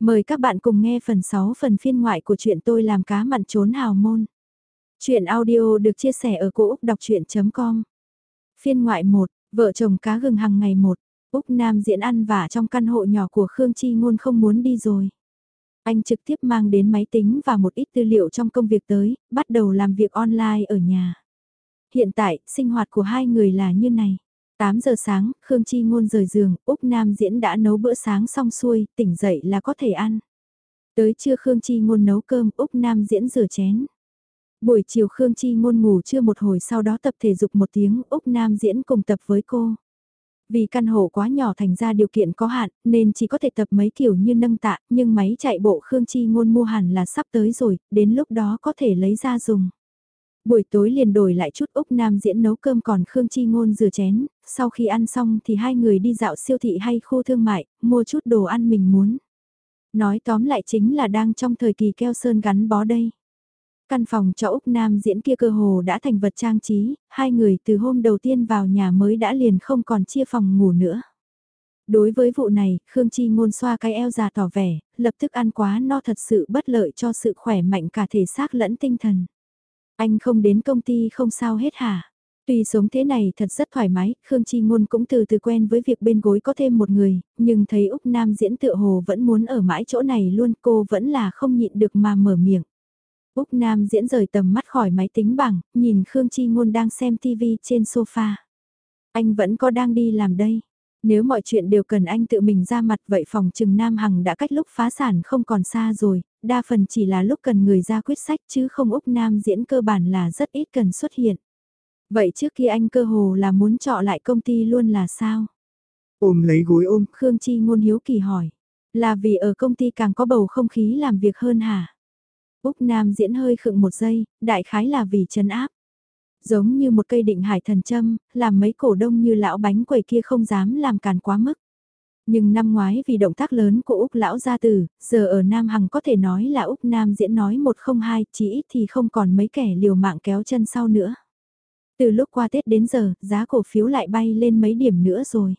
Mời các bạn cùng nghe phần 6 phần phiên ngoại của chuyện tôi làm cá mặn trốn hào môn. Chuyện audio được chia sẻ ở cỗ đọc chuyện.com Phiên ngoại 1, vợ chồng cá gừng hàng ngày 1, Úc Nam diễn ăn vả trong căn hộ nhỏ của Khương Chi Ngôn không muốn đi rồi. Anh trực tiếp mang đến máy tính và một ít tư liệu trong công việc tới, bắt đầu làm việc online ở nhà. Hiện tại, sinh hoạt của hai người là như này. 8 giờ sáng, Khương Chi Ngôn rời giường, Úc Nam Diễn đã nấu bữa sáng xong xuôi, tỉnh dậy là có thể ăn. Tới trưa Khương Chi Ngôn nấu cơm, Úc Nam Diễn rửa chén. Buổi chiều Khương Chi Ngôn ngủ trưa một hồi sau đó tập thể dục một tiếng, Úc Nam Diễn cùng tập với cô. Vì căn hộ quá nhỏ thành ra điều kiện có hạn, nên chỉ có thể tập mấy kiểu như nâng tạ, nhưng máy chạy bộ Khương Chi Ngôn mua hẳn là sắp tới rồi, đến lúc đó có thể lấy ra dùng. Buổi tối liền đổi lại chút Úc Nam diễn nấu cơm còn Khương Chi Ngôn rửa chén, sau khi ăn xong thì hai người đi dạo siêu thị hay khu thương mại, mua chút đồ ăn mình muốn. Nói tóm lại chính là đang trong thời kỳ keo sơn gắn bó đây. Căn phòng cho Úc Nam diễn kia cơ hồ đã thành vật trang trí, hai người từ hôm đầu tiên vào nhà mới đã liền không còn chia phòng ngủ nữa. Đối với vụ này, Khương Chi ngôn xoa cái eo già tỏ vẻ, lập tức ăn quá no thật sự bất lợi cho sự khỏe mạnh cả thể xác lẫn tinh thần. Anh không đến công ty không sao hết hả? Tuy sống thế này thật rất thoải mái, Khương Chi Ngôn cũng từ từ quen với việc bên gối có thêm một người, nhưng thấy Úc Nam diễn tựa hồ vẫn muốn ở mãi chỗ này luôn cô vẫn là không nhịn được mà mở miệng. Úc Nam diễn rời tầm mắt khỏi máy tính bảng, nhìn Khương Chi Ngôn đang xem TV trên sofa. Anh vẫn có đang đi làm đây. Nếu mọi chuyện đều cần anh tự mình ra mặt vậy phòng trừng Nam Hằng đã cách lúc phá sản không còn xa rồi, đa phần chỉ là lúc cần người ra quyết sách chứ không Úc Nam diễn cơ bản là rất ít cần xuất hiện. Vậy trước khi anh cơ hồ là muốn trọ lại công ty luôn là sao? Ôm lấy gối ôm, Khương Chi ngôn hiếu kỳ hỏi. Là vì ở công ty càng có bầu không khí làm việc hơn hả? Úc Nam diễn hơi khựng một giây, đại khái là vì chấn áp. Giống như một cây định hải thần châm, làm mấy cổ đông như lão bánh quầy kia không dám làm càn quá mức. Nhưng năm ngoái vì động tác lớn của Úc lão gia tử, giờ ở Nam Hằng có thể nói là Úc Nam diễn nói một không hai, chỉ ít thì không còn mấy kẻ liều mạng kéo chân sau nữa. Từ lúc qua Tết đến giờ, giá cổ phiếu lại bay lên mấy điểm nữa rồi.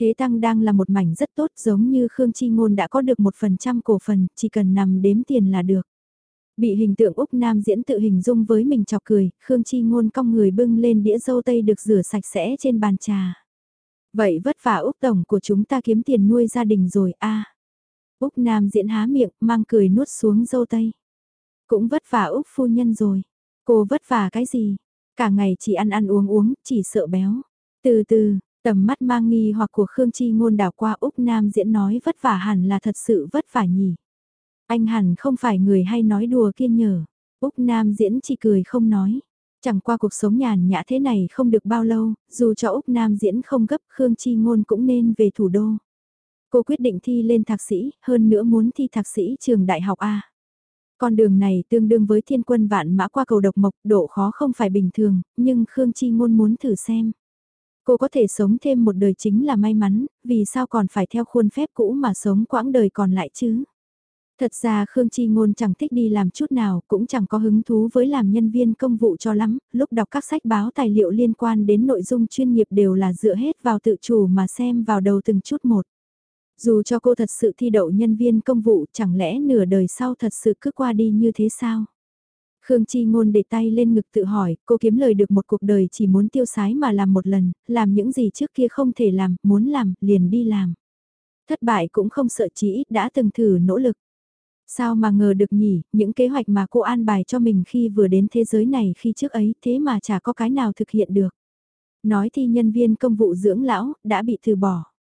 Thế tăng đang là một mảnh rất tốt giống như Khương Chi Ngôn đã có được một phần trăm cổ phần, chỉ cần nằm đếm tiền là được. Bị hình tượng Úc Nam diễn tự hình dung với mình chọc cười, Khương Chi Ngôn cong người bưng lên đĩa dâu tây được rửa sạch sẽ trên bàn trà. Vậy vất vả Úc Tổng của chúng ta kiếm tiền nuôi gia đình rồi a Úc Nam diễn há miệng, mang cười nuốt xuống dâu tây. Cũng vất vả Úc phu nhân rồi. Cô vất vả cái gì? Cả ngày chỉ ăn ăn uống uống, chỉ sợ béo. Từ từ, tầm mắt mang nghi hoặc của Khương Chi ngôn đảo qua Úc Nam diễn nói vất vả hẳn là thật sự vất vả nhỉ. Anh hẳn không phải người hay nói đùa kiên nhở. Úc Nam diễn chỉ cười không nói. Chẳng qua cuộc sống nhàn nhã thế này không được bao lâu, dù cho Úc Nam diễn không gấp Khương Chi Ngôn cũng nên về thủ đô. Cô quyết định thi lên thạc sĩ, hơn nữa muốn thi thạc sĩ trường đại học A. Con đường này tương đương với thiên quân vạn mã qua cầu độc mộc, độ khó không phải bình thường, nhưng Khương Chi Ngôn muốn thử xem. Cô có thể sống thêm một đời chính là may mắn, vì sao còn phải theo khuôn phép cũ mà sống quãng đời còn lại chứ? Thật ra Khương Chi Ngôn chẳng thích đi làm chút nào, cũng chẳng có hứng thú với làm nhân viên công vụ cho lắm, lúc đọc các sách báo tài liệu liên quan đến nội dung chuyên nghiệp đều là dựa hết vào tự chủ mà xem vào đầu từng chút một. Dù cho cô thật sự thi đậu nhân viên công vụ, chẳng lẽ nửa đời sau thật sự cứ qua đi như thế sao? Khương Chi Ngôn để tay lên ngực tự hỏi, cô kiếm lời được một cuộc đời chỉ muốn tiêu sái mà làm một lần, làm những gì trước kia không thể làm, muốn làm, liền đi làm. Thất bại cũng không sợ chỉ ít đã từng thử nỗ lực. Sao mà ngờ được nhỉ, những kế hoạch mà cô an bài cho mình khi vừa đến thế giới này khi trước ấy thế mà chả có cái nào thực hiện được. Nói thì nhân viên công vụ dưỡng lão, đã bị từ bỏ.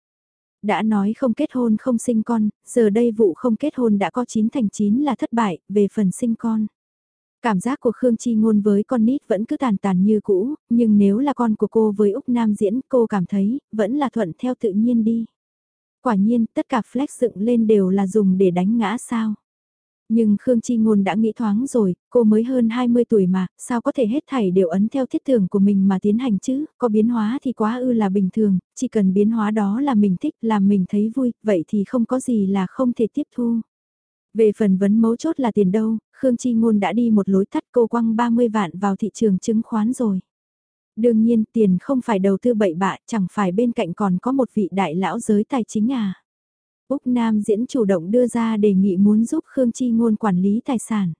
Đã nói không kết hôn không sinh con, giờ đây vụ không kết hôn đã có 9 thành 9 là thất bại, về phần sinh con. Cảm giác của Khương Chi Ngôn với con nít vẫn cứ tàn tàn như cũ, nhưng nếu là con của cô với Úc Nam diễn cô cảm thấy vẫn là thuận theo tự nhiên đi. Quả nhiên tất cả flex dựng lên đều là dùng để đánh ngã sao. Nhưng Khương Chi Ngôn đã nghĩ thoáng rồi, cô mới hơn 20 tuổi mà, sao có thể hết thảy đều ấn theo thiết tưởng của mình mà tiến hành chứ, có biến hóa thì quá ư là bình thường, chỉ cần biến hóa đó là mình thích, làm mình thấy vui, vậy thì không có gì là không thể tiếp thu. Về phần vấn mấu chốt là tiền đâu, Khương Chi Ngôn đã đi một lối tắt cô quăng 30 vạn vào thị trường chứng khoán rồi. Đương nhiên tiền không phải đầu tư bậy bạ, chẳng phải bên cạnh còn có một vị đại lão giới tài chính à. Úc Nam diễn chủ động đưa ra đề nghị muốn giúp Khương Chi Ngôn quản lý tài sản.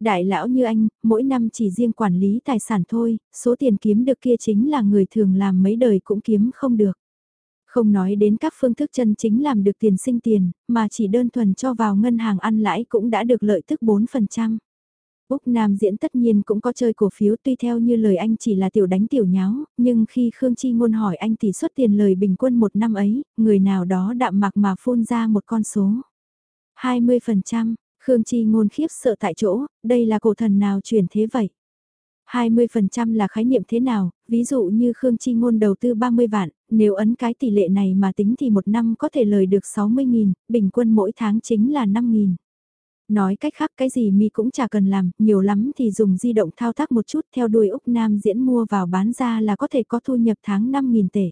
Đại lão như anh, mỗi năm chỉ riêng quản lý tài sản thôi, số tiền kiếm được kia chính là người thường làm mấy đời cũng kiếm không được. Không nói đến các phương thức chân chính làm được tiền sinh tiền, mà chỉ đơn thuần cho vào ngân hàng ăn lãi cũng đã được lợi tức 4%. Úc Nam diễn tất nhiên cũng có chơi cổ phiếu tuy theo như lời anh chỉ là tiểu đánh tiểu nháo, nhưng khi Khương Chi Ngôn hỏi anh tỷ suất tiền lời bình quân một năm ấy, người nào đó đạm mạc mà phun ra một con số. 20%, Khương Chi Ngôn khiếp sợ tại chỗ, đây là cổ thần nào chuyển thế vậy? 20% là khái niệm thế nào, ví dụ như Khương Chi Ngôn đầu tư 30 vạn, nếu ấn cái tỷ lệ này mà tính thì một năm có thể lời được 60.000, bình quân mỗi tháng chính là 5.000. Nói cách khác cái gì mi cũng chả cần làm, nhiều lắm thì dùng di động thao tác một chút theo đuôi Úc Nam diễn mua vào bán ra là có thể có thu nhập tháng 5.000 tệ.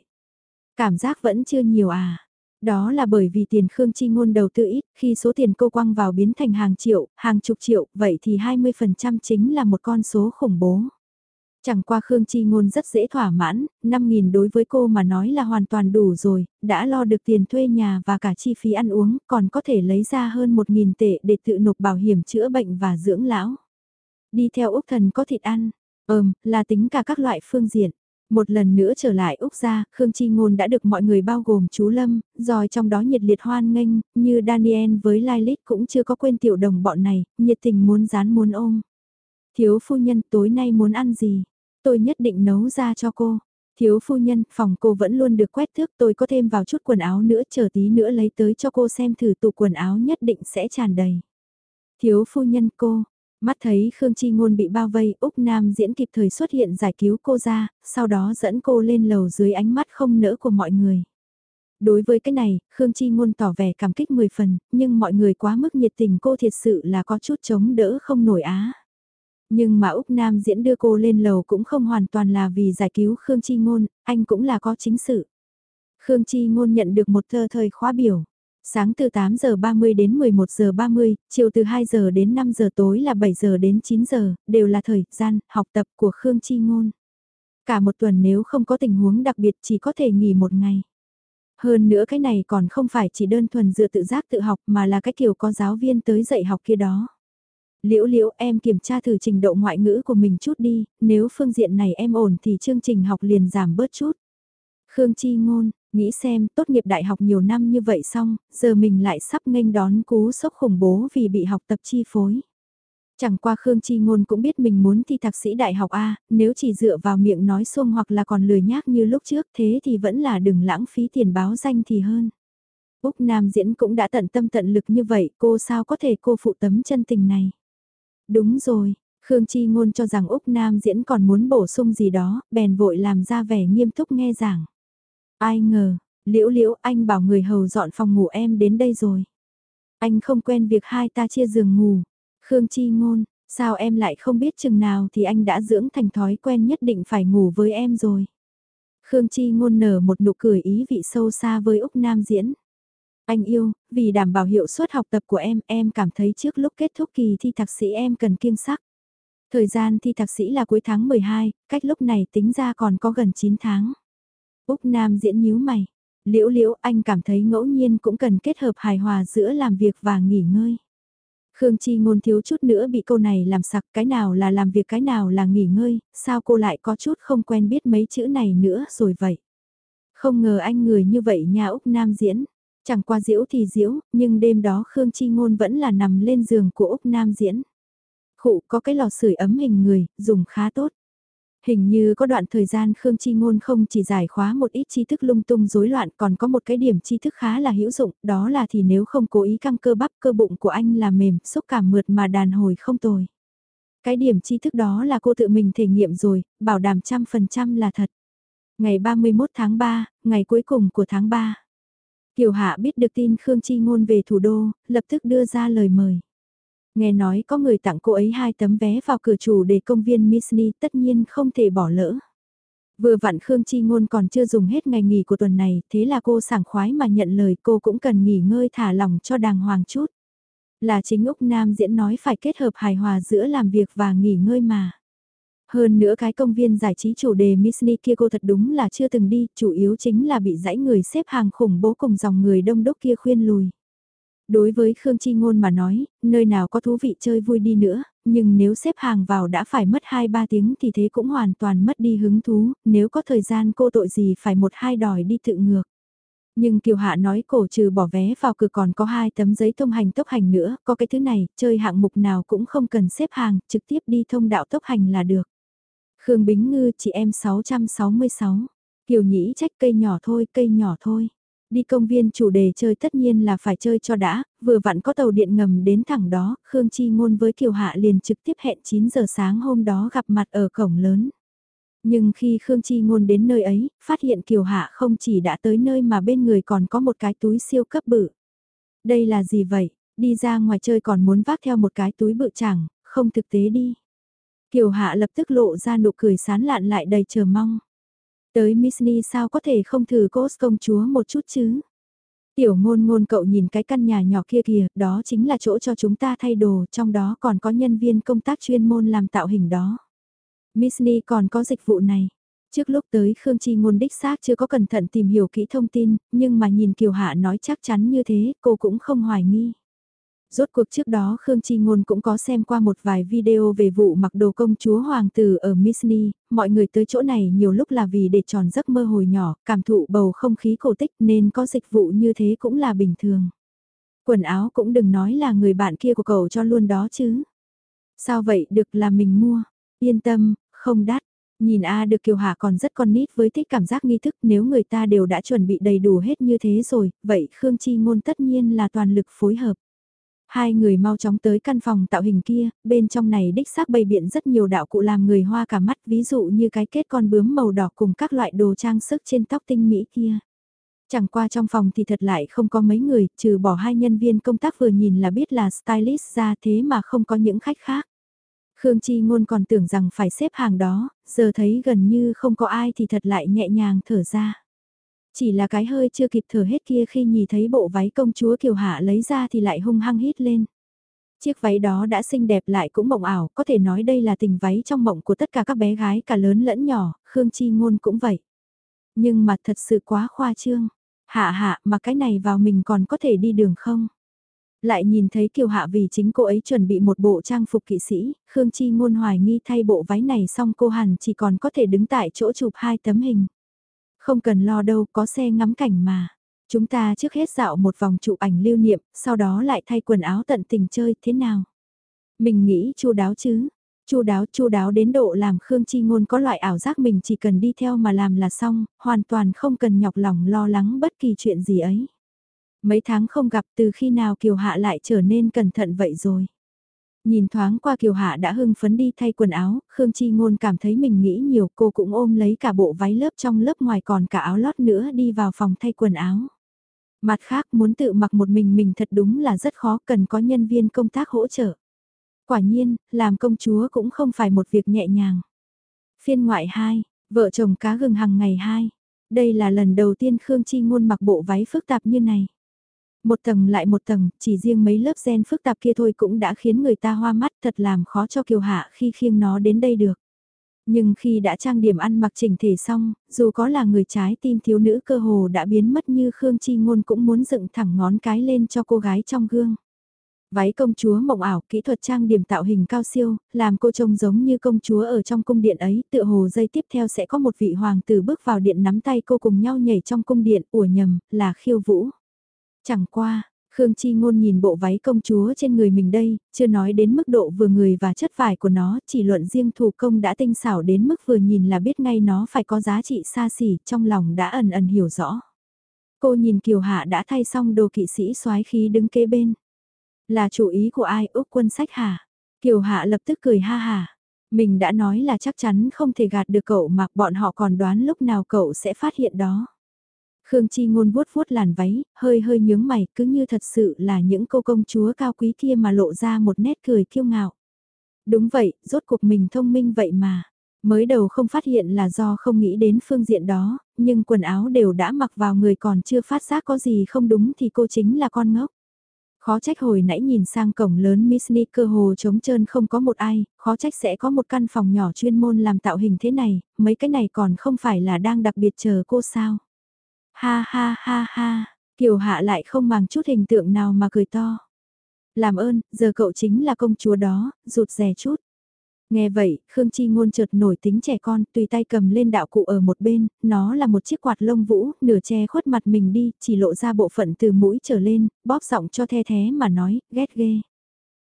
Cảm giác vẫn chưa nhiều à. Đó là bởi vì tiền Khương Chi Ngôn đầu tư ít, khi số tiền cô quăng vào biến thành hàng triệu, hàng chục triệu, vậy thì 20% chính là một con số khủng bố. Chẳng qua Khương Chi Ngôn rất dễ thỏa mãn, 5.000 đối với cô mà nói là hoàn toàn đủ rồi, đã lo được tiền thuê nhà và cả chi phí ăn uống, còn có thể lấy ra hơn 1.000 tệ để tự nộp bảo hiểm chữa bệnh và dưỡng lão. Đi theo Úc Thần có thịt ăn, ờm là tính cả các loại phương diện. Một lần nữa trở lại Úc gia, Khương Chi Ngôn đã được mọi người bao gồm chú Lâm, rồi trong đó nhiệt liệt hoan nghênh, như Daniel với lilith cũng chưa có quên tiểu đồng bọn này, nhiệt tình muốn dán muốn ôm. Thiếu phu nhân tối nay muốn ăn gì? Tôi nhất định nấu ra cho cô. Thiếu phu nhân, phòng cô vẫn luôn được quét thước tôi có thêm vào chút quần áo nữa chờ tí nữa lấy tới cho cô xem thử tủ quần áo nhất định sẽ tràn đầy. Thiếu phu nhân cô, mắt thấy Khương Chi Ngôn bị bao vây, Úc Nam diễn kịp thời xuất hiện giải cứu cô ra, sau đó dẫn cô lên lầu dưới ánh mắt không nỡ của mọi người. Đối với cái này, Khương Chi Ngôn tỏ vẻ cảm kích 10 phần, nhưng mọi người quá mức nhiệt tình cô thiệt sự là có chút chống đỡ không nổi á. Nhưng mà Úc Nam diễn đưa cô lên lầu cũng không hoàn toàn là vì giải cứu Khương Chi Ngôn, anh cũng là có chính sự. Khương Chi Ngôn nhận được một thơ thời khóa biểu. Sáng từ 8 giờ 30 đến 11 giờ 30, chiều từ 2 giờ đến 5 giờ tối là 7 giờ đến 9 giờ, đều là thời gian học tập của Khương Chi Ngôn. Cả một tuần nếu không có tình huống đặc biệt chỉ có thể nghỉ một ngày. Hơn nữa cái này còn không phải chỉ đơn thuần dựa tự giác tự học mà là cái kiểu có giáo viên tới dạy học kia đó. Liễu liễu em kiểm tra thử trình độ ngoại ngữ của mình chút đi, nếu phương diện này em ổn thì chương trình học liền giảm bớt chút. Khương Chi Ngôn, nghĩ xem tốt nghiệp đại học nhiều năm như vậy xong, giờ mình lại sắp nghênh đón cú sốc khủng bố vì bị học tập chi phối. Chẳng qua Khương Chi Ngôn cũng biết mình muốn thi thạc sĩ đại học A, nếu chỉ dựa vào miệng nói xuông hoặc là còn lười nhác như lúc trước thế thì vẫn là đừng lãng phí tiền báo danh thì hơn. Úc Nam Diễn cũng đã tận tâm tận lực như vậy, cô sao có thể cô phụ tấm chân tình này. Đúng rồi, Khương Chi Ngôn cho rằng Úc Nam diễn còn muốn bổ sung gì đó, bèn vội làm ra vẻ nghiêm túc nghe giảng. Ai ngờ, liễu liễu anh bảo người hầu dọn phòng ngủ em đến đây rồi. Anh không quen việc hai ta chia giường ngủ. Khương Chi Ngôn, sao em lại không biết chừng nào thì anh đã dưỡng thành thói quen nhất định phải ngủ với em rồi. Khương Chi Ngôn nở một nụ cười ý vị sâu xa với Úc Nam diễn. Anh yêu, vì đảm bảo hiệu suất học tập của em, em cảm thấy trước lúc kết thúc kỳ thi thạc sĩ em cần kiêng sắc. Thời gian thi thạc sĩ là cuối tháng 12, cách lúc này tính ra còn có gần 9 tháng. Úc Nam diễn nhíu mày. Liễu liễu anh cảm thấy ngẫu nhiên cũng cần kết hợp hài hòa giữa làm việc và nghỉ ngơi. Khương Chi ngôn thiếu chút nữa bị câu này làm sặc cái nào là làm việc cái nào là nghỉ ngơi, sao cô lại có chút không quen biết mấy chữ này nữa rồi vậy. Không ngờ anh người như vậy nhà Úc Nam diễn. Chẳng qua diễu thì diễu, nhưng đêm đó Khương Chi Ngôn vẫn là nằm lên giường của Úc Nam diễn. Khụ có cái lò sưởi ấm hình người, dùng khá tốt. Hình như có đoạn thời gian Khương Chi Ngôn không chỉ giải khóa một ít tri thức lung tung rối loạn còn có một cái điểm tri thức khá là hữu dụng, đó là thì nếu không cố ý căng cơ bắp cơ bụng của anh là mềm, xúc cảm mượt mà đàn hồi không tồi. Cái điểm tri thức đó là cô tự mình thể nghiệm rồi, bảo đảm trăm phần trăm là thật. Ngày 31 tháng 3, ngày cuối cùng của tháng 3. Kiều Hạ biết được tin Khương Chi Ngôn về thủ đô, lập tức đưa ra lời mời. Nghe nói có người tặng cô ấy hai tấm vé vào cửa chủ để công viên Misni tất nhiên không thể bỏ lỡ. Vừa vặn Khương Chi Ngôn còn chưa dùng hết ngày nghỉ của tuần này, thế là cô sảng khoái mà nhận lời cô cũng cần nghỉ ngơi thả lỏng cho đàng hoàng chút. Là chính Úc Nam diễn nói phải kết hợp hài hòa giữa làm việc và nghỉ ngơi mà. Hơn nữa cái công viên giải trí chủ đề Misni kia cô thật đúng là chưa từng đi, chủ yếu chính là bị dãy người xếp hàng khủng bố cùng dòng người đông đúc kia khuyên lùi. Đối với Khương Chi Ngôn mà nói, nơi nào có thú vị chơi vui đi nữa, nhưng nếu xếp hàng vào đã phải mất 2-3 tiếng thì thế cũng hoàn toàn mất đi hứng thú, nếu có thời gian cô tội gì phải một hai đòi đi tự ngược. Nhưng Kiều Hạ nói cổ trừ bỏ vé vào cửa còn có hai tấm giấy thông hành tốc hành nữa, có cái thứ này, chơi hạng mục nào cũng không cần xếp hàng, trực tiếp đi thông đạo tốc hành là được. Khương Bính Ngư chị em 666. Kiều Nhĩ trách cây nhỏ thôi, cây nhỏ thôi. Đi công viên chủ đề chơi tất nhiên là phải chơi cho đã, vừa vặn có tàu điện ngầm đến thẳng đó, Khương Chi Ngôn với Kiều Hạ liền trực tiếp hẹn 9 giờ sáng hôm đó gặp mặt ở cổng lớn. Nhưng khi Khương Chi Ngôn đến nơi ấy, phát hiện Kiều Hạ không chỉ đã tới nơi mà bên người còn có một cái túi siêu cấp bự. Đây là gì vậy? Đi ra ngoài chơi còn muốn vác theo một cái túi bự chẳng, không thực tế đi. Kiều Hạ lập tức lộ ra nụ cười sán lạn lại đầy chờ mong. Tới Misni sao có thể không thử ghost công chúa một chút chứ? Tiểu ngôn ngôn cậu nhìn cái căn nhà nhỏ kia kìa, đó chính là chỗ cho chúng ta thay đồ, trong đó còn có nhân viên công tác chuyên môn làm tạo hình đó. Misni còn có dịch vụ này. Trước lúc tới Khương Chi Ngôn đích xác chưa có cẩn thận tìm hiểu kỹ thông tin, nhưng mà nhìn Kiều Hạ nói chắc chắn như thế, cô cũng không hoài nghi. Rốt cuộc trước đó Khương Chi Ngôn cũng có xem qua một vài video về vụ mặc đồ công chúa hoàng tử ở Misni, mọi người tới chỗ này nhiều lúc là vì để tròn giấc mơ hồi nhỏ, cảm thụ bầu không khí cổ tích nên có dịch vụ như thế cũng là bình thường. Quần áo cũng đừng nói là người bạn kia của cậu cho luôn đó chứ. Sao vậy được là mình mua, yên tâm, không đắt. Nhìn A được Kiều Hà còn rất con nít với thích cảm giác nghi thức nếu người ta đều đã chuẩn bị đầy đủ hết như thế rồi, vậy Khương Chi Ngôn tất nhiên là toàn lực phối hợp. Hai người mau chóng tới căn phòng tạo hình kia, bên trong này đích xác bày biện rất nhiều đạo cụ làm người hoa cả mắt ví dụ như cái kết con bướm màu đỏ cùng các loại đồ trang sức trên tóc tinh mỹ kia. Chẳng qua trong phòng thì thật lại không có mấy người, trừ bỏ hai nhân viên công tác vừa nhìn là biết là stylist ra thế mà không có những khách khác. Khương Chi Ngôn còn tưởng rằng phải xếp hàng đó, giờ thấy gần như không có ai thì thật lại nhẹ nhàng thở ra. Chỉ là cái hơi chưa kịp thở hết kia khi nhìn thấy bộ váy công chúa Kiều Hạ lấy ra thì lại hung hăng hít lên. Chiếc váy đó đã xinh đẹp lại cũng mộng ảo, có thể nói đây là tình váy trong mộng của tất cả các bé gái cả lớn lẫn nhỏ, Khương Chi Ngôn cũng vậy. Nhưng mà thật sự quá khoa trương. Hạ hạ mà cái này vào mình còn có thể đi đường không? Lại nhìn thấy Kiều Hạ vì chính cô ấy chuẩn bị một bộ trang phục kỵ sĩ, Khương Chi Ngôn hoài nghi thay bộ váy này xong cô hẳn chỉ còn có thể đứng tại chỗ chụp hai tấm hình. Không cần lo đâu, có xe ngắm cảnh mà. Chúng ta trước hết dạo một vòng chụp ảnh lưu niệm, sau đó lại thay quần áo tận tình chơi, thế nào? Mình nghĩ chu đáo chứ. Chu đáo chu đáo đến độ làm Khương Chi Ngôn có loại ảo giác mình chỉ cần đi theo mà làm là xong, hoàn toàn không cần nhọc lòng lo lắng bất kỳ chuyện gì ấy. Mấy tháng không gặp từ khi nào Kiều Hạ lại trở nên cẩn thận vậy rồi. Nhìn thoáng qua Kiều Hạ đã hưng phấn đi thay quần áo, Khương Chi Ngôn cảm thấy mình nghĩ nhiều cô cũng ôm lấy cả bộ váy lớp trong lớp ngoài còn cả áo lót nữa đi vào phòng thay quần áo. Mặt khác muốn tự mặc một mình mình thật đúng là rất khó cần có nhân viên công tác hỗ trợ. Quả nhiên, làm công chúa cũng không phải một việc nhẹ nhàng. Phiên ngoại 2, vợ chồng cá gừng hàng ngày 2. Đây là lần đầu tiên Khương Chi Ngôn mặc bộ váy phức tạp như này. Một tầng lại một tầng, chỉ riêng mấy lớp gen phức tạp kia thôi cũng đã khiến người ta hoa mắt thật làm khó cho Kiều Hạ khi khiêng nó đến đây được. Nhưng khi đã trang điểm ăn mặc chỉnh thể xong, dù có là người trái tim thiếu nữ cơ hồ đã biến mất như Khương Chi Ngôn cũng muốn dựng thẳng ngón cái lên cho cô gái trong gương. Váy công chúa mộng ảo, kỹ thuật trang điểm tạo hình cao siêu, làm cô trông giống như công chúa ở trong cung điện ấy, tựa hồ dây tiếp theo sẽ có một vị hoàng tử bước vào điện nắm tay cô cùng nhau nhảy trong cung điện, ủa nhầm, là khiêu vũ. Chẳng qua, Khương Chi Ngôn nhìn bộ váy công chúa trên người mình đây, chưa nói đến mức độ vừa người và chất vải của nó, chỉ luận riêng thủ công đã tinh xảo đến mức vừa nhìn là biết ngay nó phải có giá trị xa xỉ, trong lòng đã ẩn ẩn hiểu rõ. Cô nhìn Kiều Hạ đã thay xong đồ kỵ sĩ soái khí đứng kế bên. Là chủ ý của ai Úc quân sách hả? Kiều Hạ lập tức cười ha hà. Mình đã nói là chắc chắn không thể gạt được cậu mà bọn họ còn đoán lúc nào cậu sẽ phát hiện đó. Khương Chi ngôn vuốt vuốt làn váy, hơi hơi nhướng mày, cứ như thật sự là những cô công chúa cao quý kia mà lộ ra một nét cười kiêu ngạo. Đúng vậy, rốt cuộc mình thông minh vậy mà. Mới đầu không phát hiện là do không nghĩ đến phương diện đó, nhưng quần áo đều đã mặc vào người còn chưa phát giác có gì không đúng thì cô chính là con ngốc. Khó trách hồi nãy nhìn sang cổng lớn Misni cơ hồ trống trơn không có một ai, khó trách sẽ có một căn phòng nhỏ chuyên môn làm tạo hình thế này, mấy cái này còn không phải là đang đặc biệt chờ cô sao. Ha ha ha ha, Kiều Hạ lại không màng chút hình tượng nào mà cười to. Làm ơn, giờ cậu chính là công chúa đó, rụt rè chút. Nghe vậy, Khương Chi Ngôn chợt nổi tính trẻ con, tùy tay cầm lên đạo cụ ở một bên, nó là một chiếc quạt lông vũ, nửa che khuất mặt mình đi, chỉ lộ ra bộ phận từ mũi trở lên, bóp giọng cho the thế mà nói, ghét ghê.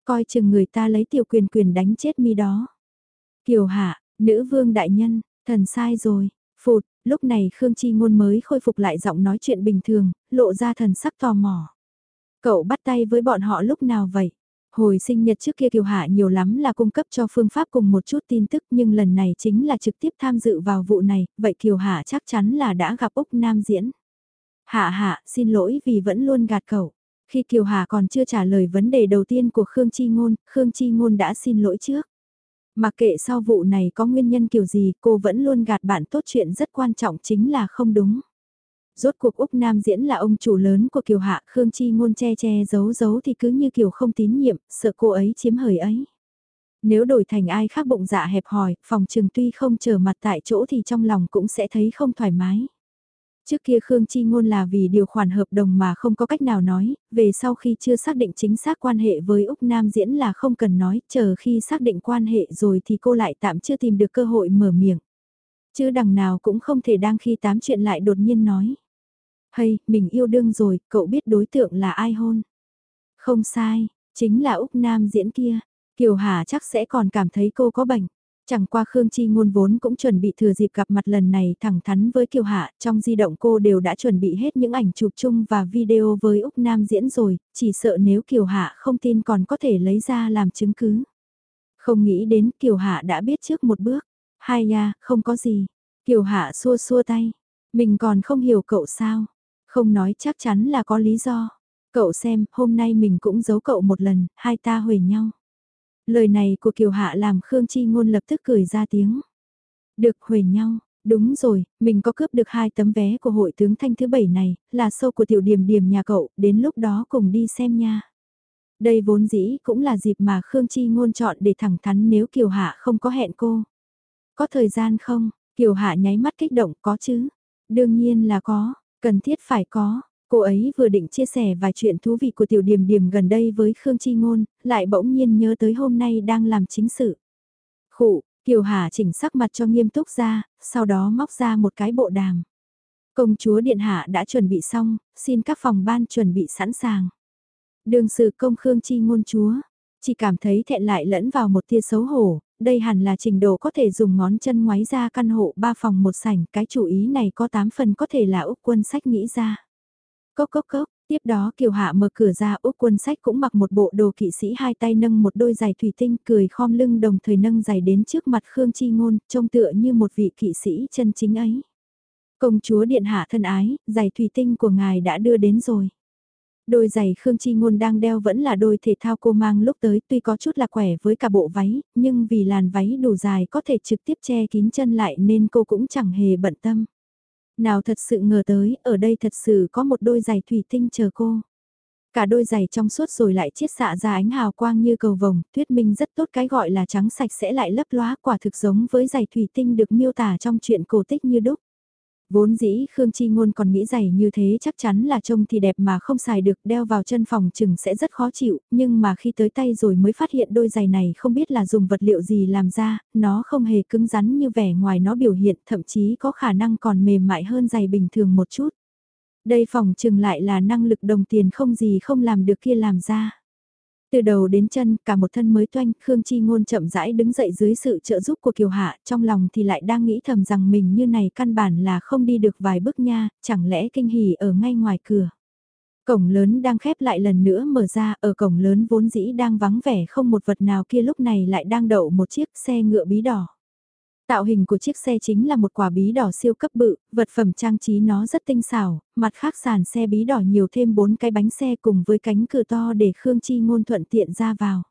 Coi chừng người ta lấy tiểu quyền quyền đánh chết mi đó. Kiều hạ, nữ vương đại nhân, thần sai rồi, phụt, lúc này Khương Chi Ngôn mới khôi phục lại giọng nói chuyện bình thường, lộ ra thần sắc tò mò. Cậu bắt tay với bọn họ lúc nào vậy? Hồi sinh nhật trước kia Kiều Hạ nhiều lắm là cung cấp cho phương pháp cùng một chút tin tức nhưng lần này chính là trực tiếp tham dự vào vụ này, vậy Kiều Hạ chắc chắn là đã gặp Úc Nam diễn. Hạ hạ, xin lỗi vì vẫn luôn gạt cậu. Khi Kiều Hà còn chưa trả lời vấn đề đầu tiên của Khương Chi Ngôn, Khương Chi Ngôn đã xin lỗi trước. Mặc kệ sau vụ này có nguyên nhân kiểu gì, cô vẫn luôn gạt bạn tốt chuyện rất quan trọng chính là không đúng. Rốt cuộc Úc Nam diễn là ông chủ lớn của Kiều Hạ, Khương Chi ngôn che che giấu giấu thì cứ như Kiều không tín nhiệm, sợ cô ấy chiếm hời ấy. Nếu đổi thành ai khác bụng dạ hẹp hòi, phòng trường tuy không trở mặt tại chỗ thì trong lòng cũng sẽ thấy không thoải mái. Trước kia Khương Chi Ngôn là vì điều khoản hợp đồng mà không có cách nào nói, về sau khi chưa xác định chính xác quan hệ với Úc Nam diễn là không cần nói, chờ khi xác định quan hệ rồi thì cô lại tạm chưa tìm được cơ hội mở miệng. Chứ đằng nào cũng không thể đang khi tám chuyện lại đột nhiên nói. Hay, mình yêu đương rồi, cậu biết đối tượng là ai hôn? Không sai, chính là Úc Nam diễn kia. Kiều Hà chắc sẽ còn cảm thấy cô có bệnh. Chẳng qua Khương Chi ngôn vốn cũng chuẩn bị thừa dịp gặp mặt lần này thẳng thắn với Kiều Hạ, trong di động cô đều đã chuẩn bị hết những ảnh chụp chung và video với Úc Nam diễn rồi, chỉ sợ nếu Kiều Hạ không tin còn có thể lấy ra làm chứng cứ. Không nghĩ đến Kiều Hạ đã biết trước một bước, hai ya, không có gì. Kiều Hạ xua xua tay, mình còn không hiểu cậu sao, không nói chắc chắn là có lý do. Cậu xem, hôm nay mình cũng giấu cậu một lần, hai ta huề nhau. Lời này của Kiều Hạ làm Khương Chi Ngôn lập tức cười ra tiếng. Được huề nhau, đúng rồi, mình có cướp được hai tấm vé của hội tướng thanh thứ bảy này, là sâu của tiểu điểm điểm nhà cậu, đến lúc đó cùng đi xem nha. Đây vốn dĩ cũng là dịp mà Khương Chi Ngôn chọn để thẳng thắn nếu Kiều Hạ không có hẹn cô. Có thời gian không? Kiều Hạ nháy mắt kích động có chứ? Đương nhiên là có, Cần thiết phải có, cô ấy vừa định chia sẻ vài chuyện thú vị của tiểu điểm điểm gần đây với Khương Chi Ngôn, lại bỗng nhiên nhớ tới hôm nay đang làm chính sự. Khụ, Kiều Hà chỉnh sắc mặt cho nghiêm túc ra, sau đó móc ra một cái bộ đàm. Công chúa Điện Hạ đã chuẩn bị xong, xin các phòng ban chuẩn bị sẵn sàng. Đường sự công Khương Chi Ngôn chúa, chỉ cảm thấy thẹn lại lẫn vào một tia xấu hổ, đây hẳn là trình độ có thể dùng ngón chân ngoái ra căn hộ 3 phòng một sảnh, cái chủ ý này có 8 phần có thể là Úc quân sách nghĩ ra. Cốc cốc cốc, tiếp đó Kiều Hạ mở cửa ra Úc quân sách cũng mặc một bộ đồ kỵ sĩ hai tay nâng một đôi giày thủy tinh cười khom lưng đồng thời nâng giày đến trước mặt Khương Chi Ngôn, trông tựa như một vị kỵ sĩ chân chính ấy. Công chúa Điện Hạ thân ái, giày thủy tinh của ngài đã đưa đến rồi. Đôi giày Khương Chi Ngôn đang đeo vẫn là đôi thể thao cô mang lúc tới tuy có chút là quẻ với cả bộ váy, nhưng vì làn váy đủ dài có thể trực tiếp che kín chân lại nên cô cũng chẳng hề bận tâm. Nào thật sự ngờ tới, ở đây thật sự có một đôi giày thủy tinh chờ cô. Cả đôi giày trong suốt rồi lại chiết xạ ra ánh hào quang như cầu vồng, thuyết minh rất tốt cái gọi là trắng sạch sẽ lại lấp lóa quả thực giống với giày thủy tinh được miêu tả trong chuyện cổ tích như đúc. Vốn dĩ Khương Chi Ngôn còn nghĩ giày như thế chắc chắn là trông thì đẹp mà không xài được đeo vào chân phòng chừng sẽ rất khó chịu, nhưng mà khi tới tay rồi mới phát hiện đôi giày này không biết là dùng vật liệu gì làm ra, nó không hề cứng rắn như vẻ ngoài nó biểu hiện, thậm chí có khả năng còn mềm mại hơn giày bình thường một chút. Đây phòng chừng lại là năng lực đồng tiền không gì không làm được kia làm ra. Từ đầu đến chân, cả một thân mới toanh, Khương Chi Ngôn chậm rãi đứng dậy dưới sự trợ giúp của Kiều Hạ, trong lòng thì lại đang nghĩ thầm rằng mình như này căn bản là không đi được vài bước nha, chẳng lẽ kinh hỉ ở ngay ngoài cửa. Cổng lớn đang khép lại lần nữa mở ra, ở cổng lớn vốn dĩ đang vắng vẻ không một vật nào kia lúc này lại đang đậu một chiếc xe ngựa bí đỏ. Tạo hình của chiếc xe chính là một quả bí đỏ siêu cấp bự, vật phẩm trang trí nó rất tinh xảo, mặt khác sàn xe bí đỏ nhiều thêm bốn cái bánh xe cùng với cánh cửa to để Khương Chi Ngôn thuận tiện ra vào.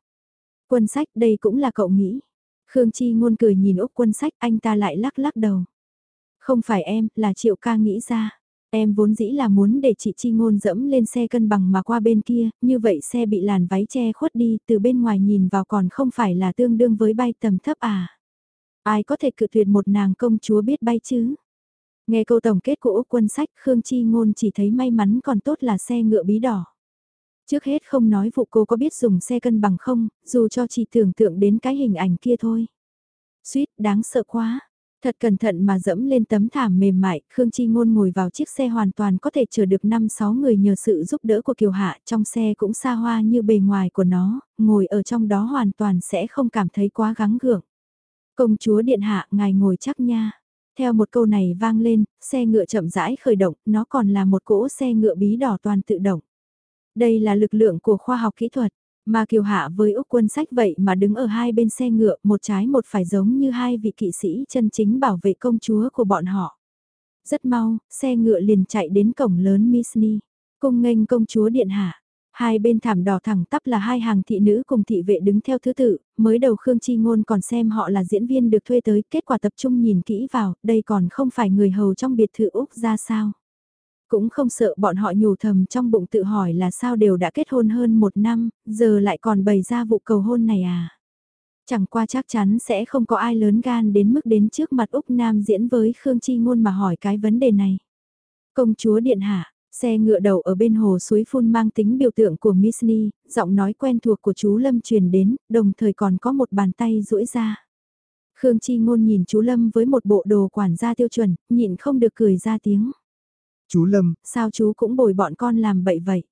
Quân sách đây cũng là cậu nghĩ. Khương Chi Ngôn cười nhìn Úc quân sách anh ta lại lắc lắc đầu. Không phải em, là Triệu ca nghĩ ra. Em vốn dĩ là muốn để chị Chi Ngôn dẫm lên xe cân bằng mà qua bên kia, như vậy xe bị làn váy che khuất đi, từ bên ngoài nhìn vào còn không phải là tương đương với bay tầm thấp à. Ai có thể cự tuyệt một nàng công chúa biết bay chứ? Nghe câu tổng kết của Úc quân sách Khương Chi Ngôn chỉ thấy may mắn còn tốt là xe ngựa bí đỏ. Trước hết không nói vụ cô có biết dùng xe cân bằng không, dù cho chỉ tưởng tượng đến cái hình ảnh kia thôi. Suýt, đáng sợ quá. Thật cẩn thận mà dẫm lên tấm thảm mềm mại, Khương Chi Ngôn ngồi vào chiếc xe hoàn toàn có thể chở được 5-6 người nhờ sự giúp đỡ của Kiều Hạ, trong xe cũng xa hoa như bề ngoài của nó, ngồi ở trong đó hoàn toàn sẽ không cảm thấy quá gắng gượng. Công chúa Điện Hạ, ngài ngồi chắc nha. Theo một câu này vang lên, xe ngựa chậm rãi khởi động, nó còn là một cỗ xe ngựa bí đỏ toàn tự động. Đây là lực lượng của khoa học kỹ thuật, mà Kiều Hạ với Úc quân sách vậy mà đứng ở hai bên xe ngựa, một trái một phải giống như hai vị kỵ sĩ chân chính bảo vệ công chúa của bọn họ. Rất mau, xe ngựa liền chạy đến cổng lớn Misni, cung nghênh công chúa điện hạ. Hai bên thảm đỏ thẳng tắp là hai hàng thị nữ cùng thị vệ đứng theo thứ tự, mới đầu Khương Chi Ngôn còn xem họ là diễn viên được thuê tới, kết quả tập trung nhìn kỹ vào, đây còn không phải người hầu trong biệt thự Úc ra sao. Cũng không sợ bọn họ nhủ thầm trong bụng tự hỏi là sao đều đã kết hôn hơn một năm, giờ lại còn bày ra vụ cầu hôn này à. Chẳng qua chắc chắn sẽ không có ai lớn gan đến mức đến trước mặt Úc Nam diễn với Khương Chi Ngôn mà hỏi cái vấn đề này. Công chúa Điện Hạ, xe ngựa đầu ở bên hồ suối phun mang tính biểu tượng của Miss Ni, giọng nói quen thuộc của chú Lâm truyền đến, đồng thời còn có một bàn tay duỗi ra. Khương Chi Ngôn nhìn chú Lâm với một bộ đồ quản gia tiêu chuẩn, nhịn không được cười ra tiếng. Chú Lâm, sao chú cũng bồi bọn con làm bậy vậy?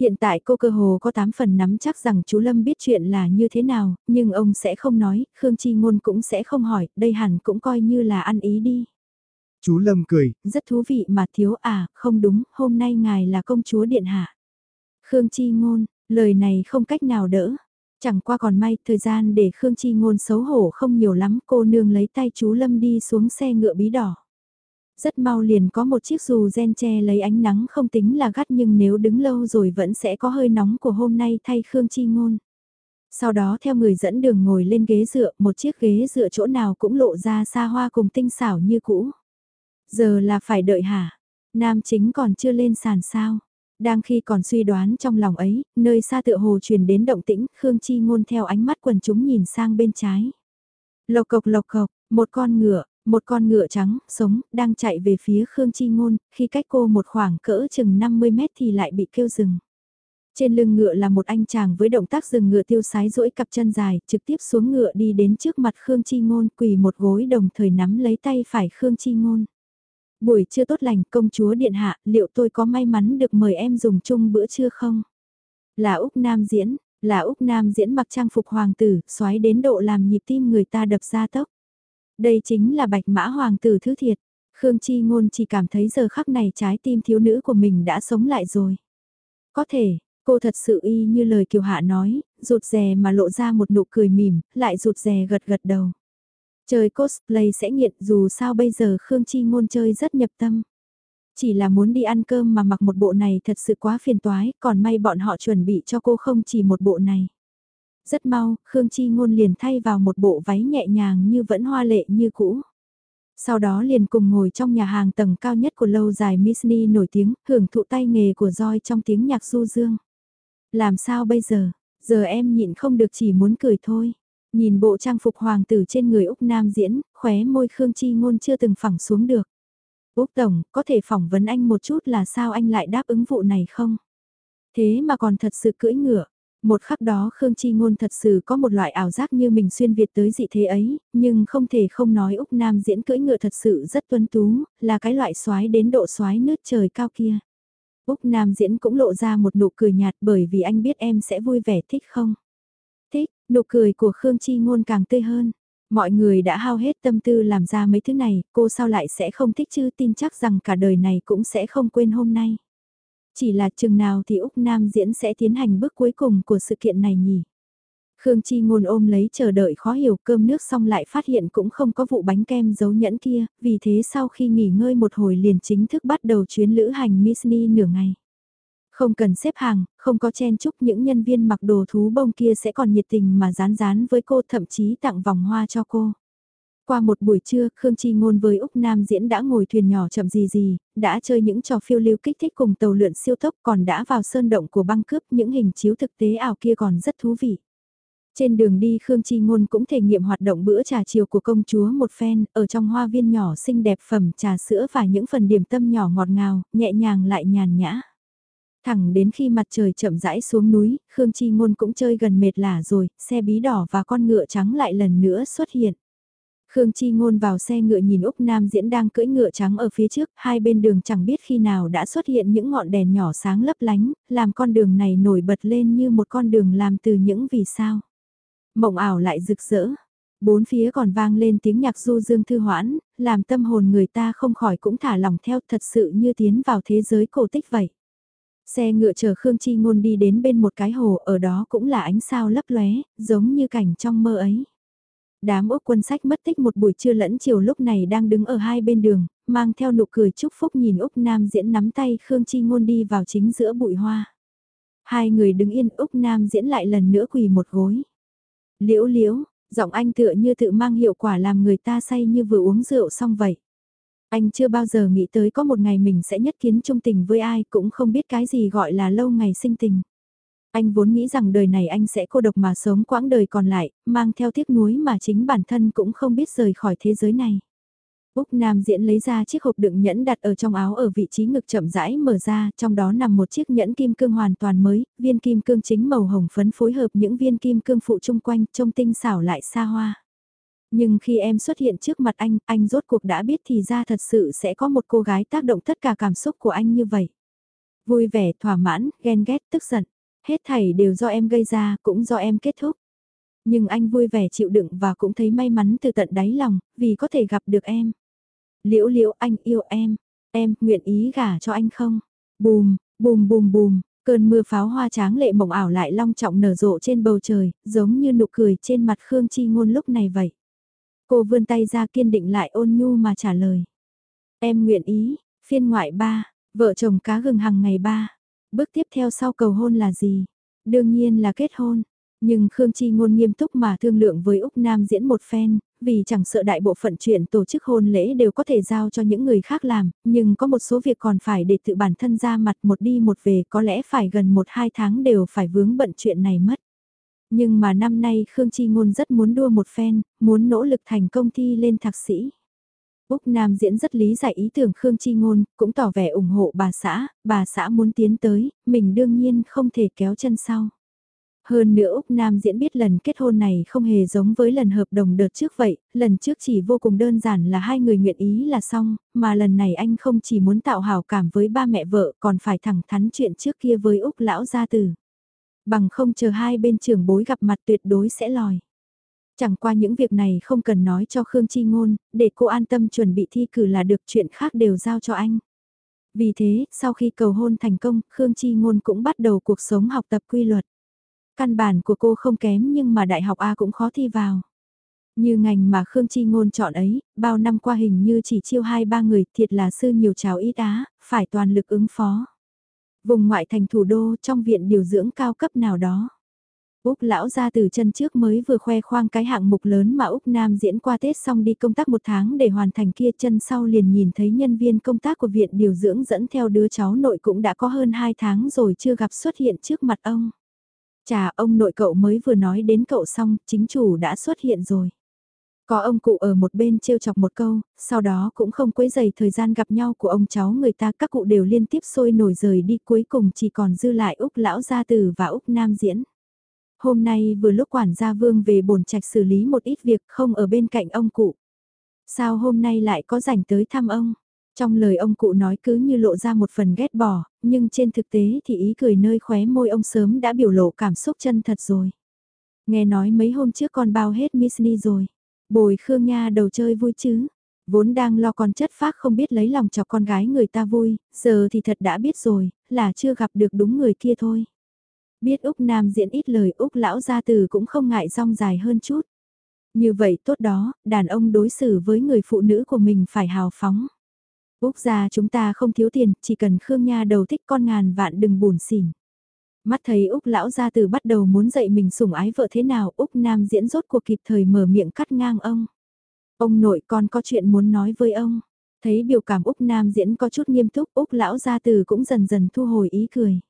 Hiện tại cô cơ hồ có 8 phần nắm chắc rằng chú Lâm biết chuyện là như thế nào, nhưng ông sẽ không nói, Khương Chi Ngôn cũng sẽ không hỏi, đây hẳn cũng coi như là ăn ý đi. Chú Lâm cười. Rất thú vị mà thiếu à, không đúng, hôm nay ngài là công chúa điện hạ. Khương Chi Ngôn, lời này không cách nào đỡ. Chẳng qua còn may, thời gian để Khương Chi Ngôn xấu hổ không nhiều lắm, cô nương lấy tay chú Lâm đi xuống xe ngựa bí đỏ. Rất mau liền có một chiếc dù gen che lấy ánh nắng không tính là gắt nhưng nếu đứng lâu rồi vẫn sẽ có hơi nóng của hôm nay thay Khương Chi Ngôn. Sau đó theo người dẫn đường ngồi lên ghế dựa, một chiếc ghế dựa chỗ nào cũng lộ ra xa hoa cùng tinh xảo như cũ. Giờ là phải đợi hả? Nam chính còn chưa lên sàn sao? Đang khi còn suy đoán trong lòng ấy, nơi xa tựa hồ truyền đến động tĩnh, Khương Chi Ngôn theo ánh mắt quần chúng nhìn sang bên trái. Lộc cộc lộc cộc, một con ngựa, một con ngựa trắng, sống, đang chạy về phía Khương Chi Ngôn, khi cách cô một khoảng cỡ chừng 50 mét thì lại bị kêu dừng. Trên lưng ngựa là một anh chàng với động tác dừng ngựa tiêu sái duỗi cặp chân dài, trực tiếp xuống ngựa đi đến trước mặt Khương Chi Ngôn quỳ một gối đồng thời nắm lấy tay phải Khương Chi Ngôn. Buổi trưa tốt lành công chúa điện hạ, liệu tôi có may mắn được mời em dùng chung bữa trưa không? Là Úc Nam diễn, là Úc Nam diễn mặc trang phục hoàng tử, xoáy đến độ làm nhịp tim người ta đập ra tốc. Đây chính là bạch mã hoàng tử thứ thiệt. Khương Chi Ngôn chỉ cảm thấy giờ khắc này trái tim thiếu nữ của mình đã sống lại rồi. Có thể, cô thật sự y như lời Kiều Hạ nói, rụt rè mà lộ ra một nụ cười mỉm, lại rụt rè gật gật đầu. Chơi cosplay sẽ nghiện dù sao bây giờ Khương Chi Ngôn chơi rất nhập tâm. Chỉ là muốn đi ăn cơm mà mặc một bộ này thật sự quá phiền toái, còn may bọn họ chuẩn bị cho cô không chỉ một bộ này. Rất mau, Khương Chi Ngôn liền thay vào một bộ váy nhẹ nhàng như vẫn hoa lệ như cũ. Sau đó liền cùng ngồi trong nhà hàng tầng cao nhất của lâu dài Misni nổi tiếng, hưởng thụ tay nghề của roi trong tiếng nhạc du dương. Làm sao bây giờ, giờ em nhịn không được chỉ muốn cười thôi. Nhìn bộ trang phục hoàng tử trên người Úc Nam diễn, khóe môi Khương Chi Ngôn chưa từng phẳng xuống được. Úc Tổng, có thể phỏng vấn anh một chút là sao anh lại đáp ứng vụ này không? Thế mà còn thật sự cưỡi ngựa. Một khắc đó Khương Chi Ngôn thật sự có một loại ảo giác như mình xuyên Việt tới dị thế ấy, nhưng không thể không nói Úc Nam diễn cưỡi ngựa thật sự rất tuân tú, là cái loại xoái đến độ xoái nước trời cao kia. Úc Nam diễn cũng lộ ra một nụ cười nhạt bởi vì anh biết em sẽ vui vẻ thích không? Thích, nụ cười của Khương Chi Ngôn càng tươi hơn. Mọi người đã hao hết tâm tư làm ra mấy thứ này, cô sao lại sẽ không thích chứ tin chắc rằng cả đời này cũng sẽ không quên hôm nay. Chỉ là chừng nào thì Úc Nam diễn sẽ tiến hành bước cuối cùng của sự kiện này nhỉ? Khương Chi ngôn ôm lấy chờ đợi khó hiểu cơm nước xong lại phát hiện cũng không có vụ bánh kem giấu nhẫn kia, vì thế sau khi nghỉ ngơi một hồi liền chính thức bắt đầu chuyến lữ hành Misni nửa ngày. Không cần xếp hàng, không có chen chúc những nhân viên mặc đồ thú bông kia sẽ còn nhiệt tình mà rán rán với cô thậm chí tặng vòng hoa cho cô. Qua một buổi trưa, Khương Chi Ngôn với Úc Nam Diễn đã ngồi thuyền nhỏ chậm gì gì, đã chơi những trò phiêu lưu kích thích cùng tàu lượn siêu tốc còn đã vào sơn động của băng cướp những hình chiếu thực tế ảo kia còn rất thú vị. Trên đường đi Khương Chi Ngôn cũng thể nghiệm hoạt động bữa trà chiều của công chúa một phen, ở trong hoa viên nhỏ xinh đẹp phẩm trà sữa và những phần điểm tâm nhỏ ngọt ngào, nhẹ nhàng lại nhàn nhã. Thẳng đến khi mặt trời chậm rãi xuống núi, Khương Chi Ngôn cũng chơi gần mệt lả rồi, xe bí đỏ và con ngựa trắng lại lần nữa xuất hiện. Khương Chi Ngôn vào xe ngựa nhìn Úc Nam Diễn đang cưỡi ngựa trắng ở phía trước, hai bên đường chẳng biết khi nào đã xuất hiện những ngọn đèn nhỏ sáng lấp lánh, làm con đường này nổi bật lên như một con đường làm từ những vì sao. Mộng ảo lại rực rỡ, bốn phía còn vang lên tiếng nhạc du dương thư hoãn, làm tâm hồn người ta không khỏi cũng thả lòng theo thật sự như tiến vào thế giới cổ tích vậy. Xe ngựa chở Khương Chi Ngôn đi đến bên một cái hồ, ở đó cũng là ánh sao lấp lóe, giống như cảnh trong mơ ấy. Đám ốc quân sách mất tích một buổi trưa lẫn chiều lúc này đang đứng ở hai bên đường, mang theo nụ cười chúc phúc nhìn Úc Nam diễn nắm tay Khương Chi Ngôn đi vào chính giữa bụi hoa. Hai người đứng yên Úc Nam diễn lại lần nữa quỳ một gối. Liễu liễu, giọng anh tựa như tự mang hiệu quả làm người ta say như vừa uống rượu xong vậy. Anh chưa bao giờ nghĩ tới có một ngày mình sẽ nhất kiến trung tình với ai cũng không biết cái gì gọi là lâu ngày sinh tình. Anh vốn nghĩ rằng đời này anh sẽ cô độc mà sống quãng đời còn lại, mang theo tiếc nuối mà chính bản thân cũng không biết rời khỏi thế giới này. Úc Nam Diễn lấy ra chiếc hộp đựng nhẫn đặt ở trong áo ở vị trí ngực chậm rãi mở ra, trong đó nằm một chiếc nhẫn kim cương hoàn toàn mới, viên kim cương chính màu hồng phấn phối hợp những viên kim cương phụ chung quanh, trông tinh xảo lại xa hoa. Nhưng khi em xuất hiện trước mặt anh, anh rốt cuộc đã biết thì ra thật sự sẽ có một cô gái tác động tất cả cảm xúc của anh như vậy. Vui vẻ, thỏa mãn, ghen ghét, tức giận. Hết thảy đều do em gây ra, cũng do em kết thúc. Nhưng anh vui vẻ chịu đựng và cũng thấy may mắn từ tận đáy lòng, vì có thể gặp được em. Liễu liễu anh yêu em, em nguyện ý gả cho anh không? Bùm, bùm bùm bùm, cơn mưa pháo hoa tráng lệ mộng ảo lại long trọng nở rộ trên bầu trời, giống như nụ cười trên mặt Khương Chi Ngôn lúc này vậy. Cô vươn tay ra kiên định lại ôn nhu mà trả lời. Em nguyện ý, phiên ngoại ba, vợ chồng cá gừng hàng ngày ba. Bước tiếp theo sau cầu hôn là gì? Đương nhiên là kết hôn. Nhưng Khương Chi ngôn nghiêm túc mà thương lượng với Úc Nam diễn một phen, vì chẳng sợ đại bộ phận chuyện tổ chức hôn lễ đều có thể giao cho những người khác làm, nhưng có một số việc còn phải để tự bản thân ra mặt một đi một về có lẽ phải gần một hai tháng đều phải vướng bận chuyện này mất. Nhưng mà năm nay Khương Chi Ngôn rất muốn đua một phen, muốn nỗ lực thành công thi lên thạc sĩ. Úc Nam diễn rất lý giải ý tưởng Khương Chi Ngôn, cũng tỏ vẻ ủng hộ bà xã, bà xã muốn tiến tới, mình đương nhiên không thể kéo chân sau. Hơn nữa Úc Nam diễn biết lần kết hôn này không hề giống với lần hợp đồng đợt trước vậy, lần trước chỉ vô cùng đơn giản là hai người nguyện ý là xong, mà lần này anh không chỉ muốn tạo hào cảm với ba mẹ vợ còn phải thẳng thắn chuyện trước kia với Úc lão gia tử. Bằng không chờ hai bên trưởng bối gặp mặt tuyệt đối sẽ lòi. Chẳng qua những việc này không cần nói cho Khương Chi Ngôn, để cô an tâm chuẩn bị thi cử là được chuyện khác đều giao cho anh. Vì thế, sau khi cầu hôn thành công, Khương Chi Ngôn cũng bắt đầu cuộc sống học tập quy luật. Căn bản của cô không kém nhưng mà đại học A cũng khó thi vào. Như ngành mà Khương Chi Ngôn chọn ấy, bao năm qua hình như chỉ chiêu hai ba người thiệt là sư nhiều cháo ít á, phải toàn lực ứng phó. Vùng ngoại thành thủ đô trong viện điều dưỡng cao cấp nào đó. Úc lão ra từ chân trước mới vừa khoe khoang cái hạng mục lớn mà Úc Nam diễn qua Tết xong đi công tác một tháng để hoàn thành kia chân sau liền nhìn thấy nhân viên công tác của viện điều dưỡng dẫn theo đứa cháu nội cũng đã có hơn 2 tháng rồi chưa gặp xuất hiện trước mặt ông. Chà ông nội cậu mới vừa nói đến cậu xong, chính chủ đã xuất hiện rồi. Có ông cụ ở một bên trêu chọc một câu, sau đó cũng không quấy dày thời gian gặp nhau của ông cháu người ta các cụ đều liên tiếp sôi nổi rời đi cuối cùng chỉ còn dư lại Úc Lão Gia Tử và Úc Nam Diễn. Hôm nay vừa lúc quản gia Vương về bổn trạch xử lý một ít việc không ở bên cạnh ông cụ. Sao hôm nay lại có rảnh tới thăm ông? Trong lời ông cụ nói cứ như lộ ra một phần ghét bỏ, nhưng trên thực tế thì ý cười nơi khóe môi ông sớm đã biểu lộ cảm xúc chân thật rồi. Nghe nói mấy hôm trước con bao hết Misni rồi. Bồi Khương Nha đầu chơi vui chứ. Vốn đang lo con chất phác không biết lấy lòng cho con gái người ta vui, giờ thì thật đã biết rồi, là chưa gặp được đúng người kia thôi. Biết Úc Nam diễn ít lời Úc lão gia từ cũng không ngại rong dài hơn chút. Như vậy tốt đó, đàn ông đối xử với người phụ nữ của mình phải hào phóng. Úc gia chúng ta không thiếu tiền, chỉ cần Khương Nha đầu thích con ngàn vạn đừng buồn xỉn. Mắt thấy Úc lão gia từ bắt đầu muốn dạy mình sủng ái vợ thế nào, Úc Nam diễn rốt cuộc kịp thời mở miệng cắt ngang ông. Ông nội con có chuyện muốn nói với ông. Thấy biểu cảm Úc Nam diễn có chút nghiêm túc, Úc lão gia từ cũng dần dần thu hồi ý cười.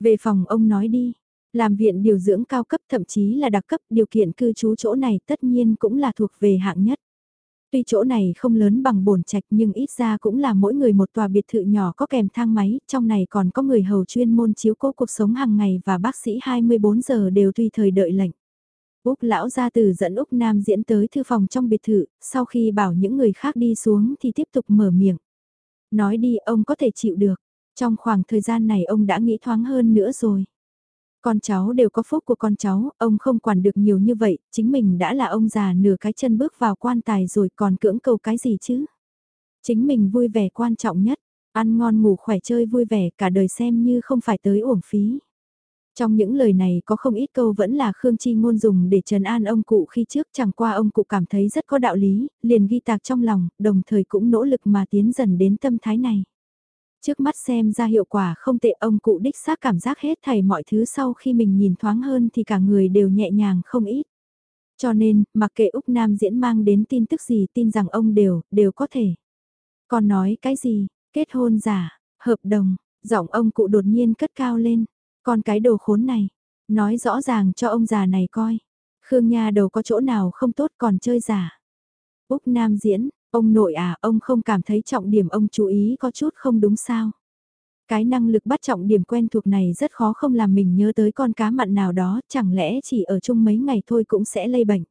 Về phòng ông nói đi, làm viện điều dưỡng cao cấp thậm chí là đặc cấp điều kiện cư trú chỗ này tất nhiên cũng là thuộc về hạng nhất. Tuy chỗ này không lớn bằng bổn trạch nhưng ít ra cũng là mỗi người một tòa biệt thự nhỏ có kèm thang máy, trong này còn có người hầu chuyên môn chiếu cố cuộc sống hàng ngày và bác sĩ 24 giờ đều tùy thời đợi lệnh. Úc lão gia từ dẫn Úc Nam diễn tới thư phòng trong biệt thự, sau khi bảo những người khác đi xuống thì tiếp tục mở miệng. Nói đi ông có thể chịu được, trong khoảng thời gian này ông đã nghĩ thoáng hơn nữa rồi. Con cháu đều có phúc của con cháu, ông không quản được nhiều như vậy, chính mình đã là ông già nửa cái chân bước vào quan tài rồi còn cưỡng cầu cái gì chứ. Chính mình vui vẻ quan trọng nhất, ăn ngon ngủ khỏe chơi vui vẻ cả đời xem như không phải tới uổng phí. Trong những lời này có không ít câu vẫn là Khương Chi ngôn dùng để trần an ông cụ khi trước chẳng qua ông cụ cảm thấy rất có đạo lý, liền ghi tạc trong lòng, đồng thời cũng nỗ lực mà tiến dần đến tâm thái này. Trước mắt xem ra hiệu quả không tệ ông cụ đích xác cảm giác hết thảy mọi thứ sau khi mình nhìn thoáng hơn thì cả người đều nhẹ nhàng không ít. Cho nên, mặc kệ Úc Nam diễn mang đến tin tức gì tin rằng ông đều, đều có thể. Còn nói cái gì, kết hôn giả, hợp đồng, giọng ông cụ đột nhiên cất cao lên. Còn cái đồ khốn này, nói rõ ràng cho ông già này coi. Khương Nha đầu có chỗ nào không tốt còn chơi giả. Úc Nam diễn, ông nội à, ông không cảm thấy trọng điểm ông chú ý có chút không đúng sao. Cái năng lực bắt trọng điểm quen thuộc này rất khó không làm mình nhớ tới con cá mặn nào đó, chẳng lẽ chỉ ở chung mấy ngày thôi cũng sẽ lây bệnh.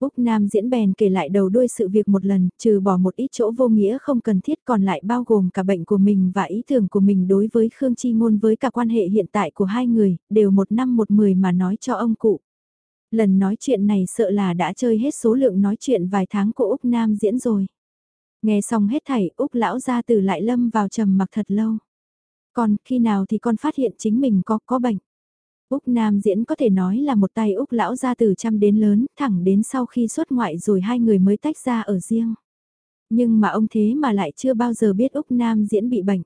Úc Nam diễn bèn kể lại đầu đuôi sự việc một lần, trừ bỏ một ít chỗ vô nghĩa không cần thiết còn lại bao gồm cả bệnh của mình và ý tưởng của mình đối với Khương Chi Ngôn với cả quan hệ hiện tại của hai người, đều một năm một mười mà nói cho ông cụ. Lần nói chuyện này sợ là đã chơi hết số lượng nói chuyện vài tháng của Úc Nam diễn rồi. Nghe xong hết thảy Úc lão ra từ lại lâm vào trầm mặc thật lâu. Còn khi nào thì con phát hiện chính mình có có bệnh. Úc Nam diễn có thể nói là một tay Úc lão ra từ chăm đến lớn, thẳng đến sau khi xuất ngoại rồi hai người mới tách ra ở riêng. Nhưng mà ông thế mà lại chưa bao giờ biết Úc Nam diễn bị bệnh.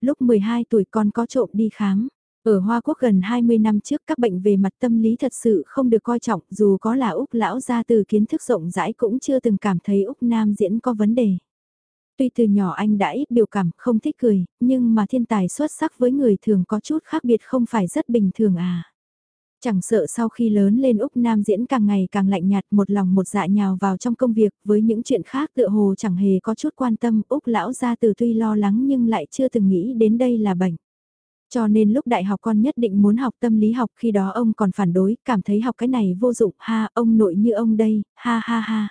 Lúc 12 tuổi con có trộm đi khám. Ở Hoa Quốc gần 20 năm trước các bệnh về mặt tâm lý thật sự không được coi trọng dù có là Úc lão ra từ kiến thức rộng rãi cũng chưa từng cảm thấy Úc Nam diễn có vấn đề. Tuy từ nhỏ anh đã ít biểu cảm, không thích cười, nhưng mà thiên tài xuất sắc với người thường có chút khác biệt không phải rất bình thường à. Chẳng sợ sau khi lớn lên Úc Nam diễn càng ngày càng lạnh nhạt một lòng một dạ nhào vào trong công việc với những chuyện khác tựa hồ chẳng hề có chút quan tâm Úc lão ra từ tuy lo lắng nhưng lại chưa từng nghĩ đến đây là bệnh. Cho nên lúc đại học con nhất định muốn học tâm lý học khi đó ông còn phản đối, cảm thấy học cái này vô dụng, ha, ông nội như ông đây, ha ha ha.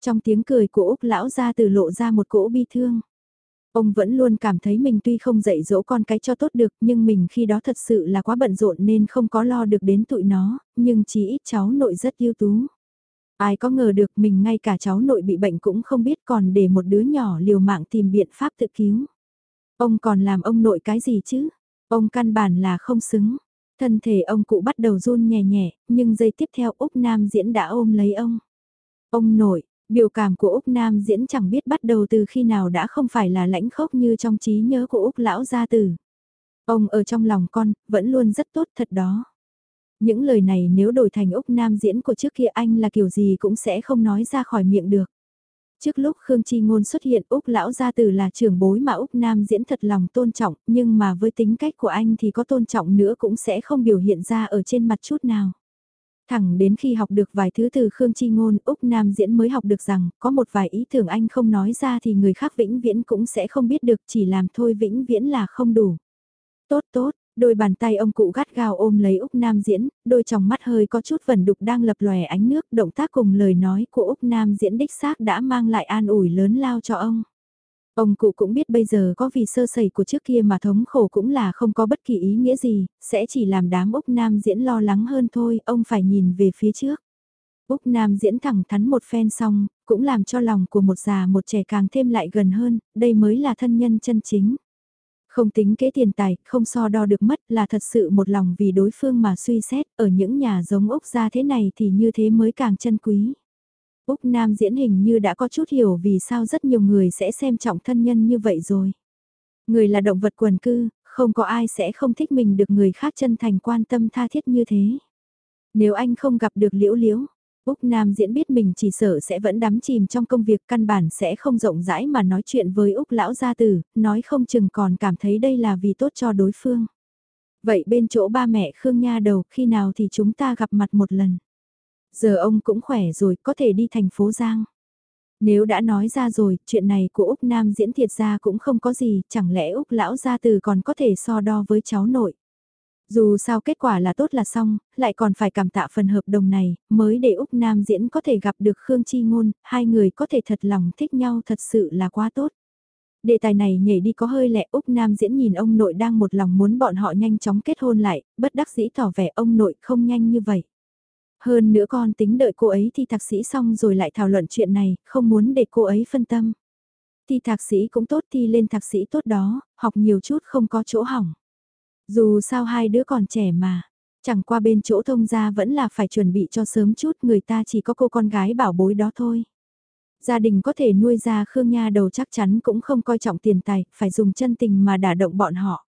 Trong tiếng cười của Úc lão ra từ lộ ra một cỗ bi thương. Ông vẫn luôn cảm thấy mình tuy không dạy dỗ con cái cho tốt được nhưng mình khi đó thật sự là quá bận rộn nên không có lo được đến tụi nó, nhưng chỉ ít cháu nội rất ưu tú. Ai có ngờ được mình ngay cả cháu nội bị bệnh cũng không biết còn để một đứa nhỏ liều mạng tìm biện pháp tự cứu. Ông còn làm ông nội cái gì chứ? Ông căn bản là không xứng. Thân thể ông cụ bắt đầu run nhẹ nhẹ, nhưng giây tiếp theo Úc Nam Diễn đã ôm lấy ông. Ông nội, Biểu cảm của Úc Nam diễn chẳng biết bắt đầu từ khi nào đã không phải là lãnh khốc như trong trí nhớ của Úc lão gia tử. Ông ở trong lòng con, vẫn luôn rất tốt thật đó. Những lời này nếu đổi thành Úc Nam diễn của trước kia anh là kiểu gì cũng sẽ không nói ra khỏi miệng được. Trước lúc Khương Chi Ngôn xuất hiện Úc Lão Gia Tử là trưởng bối mà Úc Nam diễn thật lòng tôn trọng, nhưng mà với tính cách của anh thì có tôn trọng nữa cũng sẽ không biểu hiện ra ở trên mặt chút nào. Thẳng đến khi học được vài thứ từ Khương Chi Ngôn, Úc Nam Diễn mới học được rằng, có một vài ý tưởng anh không nói ra thì người khác vĩnh viễn cũng sẽ không biết được chỉ làm thôi vĩnh viễn là không đủ. Tốt tốt, đôi bàn tay ông cụ gắt gao ôm lấy Úc Nam Diễn, đôi tròng mắt hơi có chút vẩn đục đang lập lòe ánh nước, động tác cùng lời nói của Úc Nam Diễn đích xác đã mang lại an ủi lớn lao cho ông. Ông cụ cũng biết bây giờ có vì sơ sẩy của trước kia mà thống khổ cũng là không có bất kỳ ý nghĩa gì, sẽ chỉ làm đám Úc Nam diễn lo lắng hơn thôi, ông phải nhìn về phía trước. Úc Nam diễn thẳng thắn một phen xong, cũng làm cho lòng của một già một trẻ càng thêm lại gần hơn, đây mới là thân nhân chân chính. Không tính kế tiền tài, không so đo được mất là thật sự một lòng vì đối phương mà suy xét, ở những nhà giống Úc ra thế này thì như thế mới càng chân quý. Úc Nam diễn hình như đã có chút hiểu vì sao rất nhiều người sẽ xem trọng thân nhân như vậy rồi. Người là động vật quần cư, không có ai sẽ không thích mình được người khác chân thành quan tâm tha thiết như thế. Nếu anh không gặp được liễu liễu, Úc Nam diễn biết mình chỉ sợ sẽ vẫn đắm chìm trong công việc căn bản sẽ không rộng rãi mà nói chuyện với Úc lão gia tử, nói không chừng còn cảm thấy đây là vì tốt cho đối phương. Vậy bên chỗ ba mẹ Khương Nha đầu khi nào thì chúng ta gặp mặt một lần. Giờ ông cũng khỏe rồi có thể đi thành phố Giang. Nếu đã nói ra rồi, chuyện này của Úc Nam diễn thiệt ra cũng không có gì, chẳng lẽ Úc lão gia từ còn có thể so đo với cháu nội. Dù sao kết quả là tốt là xong, lại còn phải cảm tạ phần hợp đồng này, mới để Úc Nam diễn có thể gặp được Khương Chi Ngôn, hai người có thể thật lòng thích nhau thật sự là quá tốt. Đề tài này nhảy đi có hơi lẹ Úc Nam diễn nhìn ông nội đang một lòng muốn bọn họ nhanh chóng kết hôn lại, bất đắc dĩ tỏ vẻ ông nội không nhanh như vậy. Hơn nữa con tính đợi cô ấy thi thạc sĩ xong rồi lại thảo luận chuyện này, không muốn để cô ấy phân tâm. Thi thạc sĩ cũng tốt thi lên thạc sĩ tốt đó, học nhiều chút không có chỗ hỏng. Dù sao hai đứa còn trẻ mà, chẳng qua bên chỗ thông gia vẫn là phải chuẩn bị cho sớm chút người ta chỉ có cô con gái bảo bối đó thôi. Gia đình có thể nuôi ra Khương Nha đầu chắc chắn cũng không coi trọng tiền tài, phải dùng chân tình mà đả động bọn họ.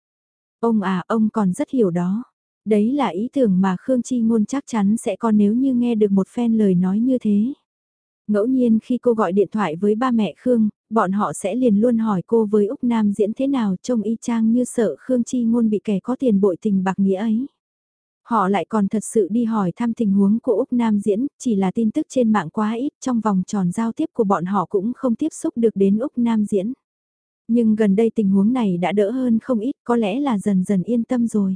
Ông à, ông còn rất hiểu đó. Đấy là ý tưởng mà Khương Chi Ngôn chắc chắn sẽ có nếu như nghe được một phen lời nói như thế. Ngẫu nhiên khi cô gọi điện thoại với ba mẹ Khương, bọn họ sẽ liền luôn hỏi cô với Úc Nam diễn thế nào trông y chang như sợ Khương Chi Ngôn bị kẻ có tiền bội tình bạc nghĩa ấy. Họ lại còn thật sự đi hỏi thăm tình huống của Úc Nam diễn, chỉ là tin tức trên mạng quá ít trong vòng tròn giao tiếp của bọn họ cũng không tiếp xúc được đến Úc Nam diễn. Nhưng gần đây tình huống này đã đỡ hơn không ít, có lẽ là dần dần yên tâm rồi.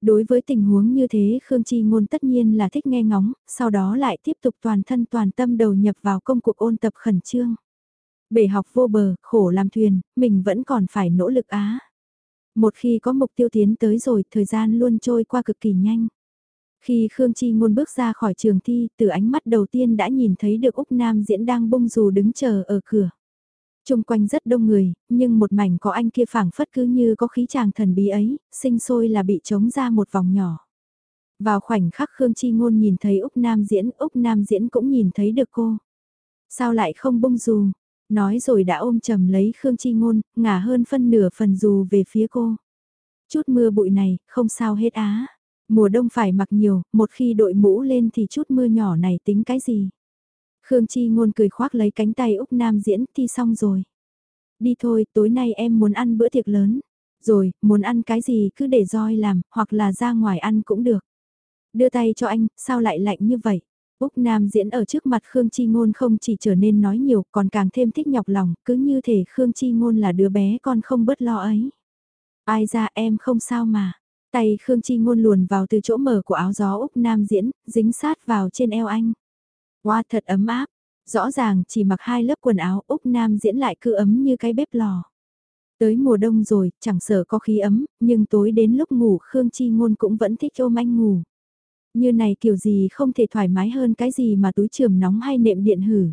Đối với tình huống như thế Khương Chi Ngôn tất nhiên là thích nghe ngóng, sau đó lại tiếp tục toàn thân toàn tâm đầu nhập vào công cuộc ôn tập khẩn trương. Bể học vô bờ, khổ làm thuyền, mình vẫn còn phải nỗ lực á. Một khi có mục tiêu tiến tới rồi, thời gian luôn trôi qua cực kỳ nhanh. Khi Khương Chi Ngôn bước ra khỏi trường thi, từ ánh mắt đầu tiên đã nhìn thấy được Úc Nam Diễn đang bung dù đứng chờ ở cửa. Trung quanh rất đông người, nhưng một mảnh có anh kia phảng phất cứ như có khí chàng thần bí ấy, sinh sôi là bị trống ra một vòng nhỏ. Vào khoảnh khắc Khương Chi Ngôn nhìn thấy Úc Nam Diễn, Úc Nam Diễn cũng nhìn thấy được cô. Sao lại không bung dù? Nói rồi đã ôm chầm lấy Khương Chi Ngôn, ngả hơn phân nửa phần dù về phía cô. Chút mưa bụi này, không sao hết á. Mùa đông phải mặc nhiều, một khi đội mũ lên thì chút mưa nhỏ này tính cái gì? Khương Chi Ngôn cười khoác lấy cánh tay Úc Nam diễn thi xong rồi. Đi thôi, tối nay em muốn ăn bữa tiệc lớn. Rồi, muốn ăn cái gì cứ để roi làm, hoặc là ra ngoài ăn cũng được. Đưa tay cho anh, sao lại lạnh như vậy? Úc Nam diễn ở trước mặt Khương Chi Ngôn không chỉ trở nên nói nhiều còn càng thêm thích nhọc lòng, cứ như thể Khương Chi Ngôn là đứa bé con không bớt lo ấy. Ai ra em không sao mà. Tay Khương Chi Ngôn luồn vào từ chỗ mở của áo gió Úc Nam diễn, dính sát vào trên eo anh. Wow thật ấm áp, rõ ràng chỉ mặc hai lớp quần áo Úc Nam diễn lại cứ ấm như cái bếp lò. Tới mùa đông rồi, chẳng sợ có khí ấm, nhưng tối đến lúc ngủ Khương Chi Ngôn cũng vẫn thích ôm anh ngủ. Như này kiểu gì không thể thoải mái hơn cái gì mà túi trường nóng hay nệm điện hử.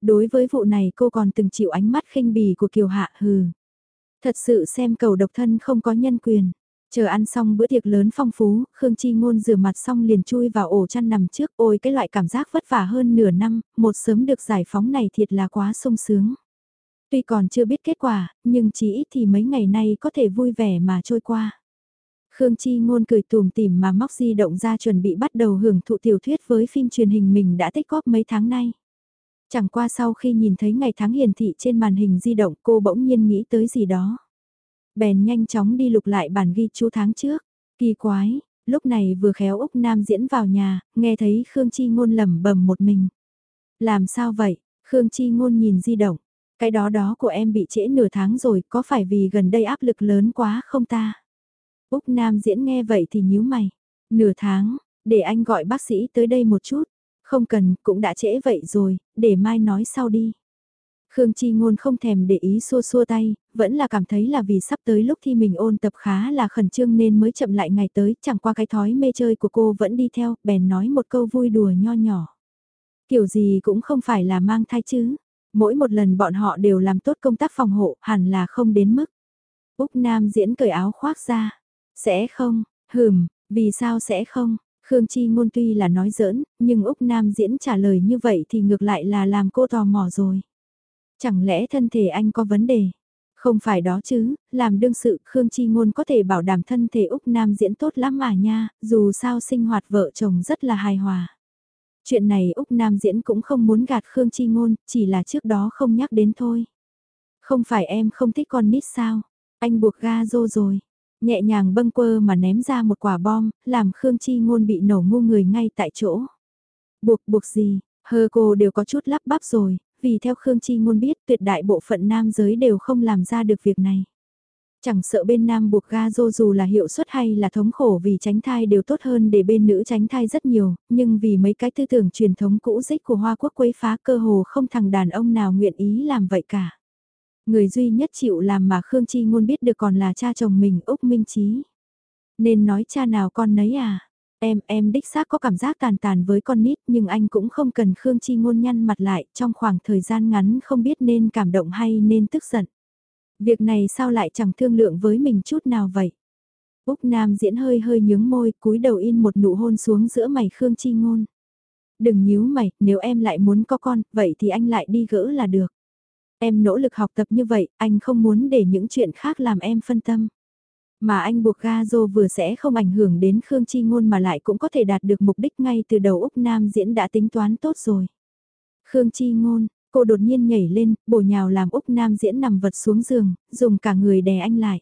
Đối với vụ này cô còn từng chịu ánh mắt khinh bì của Kiều Hạ hừ. Thật sự xem cầu độc thân không có nhân quyền. Chờ ăn xong bữa tiệc lớn phong phú, Khương Chi Ngôn rửa mặt xong liền chui vào ổ chăn nằm trước. Ôi cái loại cảm giác vất vả hơn nửa năm, một sớm được giải phóng này thiệt là quá sung sướng. Tuy còn chưa biết kết quả, nhưng chỉ ít thì mấy ngày nay có thể vui vẻ mà trôi qua. Khương Chi Ngôn cười tùm tìm mà móc di động ra chuẩn bị bắt đầu hưởng thụ tiểu thuyết với phim truyền hình mình đã tích góp mấy tháng nay. Chẳng qua sau khi nhìn thấy ngày tháng hiển thị trên màn hình di động cô bỗng nhiên nghĩ tới gì đó. Bèn nhanh chóng đi lục lại bản ghi chú tháng trước. Kỳ quái, lúc này vừa khéo Úc Nam diễn vào nhà, nghe thấy Khương Chi Ngôn lẩm bẩm một mình. Làm sao vậy? Khương Chi Ngôn nhìn di động. Cái đó đó của em bị trễ nửa tháng rồi, có phải vì gần đây áp lực lớn quá không ta? Úc Nam diễn nghe vậy thì nhíu mày. Nửa tháng, để anh gọi bác sĩ tới đây một chút. Không cần, cũng đã trễ vậy rồi, để mai nói sau đi. Khương Chi Ngôn không thèm để ý xua xua tay, vẫn là cảm thấy là vì sắp tới lúc thi mình ôn tập khá là khẩn trương nên mới chậm lại ngày tới, chẳng qua cái thói mê chơi của cô vẫn đi theo, bèn nói một câu vui đùa nho nhỏ. Kiểu gì cũng không phải là mang thai chứ, mỗi một lần bọn họ đều làm tốt công tác phòng hộ, hẳn là không đến mức. Úc Nam diễn cởi áo khoác ra, sẽ không, hừm, vì sao sẽ không? Khương Chi Ngôn tuy là nói giỡn, nhưng Úc Nam diễn trả lời như vậy thì ngược lại là làm cô tò mò rồi. Chẳng lẽ thân thể anh có vấn đề? Không phải đó chứ, làm đương sự Khương Chi Ngôn có thể bảo đảm thân thể Úc Nam diễn tốt lắm mà nha, dù sao sinh hoạt vợ chồng rất là hài hòa. Chuyện này Úc Nam Diễn cũng không muốn gạt Khương Chi Ngôn, chỉ là trước đó không nhắc đến thôi. Không phải em không thích con nít sao? Anh buộc ga rô rồi. Nhẹ nhàng bâng quơ mà ném ra một quả bom, làm Khương Chi Ngôn bị nổ ngu người ngay tại chỗ. Buộc buộc gì, hơ cô đều có chút lắp bắp rồi, vì theo Khương Chi Ngôn biết tuyệt đại bộ phận nam giới đều không làm ra được việc này. Chẳng sợ bên nam buộc ga dô dù là hiệu suất hay là thống khổ vì tránh thai đều tốt hơn để bên nữ tránh thai rất nhiều, nhưng vì mấy cái tư tưởng truyền thống cũ dích của Hoa Quốc quấy phá cơ hồ không thằng đàn ông nào nguyện ý làm vậy cả. Người duy nhất chịu làm mà Khương Chi Ngôn biết được còn là cha chồng mình Úc Minh Chí. Nên nói cha nào con nấy à? Em, em đích xác có cảm giác tàn tàn với con nít nhưng anh cũng không cần Khương Chi Ngôn nhăn mặt lại trong khoảng thời gian ngắn không biết nên cảm động hay nên tức giận. Việc này sao lại chẳng thương lượng với mình chút nào vậy? Úc Nam diễn hơi hơi nhướng môi, cúi đầu in một nụ hôn xuống giữa mày Khương Chi Ngôn. Đừng nhíu mày, nếu em lại muốn có con, vậy thì anh lại đi gỡ là được. Em nỗ lực học tập như vậy, anh không muốn để những chuyện khác làm em phân tâm. Mà anh buộc Gazo vừa sẽ không ảnh hưởng đến Khương Chi Ngôn mà lại cũng có thể đạt được mục đích ngay từ đầu Úc Nam diễn đã tính toán tốt rồi. Khương Chi Ngôn, cô đột nhiên nhảy lên, bổ nhào làm Úc Nam diễn nằm vật xuống giường, dùng cả người đè anh lại.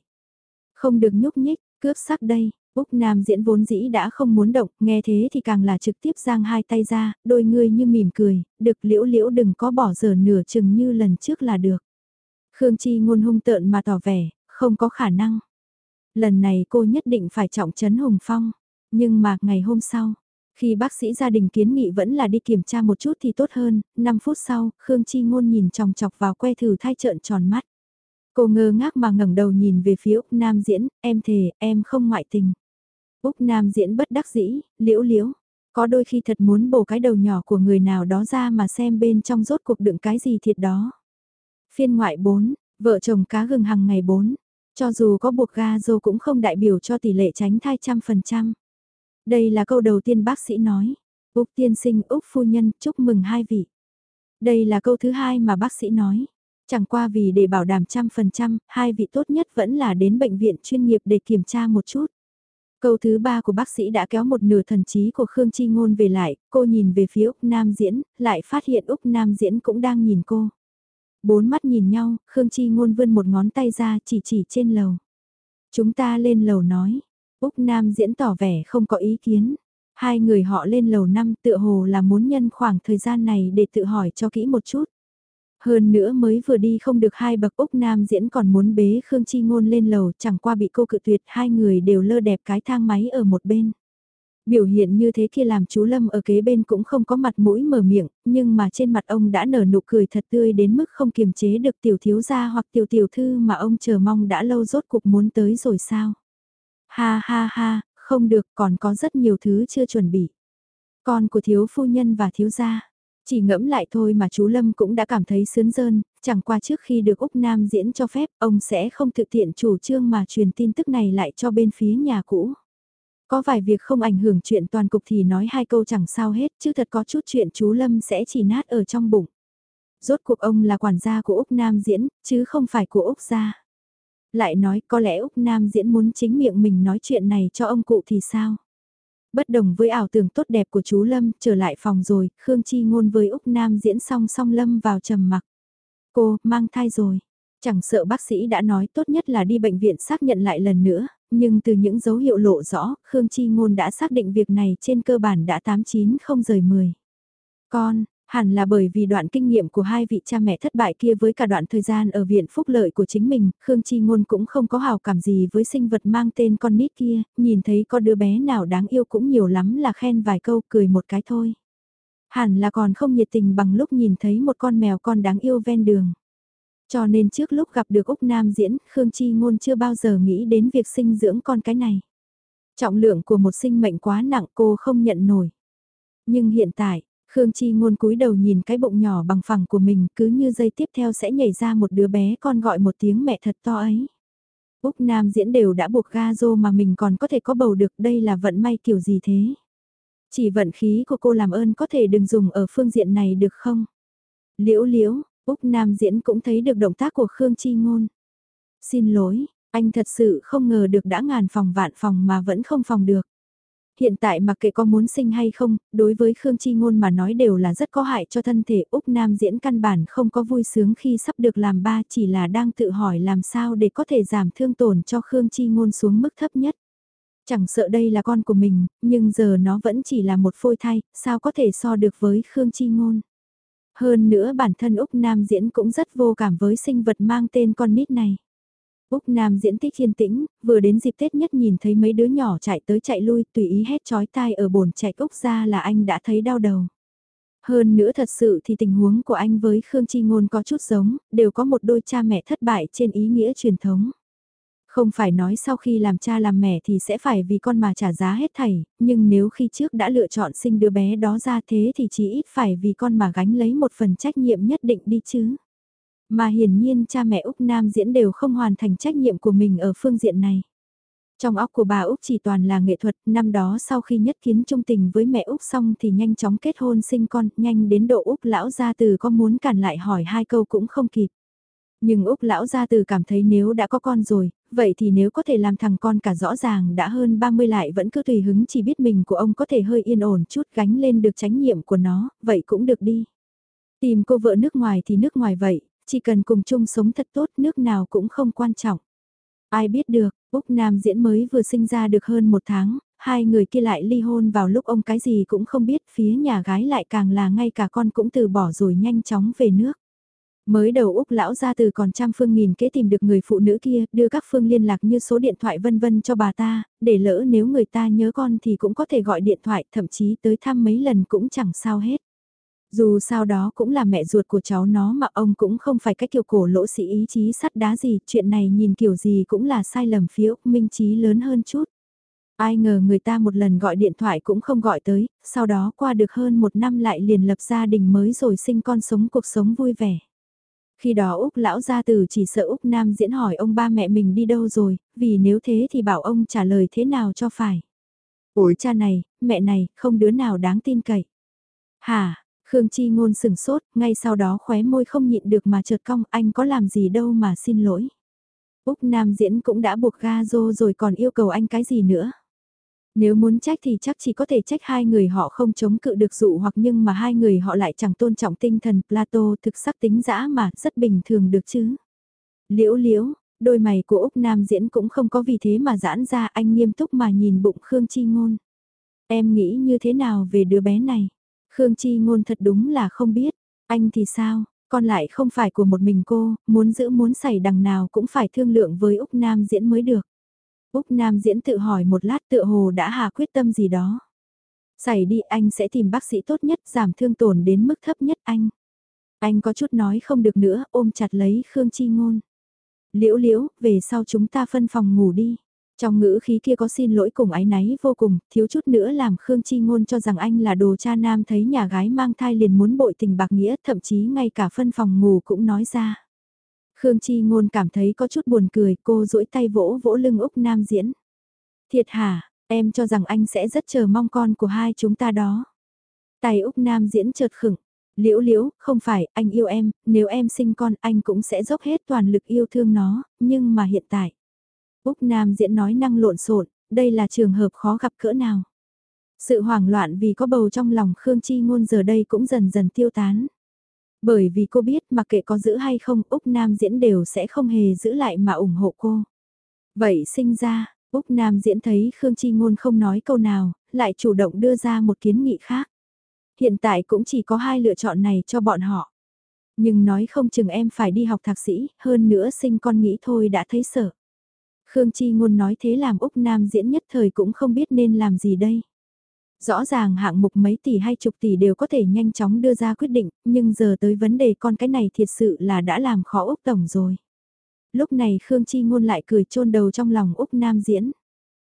Không được nhúc nhích, cướp sắc đây, Úc Nam diễn vốn dĩ đã không muốn động, nghe thế thì càng là trực tiếp giang hai tay ra, đôi người như mỉm cười, được liễu liễu đừng có bỏ giờ nửa chừng như lần trước là được. Khương Chi ngôn hung tợn mà tỏ vẻ, không có khả năng. Lần này cô nhất định phải trọng trấn Hùng Phong, nhưng mà ngày hôm sau, khi bác sĩ gia đình kiến nghị vẫn là đi kiểm tra một chút thì tốt hơn, 5 phút sau, Khương Chi ngôn nhìn chòng chọc vào que thử thai trợn tròn mắt. Cô ngơ ngác mà ngẩng đầu nhìn về phía Úc Nam diễn, em thề, em không ngoại tình. Úc Nam diễn bất đắc dĩ, liễu liễu. Có đôi khi thật muốn bổ cái đầu nhỏ của người nào đó ra mà xem bên trong rốt cuộc đựng cái gì thiệt đó. Phiên ngoại 4, vợ chồng cá gừng hàng ngày 4. Cho dù có buộc ga dô cũng không đại biểu cho tỷ lệ tránh thai trăm phần trăm. Đây là câu đầu tiên bác sĩ nói. Úc tiên sinh Úc phu nhân chúc mừng hai vị. Đây là câu thứ hai mà bác sĩ nói. Chẳng qua vì để bảo đảm trăm phần trăm, hai vị tốt nhất vẫn là đến bệnh viện chuyên nghiệp để kiểm tra một chút. Câu thứ ba của bác sĩ đã kéo một nửa thần trí của Khương Chi Ngôn về lại, cô nhìn về phía Úc Nam Diễn, lại phát hiện Úc Nam Diễn cũng đang nhìn cô. Bốn mắt nhìn nhau, Khương Chi Ngôn vươn một ngón tay ra chỉ chỉ trên lầu. Chúng ta lên lầu nói. Úc Nam Diễn tỏ vẻ không có ý kiến. Hai người họ lên lầu năm tựa hồ là muốn nhân khoảng thời gian này để tự hỏi cho kỹ một chút. Hơn nữa mới vừa đi không được hai bậc Úc Nam diễn còn muốn bế Khương Chi Ngôn lên lầu chẳng qua bị cô cự tuyệt hai người đều lơ đẹp cái thang máy ở một bên. Biểu hiện như thế kia làm chú Lâm ở kế bên cũng không có mặt mũi mở miệng, nhưng mà trên mặt ông đã nở nụ cười thật tươi đến mức không kiềm chế được tiểu thiếu gia hoặc tiểu tiểu thư mà ông chờ mong đã lâu rốt cuộc muốn tới rồi sao. Ha ha ha, không được còn có rất nhiều thứ chưa chuẩn bị. Con của thiếu phu nhân và thiếu gia chỉ ngẫm lại thôi mà chú Lâm cũng đã cảm thấy sướng rơn, chẳng qua trước khi được Úc Nam diễn cho phép, ông sẽ không thực tiện chủ trương mà truyền tin tức này lại cho bên phía nhà cũ. Có vài việc không ảnh hưởng chuyện toàn cục thì nói hai câu chẳng sao hết, chứ thật có chút chuyện chú Lâm sẽ chỉ nát ở trong bụng. Rốt cuộc ông là quản gia của Úc Nam diễn, chứ không phải của Úc gia. Lại nói có lẽ Úc Nam diễn muốn chính miệng mình nói chuyện này cho ông cụ thì sao? Bất đồng với ảo tưởng tốt đẹp của chú Lâm, trở lại phòng rồi, Khương Chi ngôn với Úc Nam diễn song song Lâm vào trầm mặc. Cô, mang thai rồi. Chẳng sợ bác sĩ đã nói tốt nhất là đi bệnh viện xác nhận lại lần nữa, nhưng từ những dấu hiệu lộ rõ, Khương Chi ngôn đã xác định việc này trên cơ bản đã 89 không rời 10. Con, Hẳn là bởi vì đoạn kinh nghiệm của hai vị cha mẹ thất bại kia với cả đoạn thời gian ở viện phúc lợi của chính mình, Khương Chi Ngôn cũng không có hào cảm gì với sinh vật mang tên con nít kia, nhìn thấy con đứa bé nào đáng yêu cũng nhiều lắm là khen vài câu cười một cái thôi. Hẳn là còn không nhiệt tình bằng lúc nhìn thấy một con mèo con đáng yêu ven đường. Cho nên trước lúc gặp được Úc Nam diễn, Khương Chi Ngôn chưa bao giờ nghĩ đến việc sinh dưỡng con cái này. Trọng lượng của một sinh mệnh quá nặng cô không nhận nổi. Nhưng hiện tại, Khương Chi ngôn cúi đầu nhìn cái bụng nhỏ bằng phẳng của mình cứ như giây tiếp theo sẽ nhảy ra một đứa bé con gọi một tiếng mẹ thật to ấy. Úc Nam diễn đều đã buộc ga rô mà mình còn có thể có bầu được đây là vận may kiểu gì thế? Chỉ vận khí của cô làm ơn có thể đừng dùng ở phương diện này được không? Liễu liễu, Úc Nam diễn cũng thấy được động tác của Khương Chi ngôn. Xin lỗi, anh thật sự không ngờ được đã ngàn phòng vạn phòng mà vẫn không phòng được. hiện tại mặc kệ có muốn sinh hay không, đối với Khương Chi Ngôn mà nói đều là rất có hại cho thân thể. Úc Nam diễn căn bản không có vui sướng khi sắp được làm ba chỉ là đang tự hỏi làm sao để có thể giảm thương tổn cho Khương Chi Ngôn xuống mức thấp nhất. Chẳng sợ đây là con của mình, nhưng giờ nó vẫn chỉ là một phôi thai, sao có thể so được với Khương Chi Ngôn. Hơn nữa bản thân Úc Nam diễn cũng rất vô cảm với sinh vật mang tên con nít này. Úc Nam diễn tích yên tĩnh, vừa đến dịp Tết nhất nhìn thấy mấy đứa nhỏ chạy tới chạy lui tùy ý hét chói tai ở bồn chạy Úc ra là anh đã thấy đau đầu. Hơn nữa thật sự thì tình huống của anh với Khương Chi Ngôn có chút giống, đều có một đôi cha mẹ thất bại trên ý nghĩa truyền thống. Không phải nói sau khi làm cha làm mẹ thì sẽ phải vì con mà trả giá hết thảy, nhưng nếu khi trước đã lựa chọn sinh đứa bé đó ra thế thì chỉ ít phải vì con mà gánh lấy một phần trách nhiệm nhất định đi chứ. Mà hiển nhiên cha mẹ Úc Nam diễn đều không hoàn thành trách nhiệm của mình ở phương diện này. Trong óc của bà Úc chỉ toàn là nghệ thuật, năm đó sau khi nhất kiến trung tình với mẹ Úc xong thì nhanh chóng kết hôn sinh con, nhanh đến độ Úc lão gia từ có muốn cản lại hỏi hai câu cũng không kịp. Nhưng Úc lão gia từ cảm thấy nếu đã có con rồi, vậy thì nếu có thể làm thằng con cả rõ ràng đã hơn 30 lại vẫn cứ tùy hứng chỉ biết mình của ông có thể hơi yên ổn chút gánh lên được trách nhiệm của nó, vậy cũng được đi. Tìm cô vợ nước ngoài thì nước ngoài vậy, chỉ cần cùng chung sống thật tốt nước nào cũng không quan trọng. Ai biết được, Úc Nam diễn mới vừa sinh ra được hơn một tháng, hai người kia lại ly hôn vào lúc ông cái gì cũng không biết phía nhà gái lại càng là ngay cả con cũng từ bỏ rồi nhanh chóng về nước. Mới đầu Úc lão ra từ còn trăm phương nghìn kế tìm được người phụ nữ kia, đưa các phương liên lạc như số điện thoại vân vân cho bà ta, để lỡ nếu người ta nhớ con thì cũng có thể gọi điện thoại, thậm chí tới thăm mấy lần cũng chẳng sao hết. Dù sao đó cũng là mẹ ruột của cháu nó mà ông cũng không phải cách kiểu cổ lỗ sĩ ý chí sắt đá gì, chuyện này nhìn kiểu gì cũng là sai lầm phía Úc Minh Trí lớn hơn chút. Ai ngờ người ta một lần gọi điện thoại cũng không gọi tới, sau đó qua được hơn một năm lại liền lập gia đình mới rồi sinh con sống cuộc sống vui vẻ. Khi đó Úc lão gia tử chỉ sợ Úc Nam diễn hỏi ông ba mẹ mình đi đâu rồi, vì nếu thế thì bảo ông trả lời thế nào cho phải. Ủi cha này, mẹ này, không đứa nào đáng tin cậy. Hả, Khương Chi ngôn sừng sốt, ngay sau đó khóe môi không nhịn được mà chợt cong anh có làm gì đâu mà xin lỗi. Úc Nam diễn cũng đã buộc ga rô rồi còn yêu cầu anh cái gì nữa. Nếu muốn trách thì chắc chỉ có thể trách hai người họ không chống cự được dụ hoặc nhưng mà hai người họ lại chẳng tôn trọng tinh thần Plato thực sắc tính dã mà rất bình thường được chứ. Liễu liễu, đôi mày của Úc Nam diễn cũng không có vì thế mà giãn ra anh nghiêm túc mà nhìn bụng Khương Chi Ngôn. Em nghĩ như thế nào về đứa bé này? Khương Chi Ngôn thật đúng là không biết. Anh thì sao? Con lại không phải của một mình cô, muốn giữ muốn xảy đằng nào cũng phải thương lượng với Úc Nam diễn mới được. Úc Nam diễn tự hỏi một lát tựa hồ đã hà quyết tâm gì đó. Xảy đi anh sẽ tìm bác sĩ tốt nhất giảm thương tổn đến mức thấp nhất anh. Anh có chút nói không được nữa ôm chặt lấy Khương Chi Ngôn. Liễu liễu, về sau chúng ta phân phòng ngủ đi. Trong ngữ khí kia có xin lỗi cùng ái náy vô cùng, thiếu chút nữa làm Khương Chi Ngôn cho rằng anh là đồ cha nam thấy nhà gái mang thai liền muốn bội tình bạc nghĩa, thậm chí ngay cả phân phòng ngủ cũng nói ra. Khương Chi Ngôn cảm thấy có chút buồn cười, cô duỗi tay vỗ vỗ lưng Úc Nam diễn. Thiệt hả, em cho rằng anh sẽ rất chờ mong con của hai chúng ta đó. Tay Úc Nam diễn chợt khựng. Liễu liễu, không phải, anh yêu em, nếu em sinh con anh cũng sẽ dốc hết toàn lực yêu thương nó, nhưng mà hiện tại. Úc Nam diễn nói năng lộn xộn, đây là trường hợp khó gặp cỡ nào. Sự hoảng loạn vì có bầu trong lòng Khương Chi Ngôn giờ đây cũng dần dần tiêu tán. Bởi vì cô biết mà kệ có giữ hay không Úc Nam diễn đều sẽ không hề giữ lại mà ủng hộ cô. Vậy sinh ra, Úc Nam diễn thấy Khương Chi Ngôn không nói câu nào, lại chủ động đưa ra một kiến nghị khác. Hiện tại cũng chỉ có hai lựa chọn này cho bọn họ. Nhưng nói không chừng em phải đi học thạc sĩ, hơn nữa sinh con nghĩ thôi đã thấy sợ. Khương Chi Ngôn nói thế làm Úc Nam diễn nhất thời cũng không biết nên làm gì đây. Rõ ràng hạng mục mấy tỷ hay chục tỷ đều có thể nhanh chóng đưa ra quyết định, nhưng giờ tới vấn đề con cái này thiệt sự là đã làm khó Úc Tổng rồi. Lúc này Khương Chi Ngôn lại cười chôn đầu trong lòng Úc Nam diễn.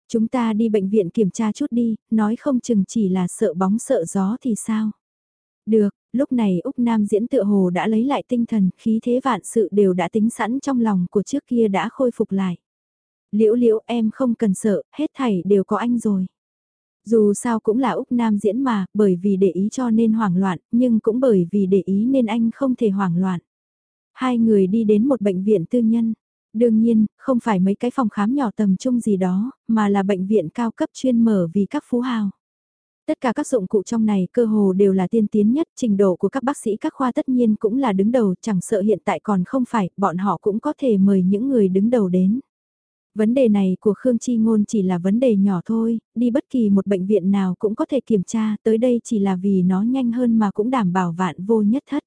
Chúng ta đi bệnh viện kiểm tra chút đi, nói không chừng chỉ là sợ bóng sợ gió thì sao. Được, lúc này Úc Nam diễn tựa hồ đã lấy lại tinh thần, khí thế vạn sự đều đã tính sẵn trong lòng của trước kia đã khôi phục lại. Liễu liễu em không cần sợ, hết thảy đều có anh rồi. Dù sao cũng là Úc Nam diễn mà, bởi vì để ý cho nên hoảng loạn, nhưng cũng bởi vì để ý nên anh không thể hoảng loạn. Hai người đi đến một bệnh viện tư nhân. Đương nhiên, không phải mấy cái phòng khám nhỏ tầm trung gì đó, mà là bệnh viện cao cấp chuyên mở vì các phú hào. Tất cả các dụng cụ trong này cơ hồ đều là tiên tiến nhất, trình độ của các bác sĩ các khoa tất nhiên cũng là đứng đầu, chẳng sợ hiện tại còn không phải, bọn họ cũng có thể mời những người đứng đầu đến. Vấn đề này của Khương Chi Ngôn chỉ là vấn đề nhỏ thôi, đi bất kỳ một bệnh viện nào cũng có thể kiểm tra, tới đây chỉ là vì nó nhanh hơn mà cũng đảm bảo vạn vô nhất thất.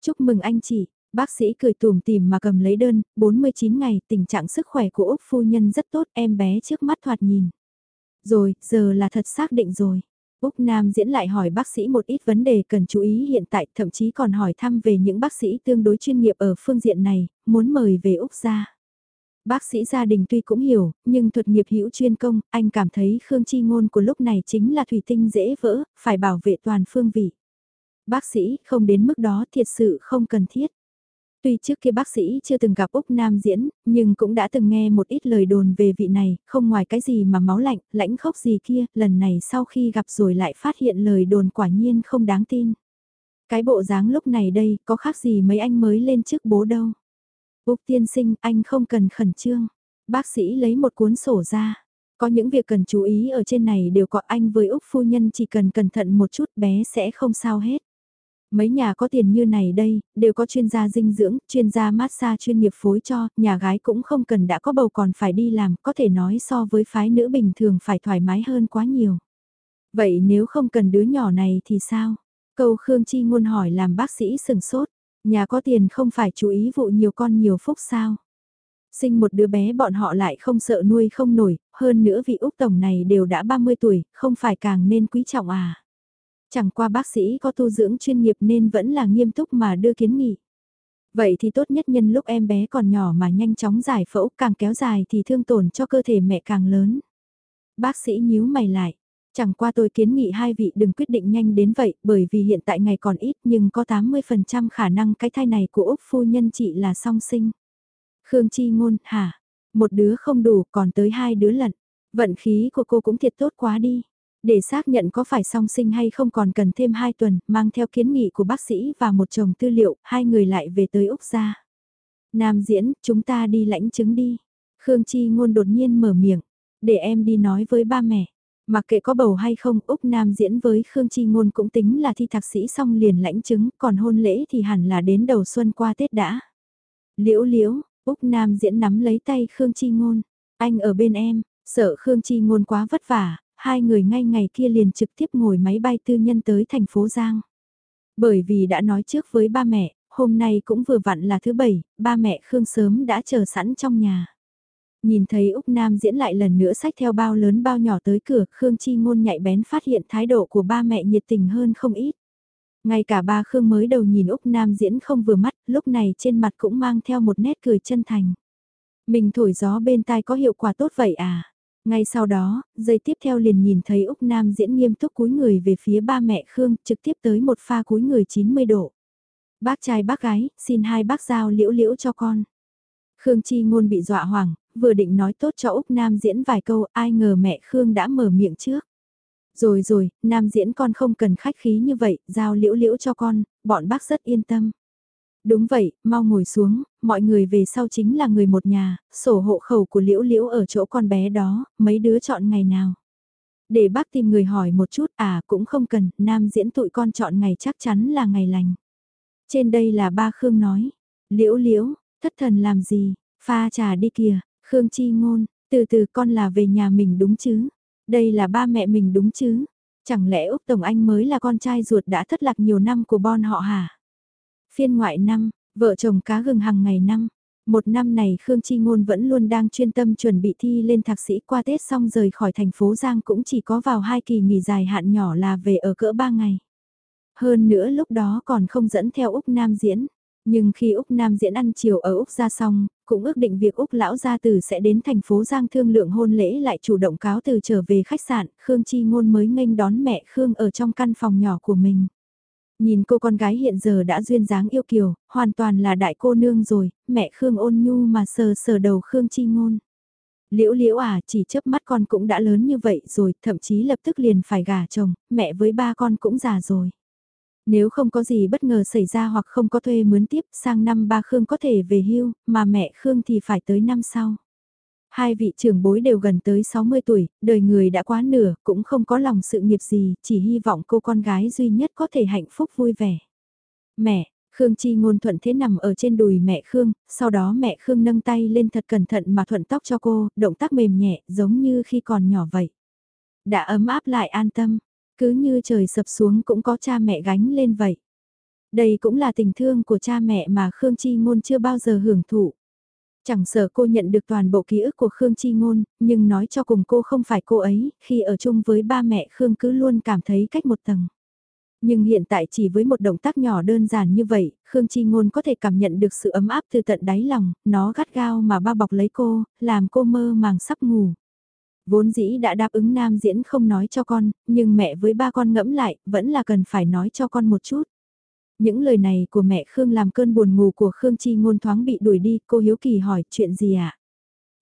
Chúc mừng anh chị, bác sĩ cười tùm tìm mà cầm lấy đơn, 49 ngày, tình trạng sức khỏe của Úc phu nhân rất tốt, em bé trước mắt thoạt nhìn. Rồi, giờ là thật xác định rồi. Úc Nam diễn lại hỏi bác sĩ một ít vấn đề cần chú ý hiện tại, thậm chí còn hỏi thăm về những bác sĩ tương đối chuyên nghiệp ở phương diện này, muốn mời về Úc ra. Bác sĩ gia đình tuy cũng hiểu, nhưng thuật nghiệp hữu chuyên công, anh cảm thấy Khương Chi Ngôn của lúc này chính là thủy tinh dễ vỡ, phải bảo vệ toàn phương vị. Bác sĩ không đến mức đó thiệt sự không cần thiết. Tuy trước kia bác sĩ chưa từng gặp Úc Nam diễn, nhưng cũng đã từng nghe một ít lời đồn về vị này, không ngoài cái gì mà máu lạnh, lãnh khốc gì kia, lần này sau khi gặp rồi lại phát hiện lời đồn quả nhiên không đáng tin. Cái bộ dáng lúc này đây, có khác gì mấy anh mới lên trước bố đâu. Úc tiên sinh, anh không cần khẩn trương. Bác sĩ lấy một cuốn sổ ra. Có những việc cần chú ý ở trên này đều có anh với Úc phu nhân chỉ cần cẩn thận một chút bé sẽ không sao hết. Mấy nhà có tiền như này đây, đều có chuyên gia dinh dưỡng, chuyên gia massage chuyên nghiệp phối cho, nhà gái cũng không cần đã có bầu còn phải đi làm, có thể nói so với phái nữ bình thường phải thoải mái hơn quá nhiều. Vậy nếu không cần đứa nhỏ này thì sao? Câu Khương Chi ngôn hỏi làm bác sĩ sừng sốt, nhà có tiền không phải chú ý vụ nhiều con nhiều phúc sao? Sinh một đứa bé bọn họ lại không sợ nuôi không nổi, hơn nữa vị Úc Tổng này đều đã 30 tuổi, không phải càng nên quý trọng à? Chẳng qua bác sĩ có tu dưỡng chuyên nghiệp nên vẫn là nghiêm túc mà đưa kiến nghị. Vậy thì tốt nhất nhân lúc em bé còn nhỏ mà nhanh chóng giải phẫu càng kéo dài thì thương tổn cho cơ thể mẹ càng lớn. Bác sĩ nhíu mày lại. Chẳng qua tôi kiến nghị hai vị đừng quyết định nhanh đến vậy bởi vì hiện tại ngày còn ít nhưng có 80% khả năng cái thai này của Úc phu nhân chị là song sinh. Khương Chi ngôn, hả? Một đứa không đủ còn tới hai đứa lận. Vận khí của cô cũng thiệt tốt quá đi. Để xác nhận có phải song sinh hay không còn cần thêm 2 tuần, mang theo kiến nghị của bác sĩ và một chồng tư liệu, hai người lại về tới Úc gia. Nam diễn, chúng ta đi lãnh chứng đi. Khương Chi ngôn đột nhiên mở miệng, để em đi nói với ba mẹ. Mặc kệ có bầu hay không, Úc Nam diễn với Khương Chi ngôn cũng tính là thi thạc sĩ xong liền lãnh chứng, còn hôn lễ thì hẳn là đến đầu xuân qua Tết đã. Liễu liễu, Úc Nam diễn nắm lấy tay Khương Chi ngôn, anh ở bên em, sợ Khương Chi ngôn quá vất vả, hai người ngay ngày kia liền trực tiếp ngồi máy bay tư nhân tới thành phố Giang. Bởi vì đã nói trước với ba mẹ, hôm nay cũng vừa vặn là thứ bảy, ba mẹ Khương sớm đã chờ sẵn trong nhà. Nhìn thấy Úc Nam diễn lại lần nữa sách theo bao lớn bao nhỏ tới cửa, Khương Chi ngôn nhạy bén phát hiện thái độ của ba mẹ nhiệt tình hơn không ít. Ngay cả ba Khương mới đầu nhìn Úc Nam diễn không vừa mắt, lúc này trên mặt cũng mang theo một nét cười chân thành. Mình thổi gió bên tai có hiệu quả tốt vậy à? Ngay sau đó, giây tiếp theo liền nhìn thấy Úc Nam diễn nghiêm túc cúi người về phía ba mẹ Khương, trực tiếp tới một pha cúi người 90 độ. Bác trai bác gái, xin hai bác giao liễu liễu cho con. Khương Chi ngôn bị dọa hoảng, vừa định nói tốt cho Úc Nam diễn vài câu, ai ngờ mẹ Khương đã mở miệng trước. Rồi rồi, Nam diễn con không cần khách khí như vậy, giao liễu liễu cho con, bọn bác rất yên tâm. Đúng vậy, mau ngồi xuống, mọi người về sau chính là người một nhà, sổ hộ khẩu của liễu liễu ở chỗ con bé đó, mấy đứa chọn ngày nào. Để bác tìm người hỏi một chút, à cũng không cần, nam diễn tụi con chọn ngày chắc chắn là ngày lành. Trên đây là ba Khương nói, liễu liễu, thất thần làm gì, pha trà đi kìa, Khương chi ngôn, từ từ con là về nhà mình đúng chứ, đây là ba mẹ mình đúng chứ, chẳng lẽ Úc Tổng Anh mới là con trai ruột đã thất lạc nhiều năm của bon họ hả? Phiên ngoại năm, vợ chồng cá gừng hàng ngày năm. Một năm này Khương Chi Ngôn vẫn luôn đang chuyên tâm chuẩn bị thi lên thạc sĩ qua Tết xong rời khỏi thành phố Giang cũng chỉ có vào hai kỳ nghỉ dài hạn nhỏ là về ở cỡ ba ngày. Hơn nữa lúc đó còn không dẫn theo Úc Nam diễn. Nhưng khi Úc Nam diễn ăn chiều ở Úc ra xong, cũng ước định việc Úc lão gia tử sẽ đến thành phố Giang thương lượng hôn lễ lại chủ động cáo từ trở về khách sạn, Khương Chi Ngôn mới nghênh đón mẹ Khương ở trong căn phòng nhỏ của mình. Nhìn cô con gái hiện giờ đã duyên dáng yêu kiều, hoàn toàn là đại cô nương rồi, mẹ Khương ôn nhu mà sờ sờ đầu Khương chi ngôn. Liễu liễu à, chỉ chớp mắt con cũng đã lớn như vậy rồi, thậm chí lập tức liền phải gả chồng, mẹ với ba con cũng già rồi. Nếu không có gì bất ngờ xảy ra hoặc không có thuê mướn tiếp, sang năm ba Khương có thể về hưu, mà mẹ Khương thì phải tới năm sau. Hai vị trưởng bối đều gần tới 60 tuổi, đời người đã quá nửa, cũng không có lòng sự nghiệp gì, chỉ hy vọng cô con gái duy nhất có thể hạnh phúc vui vẻ. Mẹ, Khương Chi ngôn thuận thế nằm ở trên đùi mẹ Khương, sau đó mẹ Khương nâng tay lên thật cẩn thận mà thuận tóc cho cô, động tác mềm nhẹ, giống như khi còn nhỏ vậy. Đã ấm áp lại an tâm, cứ như trời sập xuống cũng có cha mẹ gánh lên vậy. Đây cũng là tình thương của cha mẹ mà Khương Chi ngôn chưa bao giờ hưởng thụ. Chẳng sợ cô nhận được toàn bộ ký ức của Khương Chi Ngôn, nhưng nói cho cùng cô không phải cô ấy, khi ở chung với ba mẹ Khương cứ luôn cảm thấy cách một tầng. Nhưng hiện tại chỉ với một động tác nhỏ đơn giản như vậy, Khương Chi Ngôn có thể cảm nhận được sự ấm áp từ tận đáy lòng, nó gắt gao mà bao bọc lấy cô, làm cô mơ màng sắp ngủ. Vốn dĩ đã đáp ứng nam diễn không nói cho con, nhưng mẹ với ba con ngẫm lại, vẫn là cần phải nói cho con một chút. Những lời này của mẹ Khương làm cơn buồn ngủ của Khương Chi ngôn thoáng bị đuổi đi, cô hiếu kỳ hỏi chuyện gì ạ? À?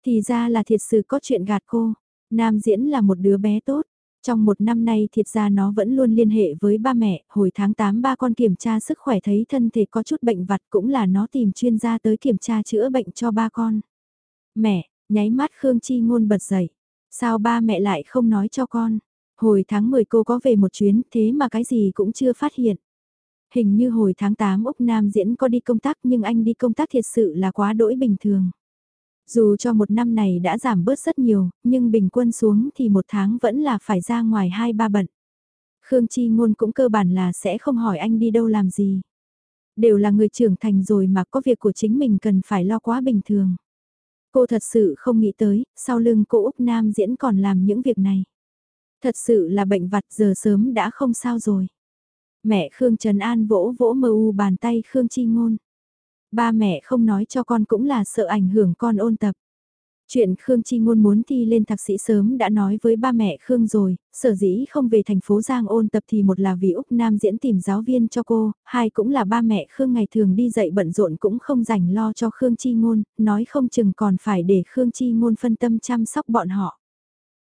Thì ra là thiệt sự có chuyện gạt cô. Nam diễn là một đứa bé tốt. Trong một năm nay thiệt ra nó vẫn luôn liên hệ với ba mẹ, hồi tháng 8 ba con kiểm tra sức khỏe thấy thân thể có chút bệnh vặt cũng là nó tìm chuyên gia tới kiểm tra chữa bệnh cho ba con. Mẹ, nháy mắt Khương Chi ngôn bật dậy. Sao ba mẹ lại không nói cho con? Hồi tháng 10 cô có về một chuyến thế mà cái gì cũng chưa phát hiện. Hình như hồi tháng 8 Úc Nam diễn có đi công tác nhưng anh đi công tác thiệt sự là quá đỗi bình thường. Dù cho một năm này đã giảm bớt rất nhiều, nhưng bình quân xuống thì một tháng vẫn là phải ra ngoài hai ba bận. Khương Chi Ngôn cũng cơ bản là sẽ không hỏi anh đi đâu làm gì. Đều là người trưởng thành rồi mà có việc của chính mình cần phải lo quá bình thường. Cô thật sự không nghĩ tới, sau lưng cô Úc Nam diễn còn làm những việc này. Thật sự là bệnh vặt giờ sớm đã không sao rồi. Mẹ Khương Trần An vỗ vỗ mờ u bàn tay Khương Chi Ngôn. Ba mẹ không nói cho con cũng là sợ ảnh hưởng con ôn tập. Chuyện Khương Chi Ngôn muốn thi lên thạc sĩ sớm đã nói với ba mẹ Khương rồi, sở dĩ không về thành phố Giang ôn tập thì một là vì Úc Nam diễn tìm giáo viên cho cô, hai cũng là ba mẹ Khương ngày thường đi dạy bận rộn cũng không dành lo cho Khương Chi Ngôn, nói không chừng còn phải để Khương Chi Ngôn phân tâm chăm sóc bọn họ.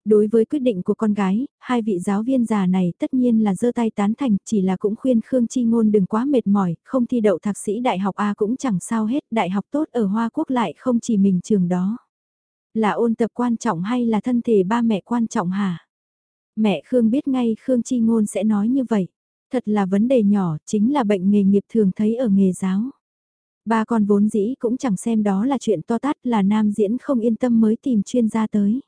Đối với quyết định của con gái, hai vị giáo viên già này tất nhiên là giơ tay tán thành, chỉ là cũng khuyên Khương Chi Ngôn đừng quá mệt mỏi, không thi đậu thạc sĩ đại học A cũng chẳng sao hết, đại học tốt ở Hoa Quốc lại không chỉ mình trường đó. Là ôn tập quan trọng hay là thân thể ba mẹ quan trọng hả? Mẹ Khương biết ngay Khương Chi Ngôn sẽ nói như vậy. Thật là vấn đề nhỏ, chính là bệnh nghề nghiệp thường thấy ở nghề giáo. Ba con vốn dĩ cũng chẳng xem đó là chuyện to tát là nam diễn không yên tâm mới tìm chuyên gia tới.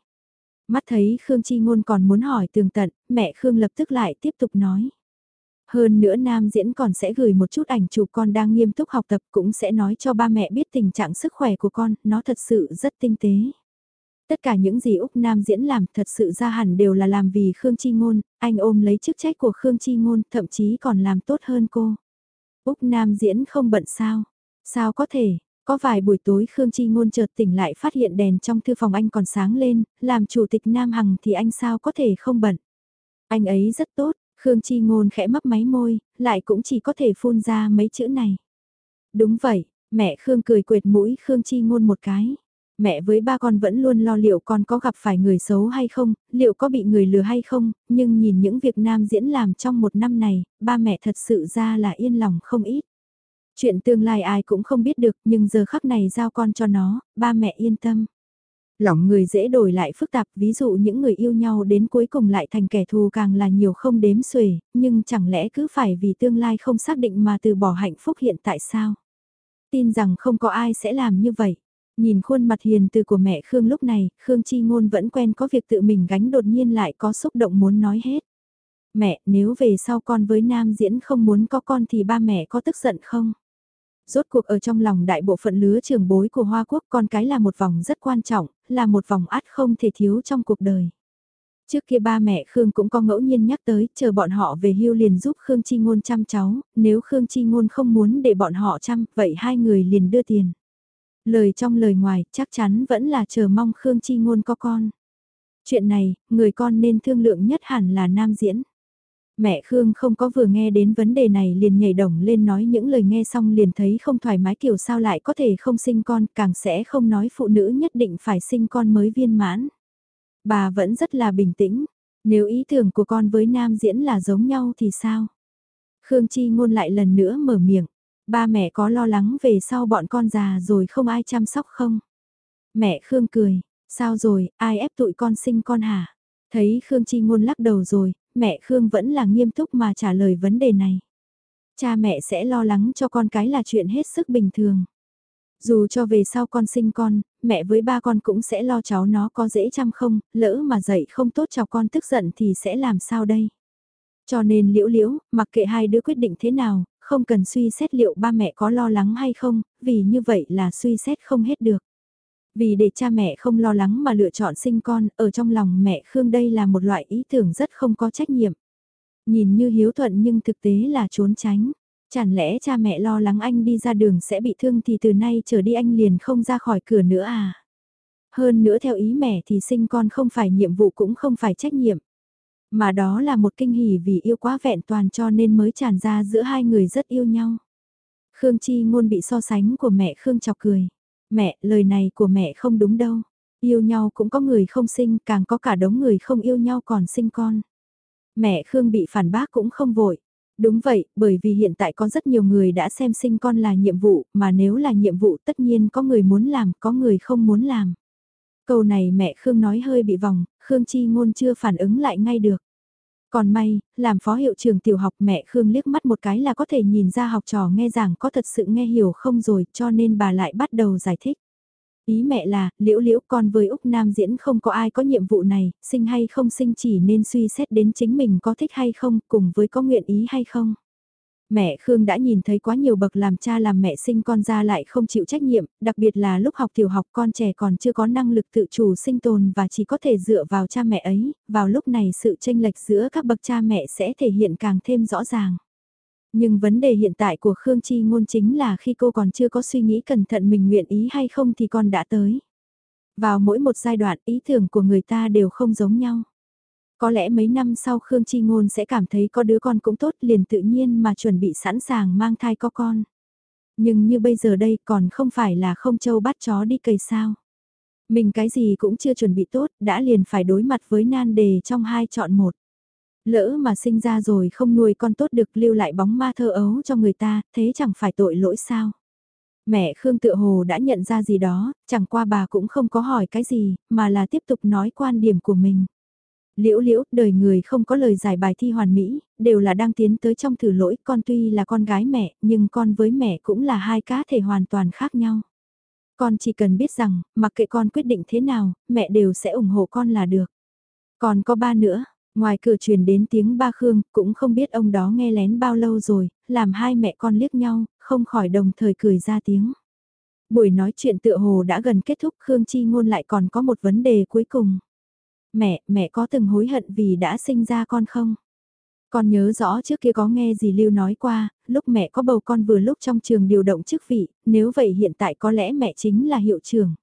Mắt thấy Khương Chi Ngôn còn muốn hỏi tường tận, mẹ Khương lập tức lại tiếp tục nói. Hơn nữa nam diễn còn sẽ gửi một chút ảnh chụp con đang nghiêm túc học tập cũng sẽ nói cho ba mẹ biết tình trạng sức khỏe của con, nó thật sự rất tinh tế. Tất cả những gì Úc Nam diễn làm thật sự ra hẳn đều là làm vì Khương Chi Ngôn, anh ôm lấy chức trách của Khương Chi Ngôn, thậm chí còn làm tốt hơn cô. Úc Nam diễn không bận sao? Sao có thể, có vài buổi tối Khương Chi Ngôn chợt tỉnh lại phát hiện đèn trong thư phòng anh còn sáng lên, làm chủ tịch Nam Hằng thì anh sao có thể không bận. Anh ấy rất tốt, Khương Chi Ngôn khẽ mấp máy môi, lại cũng chỉ có thể phun ra mấy chữ này. Đúng vậy, mẹ Khương cười quệt mũi Khương Chi Ngôn một cái. Mẹ với ba con vẫn luôn lo liệu con có gặp phải người xấu hay không, liệu có bị người lừa hay không, nhưng nhìn những việc Nam diễn làm trong một năm này, ba mẹ thật sự ra là yên lòng không ít. Chuyện tương lai ai cũng không biết được nhưng giờ khắc này giao con cho nó, ba mẹ yên tâm. Lòng người dễ đổi lại phức tạp, ví dụ những người yêu nhau đến cuối cùng lại thành kẻ thù càng là nhiều không đếm xuể, nhưng chẳng lẽ cứ phải vì tương lai không xác định mà từ bỏ hạnh phúc hiện tại sao? Tin rằng không có ai sẽ làm như vậy. Nhìn khuôn mặt hiền từ của mẹ Khương lúc này, Khương Chi Ngôn vẫn quen có việc tự mình gánh đột nhiên lại có xúc động muốn nói hết. Mẹ, nếu về sau con với nam diễn không muốn có con thì ba mẹ có tức giận không? Rốt cuộc ở trong lòng đại bộ phận lứa trường bối của Hoa Quốc con cái là một vòng rất quan trọng, là một vòng át không thể thiếu trong cuộc đời. Trước kia ba mẹ Khương cũng có ngẫu nhiên nhắc tới, chờ bọn họ về hưu liền giúp Khương Chi Ngôn chăm cháu, nếu Khương Chi Ngôn không muốn để bọn họ chăm, vậy hai người liền đưa tiền. Lời trong lời ngoài, chắc chắn vẫn là chờ mong Khương Chi Ngôn có con. Chuyện này, người con nên thương lượng nhất hẳn là nam diễn. Mẹ Khương không có vừa nghe đến vấn đề này liền nhảy đồng lên nói những lời nghe xong liền thấy không thoải mái kiểu sao lại có thể không sinh con, càng sẽ không nói phụ nữ nhất định phải sinh con mới viên mãn. Bà vẫn rất là bình tĩnh, nếu ý tưởng của con với nam diễn là giống nhau thì sao? Khương Chi ngôn lại lần nữa mở miệng. Ba mẹ có lo lắng về sau bọn con già rồi không ai chăm sóc không? Mẹ Khương cười, sao rồi, ai ép tụi con sinh con hả? Thấy Khương Chi ngôn lắc đầu rồi, mẹ Khương vẫn là nghiêm túc mà trả lời vấn đề này. Cha mẹ sẽ lo lắng cho con cái là chuyện hết sức bình thường. Dù cho về sau con sinh con, mẹ với ba con cũng sẽ lo cháu nó có dễ chăm không, lỡ mà dạy không tốt cháu con tức giận thì sẽ làm sao đây? Cho nên liễu liễu, mặc kệ hai đứa quyết định thế nào, không cần suy xét liệu ba mẹ có lo lắng hay không, vì như vậy là suy xét không hết được. Vì để cha mẹ không lo lắng mà lựa chọn sinh con, ở trong lòng mẹ Khương đây là một loại ý tưởng rất không có trách nhiệm. Nhìn như hiếu thuận nhưng thực tế là trốn tránh. Chẳng lẽ cha mẹ lo lắng anh đi ra đường sẽ bị thương thì từ nay trở đi anh liền không ra khỏi cửa nữa à? Hơn nữa theo ý mẹ thì sinh con không phải nhiệm vụ cũng không phải trách nhiệm. Mà đó là một kinh hỉ vì yêu quá vẹn toàn cho nên mới tràn ra giữa hai người rất yêu nhau. Khương Chi ngôn bị so sánh của mẹ Khương chọc cười. Mẹ, lời này của mẹ không đúng đâu. Yêu nhau cũng có người không sinh, càng có cả đống người không yêu nhau còn sinh con. Mẹ Khương bị phản bác cũng không vội. Đúng vậy, bởi vì hiện tại có rất nhiều người đã xem sinh con là nhiệm vụ, mà nếu là nhiệm vụ tất nhiên có người muốn làm, có người không muốn làm. Câu này mẹ Khương nói hơi bị vòng, Khương Chi Ngôn chưa phản ứng lại ngay được. Còn may, làm phó hiệu trưởng tiểu học mẹ Khương liếc mắt một cái là có thể nhìn ra học trò nghe giảng có thật sự nghe hiểu không rồi cho nên bà lại bắt đầu giải thích. Ý mẹ là, liễu liễu con với Úc Nam diễn không có ai có nhiệm vụ này, sinh hay không sinh chỉ nên suy xét đến chính mình có thích hay không, cùng với có nguyện ý hay không. Mẹ Khương đã nhìn thấy quá nhiều bậc làm cha làm mẹ sinh con ra lại không chịu trách nhiệm, đặc biệt là lúc học tiểu học con trẻ còn chưa có năng lực tự chủ sinh tồn và chỉ có thể dựa vào cha mẹ ấy, vào lúc này sự tranh lệch giữa các bậc cha mẹ sẽ thể hiện càng thêm rõ ràng. Nhưng vấn đề hiện tại của Khương Chi ngôn chính là khi cô còn chưa có suy nghĩ cẩn thận mình nguyện ý hay không thì con đã tới. Vào mỗi một giai đoạn ý tưởng của người ta đều không giống nhau. Có lẽ mấy năm sau Khương Chi Ngôn sẽ cảm thấy có đứa con cũng tốt liền tự nhiên mà chuẩn bị sẵn sàng mang thai có con. Nhưng như bây giờ đây còn không phải là không châu bắt chó đi cầy sao. Mình cái gì cũng chưa chuẩn bị tốt, đã liền phải đối mặt với nan đề trong hai chọn một. Lỡ mà sinh ra rồi không nuôi con tốt được lưu lại bóng ma thơ ấu cho người ta, thế chẳng phải tội lỗi sao. Mẹ Khương tự hồ đã nhận ra gì đó, chẳng qua bà cũng không có hỏi cái gì, mà là tiếp tục nói quan điểm của mình. Liễu liễu, đời người không có lời giải bài thi hoàn mỹ, đều là đang tiến tới trong thử lỗi, con tuy là con gái mẹ, nhưng con với mẹ cũng là hai cá thể hoàn toàn khác nhau. Con chỉ cần biết rằng, mặc kệ con quyết định thế nào, mẹ đều sẽ ủng hộ con là được. Còn có ba nữa, ngoài cửa truyền đến tiếng ba Khương, cũng không biết ông đó nghe lén bao lâu rồi, làm hai mẹ con liếc nhau, không khỏi đồng thời cười ra tiếng. Buổi nói chuyện tựa hồ đã gần kết thúc Khương Chi Ngôn lại còn có một vấn đề cuối cùng. Mẹ, mẹ có từng hối hận vì đã sinh ra con không? Con nhớ rõ trước kia có nghe gì Lưu nói qua, lúc mẹ có bầu con vừa lúc trong trường điều động chức vị, nếu vậy hiện tại có lẽ mẹ chính là hiệu trưởng.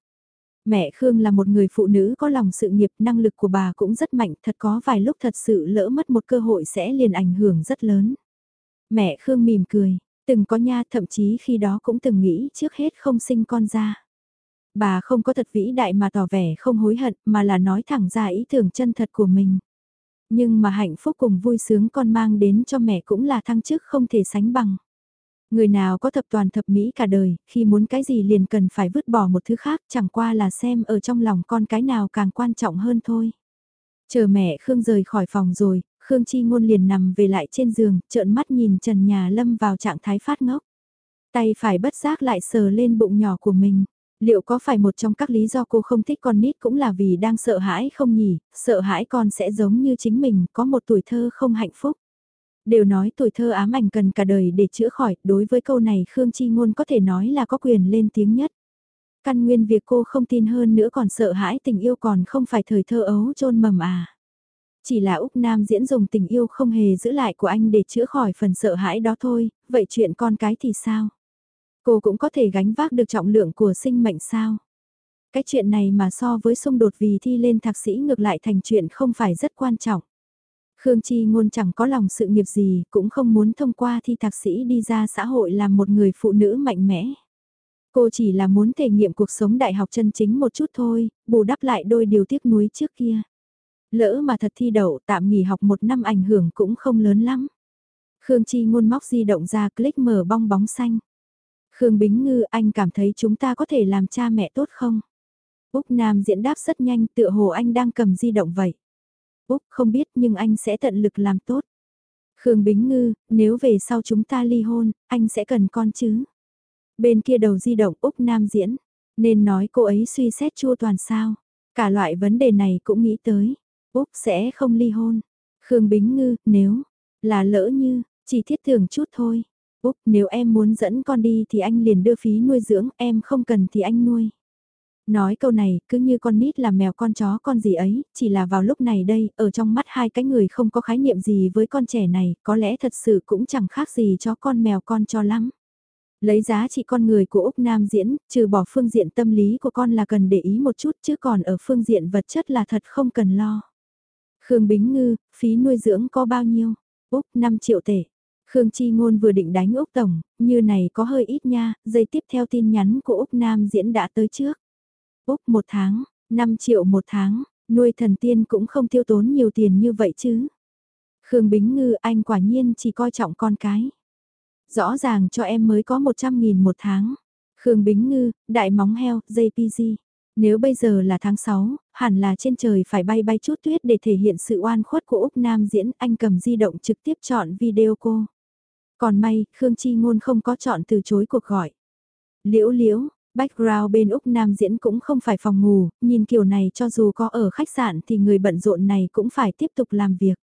Mẹ Khương là một người phụ nữ có lòng sự nghiệp, năng lực của bà cũng rất mạnh, thật có vài lúc thật sự lỡ mất một cơ hội sẽ liền ảnh hưởng rất lớn. Mẹ Khương mỉm cười, từng có nha thậm chí khi đó cũng từng nghĩ trước hết không sinh con ra. Bà không có thật vĩ đại mà tỏ vẻ không hối hận mà là nói thẳng ra ý tưởng chân thật của mình. Nhưng mà hạnh phúc cùng vui sướng con mang đến cho mẹ cũng là thăng chức không thể sánh bằng. Người nào có thập toàn thập mỹ cả đời, khi muốn cái gì liền cần phải vứt bỏ một thứ khác chẳng qua là xem ở trong lòng con cái nào càng quan trọng hơn thôi. Chờ mẹ Khương rời khỏi phòng rồi, Khương Chi Ngôn liền nằm về lại trên giường, trợn mắt nhìn Trần Nhà Lâm vào trạng thái phát ngốc. Tay phải bất giác lại sờ lên bụng nhỏ của mình. Liệu có phải một trong các lý do cô không thích con nít cũng là vì đang sợ hãi không nhỉ, sợ hãi con sẽ giống như chính mình, có một tuổi thơ không hạnh phúc. Đều nói tuổi thơ ám ảnh cần cả đời để chữa khỏi, đối với câu này Khương Chi Ngôn có thể nói là có quyền lên tiếng nhất. Căn nguyên việc cô không tin hơn nữa còn sợ hãi tình yêu còn không phải thời thơ ấu trôn mầm à. Chỉ là Úc Nam diễn dùng tình yêu không hề giữ lại của anh để chữa khỏi phần sợ hãi đó thôi, vậy chuyện con cái thì sao? Cô cũng có thể gánh vác được trọng lượng của sinh mệnh sao? Cái chuyện này mà so với xung đột vì thi lên thạc sĩ ngược lại thành chuyện không phải rất quan trọng. Khương Chi ngôn chẳng có lòng sự nghiệp gì, cũng không muốn thông qua thi thạc sĩ đi ra xã hội làm một người phụ nữ mạnh mẽ. Cô chỉ là muốn thể nghiệm cuộc sống đại học chân chính một chút thôi, bù đắp lại đôi điều tiếc nuối trước kia. Lỡ mà thật thi đậu tạm nghỉ học một năm ảnh hưởng cũng không lớn lắm. Khương Chi ngôn móc di động ra click mở bong bóng xanh. Khương Bính Ngư anh cảm thấy chúng ta có thể làm cha mẹ tốt không? Úc Nam diễn đáp rất nhanh tựa hồ anh đang cầm di động vậy. Úc không biết nhưng anh sẽ tận lực làm tốt. Khương Bính Ngư, nếu về sau chúng ta ly hôn, anh sẽ cần con chứ? Bên kia đầu di động Úc Nam diễn, nên nói cô ấy suy xét chua toàn sao. Cả loại vấn đề này cũng nghĩ tới. Úc sẽ không ly hôn. Khương Bính Ngư, nếu là lỡ như, chỉ thiết tưởng chút thôi. Úc, nếu em muốn dẫn con đi thì anh liền đưa phí nuôi dưỡng, em không cần thì anh nuôi. Nói câu này, cứ như con nít là mèo con chó con gì ấy, chỉ là vào lúc này đây, ở trong mắt hai cái người không có khái niệm gì với con trẻ này, có lẽ thật sự cũng chẳng khác gì cho con mèo con cho lắm. Lấy giá trị con người của Úc Nam diễn, trừ bỏ phương diện tâm lý của con là cần để ý một chút chứ còn ở phương diện vật chất là thật không cần lo. Khương Bính Ngư, phí nuôi dưỡng có bao nhiêu? Úc 5 triệu tệ. Khương Chi Ngôn vừa định đánh Úc Tổng, như này có hơi ít nha, giây tiếp theo tin nhắn của Úc Nam diễn đã tới trước. Úc một tháng, 5 triệu một tháng, nuôi thần tiên cũng không tiêu tốn nhiều tiền như vậy chứ. Khương Bính Ngư anh quả nhiên chỉ coi trọng con cái. Rõ ràng cho em mới có 100.000 một tháng. Khương Bính Ngư, đại móng heo, JPG. Nếu bây giờ là tháng 6, hẳn là trên trời phải bay bay chút tuyết để thể hiện sự oan khuất của Úc Nam diễn, anh cầm di động trực tiếp chọn video cô. Còn may, Khương Chi Ngôn không có chọn từ chối cuộc gọi. Liễu liễu, background bên Úc Nam diễn cũng không phải phòng ngủ, nhìn kiểu này cho dù có ở khách sạn thì người bận rộn này cũng phải tiếp tục làm việc.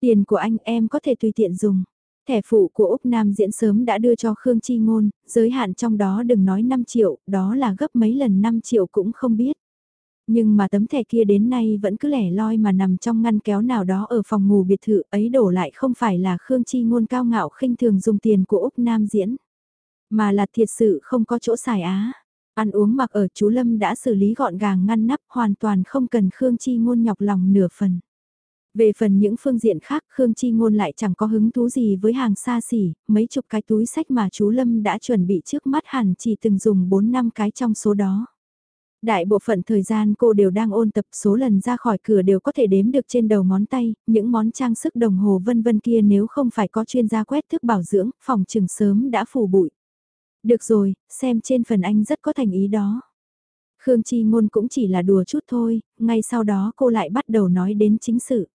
Tiền của anh em có thể tùy tiện dùng. Thẻ phụ của Úc Nam diễn sớm đã đưa cho Khương Chi Ngôn, giới hạn trong đó đừng nói 5 triệu, đó là gấp mấy lần 5 triệu cũng không biết. Nhưng mà tấm thẻ kia đến nay vẫn cứ lẻ loi mà nằm trong ngăn kéo nào đó ở phòng ngủ biệt thự ấy đổ lại không phải là Khương Chi Ngôn cao ngạo khinh thường dùng tiền của Úc Nam diễn. Mà là thiệt sự không có chỗ xài á. Ăn uống mặc ở chú Lâm đã xử lý gọn gàng ngăn nắp hoàn toàn không cần Khương Chi Ngôn nhọc lòng nửa phần. Về phần những phương diện khác Khương Chi Ngôn lại chẳng có hứng thú gì với hàng xa xỉ, mấy chục cái túi sách mà chú Lâm đã chuẩn bị trước mắt hẳn chỉ từng dùng 4 năm cái trong số đó. Đại bộ phận thời gian cô đều đang ôn tập số lần ra khỏi cửa đều có thể đếm được trên đầu ngón tay, những món trang sức đồng hồ vân vân kia nếu không phải có chuyên gia quét thức bảo dưỡng, phòng trừng sớm đã phủ bụi. Được rồi, xem trên phần anh rất có thành ý đó. Khương Chi Ngôn cũng chỉ là đùa chút thôi, ngay sau đó cô lại bắt đầu nói đến chính sự.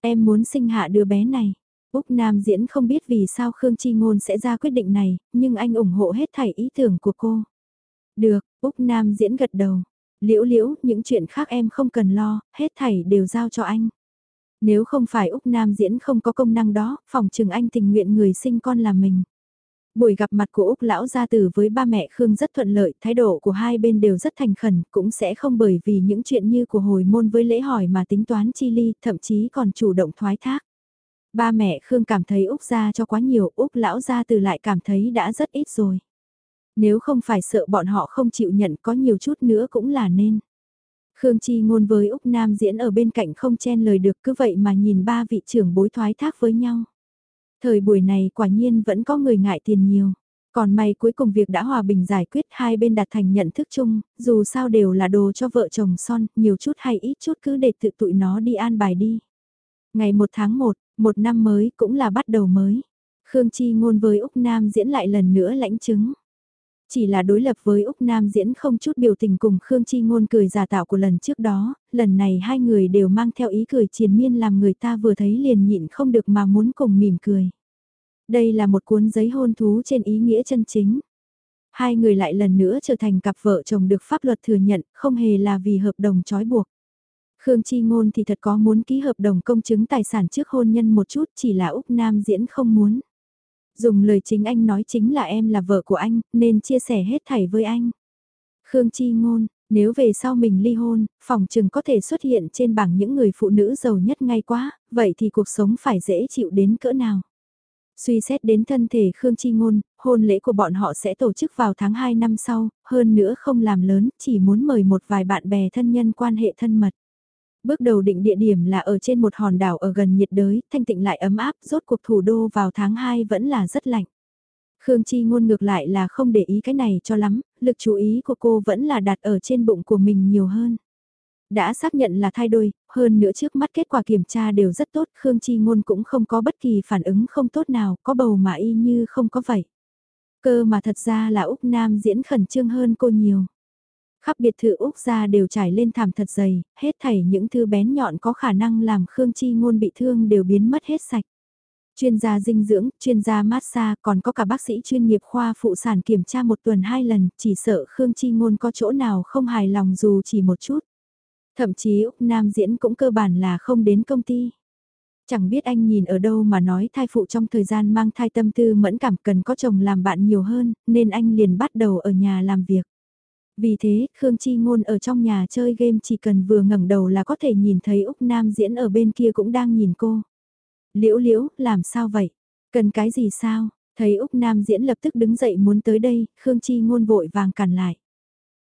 Em muốn sinh hạ đứa bé này. Úc Nam Diễn không biết vì sao Khương Chi Ngôn sẽ ra quyết định này, nhưng anh ủng hộ hết thảy ý tưởng của cô. Được, Úc Nam Diễn gật đầu. Liễu liễu, những chuyện khác em không cần lo, hết thảy đều giao cho anh. Nếu không phải Úc Nam Diễn không có công năng đó, phòng trường anh tình nguyện người sinh con là mình. Buổi gặp mặt của Úc Lão Gia Tử với ba mẹ Khương rất thuận lợi, thái độ của hai bên đều rất thành khẩn, cũng sẽ không bởi vì những chuyện như của hồi môn với lễ hỏi mà tính toán chi ly, thậm chí còn chủ động thoái thác. Ba mẹ Khương cảm thấy Úc gia cho quá nhiều, Úc Lão Gia Tử lại cảm thấy đã rất ít rồi. Nếu không phải sợ bọn họ không chịu nhận có nhiều chút nữa cũng là nên. Khương Chi ngôn với Úc Nam diễn ở bên cạnh không chen lời được cứ vậy mà nhìn ba vị trưởng bối thoái thác với nhau. Thời buổi này quả nhiên vẫn có người ngại tiền nhiều. Còn may cuối cùng việc đã hòa bình giải quyết hai bên đạt thành nhận thức chung, dù sao đều là đồ cho vợ chồng son, nhiều chút hay ít chút cứ để tự tụi nó đi an bài đi. Ngày 1 tháng 1, một năm mới cũng là bắt đầu mới. Khương Chi ngôn với Úc Nam diễn lại lần nữa lãnh chứng. Chỉ là đối lập với Úc Nam diễn không chút biểu tình cùng Khương Chi ngôn cười giả tạo của lần trước đó, lần này hai người đều mang theo ý cười triền miên làm người ta vừa thấy liền nhịn không được mà muốn cùng mỉm cười. Đây là một cuốn giấy hôn thú trên ý nghĩa chân chính. Hai người lại lần nữa trở thành cặp vợ chồng được pháp luật thừa nhận, không hề là vì hợp đồng trói buộc. Khương Chi Ngôn thì thật có muốn ký hợp đồng công chứng tài sản trước hôn nhân một chút chỉ là Úc Nam diễn không muốn. Dùng lời chính anh nói chính là em là vợ của anh, nên chia sẻ hết thảy với anh. Khương Chi Ngôn, nếu về sau mình ly hôn, phòng trừng có thể xuất hiện trên bảng những người phụ nữ giàu nhất ngay quá, vậy thì cuộc sống phải dễ chịu đến cỡ nào. Suy xét đến thân thể Khương Chi Ngôn, hôn lễ của bọn họ sẽ tổ chức vào tháng 2 năm sau, hơn nữa không làm lớn, chỉ muốn mời một vài bạn bè thân nhân quan hệ thân mật. Bước đầu định địa điểm là ở trên một hòn đảo ở gần nhiệt đới, thanh tịnh lại ấm áp, rốt cuộc thủ đô vào tháng 2 vẫn là rất lạnh. Khương Chi ngôn ngược lại là không để ý cái này cho lắm, lực chú ý của cô vẫn là đặt ở trên bụng của mình nhiều hơn. Đã xác nhận là thay đôi, hơn nữa trước mắt kết quả kiểm tra đều rất tốt, Khương Chi Ngôn cũng không có bất kỳ phản ứng không tốt nào, có bầu mà y như không có vậy. Cơ mà thật ra là Úc Nam diễn khẩn trương hơn cô nhiều. Khắp biệt thự Úc ra đều trải lên thảm thật dày, hết thảy những thứ bén nhọn có khả năng làm Khương Chi Ngôn bị thương đều biến mất hết sạch. Chuyên gia dinh dưỡng, chuyên gia massage, còn có cả bác sĩ chuyên nghiệp khoa phụ sản kiểm tra một tuần hai lần, chỉ sợ Khương Chi Ngôn có chỗ nào không hài lòng dù chỉ một chút. Thậm chí Úc Nam diễn cũng cơ bản là không đến công ty. Chẳng biết anh nhìn ở đâu mà nói thai phụ trong thời gian mang thai tâm tư mẫn cảm cần có chồng làm bạn nhiều hơn, nên anh liền bắt đầu ở nhà làm việc. Vì thế, Khương Chi Ngôn ở trong nhà chơi game chỉ cần vừa ngẩng đầu là có thể nhìn thấy Úc Nam diễn ở bên kia cũng đang nhìn cô. Liễu liễu, làm sao vậy? Cần cái gì sao? Thấy Úc Nam diễn lập tức đứng dậy muốn tới đây, Khương Chi Ngôn vội vàng cản lại.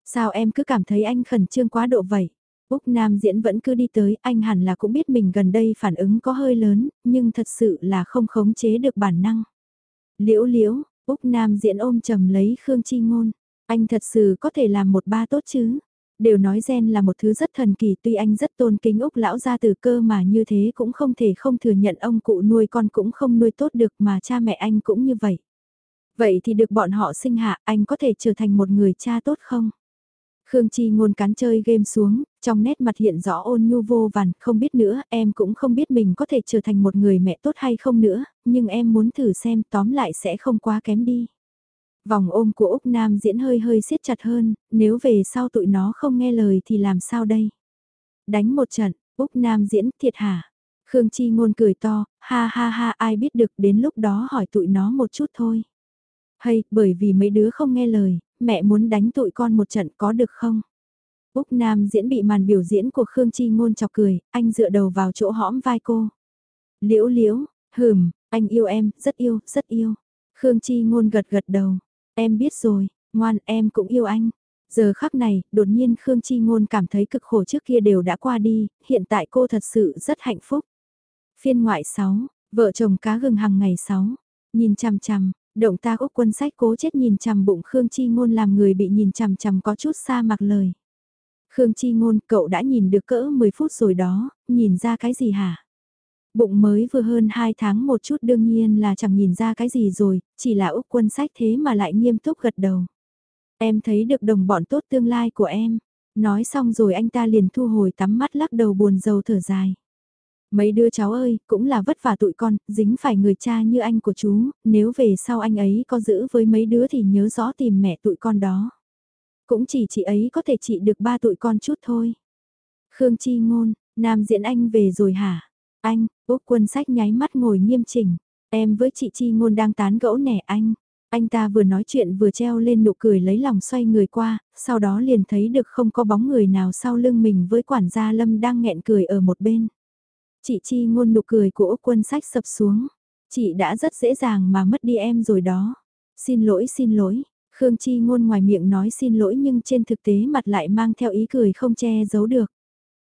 Sao em cứ cảm thấy anh khẩn trương quá độ vậy? Úc Nam diễn vẫn cứ đi tới, anh hẳn là cũng biết mình gần đây phản ứng có hơi lớn, nhưng thật sự là không khống chế được bản năng. Liễu liễu, Úc Nam diễn ôm chầm lấy Khương Chi Ngôn, anh thật sự có thể làm một ba tốt chứ? Đều nói gen là một thứ rất thần kỳ tuy anh rất tôn kính Úc lão gia từ cơ mà như thế cũng không thể không thừa nhận ông cụ nuôi con cũng không nuôi tốt được mà cha mẹ anh cũng như vậy. Vậy thì được bọn họ sinh hạ anh có thể trở thành một người cha tốt không? Khương Chi ngôn cán chơi game xuống, trong nét mặt hiện rõ ôn nhu vô vàn, không biết nữa, em cũng không biết mình có thể trở thành một người mẹ tốt hay không nữa, nhưng em muốn thử xem tóm lại sẽ không quá kém đi. Vòng ôm của Úc Nam diễn hơi hơi siết chặt hơn, nếu về sau tụi nó không nghe lời thì làm sao đây? Đánh một trận, Úc Nam diễn thiệt hả? Khương Chi ngôn cười to, ha ha ha ai biết được đến lúc đó hỏi tụi nó một chút thôi. Hay, bởi vì mấy đứa không nghe lời, mẹ muốn đánh tụi con một trận có được không? Úc Nam diễn bị màn biểu diễn của Khương Chi ngôn chọc cười, anh dựa đầu vào chỗ hõm vai cô. Liễu liễu, hừm, anh yêu em, rất yêu, rất yêu. Khương Chi ngôn gật gật đầu. Em biết rồi, ngoan em cũng yêu anh. Giờ khắc này, đột nhiên Khương Chi Ngôn cảm thấy cực khổ trước kia đều đã qua đi, hiện tại cô thật sự rất hạnh phúc. Phiên ngoại 6, vợ chồng cá gừng hàng ngày 6, nhìn chằm chằm, động tác Úc quân sách cố chết nhìn chằm bụng Khương Chi Ngôn làm người bị nhìn chằm chằm có chút xa mặc lời. Khương Chi Ngôn, cậu đã nhìn được cỡ 10 phút rồi đó, nhìn ra cái gì hả? Bụng mới vừa hơn 2 tháng một chút đương nhiên là chẳng nhìn ra cái gì rồi, chỉ là Úc quân sách thế mà lại nghiêm túc gật đầu. Em thấy được đồng bọn tốt tương lai của em. Nói xong rồi anh ta liền thu hồi tắm mắt lắc đầu buồn rầu thở dài. Mấy đứa cháu ơi, cũng là vất vả tụi con, dính phải người cha như anh của chú, nếu về sau anh ấy có giữ với mấy đứa thì nhớ rõ tìm mẹ tụi con đó. Cũng chỉ chị ấy có thể trị được ba tụi con chút thôi. Khương Chi Ngôn, Nam Diễn Anh về rồi hả? Anh, Úc quân sách nháy mắt ngồi nghiêm chỉnh. Em với chị Chi Ngôn đang tán gẫu nẻ anh. Anh ta vừa nói chuyện vừa treo lên nụ cười lấy lòng xoay người qua, sau đó liền thấy được không có bóng người nào sau lưng mình với quản gia Lâm đang nghẹn cười ở một bên. Chị Chi Ngôn nụ cười của Úc quân sách sập xuống. Chị đã rất dễ dàng mà mất đi em rồi đó. Xin lỗi xin lỗi. Khương Chi Ngôn ngoài miệng nói xin lỗi nhưng trên thực tế mặt lại mang theo ý cười không che giấu được.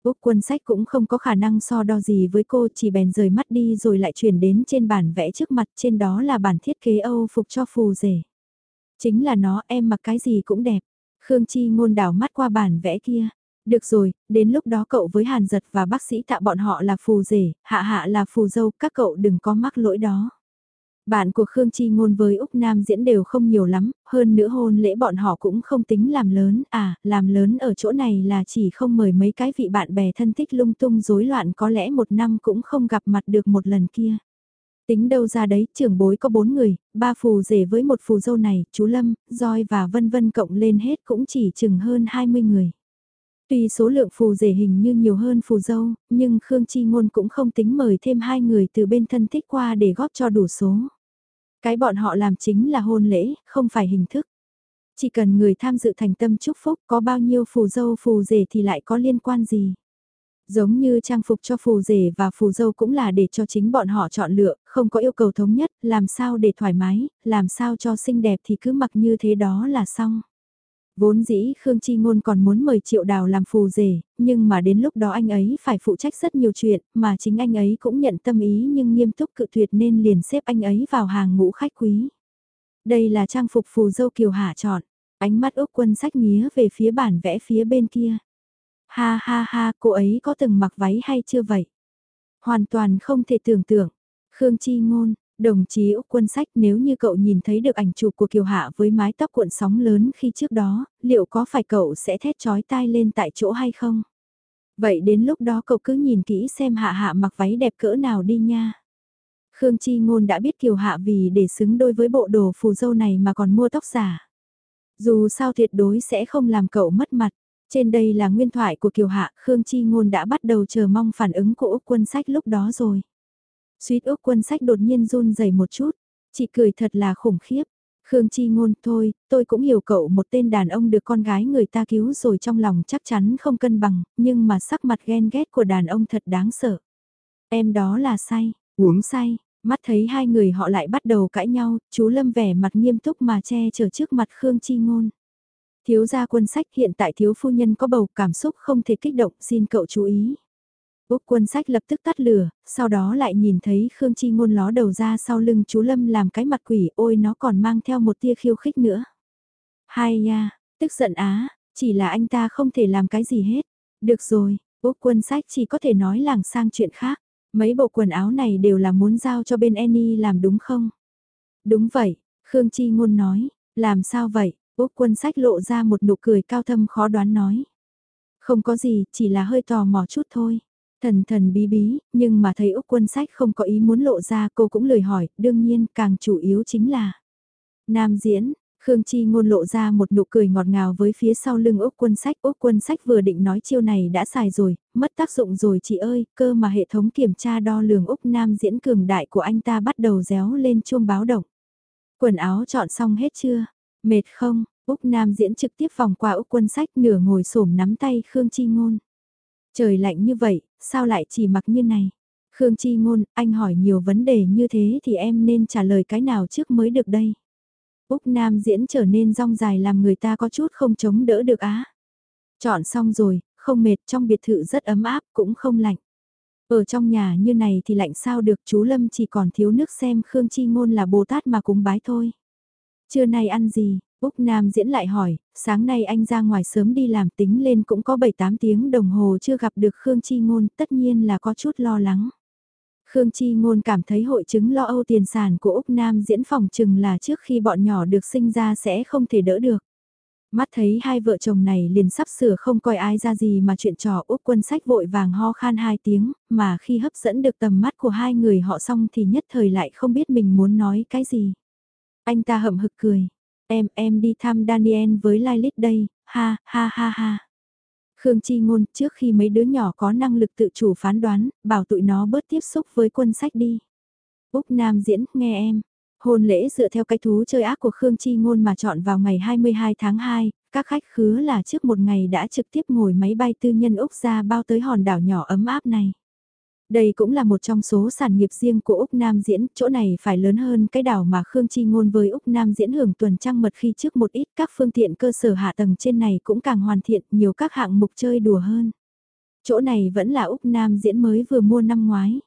Úc quân sách cũng không có khả năng so đo gì với cô chỉ bèn rời mắt đi rồi lại chuyển đến trên bản vẽ trước mặt trên đó là bản thiết kế Âu phục cho phù rể. Chính là nó em mặc cái gì cũng đẹp. Khương Chi ngôn đảo mắt qua bản vẽ kia. Được rồi, đến lúc đó cậu với Hàn Giật và bác sĩ tạ bọn họ là phù rể, hạ hạ là phù dâu, các cậu đừng có mắc lỗi đó. Bạn của Khương Chi Ngôn với Úc Nam diễn đều không nhiều lắm, hơn nữa hôn lễ bọn họ cũng không tính làm lớn, à, làm lớn ở chỗ này là chỉ không mời mấy cái vị bạn bè thân thích lung tung rối loạn có lẽ một năm cũng không gặp mặt được một lần kia. Tính đâu ra đấy, trưởng bối có bốn người, ba phù rể với một phù dâu này, chú Lâm, Roi và vân vân cộng lên hết cũng chỉ chừng hơn 20 người. Tuy số lượng phù rể hình như nhiều hơn phù dâu, nhưng Khương Chi Ngôn cũng không tính mời thêm hai người từ bên thân thích qua để góp cho đủ số. Cái bọn họ làm chính là hôn lễ, không phải hình thức. Chỉ cần người tham dự thành tâm chúc phúc có bao nhiêu phù dâu phù rể thì lại có liên quan gì. Giống như trang phục cho phù rể và phù dâu cũng là để cho chính bọn họ chọn lựa, không có yêu cầu thống nhất, làm sao để thoải mái, làm sao cho xinh đẹp thì cứ mặc như thế đó là xong. Vốn dĩ Khương Chi Ngôn còn muốn mời Triệu Đào làm phù rể, nhưng mà đến lúc đó anh ấy phải phụ trách rất nhiều chuyện, mà chính anh ấy cũng nhận tâm ý nhưng nghiêm túc cự tuyệt nên liền xếp anh ấy vào hàng ngũ khách quý. Đây là trang phục phù dâu kiều hạ chọn, ánh mắt Úc quân sách nghía về phía bản vẽ phía bên kia. Ha ha ha, cô ấy có từng mặc váy hay chưa vậy? Hoàn toàn không thể tưởng tượng. Khương Chi Ngôn, đồng chí Úc Quân Sách nếu như cậu nhìn thấy được ảnh chụp của Kiều Hạ với mái tóc cuộn sóng lớn khi trước đó, liệu có phải cậu sẽ thét chói tai lên tại chỗ hay không? Vậy đến lúc đó cậu cứ nhìn kỹ xem Hạ Hạ mặc váy đẹp cỡ nào đi nha. Khương Chi Ngôn đã biết Kiều Hạ vì để xứng đôi với bộ đồ phù dâu này mà còn mua tóc giả. Dù sao tuyệt đối sẽ không làm cậu mất mặt. Trên đây là nguyên thoại của Kiều Hạ, Khương Chi Ngôn đã bắt đầu chờ mong phản ứng của Úc Quân Sách lúc đó rồi. Suýt Úc Quân Sách đột nhiên run rẩy một chút, chị cười thật là khủng khiếp. Khương Chi Ngôn, thôi, tôi cũng hiểu cậu một tên đàn ông được con gái người ta cứu rồi trong lòng chắc chắn không cân bằng, nhưng mà sắc mặt ghen ghét của đàn ông thật đáng sợ. Em đó là say, uống say, mắt thấy hai người họ lại bắt đầu cãi nhau, chú Lâm vẻ mặt nghiêm túc mà che chở trước mặt Khương Chi Ngôn. Thiếu gia quân sách hiện tại thiếu phu nhân có bầu cảm xúc không thể kích động xin cậu chú ý. Úc quân sách lập tức tắt lửa, sau đó lại nhìn thấy Khương Chi Ngôn ló đầu ra sau lưng chú Lâm làm cái mặt quỷ ôi nó còn mang theo một tia khiêu khích nữa. Hai nha, tức giận á, chỉ là anh ta không thể làm cái gì hết. Được rồi, Úc quân sách chỉ có thể nói làng sang chuyện khác. Mấy bộ quần áo này đều là muốn giao cho bên Annie làm đúng không? Đúng vậy, Khương Chi Ngôn nói, làm sao vậy? Úc quân sách lộ ra một nụ cười cao thâm khó đoán nói. Không có gì, chỉ là hơi tò mò chút thôi. Thần thần bí bí, nhưng mà thấy Úc quân sách không có ý muốn lộ ra cô cũng lời hỏi, đương nhiên càng chủ yếu chính là. Nam diễn, Khương Chi ngôn lộ ra một nụ cười ngọt ngào với phía sau lưng Úc quân sách. Úc quân sách vừa định nói chiêu này đã xài rồi, mất tác dụng rồi chị ơi, cơ mà hệ thống kiểm tra đo lường Úc Nam diễn cường đại của anh ta bắt đầu réo lên chuông báo động. Quần áo chọn xong hết chưa? Mệt không? Úc Nam diễn trực tiếp vòng qua Úc quân sách nửa ngồi xổm nắm tay Khương Chi ngôn. Trời lạnh như vậy, sao lại chỉ mặc như này? Khương Chi ngôn, anh hỏi nhiều vấn đề như thế thì em nên trả lời cái nào trước mới được đây? Úc Nam diễn trở nên rong dài làm người ta có chút không chống đỡ được á. Chọn xong rồi, không mệt trong biệt thự rất ấm áp cũng không lạnh. Ở trong nhà như này thì lạnh sao được chú Lâm chỉ còn thiếu nước xem Khương Chi Ngôn là Bồ Tát mà cúng bái thôi. Trưa nay ăn gì? Úc Nam diễn lại hỏi, sáng nay anh ra ngoài sớm đi làm tính lên cũng có 7-8 tiếng đồng hồ chưa gặp được Khương Chi Ngôn, tất nhiên là có chút lo lắng. Khương Chi Ngôn cảm thấy hội chứng lo âu tiền sản của Úc Nam diễn phòng chừng là trước khi bọn nhỏ được sinh ra sẽ không thể đỡ được. Mắt thấy hai vợ chồng này liền sắp sửa không coi ai ra gì mà chuyện trò Úc quân sách vội vàng ho khan hai tiếng, mà khi hấp dẫn được tầm mắt của hai người họ xong thì nhất thời lại không biết mình muốn nói cái gì. Anh ta hậm hực cười, em em đi thăm Daniel với Lilith đây, ha ha ha ha. Khương Chi Ngôn trước khi mấy đứa nhỏ có năng lực tự chủ phán đoán, bảo tụi nó bớt tiếp xúc với quân sách đi. Úc Nam diễn, nghe em. Hôn lễ dựa theo cái thú chơi ác của Khương Chi Ngôn mà chọn vào ngày 22 tháng 2, các khách khứa là trước một ngày đã trực tiếp ngồi máy bay tư nhân Úc ra bao tới hòn đảo nhỏ ấm áp này. Đây cũng là một trong số sản nghiệp riêng của Úc Nam Diễn, chỗ này phải lớn hơn cái đảo mà Khương Chi Ngôn với Úc Nam Diễn hưởng tuần trăng mật khi trước một ít các phương tiện cơ sở hạ tầng trên này cũng càng hoàn thiện nhiều các hạng mục chơi đùa hơn. Chỗ này vẫn là Úc Nam Diễn mới vừa mua năm ngoái.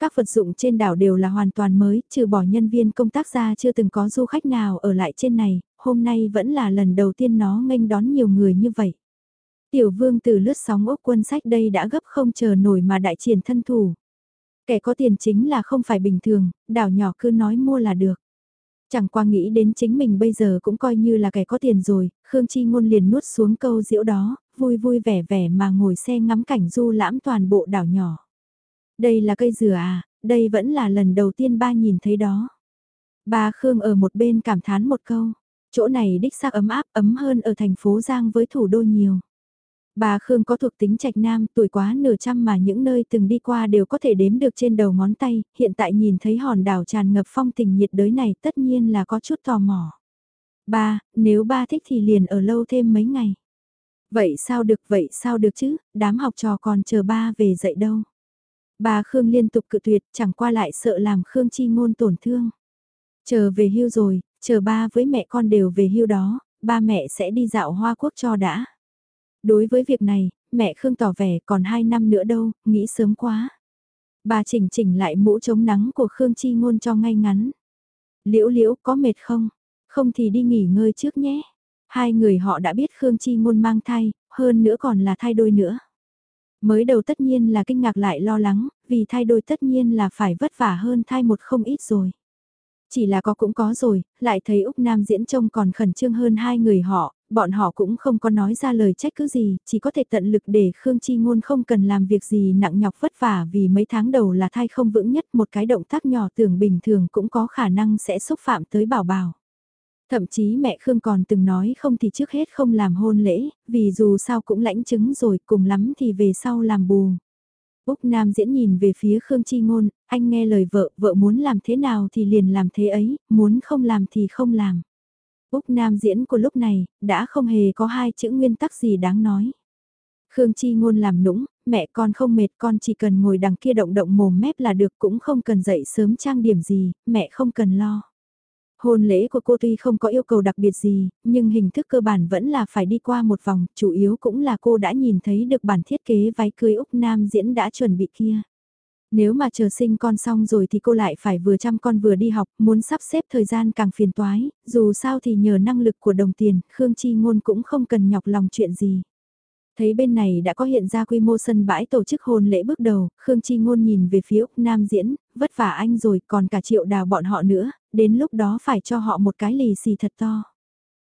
Các vật dụng trên đảo đều là hoàn toàn mới, trừ bỏ nhân viên công tác ra chưa từng có du khách nào ở lại trên này, hôm nay vẫn là lần đầu tiên nó nghênh đón nhiều người như vậy. Tiểu vương từ lướt sóng ốc quân sách đây đã gấp không chờ nổi mà đại triển thân thủ. Kẻ có tiền chính là không phải bình thường, đảo nhỏ cứ nói mua là được. Chẳng qua nghĩ đến chính mình bây giờ cũng coi như là kẻ có tiền rồi, Khương Chi Ngôn liền nuốt xuống câu diễu đó, vui vui vẻ vẻ mà ngồi xe ngắm cảnh du lãm toàn bộ đảo nhỏ. Đây là cây dừa à, đây vẫn là lần đầu tiên ba nhìn thấy đó. Ba Khương ở một bên cảm thán một câu, chỗ này đích xác ấm áp ấm hơn ở thành phố Giang với thủ đô nhiều. Bà Khương có thuộc tính trạch nam tuổi quá nửa trăm mà những nơi từng đi qua đều có thể đếm được trên đầu ngón tay, hiện tại nhìn thấy hòn đảo tràn ngập phong tình nhiệt đới này tất nhiên là có chút tò mò. Ba, nếu ba thích thì liền ở lâu thêm mấy ngày. Vậy sao được vậy sao được chứ, đám học trò còn chờ ba về dậy đâu. Bà Khương liên tục cự tuyệt chẳng qua lại sợ làm Khương chi ngôn tổn thương. Chờ về hưu rồi, chờ ba với mẹ con đều về hưu đó, ba mẹ sẽ đi dạo hoa quốc cho đã. Đối với việc này, mẹ Khương tỏ vẻ còn 2 năm nữa đâu, nghĩ sớm quá. Bà chỉnh chỉnh lại mũ chống nắng của Khương Chi Ngôn cho ngay ngắn. Liễu liễu có mệt không? Không thì đi nghỉ ngơi trước nhé. Hai người họ đã biết Khương Chi Ngôn mang thai, hơn nữa còn là thai đôi nữa. Mới đầu tất nhiên là kinh ngạc lại lo lắng, vì thai đôi tất nhiên là phải vất vả hơn thai một không ít rồi. Chỉ là có cũng có rồi, lại thấy Úc Nam diễn trông còn khẩn trương hơn hai người họ, bọn họ cũng không có nói ra lời trách cứ gì, chỉ có thể tận lực để Khương Chi Ngôn không cần làm việc gì nặng nhọc vất vả vì mấy tháng đầu là thai không vững nhất một cái động tác nhỏ tưởng bình thường cũng có khả năng sẽ xúc phạm tới bảo bảo. Thậm chí mẹ Khương còn từng nói không thì trước hết không làm hôn lễ, vì dù sao cũng lãnh chứng rồi cùng lắm thì về sau làm bù. Úc Nam diễn nhìn về phía Khương Chi Ngôn, anh nghe lời vợ, vợ muốn làm thế nào thì liền làm thế ấy, muốn không làm thì không làm. Úc Nam diễn của lúc này, đã không hề có hai chữ nguyên tắc gì đáng nói. Khương Chi Ngôn làm nũng, mẹ con không mệt con chỉ cần ngồi đằng kia động động mồm mép là được cũng không cần dậy sớm trang điểm gì, mẹ không cần lo. Hôn lễ của cô tuy không có yêu cầu đặc biệt gì, nhưng hình thức cơ bản vẫn là phải đi qua một vòng, chủ yếu cũng là cô đã nhìn thấy được bản thiết kế váy cưới Úc Nam diễn đã chuẩn bị kia. Nếu mà chờ sinh con xong rồi thì cô lại phải vừa chăm con vừa đi học, muốn sắp xếp thời gian càng phiền toái, dù sao thì nhờ năng lực của đồng tiền, Khương Chi Ngôn cũng không cần nhọc lòng chuyện gì. Thấy bên này đã có hiện ra quy mô sân bãi tổ chức hôn lễ bước đầu, Khương Chi Ngôn nhìn về phía Úc Nam diễn, vất vả anh rồi còn cả triệu đào bọn họ nữa, đến lúc đó phải cho họ một cái lì xì thật to.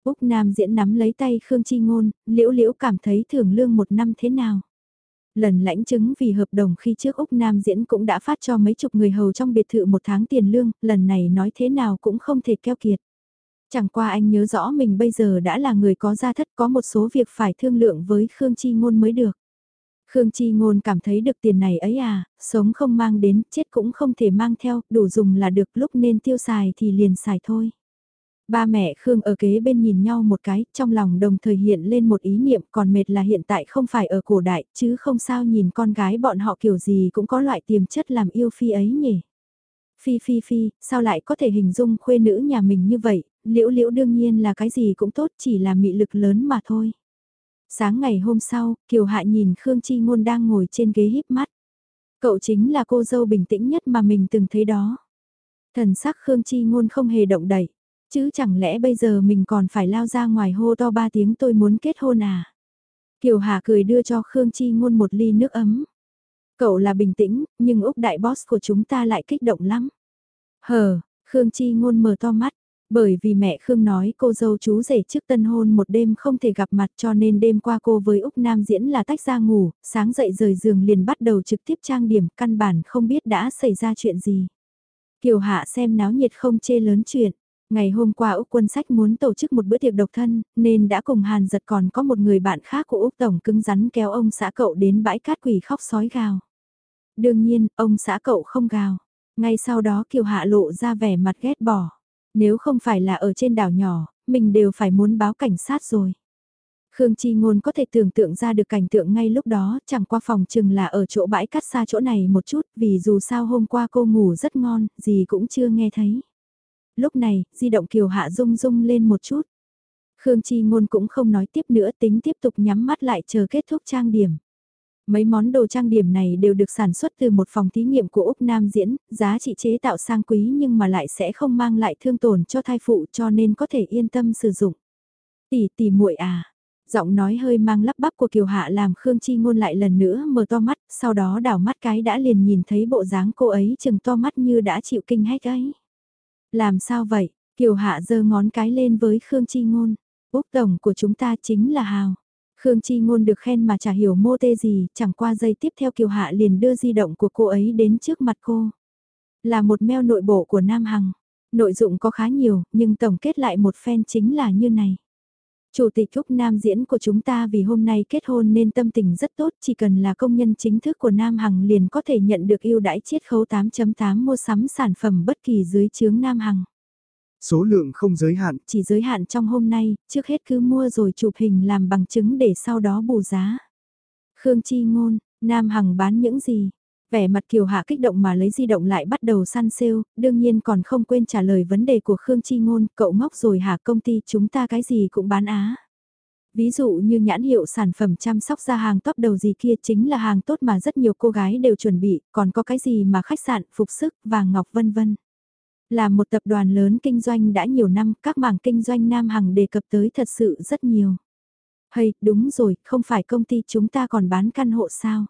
Úc Nam diễn nắm lấy tay Khương Chi Ngôn, liễu liễu cảm thấy thưởng lương một năm thế nào. Lần lãnh chứng vì hợp đồng khi trước Úc Nam diễn cũng đã phát cho mấy chục người hầu trong biệt thự một tháng tiền lương, lần này nói thế nào cũng không thể keo kiệt. Chẳng qua anh nhớ rõ mình bây giờ đã là người có gia thất có một số việc phải thương lượng với Khương Chi Ngôn mới được. Khương Chi Ngôn cảm thấy được tiền này ấy à, sống không mang đến, chết cũng không thể mang theo, đủ dùng là được lúc nên tiêu xài thì liền xài thôi. Ba mẹ Khương ở kế bên nhìn nhau một cái, trong lòng đồng thời hiện lên một ý niệm còn mệt là hiện tại không phải ở cổ đại, chứ không sao nhìn con gái bọn họ kiểu gì cũng có loại tiềm chất làm yêu phi ấy nhỉ. Phi phi phi, sao lại có thể hình dung khuê nữ nhà mình như vậy, liễu liễu đương nhiên là cái gì cũng tốt chỉ là mị lực lớn mà thôi. Sáng ngày hôm sau, Kiều Hạ nhìn Khương Chi Ngôn đang ngồi trên ghế híp mắt. Cậu chính là cô dâu bình tĩnh nhất mà mình từng thấy đó. Thần sắc Khương Chi Ngôn không hề động đẩy. Chứ chẳng lẽ bây giờ mình còn phải lao ra ngoài hô to ba tiếng tôi muốn kết hôn à? Kiều Hà cười đưa cho Khương Chi Ngôn một ly nước ấm. Cậu là bình tĩnh, nhưng Úc đại boss của chúng ta lại kích động lắm. Hờ, Khương Chi Ngôn mở to mắt. Bởi vì mẹ Khương nói cô dâu chú rể trước tân hôn một đêm không thể gặp mặt cho nên đêm qua cô với Úc Nam diễn là tách ra ngủ, sáng dậy rời giường liền bắt đầu trực tiếp trang điểm căn bản không biết đã xảy ra chuyện gì. Kiều Hạ xem náo nhiệt không chê lớn chuyện. Ngày hôm qua Úc Quân Sách muốn tổ chức một bữa tiệc độc thân, nên đã cùng Hàn giật còn có một người bạn khác của Úc Tổng cứng rắn kéo ông xã cậu đến bãi cát quỷ khóc sói gào. Đương nhiên, ông xã cậu không gào. Ngay sau đó Kiều Hạ lộ ra vẻ mặt ghét bỏ. Nếu không phải là ở trên đảo nhỏ, mình đều phải muốn báo cảnh sát rồi. Khương Chi Ngôn có thể tưởng tượng ra được cảnh tượng ngay lúc đó, chẳng qua phòng chừng là ở chỗ bãi cát xa chỗ này một chút, vì dù sao hôm qua cô ngủ rất ngon, gì cũng chưa nghe thấy. Lúc này, di động Kiều Hạ rung rung lên một chút. Khương Chi Ngôn cũng không nói tiếp nữa tính tiếp tục nhắm mắt lại chờ kết thúc trang điểm. Mấy món đồ trang điểm này đều được sản xuất từ một phòng thí nghiệm của Úc Nam Diễn, giá trị chế tạo sang quý nhưng mà lại sẽ không mang lại thương tổn cho thai phụ cho nên có thể yên tâm sử dụng. Tỷ tỷ muội à, giọng nói hơi mang lắp bắp của Kiều Hạ làm Khương Chi Ngôn lại lần nữa mở to mắt, sau đó đảo mắt cái đã liền nhìn thấy bộ dáng cô ấy chừng to mắt như đã chịu kinh hách ấy. Làm sao vậy? Kiều Hạ giơ ngón cái lên với Khương Chi Ngôn. Úc Tổng của chúng ta chính là Hào. Khương Chi Ngôn được khen mà chả hiểu mô tê gì, chẳng qua giây tiếp theo Kiều Hạ liền đưa di động của cô ấy đến trước mặt cô. Là một mail nội bộ của Nam Hằng. Nội dụng có khá nhiều, nhưng tổng kết lại một phen chính là như này. Chủ tịch Úc Nam diễn của chúng ta vì hôm nay kết hôn nên tâm tình rất tốt, chỉ cần là công nhân chính thức của Nam Hằng liền có thể nhận được ưu đãi chiết khấu 8.8 mua sắm sản phẩm bất kỳ dưới chướng Nam Hằng. Số lượng không giới hạn. Chỉ giới hạn trong hôm nay, trước hết cứ mua rồi chụp hình làm bằng chứng để sau đó bù giá. Khương Chi Ngôn, Nam Hằng bán những gì? Vẻ mặt Kiều Hạ kích động mà lấy di động lại bắt đầu săn sale, đương nhiên còn không quên trả lời vấn đề của Khương Chi Ngôn, cậu ngốc rồi hả công ty chúng ta cái gì cũng bán á. Ví dụ như nhãn hiệu sản phẩm chăm sóc da hàng top đầu gì kia chính là hàng tốt mà rất nhiều cô gái đều chuẩn bị, còn có cái gì mà khách sạn, phục sức, vàng ngọc vân vân. Là một tập đoàn lớn kinh doanh đã nhiều năm, các mảng kinh doanh Nam Hằng đề cập tới thật sự rất nhiều. Hay, đúng rồi, không phải công ty chúng ta còn bán căn hộ sao?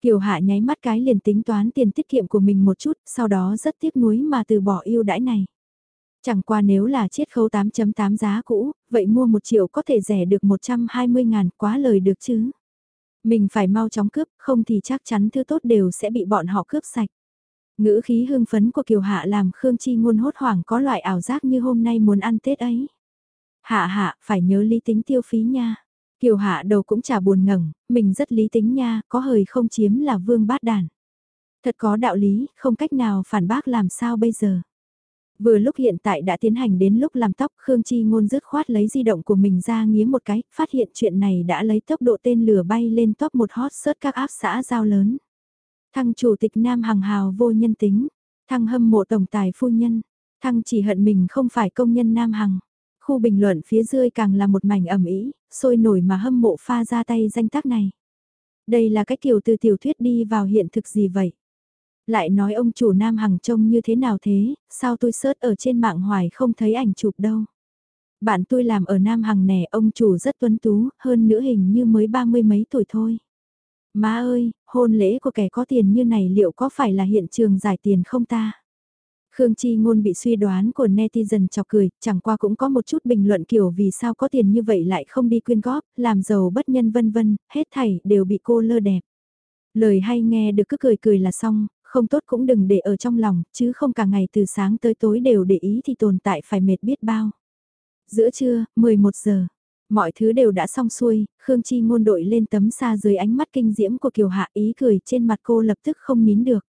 Kiều Hạ nháy mắt cái liền tính toán tiền tiết kiệm của mình một chút, sau đó rất tiếc nuối mà từ bỏ yêu đãi này. Chẳng qua nếu là chiết khấu 8.8 giá cũ, vậy mua một triệu có thể rẻ được 120 ngàn quá lời được chứ. Mình phải mau chóng cướp, không thì chắc chắn thứ tốt đều sẽ bị bọn họ cướp sạch. Ngữ khí hưng phấn của Kiều Hạ làm Khương Chi ngôn hốt hoảng có loại ảo giác như hôm nay muốn ăn Tết ấy. Hạ hạ, phải nhớ lý tính tiêu phí nha. Kiều Hạ đầu cũng chả buồn ngẩng, mình rất lý tính nha, có hời không chiếm là vương bát đàn. Thật có đạo lý, không cách nào phản bác làm sao bây giờ. Vừa lúc hiện tại đã tiến hành đến lúc làm tóc Khương Chi ngôn dứt khoát lấy di động của mình ra nghía một cái, phát hiện chuyện này đã lấy tốc độ tên lửa bay lên top một hot search các áp xã giao lớn. Thăng chủ tịch Nam Hằng Hào vô nhân tính, thăng hâm mộ tổng tài phu nhân, thăng chỉ hận mình không phải công nhân Nam Hằng. Khu bình luận phía dưới càng là một mảnh ẩm ý, sôi nổi mà hâm mộ pha ra tay danh tác này. Đây là cái kiểu từ tiểu thuyết đi vào hiện thực gì vậy? Lại nói ông chủ Nam Hằng trông như thế nào thế, sao tôi search ở trên mạng hoài không thấy ảnh chụp đâu. Bạn tôi làm ở Nam Hằng nè, ông chủ rất tuấn tú, hơn nữa hình như mới ba mươi mấy tuổi thôi. Má ơi, hôn lễ của kẻ có tiền như này liệu có phải là hiện trường giải tiền không ta? Khương Chi Ngôn bị suy đoán của netizen chọc cười, chẳng qua cũng có một chút bình luận kiểu vì sao có tiền như vậy lại không đi quyên góp, làm giàu bất nhân vân vân, hết thảy đều bị cô lơ đẹp. Lời hay nghe được cứ cười cười là xong, không tốt cũng đừng để ở trong lòng, chứ không cả ngày từ sáng tới tối đều để ý thì tồn tại phải mệt biết bao. Giữa trưa, 11 giờ, mọi thứ đều đã xong xuôi, Khương Chi ngôn đội lên tấm xa dưới ánh mắt kinh diễm của Kiều Hạ ý cười trên mặt cô lập tức không nín được.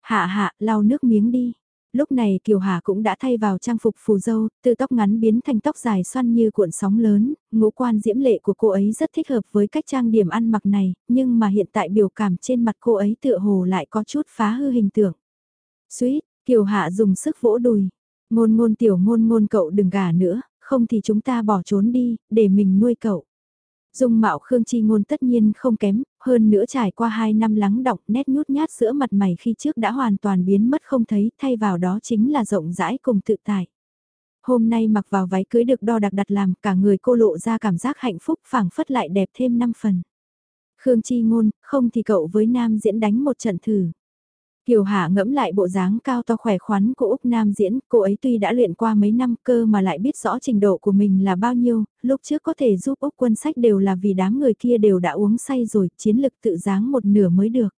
Hạ hạ, lau nước miếng đi. Lúc này Kiều Hà cũng đã thay vào trang phục phù dâu, từ tóc ngắn biến thành tóc dài xoăn như cuộn sóng lớn, ngũ quan diễm lệ của cô ấy rất thích hợp với cách trang điểm ăn mặc này, nhưng mà hiện tại biểu cảm trên mặt cô ấy tựa hồ lại có chút phá hư hình tượng. Suýt, Kiều Hạ dùng sức vỗ đùi. Ngôn ngôn tiểu ngôn ngôn cậu đừng gả nữa, không thì chúng ta bỏ trốn đi, để mình nuôi cậu. Dung mạo Khương Chi Ngôn tất nhiên không kém, hơn nữa trải qua 2 năm lắng đọng nét nhút nhát giữa mặt mày khi trước đã hoàn toàn biến mất không thấy, thay vào đó chính là rộng rãi cùng tự tại. Hôm nay mặc vào váy cưới được đo đặc đặt làm cả người cô lộ ra cảm giác hạnh phúc phảng phất lại đẹp thêm 5 phần. Khương Chi Ngôn, không thì cậu với nam diễn đánh một trận thử. Kiều Hạ ngẫm lại bộ dáng cao to khỏe khoắn của Úc Nam diễn, cô ấy tuy đã luyện qua mấy năm cơ mà lại biết rõ trình độ của mình là bao nhiêu, lúc trước có thể giúp Úc quân sách đều là vì đám người kia đều đã uống say rồi, chiến lực tự dáng một nửa mới được.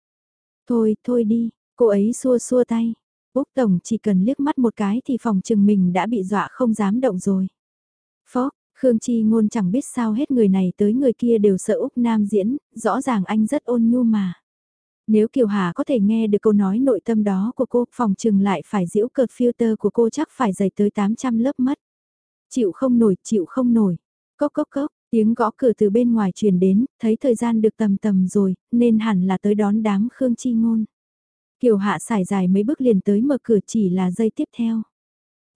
Thôi, thôi đi, cô ấy xua xua tay. Úc Tổng chỉ cần liếc mắt một cái thì phòng trừng mình đã bị dọa không dám động rồi. Phó, Khương Chi ngôn chẳng biết sao hết người này tới người kia đều sợ Úc Nam diễn, rõ ràng anh rất ôn nhu mà. Nếu Kiều Hà có thể nghe được câu nói nội tâm đó của cô, phòng trừng lại phải diễu cợt filter của cô chắc phải dày tới 800 lớp mất. Chịu không nổi, chịu không nổi. Cốc cốc cốc, tiếng gõ cửa từ bên ngoài truyền đến, thấy thời gian được tầm tầm rồi, nên hẳn là tới đón đám Khương Chi Ngôn. Kiều Hạ xài dài mấy bước liền tới mở cửa chỉ là giây tiếp theo.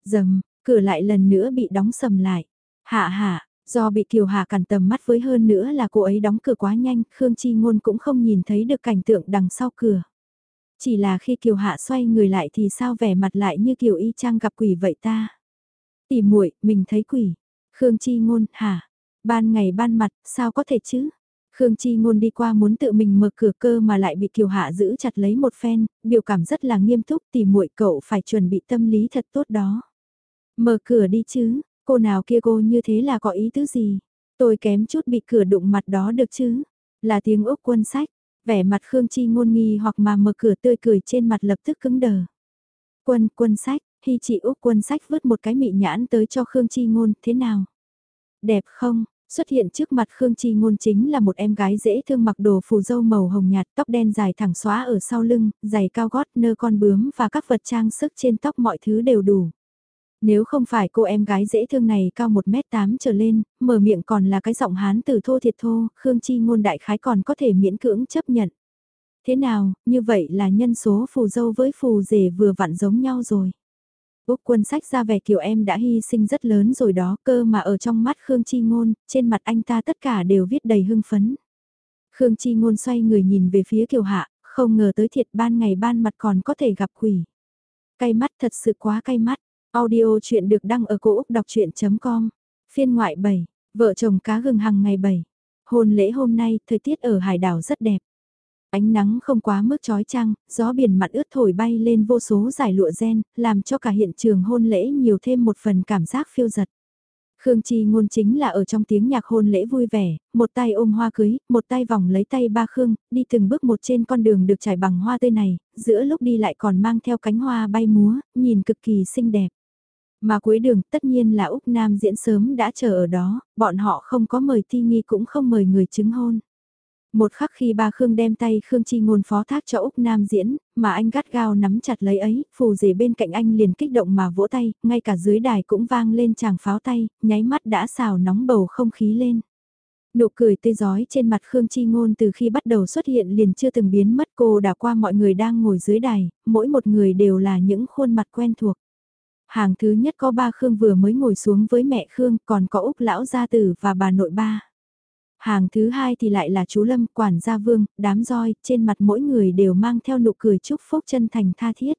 Dầm, cửa lại lần nữa bị đóng sầm lại. Hạ hạ, Do bị Kiều Hà cản tầm mắt với hơn nữa là cô ấy đóng cửa quá nhanh, Khương Chi Ngôn cũng không nhìn thấy được cảnh tượng đằng sau cửa. Chỉ là khi Kiều Hạ xoay người lại thì sao vẻ mặt lại như Kiều Y Trang gặp quỷ vậy ta? Tỉ muội, mình thấy quỷ. Khương Chi Ngôn, hả? Ban ngày ban mặt, sao có thể chứ? Khương Chi Ngôn đi qua muốn tự mình mở cửa cơ mà lại bị Kiều Hạ giữ chặt lấy một phen, biểu cảm rất là nghiêm túc tỉ muội cậu phải chuẩn bị tâm lý thật tốt đó. Mở cửa đi chứ, Cô nào kia cô như thế là có ý tứ gì? Tôi kém chút bị cửa đụng mặt đó được chứ? Là tiếng Úc quân sách, vẻ mặt Khương Chi ngôn nghi hoặc mà mở cửa tươi cười trên mặt lập tức cứng đờ. Quân, quân sách, hy chị Úc quân sách vứt một cái mị nhãn tới cho Khương Chi ngôn, thế nào? Đẹp không? Xuất hiện trước mặt Khương Chi ngôn chính là một em gái dễ thương mặc đồ phù dâu màu hồng nhạt, tóc đen dài thẳng xóa ở sau lưng, giày cao gót, nơ con bướm và các vật trang sức trên tóc mọi thứ đều đủ. Nếu không phải cô em gái dễ thương này cao 1m8 trở lên, mở miệng còn là cái giọng hán từ thô thiệt thô, Khương Chi ngôn đại khái còn có thể miễn cưỡng chấp nhận. Thế nào, như vậy là nhân số phù dâu với phù rể vừa vặn giống nhau rồi. Úc quân sách ra vẻ kiểu em đã hy sinh rất lớn rồi đó cơ mà ở trong mắt Khương Chi Ngôn, trên mặt anh ta tất cả đều viết đầy hưng phấn. Khương Chi Ngôn xoay người nhìn về phía Kiều Hạ, không ngờ tới thiệt ban ngày ban mặt còn có thể gặp quỷ. Cay mắt thật sự quá cay mắt. Audio chuyện được đăng ở cổ Úc đọc chuyện.com. Phiên ngoại 7, vợ chồng cá gừng hàng ngày 7. Hôn lễ hôm nay, thời tiết ở hải đảo rất đẹp. Ánh nắng không quá mức chói chang, gió biển mặn ướt thổi bay lên vô số giải lụa gen, làm cho cả hiện trường hôn lễ nhiều thêm một phần cảm giác phiêu giật. Khương Chi ngôn chính là ở trong tiếng nhạc hôn lễ vui vẻ, một tay ôm hoa cưới, một tay vòng lấy tay ba Khương, đi từng bước một trên con đường được trải bằng hoa tươi này, giữa lúc đi lại còn mang theo cánh hoa bay múa, nhìn cực kỳ xinh đẹp. Mà cuối đường tất nhiên là Úc Nam diễn sớm đã chờ ở đó, bọn họ không có mời thi nghi cũng không mời người chứng hôn. Một khắc khi ba Khương đem tay Khương Chi ngôn phó thác cho Úc Nam diễn, mà anh gắt gao nắm chặt lấy ấy, phù rể bên cạnh anh liền kích động mà vỗ tay, ngay cả dưới đài cũng vang lên chàng pháo tay, nháy mắt đã xào nóng bầu không khí lên. Nụ cười tươi giói trên mặt Khương Chi Ngôn từ khi bắt đầu xuất hiện liền chưa từng biến mất cô đã qua mọi người đang ngồi dưới đài, mỗi một người đều là những khuôn mặt quen thuộc. Hàng thứ nhất có ba Khương vừa mới ngồi xuống với mẹ Khương, còn có Úc Lão Gia Tử và bà nội ba. Hàng thứ hai thì lại là chú Lâm, quản gia vương, đám roi, trên mặt mỗi người đều mang theo nụ cười chúc phúc chân thành tha thiết.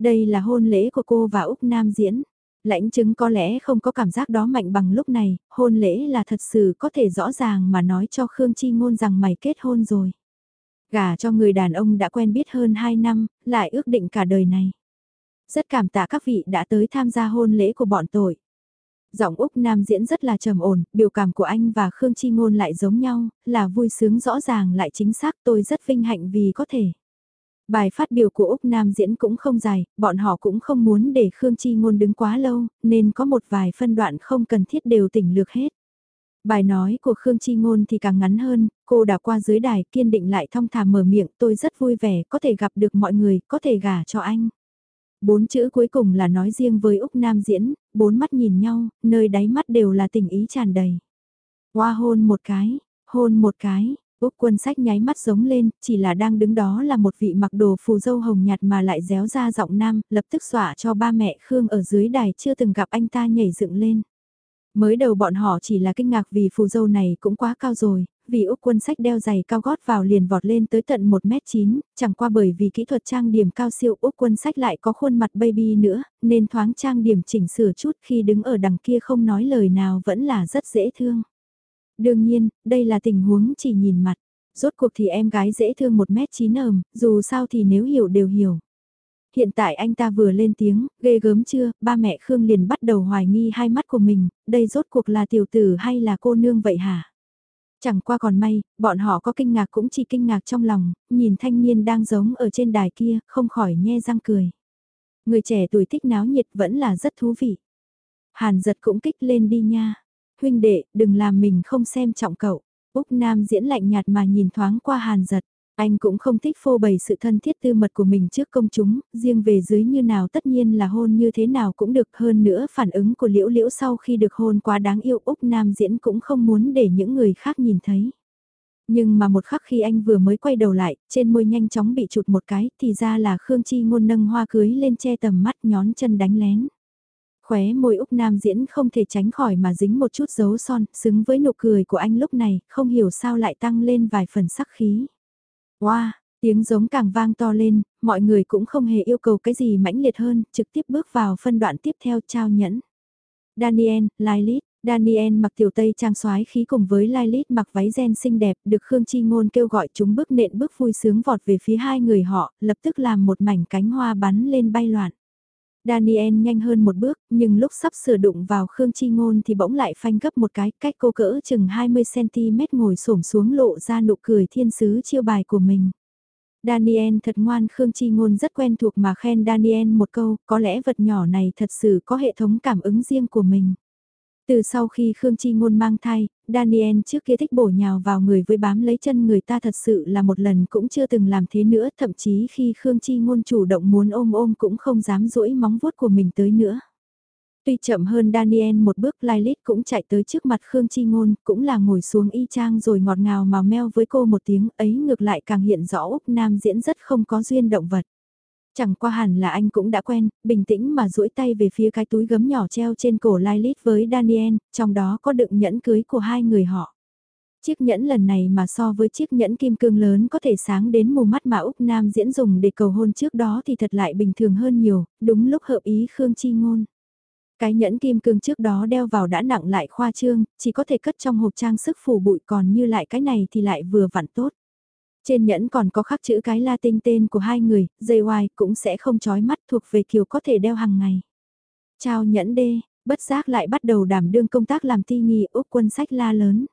Đây là hôn lễ của cô và Úc Nam diễn. Lãnh chứng có lẽ không có cảm giác đó mạnh bằng lúc này, hôn lễ là thật sự có thể rõ ràng mà nói cho Khương Chi Ngôn rằng mày kết hôn rồi. Gả cho người đàn ông đã quen biết hơn 2 năm, lại ước định cả đời này. Rất cảm tạ các vị đã tới tham gia hôn lễ của bọn tội. Giọng Úc Nam diễn rất là trầm ổn, biểu cảm của anh và Khương Chi Ngôn lại giống nhau, là vui sướng rõ ràng lại chính xác tôi rất vinh hạnh vì có thể. Bài phát biểu của Úc Nam diễn cũng không dài, bọn họ cũng không muốn để Khương Chi Ngôn đứng quá lâu, nên có một vài phân đoạn không cần thiết đều tỉnh lược hết. Bài nói của Khương Chi Ngôn thì càng ngắn hơn, cô đã qua dưới đài kiên định lại thong thả mở miệng tôi rất vui vẻ có thể gặp được mọi người, có thể gả cho anh. Bốn chữ cuối cùng là nói riêng với Úc Nam diễn, bốn mắt nhìn nhau, nơi đáy mắt đều là tình ý tràn đầy. Hoa hôn một cái, hôn một cái, Úc quân sách nháy mắt giống lên, chỉ là đang đứng đó là một vị mặc đồ phù dâu hồng nhạt mà lại réo ra giọng nam, lập tức xỏa cho ba mẹ Khương ở dưới đài chưa từng gặp anh ta nhảy dựng lên. Mới đầu bọn họ chỉ là kinh ngạc vì phù dâu này cũng quá cao rồi, vì Úc quân sách đeo giày cao gót vào liền vọt lên tới tận 1m9, chẳng qua bởi vì kỹ thuật trang điểm cao siêu Úc quân sách lại có khuôn mặt baby nữa, nên thoáng trang điểm chỉnh sửa chút khi đứng ở đằng kia không nói lời nào vẫn là rất dễ thương. Đương nhiên, đây là tình huống chỉ nhìn mặt, rốt cuộc thì em gái dễ thương 1m9 ờm, dù sao thì nếu hiểu đều hiểu. Hiện tại anh ta vừa lên tiếng, ghê gớm chưa, ba mẹ Khương liền bắt đầu hoài nghi hai mắt của mình, đây rốt cuộc là tiểu tử hay là cô nương vậy hả? Chẳng qua còn may, bọn họ có kinh ngạc cũng chỉ kinh ngạc trong lòng, nhìn thanh niên đang giống ở trên đài kia, không khỏi nhe răng cười. Người trẻ tuổi thích náo nhiệt vẫn là rất thú vị. Hàn giật cũng kích lên đi nha. Huynh đệ, đừng làm mình không xem trọng cậu. Úc Nam diễn lạnh nhạt mà nhìn thoáng qua hàn giật. Anh cũng không thích phô bày sự thân thiết tư mật của mình trước công chúng, riêng về dưới như nào tất nhiên là hôn như thế nào cũng được hơn nữa phản ứng của liễu liễu sau khi được hôn quá đáng yêu Úc Nam diễn cũng không muốn để những người khác nhìn thấy. Nhưng mà một khắc khi anh vừa mới quay đầu lại, trên môi nhanh chóng bị chụt một cái, thì ra là Khương Chi ngôn nâng hoa cưới lên che tầm mắt nhón chân đánh lén. Khóe môi Úc Nam diễn không thể tránh khỏi mà dính một chút dấu son, xứng với nụ cười của anh lúc này, không hiểu sao lại tăng lên vài phần sắc khí. Wow, tiếng giống càng vang to lên, mọi người cũng không hề yêu cầu cái gì mãnh liệt hơn, trực tiếp bước vào phân đoạn tiếp theo trao nhẫn. Daniel, Lilith, Daniel mặc tiểu tây trang soái khí cùng với Lilith mặc váy gen xinh đẹp, được Khương Chi Ngôn kêu gọi chúng bước nện bước vui sướng vọt về phía hai người họ, lập tức làm một mảnh cánh hoa bắn lên bay loạn. Daniel nhanh hơn một bước, nhưng lúc sắp sửa đụng vào Khương Chi Ngôn thì bỗng lại phanh gấp một cái, cách cô cỡ chừng 20cm ngồi xổm xuống lộ ra nụ cười thiên sứ chiêu bài của mình. Daniel thật ngoan Khương Chi Ngôn rất quen thuộc mà khen Daniel một câu, có lẽ vật nhỏ này thật sự có hệ thống cảm ứng riêng của mình. Từ sau khi Khương Chi Ngôn mang thai, Daniel trước kia thích bổ nhào vào người với bám lấy chân người ta thật sự là một lần cũng chưa từng làm thế nữa, thậm chí khi Khương Chi Ngôn chủ động muốn ôm ôm cũng không dám duỗi móng vuốt của mình tới nữa. Tuy chậm hơn Daniel một bước Lilith cũng chạy tới trước mặt Khương Chi Ngôn, cũng là ngồi xuống y chang rồi ngọt ngào mà meo với cô một tiếng ấy ngược lại càng hiện rõ Úc Nam diễn rất không có duyên động vật. Chẳng qua hẳn là anh cũng đã quen, bình tĩnh mà duỗi tay về phía cái túi gấm nhỏ treo trên cổ Lilith với Daniel, trong đó có đựng nhẫn cưới của hai người họ. Chiếc nhẫn lần này mà so với chiếc nhẫn kim cương lớn có thể sáng đến mù mắt mà Úc Nam diễn dùng để cầu hôn trước đó thì thật lại bình thường hơn nhiều, đúng lúc hợp ý Khương Chi Ngôn. Cái nhẫn kim cương trước đó đeo vào đã nặng lại khoa trương, chỉ có thể cất trong hộp trang sức phủ bụi còn như lại cái này thì lại vừa vặn tốt. Trên nhẫn còn có khắc chữ cái Latin tên của hai người, dây hoài cũng sẽ không chói mắt thuộc về kiểu có thể đeo hàng ngày. Chào nhẫn đê, bất giác lại bắt đầu đảm đương công tác làm ti nghi Úc quân sách la lớn.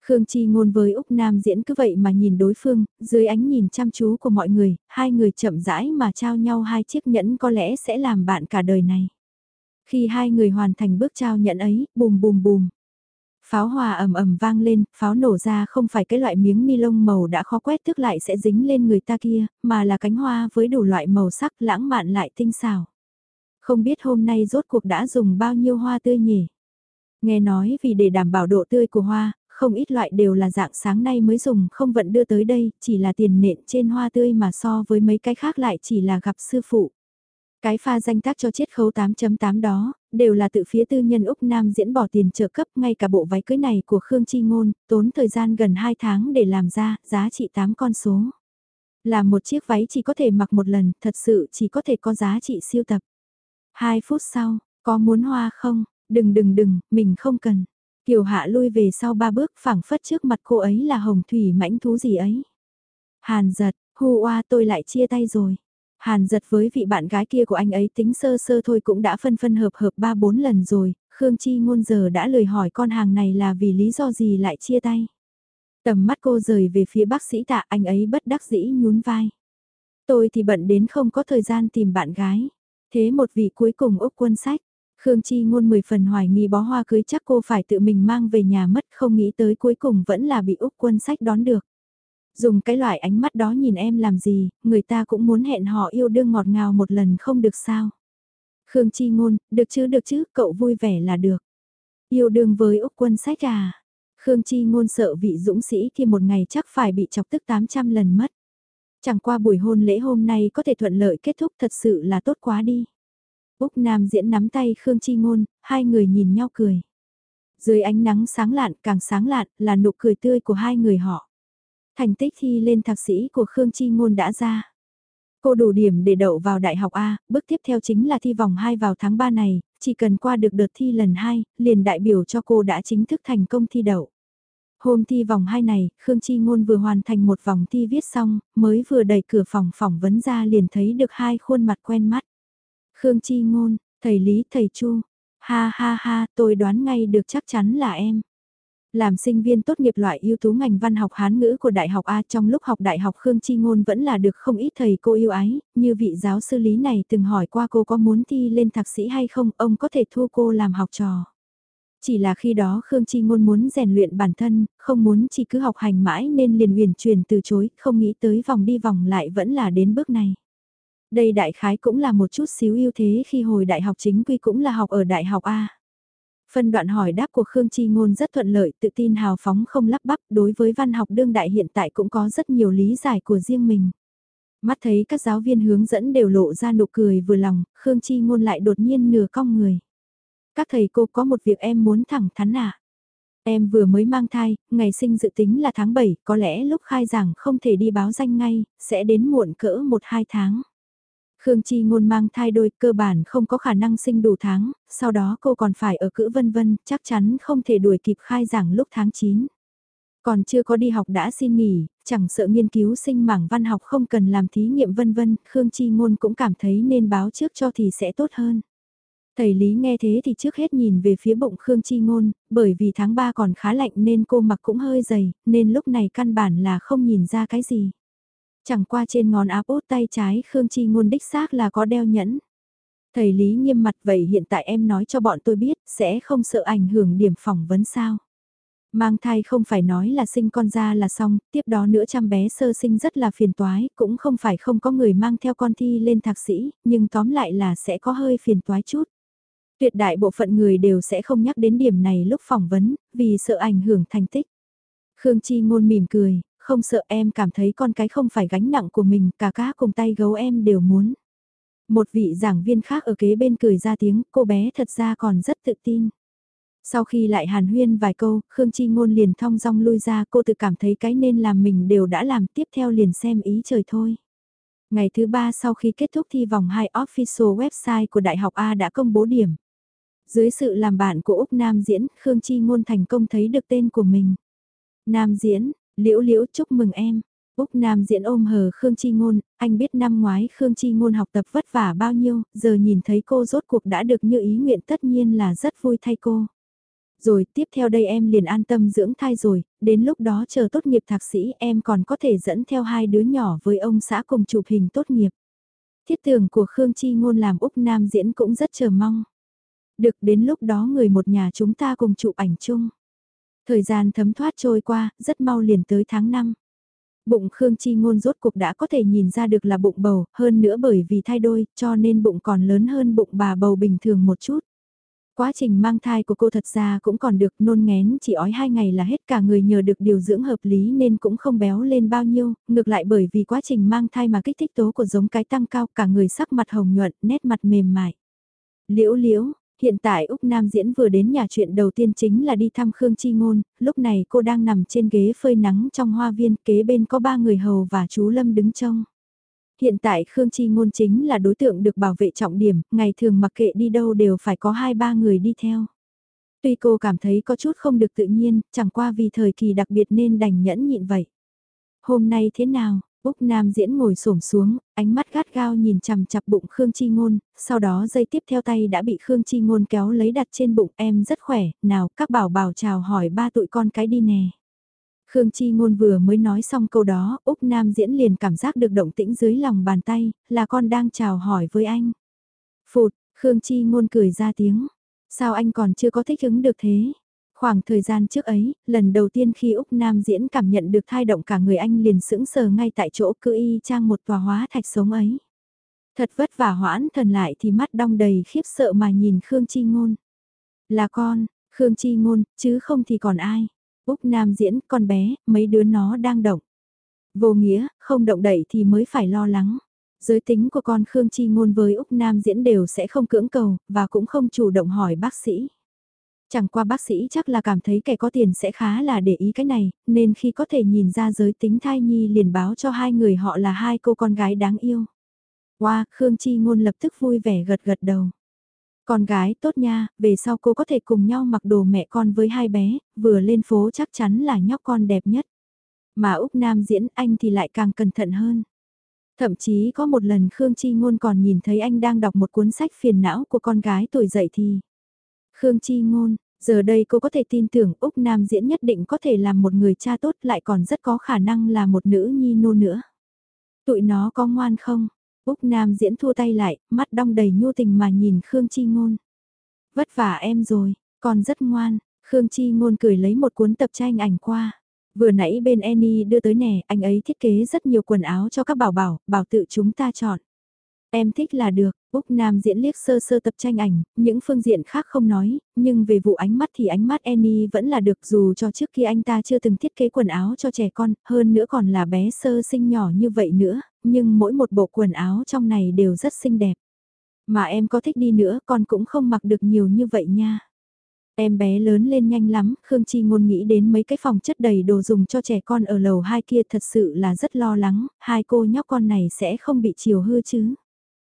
Khương Chi ngôn với Úc Nam diễn cứ vậy mà nhìn đối phương, dưới ánh nhìn chăm chú của mọi người, hai người chậm rãi mà trao nhau hai chiếc nhẫn có lẽ sẽ làm bạn cả đời này. Khi hai người hoàn thành bước trao nhẫn ấy, bùm bùm bùm. Pháo hòa ầm ầm vang lên, pháo nổ ra không phải cái loại miếng ni lông màu đã khó quét thức lại sẽ dính lên người ta kia, mà là cánh hoa với đủ loại màu sắc lãng mạn lại tinh xảo. Không biết hôm nay rốt cuộc đã dùng bao nhiêu hoa tươi nhỉ? Nghe nói vì để đảm bảo độ tươi của hoa, không ít loại đều là dạng sáng nay mới dùng không vận đưa tới đây, chỉ là tiền nện trên hoa tươi mà so với mấy cái khác lại chỉ là gặp sư phụ. Cái pha danh tác cho chiết khấu 8.8 đó, đều là tự phía tư nhân Úc Nam diễn bỏ tiền trợ cấp ngay cả bộ váy cưới này của Khương Chi Ngôn, tốn thời gian gần 2 tháng để làm ra, giá trị 8 con số. Là một chiếc váy chỉ có thể mặc một lần, thật sự chỉ có thể có giá trị siêu tập. 2 phút sau, có muốn hoa không? Đừng đừng đừng, mình không cần. Kiều Hạ lui về sau ba bước phẳng phất trước mặt cô ấy là hồng thủy mãnh thú gì ấy. Hàn giật, hù oa tôi lại chia tay rồi. Hàn giật với vị bạn gái kia của anh ấy tính sơ sơ thôi cũng đã phân phân hợp hợp ba bốn lần rồi, Khương Chi ngôn giờ đã lời hỏi con hàng này là vì lý do gì lại chia tay. Tầm mắt cô rời về phía bác sĩ tạ anh ấy bất đắc dĩ nhún vai. Tôi thì bận đến không có thời gian tìm bạn gái. Thế một vị cuối cùng Úc quân sách. Khương Chi ngôn mười phần hoài nghi bó hoa cưới chắc cô phải tự mình mang về nhà mất không nghĩ tới cuối cùng vẫn là bị Úc quân sách đón được. Dùng cái loại ánh mắt đó nhìn em làm gì, người ta cũng muốn hẹn họ yêu đương ngọt ngào một lần không được sao. Khương Chi ngôn, được chứ được chứ, cậu vui vẻ là được. Yêu đương với Úc quân sách à. Khương Chi ngôn sợ vị dũng sĩ kia một ngày chắc phải bị chọc tức 800 lần mất. Chẳng qua buổi hôn lễ hôm nay có thể thuận lợi kết thúc thật sự là tốt quá đi. Úc Nam diễn nắm tay Khương Chi Ngôn, hai người nhìn nhau cười. Dưới ánh nắng sáng lạn càng sáng lạn là nụ cười tươi của hai người họ. Thành tích thi lên thạc sĩ của Khương Chi Ngôn đã ra. Cô đủ điểm để đậu vào đại học A, bước tiếp theo chính là thi vòng 2 vào tháng 3 này, chỉ cần qua được đợt thi lần 2, liền đại biểu cho cô đã chính thức thành công thi đậu. Hôm thi vòng 2 này, Khương Chi Ngôn vừa hoàn thành một vòng thi viết xong, mới vừa đẩy cửa phòng phỏng vấn ra liền thấy được hai khuôn mặt quen mắt. Khương Chi Ngôn, thầy Lý, thầy Chu. Ha ha ha, tôi đoán ngay được chắc chắn là em. Làm sinh viên tốt nghiệp loại ưu tú ngành văn học Hán ngữ của Đại học A trong lúc học Đại học Khương Chi Ngôn vẫn là được không ít thầy cô yêu ái, như vị giáo sư Lý này từng hỏi qua cô có muốn thi lên thạc sĩ hay không, ông có thể thu cô làm học trò. Chỉ là khi đó Khương Chi Ngôn muốn rèn luyện bản thân, không muốn chỉ cứ học hành mãi nên liền huyền truyền từ chối, không nghĩ tới vòng đi vòng lại vẫn là đến bước này. Đây đại khái cũng là một chút xíu ưu thế khi hồi đại học chính quy cũng là học ở đại học A. Phân đoạn hỏi đáp của Khương Chi Ngôn rất thuận lợi, tự tin hào phóng không lắp bắp đối với văn học đương đại hiện tại cũng có rất nhiều lý giải của riêng mình. Mắt thấy các giáo viên hướng dẫn đều lộ ra nụ cười vừa lòng, Khương Chi Ngôn lại đột nhiên nửa cong người. Các thầy cô có một việc em muốn thẳng thắn à? Em vừa mới mang thai, ngày sinh dự tính là tháng 7, có lẽ lúc khai giảng không thể đi báo danh ngay, sẽ đến muộn cỡ 1-2 tháng. Khương Chi ngôn mang thai đôi cơ bản không có khả năng sinh đủ tháng, sau đó cô còn phải ở cữ vân vân, chắc chắn không thể đuổi kịp khai giảng lúc tháng 9. Còn chưa có đi học đã xin nghỉ, chẳng sợ nghiên cứu sinh mảng văn học không cần làm thí nghiệm vân vân, Khương Chi ngôn cũng cảm thấy nên báo trước cho thì sẽ tốt hơn. Thầy Lý nghe thế thì trước hết nhìn về phía bụng Khương Chi ngôn, bởi vì tháng 3 còn khá lạnh nên cô mặc cũng hơi dày, nên lúc này căn bản là không nhìn ra cái gì. Chẳng qua trên ngón áp út tay trái Khương Chi ngôn đích xác là có đeo nhẫn. Thầy Lý nghiêm mặt vậy hiện tại em nói cho bọn tôi biết, sẽ không sợ ảnh hưởng điểm phỏng vấn sao. Mang thai không phải nói là sinh con ra là xong, tiếp đó nữa chăm bé sơ sinh rất là phiền toái, cũng không phải không có người mang theo con thi lên thạc sĩ, nhưng tóm lại là sẽ có hơi phiền toái chút. Tuyệt đại bộ phận người đều sẽ không nhắc đến điểm này lúc phỏng vấn, vì sợ ảnh hưởng thành tích. Khương Chi ngôn mỉm cười, không sợ em cảm thấy con cái không phải gánh nặng của mình, cả cá cùng tay gấu em đều muốn. Một vị giảng viên khác ở kế bên cười ra tiếng, cô bé thật ra còn rất tự tin. Sau khi lại hàn huyên vài câu, Khương Chi Ngôn liền thong dong lui ra cô tự cảm thấy cái nên làm mình đều đã làm tiếp theo liền xem ý trời thôi. Ngày thứ ba sau khi kết thúc thi vòng 2 official website của Đại học A đã công bố điểm. Dưới sự làm bạn của Úc Nam Diễn, Khương Chi Ngôn thành công thấy được tên của mình. Nam Diễn, Liễu Liễu chúc mừng em. Úc Nam Diễn ôm hờ Khương Chi Ngôn, anh biết năm ngoái Khương Chi Ngôn học tập vất vả bao nhiêu, giờ nhìn thấy cô rốt cuộc đã được như ý nguyện tất nhiên là rất vui thay cô. Rồi tiếp theo đây em liền an tâm dưỡng thai rồi, đến lúc đó chờ tốt nghiệp thạc sĩ em còn có thể dẫn theo hai đứa nhỏ với ông xã cùng chụp hình tốt nghiệp. Thiết tưởng của Khương Chi Ngôn làm Úc Nam diễn cũng rất chờ mong. Được đến lúc đó người một nhà chúng ta cùng chụp ảnh chung. Thời gian thấm thoát trôi qua, rất mau liền tới tháng 5. Bụng Khương Chi Ngôn rốt cuộc đã có thể nhìn ra được là bụng bầu, hơn nữa bởi vì thay đôi, cho nên bụng còn lớn hơn bụng bà bầu bình thường một chút. Quá trình mang thai của cô thật ra cũng còn được nôn ngén chỉ ói hai ngày là hết cả người nhờ được điều dưỡng hợp lý nên cũng không béo lên bao nhiêu, ngược lại bởi vì quá trình mang thai mà kích thích tố của giống cái tăng cao cả người sắc mặt hồng nhuận, nét mặt mềm mại. Liễu liễu, hiện tại Úc Nam Diễn vừa đến nhà chuyện đầu tiên chính là đi thăm Khương Chi Ngôn, lúc này cô đang nằm trên ghế phơi nắng trong hoa viên kế bên có ba người hầu và chú Lâm đứng trông. Hiện tại Khương Chi Ngôn chính là đối tượng được bảo vệ trọng điểm, ngày thường mặc kệ đi đâu đều phải có hai ba người đi theo. Tuy cô cảm thấy có chút không được tự nhiên, chẳng qua vì thời kỳ đặc biệt nên đành nhẫn nhịn vậy. Hôm nay thế nào? Úc Nam diễn ngồi xổm xuống, ánh mắt gắt gao nhìn chằm chặp bụng Khương Chi Ngôn, sau đó dây tiếp theo tay đã bị Khương Chi Ngôn kéo lấy đặt trên bụng em rất khỏe, nào các bảo bảo chào hỏi ba tụi con cái đi nè. Khương Chi Ngôn vừa mới nói xong câu đó, Úc Nam Diễn liền cảm giác được động tĩnh dưới lòng bàn tay, là con đang chào hỏi với anh. Phụt, Khương Chi Ngôn cười ra tiếng. Sao anh còn chưa có thích ứng được thế? Khoảng thời gian trước ấy, lần đầu tiên khi Úc Nam Diễn cảm nhận được thai động cả người anh liền sững sờ ngay tại chỗ cư y trang một tòa hóa thạch sống ấy. Thật vất vả hoãn thần lại thì mắt đong đầy khiếp sợ mà nhìn Khương Chi Ngôn. Là con, Khương Chi Ngôn, chứ không thì còn ai. Úc Nam diễn con bé, mấy đứa nó đang động. Vô nghĩa, không động đậy thì mới phải lo lắng. Giới tính của con Khương Chi Ngôn với Úc Nam diễn đều sẽ không cưỡng cầu, và cũng không chủ động hỏi bác sĩ. Chẳng qua bác sĩ chắc là cảm thấy kẻ có tiền sẽ khá là để ý cái này, nên khi có thể nhìn ra giới tính thai nhi liền báo cho hai người họ là hai cô con gái đáng yêu. Wow, Khương Chi Ngôn lập tức vui vẻ gật gật đầu. Con gái tốt nha, về sau cô có thể cùng nhau mặc đồ mẹ con với hai bé, vừa lên phố chắc chắn là nhóc con đẹp nhất. Mà Úc Nam diễn anh thì lại càng cẩn thận hơn. Thậm chí có một lần Khương Chi Ngôn còn nhìn thấy anh đang đọc một cuốn sách phiền não của con gái tuổi dậy thì. Khương Chi Ngôn, giờ đây cô có thể tin tưởng Úc Nam diễn nhất định có thể làm một người cha tốt lại còn rất có khả năng là một nữ nhi nô nữa. Tụi nó có ngoan không? Úc Nam diễn thua tay lại, mắt đong đầy nhu tình mà nhìn Khương Chi Ngôn. Vất vả em rồi, còn rất ngoan, Khương Chi Ngôn cười lấy một cuốn tập tranh ảnh qua. Vừa nãy bên Annie đưa tới nè, anh ấy thiết kế rất nhiều quần áo cho các bảo bảo, bảo tự chúng ta chọn. Em thích là được, Úc Nam diễn liếc sơ sơ tập tranh ảnh, những phương diện khác không nói, nhưng về vụ ánh mắt thì ánh mắt Annie vẫn là được dù cho trước khi anh ta chưa từng thiết kế quần áo cho trẻ con, hơn nữa còn là bé sơ sinh nhỏ như vậy nữa, nhưng mỗi một bộ quần áo trong này đều rất xinh đẹp. Mà em có thích đi nữa con cũng không mặc được nhiều như vậy nha. Em bé lớn lên nhanh lắm, Khương Chi ngôn nghĩ đến mấy cái phòng chất đầy đồ dùng cho trẻ con ở lầu hai kia thật sự là rất lo lắng, hai cô nhóc con này sẽ không bị chiều hư chứ.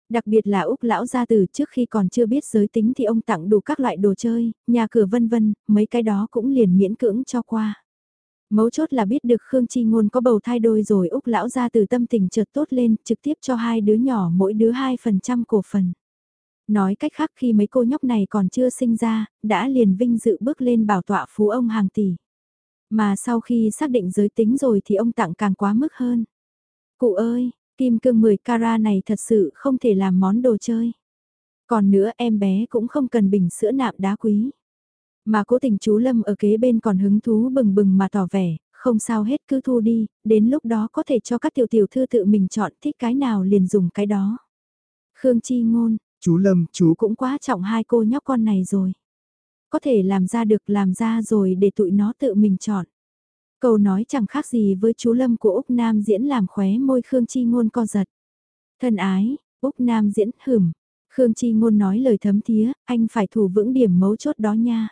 Đặc biệt là Úc lão gia từ trước khi còn chưa biết giới tính thì ông tặng đủ các loại đồ chơi, nhà cửa vân vân, mấy cái đó cũng liền miễn cưỡng cho qua. Mấu chốt là biết được Khương Chi Ngôn có bầu thai đôi rồi Úc lão gia từ tâm tình chợt tốt lên, trực tiếp cho hai đứa nhỏ mỗi đứa 2% cổ phần. Nói cách khác khi mấy cô nhóc này còn chưa sinh ra, đã liền vinh dự bước lên bảo tọa phú ông hàng tỷ. Mà sau khi xác định giới tính rồi thì ông tặng càng quá mức hơn. Cụ ơi, kim cương 10 carat này thật sự không thể làm món đồ chơi. Còn nữa em bé cũng không cần bình sữa nạm đá quý. Mà cố tình chú Lâm ở kế bên còn hứng thú bừng bừng mà tỏ vẻ, không sao hết cứ thu đi, đến lúc đó có thể cho các tiểu tiểu thư tự mình chọn thích cái nào liền dùng cái đó. Khương Chi Ngôn, chú Lâm, chú cũng quá trọng hai cô nhóc con này rồi. Có thể làm ra được làm ra rồi để tụi nó tự mình chọn. Câu nói chẳng khác gì với chú Lâm của Úc Nam diễn làm khóe môi Khương Chi Ngôn co giật. Thân ái, Úc Nam diễn hửm. Khương Chi Ngôn nói lời thấm thía, anh phải thủ vững điểm mấu chốt đó nha.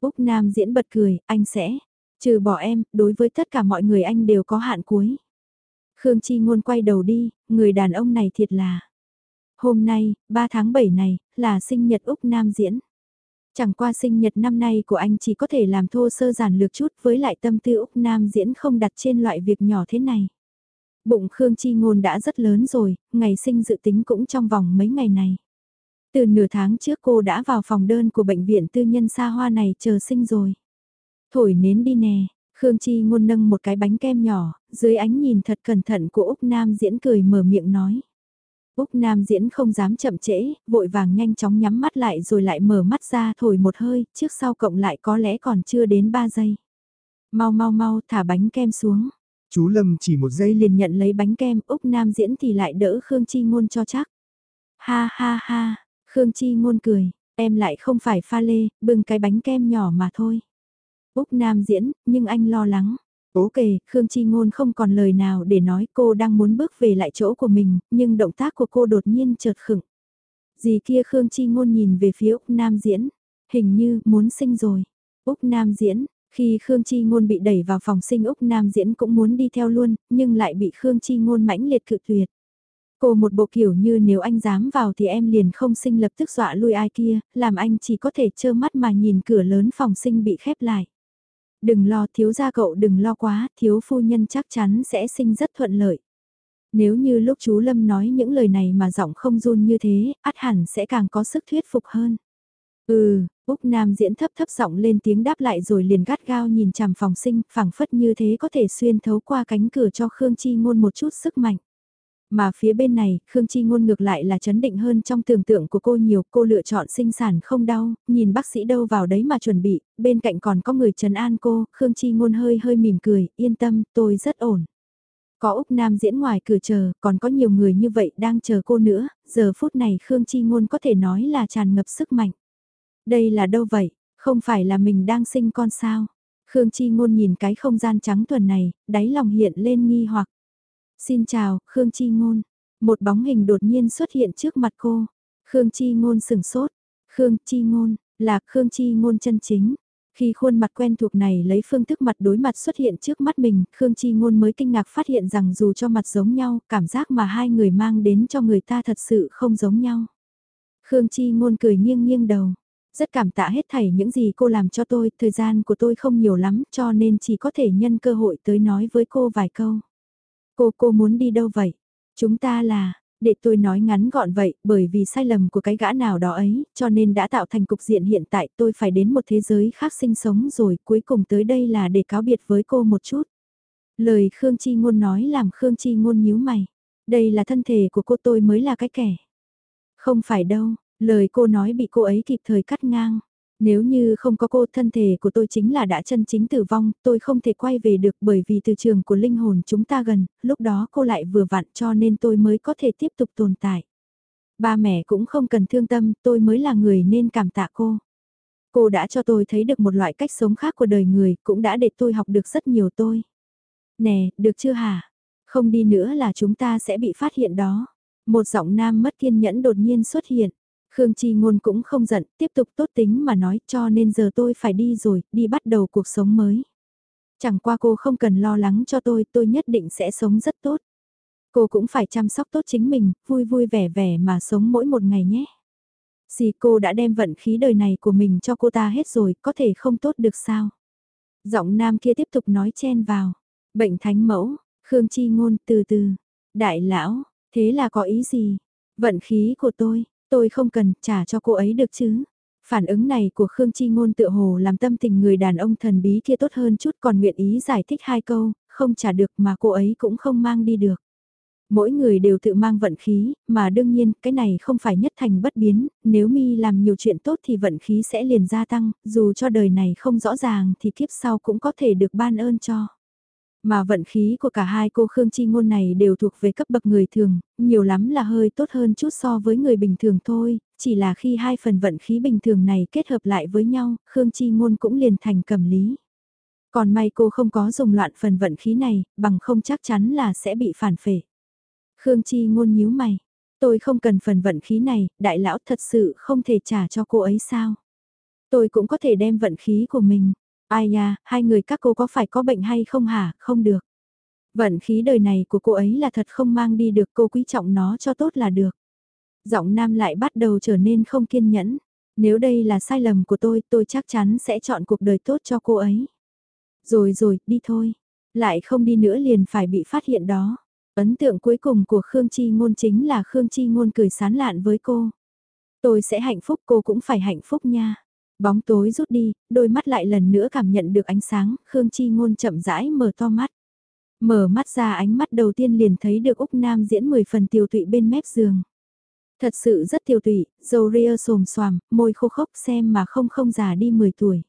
Úc Nam diễn bật cười, anh sẽ, trừ bỏ em, đối với tất cả mọi người anh đều có hạn cuối. Khương Chi Ngôn quay đầu đi, người đàn ông này thiệt là. Hôm nay, 3 tháng 7 này, là sinh nhật Úc Nam diễn. Chẳng qua sinh nhật năm nay của anh chỉ có thể làm thô sơ giản lược chút với lại tâm tư Úc Nam diễn không đặt trên loại việc nhỏ thế này. Bụng Khương Chi Ngôn đã rất lớn rồi, ngày sinh dự tính cũng trong vòng mấy ngày này. Từ nửa tháng trước cô đã vào phòng đơn của bệnh viện tư nhân xa hoa này chờ sinh rồi. Thổi nến đi nè, Khương Chi Ngôn nâng một cái bánh kem nhỏ, dưới ánh nhìn thật cẩn thận của Úc Nam diễn cười mở miệng nói. Úc Nam diễn không dám chậm trễ, vội vàng nhanh chóng nhắm mắt lại rồi lại mở mắt ra thổi một hơi, trước sau cộng lại có lẽ còn chưa đến 3 giây. Mau mau mau thả bánh kem xuống. Chú Lâm chỉ một giây liền nhận lấy bánh kem, Úc Nam diễn thì lại đỡ Khương Chi Ngôn cho chắc. Ha ha ha, Khương Chi Ngôn cười, em lại không phải pha lê, bưng cái bánh kem nhỏ mà thôi. Úc Nam diễn, nhưng anh lo lắng. Ok, Khương Chi Ngôn không còn lời nào để nói cô đang muốn bước về lại chỗ của mình, nhưng động tác của cô đột nhiên chợt khựng. Gì kia Khương Chi Ngôn nhìn về phía Úc Nam diễn, hình như muốn sinh rồi. Úc Nam diễn, khi Khương Chi Ngôn bị đẩy vào phòng sinh Úc Nam diễn cũng muốn đi theo luôn, nhưng lại bị Khương Chi Ngôn mãnh liệt cự tuyệt. Cô một bộ kiểu như nếu anh dám vào thì em liền không sinh lập tức dọa lui ai kia, làm anh chỉ có thể trơ mắt mà nhìn cửa lớn phòng sinh bị khép lại. Đừng lo thiếu gia cậu đừng lo quá, thiếu phu nhân chắc chắn sẽ sinh rất thuận lợi. Nếu như lúc chú Lâm nói những lời này mà giọng không run như thế, át hẳn sẽ càng có sức thuyết phục hơn. Ừ, Úc Nam diễn thấp thấp giọng lên tiếng đáp lại rồi liền gắt gao nhìn chằm phòng sinh, phẳng phất như thế có thể xuyên thấu qua cánh cửa cho Khương Chi ngôn một chút sức mạnh. Mà phía bên này, Khương Chi ngôn ngược lại là chấn định hơn trong tưởng tượng của cô nhiều, cô lựa chọn sinh sản không đau, nhìn bác sĩ đâu vào đấy mà chuẩn bị, bên cạnh còn có người trấn an cô, Khương Chi ngôn hơi hơi mỉm cười, yên tâm, tôi rất ổn. Có Úc Nam diễn ngoài cửa chờ, còn có nhiều người như vậy đang chờ cô nữa, giờ phút này Khương Chi ngôn có thể nói là tràn ngập sức mạnh. Đây là đâu vậy, không phải là mình đang sinh con sao? Khương Chi ngôn nhìn cái không gian trắng tuần này, đáy lòng hiện lên nghi hoặc. Xin chào, Khương Chi Ngôn. Một bóng hình đột nhiên xuất hiện trước mặt cô. Khương Chi Ngôn sừng sốt. Khương Chi Ngôn, là Khương Chi Ngôn chân chính. Khi khuôn mặt quen thuộc này lấy phương thức mặt đối mặt xuất hiện trước mắt mình, Khương Chi Ngôn mới kinh ngạc phát hiện rằng dù cho mặt giống nhau, cảm giác mà hai người mang đến cho người ta thật sự không giống nhau. Khương Chi Ngôn cười nghiêng nghiêng đầu. Rất cảm tạ hết thảy những gì cô làm cho tôi, thời gian của tôi không nhiều lắm cho nên chỉ có thể nhân cơ hội tới nói với cô vài câu. Cô cô muốn đi đâu vậy? Chúng ta là, để tôi nói ngắn gọn vậy, bởi vì sai lầm của cái gã nào đó ấy, cho nên đã tạo thành cục diện hiện tại tôi phải đến một thế giới khác sinh sống rồi, cuối cùng tới đây là để cáo biệt với cô một chút. Lời Khương Chi Ngôn nói làm Khương Chi Ngôn nhíu mày. Đây là thân thể của cô tôi mới là cái kẻ. Không phải đâu, lời cô nói bị cô ấy kịp thời cắt ngang. Nếu như không có cô thân thể của tôi chính là đã chân chính tử vong, tôi không thể quay về được bởi vì từ trường của linh hồn chúng ta gần, lúc đó cô lại vừa vặn cho nên tôi mới có thể tiếp tục tồn tại. Ba mẹ cũng không cần thương tâm, tôi mới là người nên cảm tạ cô. Cô đã cho tôi thấy được một loại cách sống khác của đời người, cũng đã để tôi học được rất nhiều tôi. Nè, được chưa hả? Không đi nữa là chúng ta sẽ bị phát hiện đó. Một giọng nam mất kiên nhẫn đột nhiên xuất hiện. Khương Chi Ngôn cũng không giận, tiếp tục tốt tính mà nói cho nên giờ tôi phải đi rồi, đi bắt đầu cuộc sống mới. Chẳng qua cô không cần lo lắng cho tôi, tôi nhất định sẽ sống rất tốt. Cô cũng phải chăm sóc tốt chính mình, vui vui vẻ vẻ mà sống mỗi một ngày nhé. Dì cô đã đem vận khí đời này của mình cho cô ta hết rồi, có thể không tốt được sao? Giọng nam kia tiếp tục nói chen vào. Bệnh thánh mẫu, Khương Chi Ngôn từ từ. Đại lão, thế là có ý gì? Vận khí của tôi, Tôi không cần, trả cho cô ấy được chứ. Phản ứng này của Khương Chi Ngôn tự hồ làm tâm tình người đàn ông thần bí kia tốt hơn chút còn nguyện ý giải thích hai câu, không trả được mà cô ấy cũng không mang đi được. Mỗi người đều tự mang vận khí, mà đương nhiên cái này không phải nhất thành bất biến, nếu mi làm nhiều chuyện tốt thì vận khí sẽ liền gia tăng, dù cho đời này không rõ ràng thì kiếp sau cũng có thể được ban ơn cho. Mà vận khí của cả hai cô Khương Chi Ngôn này đều thuộc về cấp bậc người thường, nhiều lắm là hơi tốt hơn chút so với người bình thường thôi, chỉ là khi hai phần vận khí bình thường này kết hợp lại với nhau, Khương Chi Ngôn cũng liền thành cầm lý. Còn may cô không có dùng loạn phần vận khí này, bằng không chắc chắn là sẽ bị phản phệ. Khương Chi Ngôn nhíu mày, tôi không cần phần vận khí này, đại lão thật sự không thể trả cho cô ấy sao? Tôi cũng có thể đem vận khí của mình. Ai nha, hai người các cô có phải có bệnh hay không hả? Không được. Vận khí đời này của cô ấy là thật không mang đi được cô quý trọng nó cho tốt là được. Giọng nam lại bắt đầu trở nên không kiên nhẫn. Nếu đây là sai lầm của tôi, tôi chắc chắn sẽ chọn cuộc đời tốt cho cô ấy. Rồi rồi, đi thôi. Lại không đi nữa liền phải bị phát hiện đó. Ấn tượng cuối cùng của Khương Chi Ngôn chính là Khương Chi Ngôn cười sán lạn với cô. Tôi sẽ hạnh phúc cô cũng phải hạnh phúc nha. Bóng tối rút đi, đôi mắt lại lần nữa cảm nhận được ánh sáng, Khương Chi Ngôn chậm rãi mở to mắt. Mở mắt ra ánh mắt đầu tiên liền thấy được Úc Nam diễn 10 phần tiêu tụy bên mép giường. Thật sự rất tiêu tụy, dầu ria xồm xoàm, môi khô khốc xem mà không không già đi 10 tuổi.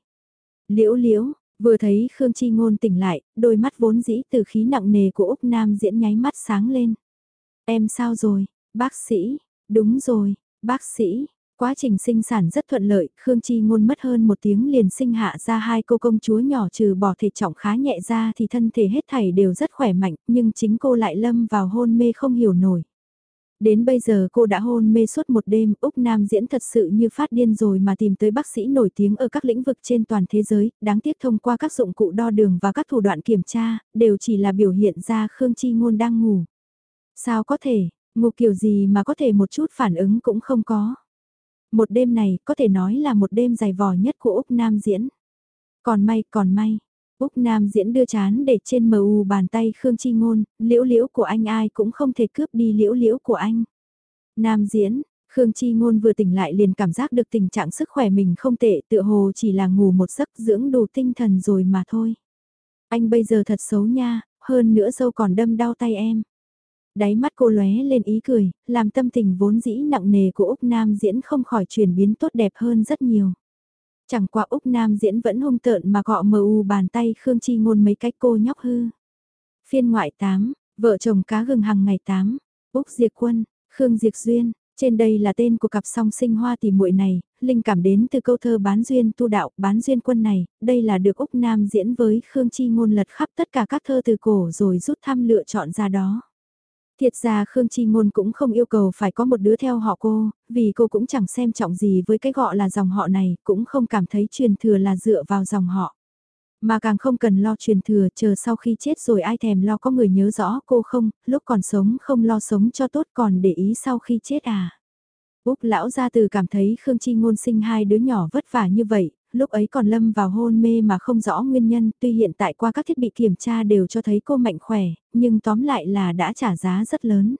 Liễu liễu, vừa thấy Khương Chi Ngôn tỉnh lại, đôi mắt vốn dĩ từ khí nặng nề của Úc Nam diễn nháy mắt sáng lên. Em sao rồi, bác sĩ, đúng rồi, bác sĩ, Quá trình sinh sản rất thuận lợi, Khương Chi Ngôn mất hơn một tiếng liền sinh hạ ra hai cô công chúa nhỏ trừ bỏ thể trọng khá nhẹ ra thì thân thể hết thảy đều rất khỏe mạnh, nhưng chính cô lại lâm vào hôn mê không hiểu nổi. Đến bây giờ cô đã hôn mê suốt một đêm, Úc Nam diễn thật sự như phát điên rồi mà tìm tới bác sĩ nổi tiếng ở các lĩnh vực trên toàn thế giới, đáng tiếc thông qua các dụng cụ đo đường và các thủ đoạn kiểm tra, đều chỉ là biểu hiện ra Khương Chi Ngôn đang ngủ. Sao có thể, ngủ kiểu gì mà có thể một chút phản ứng cũng không có. Một đêm này có thể nói là một đêm dài vò nhất của Úc Nam diễn. Còn may, còn may. Úc Nam diễn đưa chán để trên mờ u bàn tay Khương Chi Ngôn, liễu liễu của anh ai cũng không thể cướp đi liễu liễu của anh. Nam diễn, Khương Chi Ngôn vừa tỉnh lại liền cảm giác được tình trạng sức khỏe mình không tệ tựa hồ chỉ là ngủ một giấc dưỡng đủ tinh thần rồi mà thôi. Anh bây giờ thật xấu nha, hơn nữa dâu còn đâm đau tay em. Đáy mắt cô lóe lên ý cười, làm tâm tình vốn dĩ nặng nề của Úc Nam diễn không khỏi chuyển biến tốt đẹp hơn rất nhiều. Chẳng qua Úc Nam diễn vẫn hung tợn mà gọ mờ u bàn tay Khương Chi ngôn mấy cách cô nhóc hư. Phiên ngoại 8, vợ chồng cá gừng hàng ngày 8, Úc diệt Quân, Khương diệt Duyên, trên đây là tên của cặp song sinh hoa tỷ muội này, linh cảm đến từ câu thơ bán duyên tu đạo, bán duyên quân này, đây là được Úc Nam diễn với Khương Chi ngôn lật khắp tất cả các thơ từ cổ rồi rút thăm lựa chọn ra đó. Thiệt ra Khương Chi Ngôn cũng không yêu cầu phải có một đứa theo họ cô, vì cô cũng chẳng xem trọng gì với cái gọi là dòng họ này, cũng không cảm thấy truyền thừa là dựa vào dòng họ. Mà càng không cần lo truyền thừa chờ sau khi chết rồi ai thèm lo có người nhớ rõ cô không, lúc còn sống không lo sống cho tốt còn để ý sau khi chết à. Úc lão gia từ cảm thấy Khương Chi Ngôn sinh hai đứa nhỏ vất vả như vậy, lúc ấy còn lâm vào hôn mê mà không rõ nguyên nhân, tuy hiện tại qua các thiết bị kiểm tra đều cho thấy cô mạnh khỏe, nhưng tóm lại là đã trả giá rất lớn.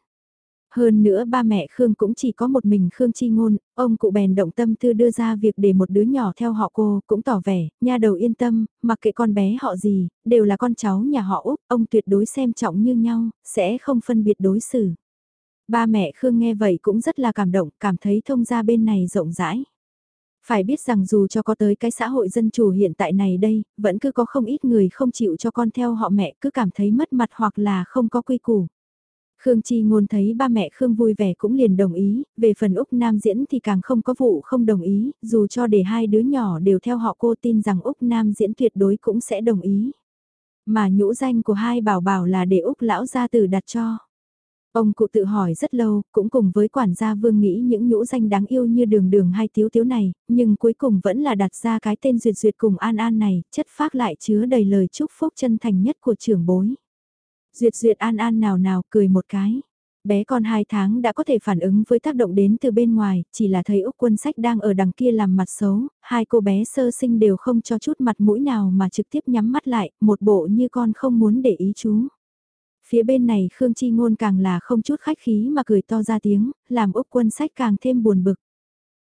Hơn nữa ba mẹ Khương cũng chỉ có một mình Khương Chi Ngôn, ông cụ bèn động tâm tư đưa ra việc để một đứa nhỏ theo họ cô, cũng tỏ vẻ, nha đầu yên tâm, mặc kệ con bé họ gì, đều là con cháu nhà họ Úc, ông tuyệt đối xem trọng như nhau, sẽ không phân biệt đối xử. Ba mẹ Khương nghe vậy cũng rất là cảm động, cảm thấy thông gia bên này rộng rãi. Phải biết rằng dù cho có tới cái xã hội dân chủ hiện tại này đây, vẫn cứ có không ít người không chịu cho con theo họ mẹ cứ cảm thấy mất mặt hoặc là không có quy củ. Khương Chi Ngôn thấy ba mẹ Khương vui vẻ cũng liền đồng ý, về phần Úc Nam diễn thì càng không có vụ không đồng ý, dù cho để hai đứa nhỏ đều theo họ cô tin rằng Úc Nam diễn tuyệt đối cũng sẽ đồng ý. Mà nhũ danh của hai bảo bảo là để Úc lão gia tử đặt cho. Ông cụ tự hỏi rất lâu, cũng cùng với quản gia vương nghĩ những nhũ danh đáng yêu như đường đường hay tiếu tiếu này, nhưng cuối cùng vẫn là đặt ra cái tên duyệt duyệt cùng an an này, chất phác lại chứa đầy lời chúc phúc chân thành nhất của trưởng bối. Duyệt duyệt an an nào nào cười một cái. Bé con 2 tháng đã có thể phản ứng với tác động đến từ bên ngoài, chỉ là thấy Úc quân sách đang ở đằng kia làm mặt xấu, hai cô bé sơ sinh đều không cho chút mặt mũi nào mà trực tiếp nhắm mắt lại, một bộ như con không muốn để ý chú. Phía bên này Khương Chi Ngôn càng là không chút khách khí mà cười to ra tiếng, làm Úc quân sách càng thêm buồn bực.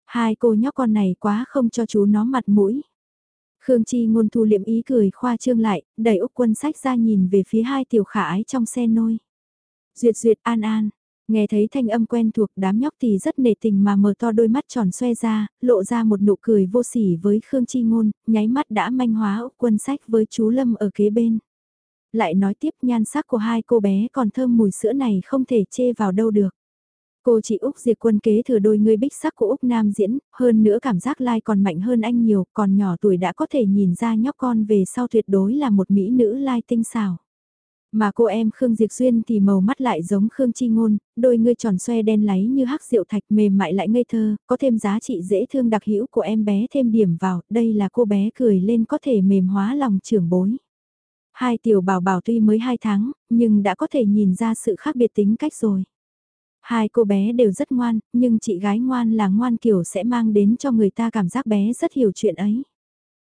Hai cô nhóc con này quá không cho chú nó mặt mũi. Khương Chi Ngôn thu liệm ý cười khoa trương lại, đẩy Úc quân sách ra nhìn về phía hai tiểu khả ái trong xe nôi. Duyệt duyệt an an, nghe thấy thanh âm quen thuộc đám nhóc thì rất nề tình mà mở to đôi mắt tròn xoe ra, lộ ra một nụ cười vô sỉ với Khương Chi Ngôn, nháy mắt đã manh hóa Úc quân sách với chú Lâm ở kế bên. Lại nói tiếp nhan sắc của hai cô bé còn thơm mùi sữa này không thể chê vào đâu được. Cô chị Úc Diệp Quân kế thừa đôi người bích sắc của Úc Nam diễn, hơn nữa cảm giác lai còn mạnh hơn anh nhiều, còn nhỏ tuổi đã có thể nhìn ra nhóc con về sau tuyệt đối là một mỹ nữ lai tinh xảo. Mà cô em Khương Diệp Duyên thì màu mắt lại giống Khương Chi Ngôn, đôi ngươi tròn xoe đen láy như hắc rượu thạch mềm mại lại ngây thơ, có thêm giá trị dễ thương đặc hữu của em bé thêm điểm vào, đây là cô bé cười lên có thể mềm hóa lòng trưởng bối. Hai tiểu bảo bảo tuy mới 2 tháng, nhưng đã có thể nhìn ra sự khác biệt tính cách rồi. Hai cô bé đều rất ngoan, nhưng chị gái ngoan là ngoan kiểu sẽ mang đến cho người ta cảm giác bé rất hiểu chuyện ấy.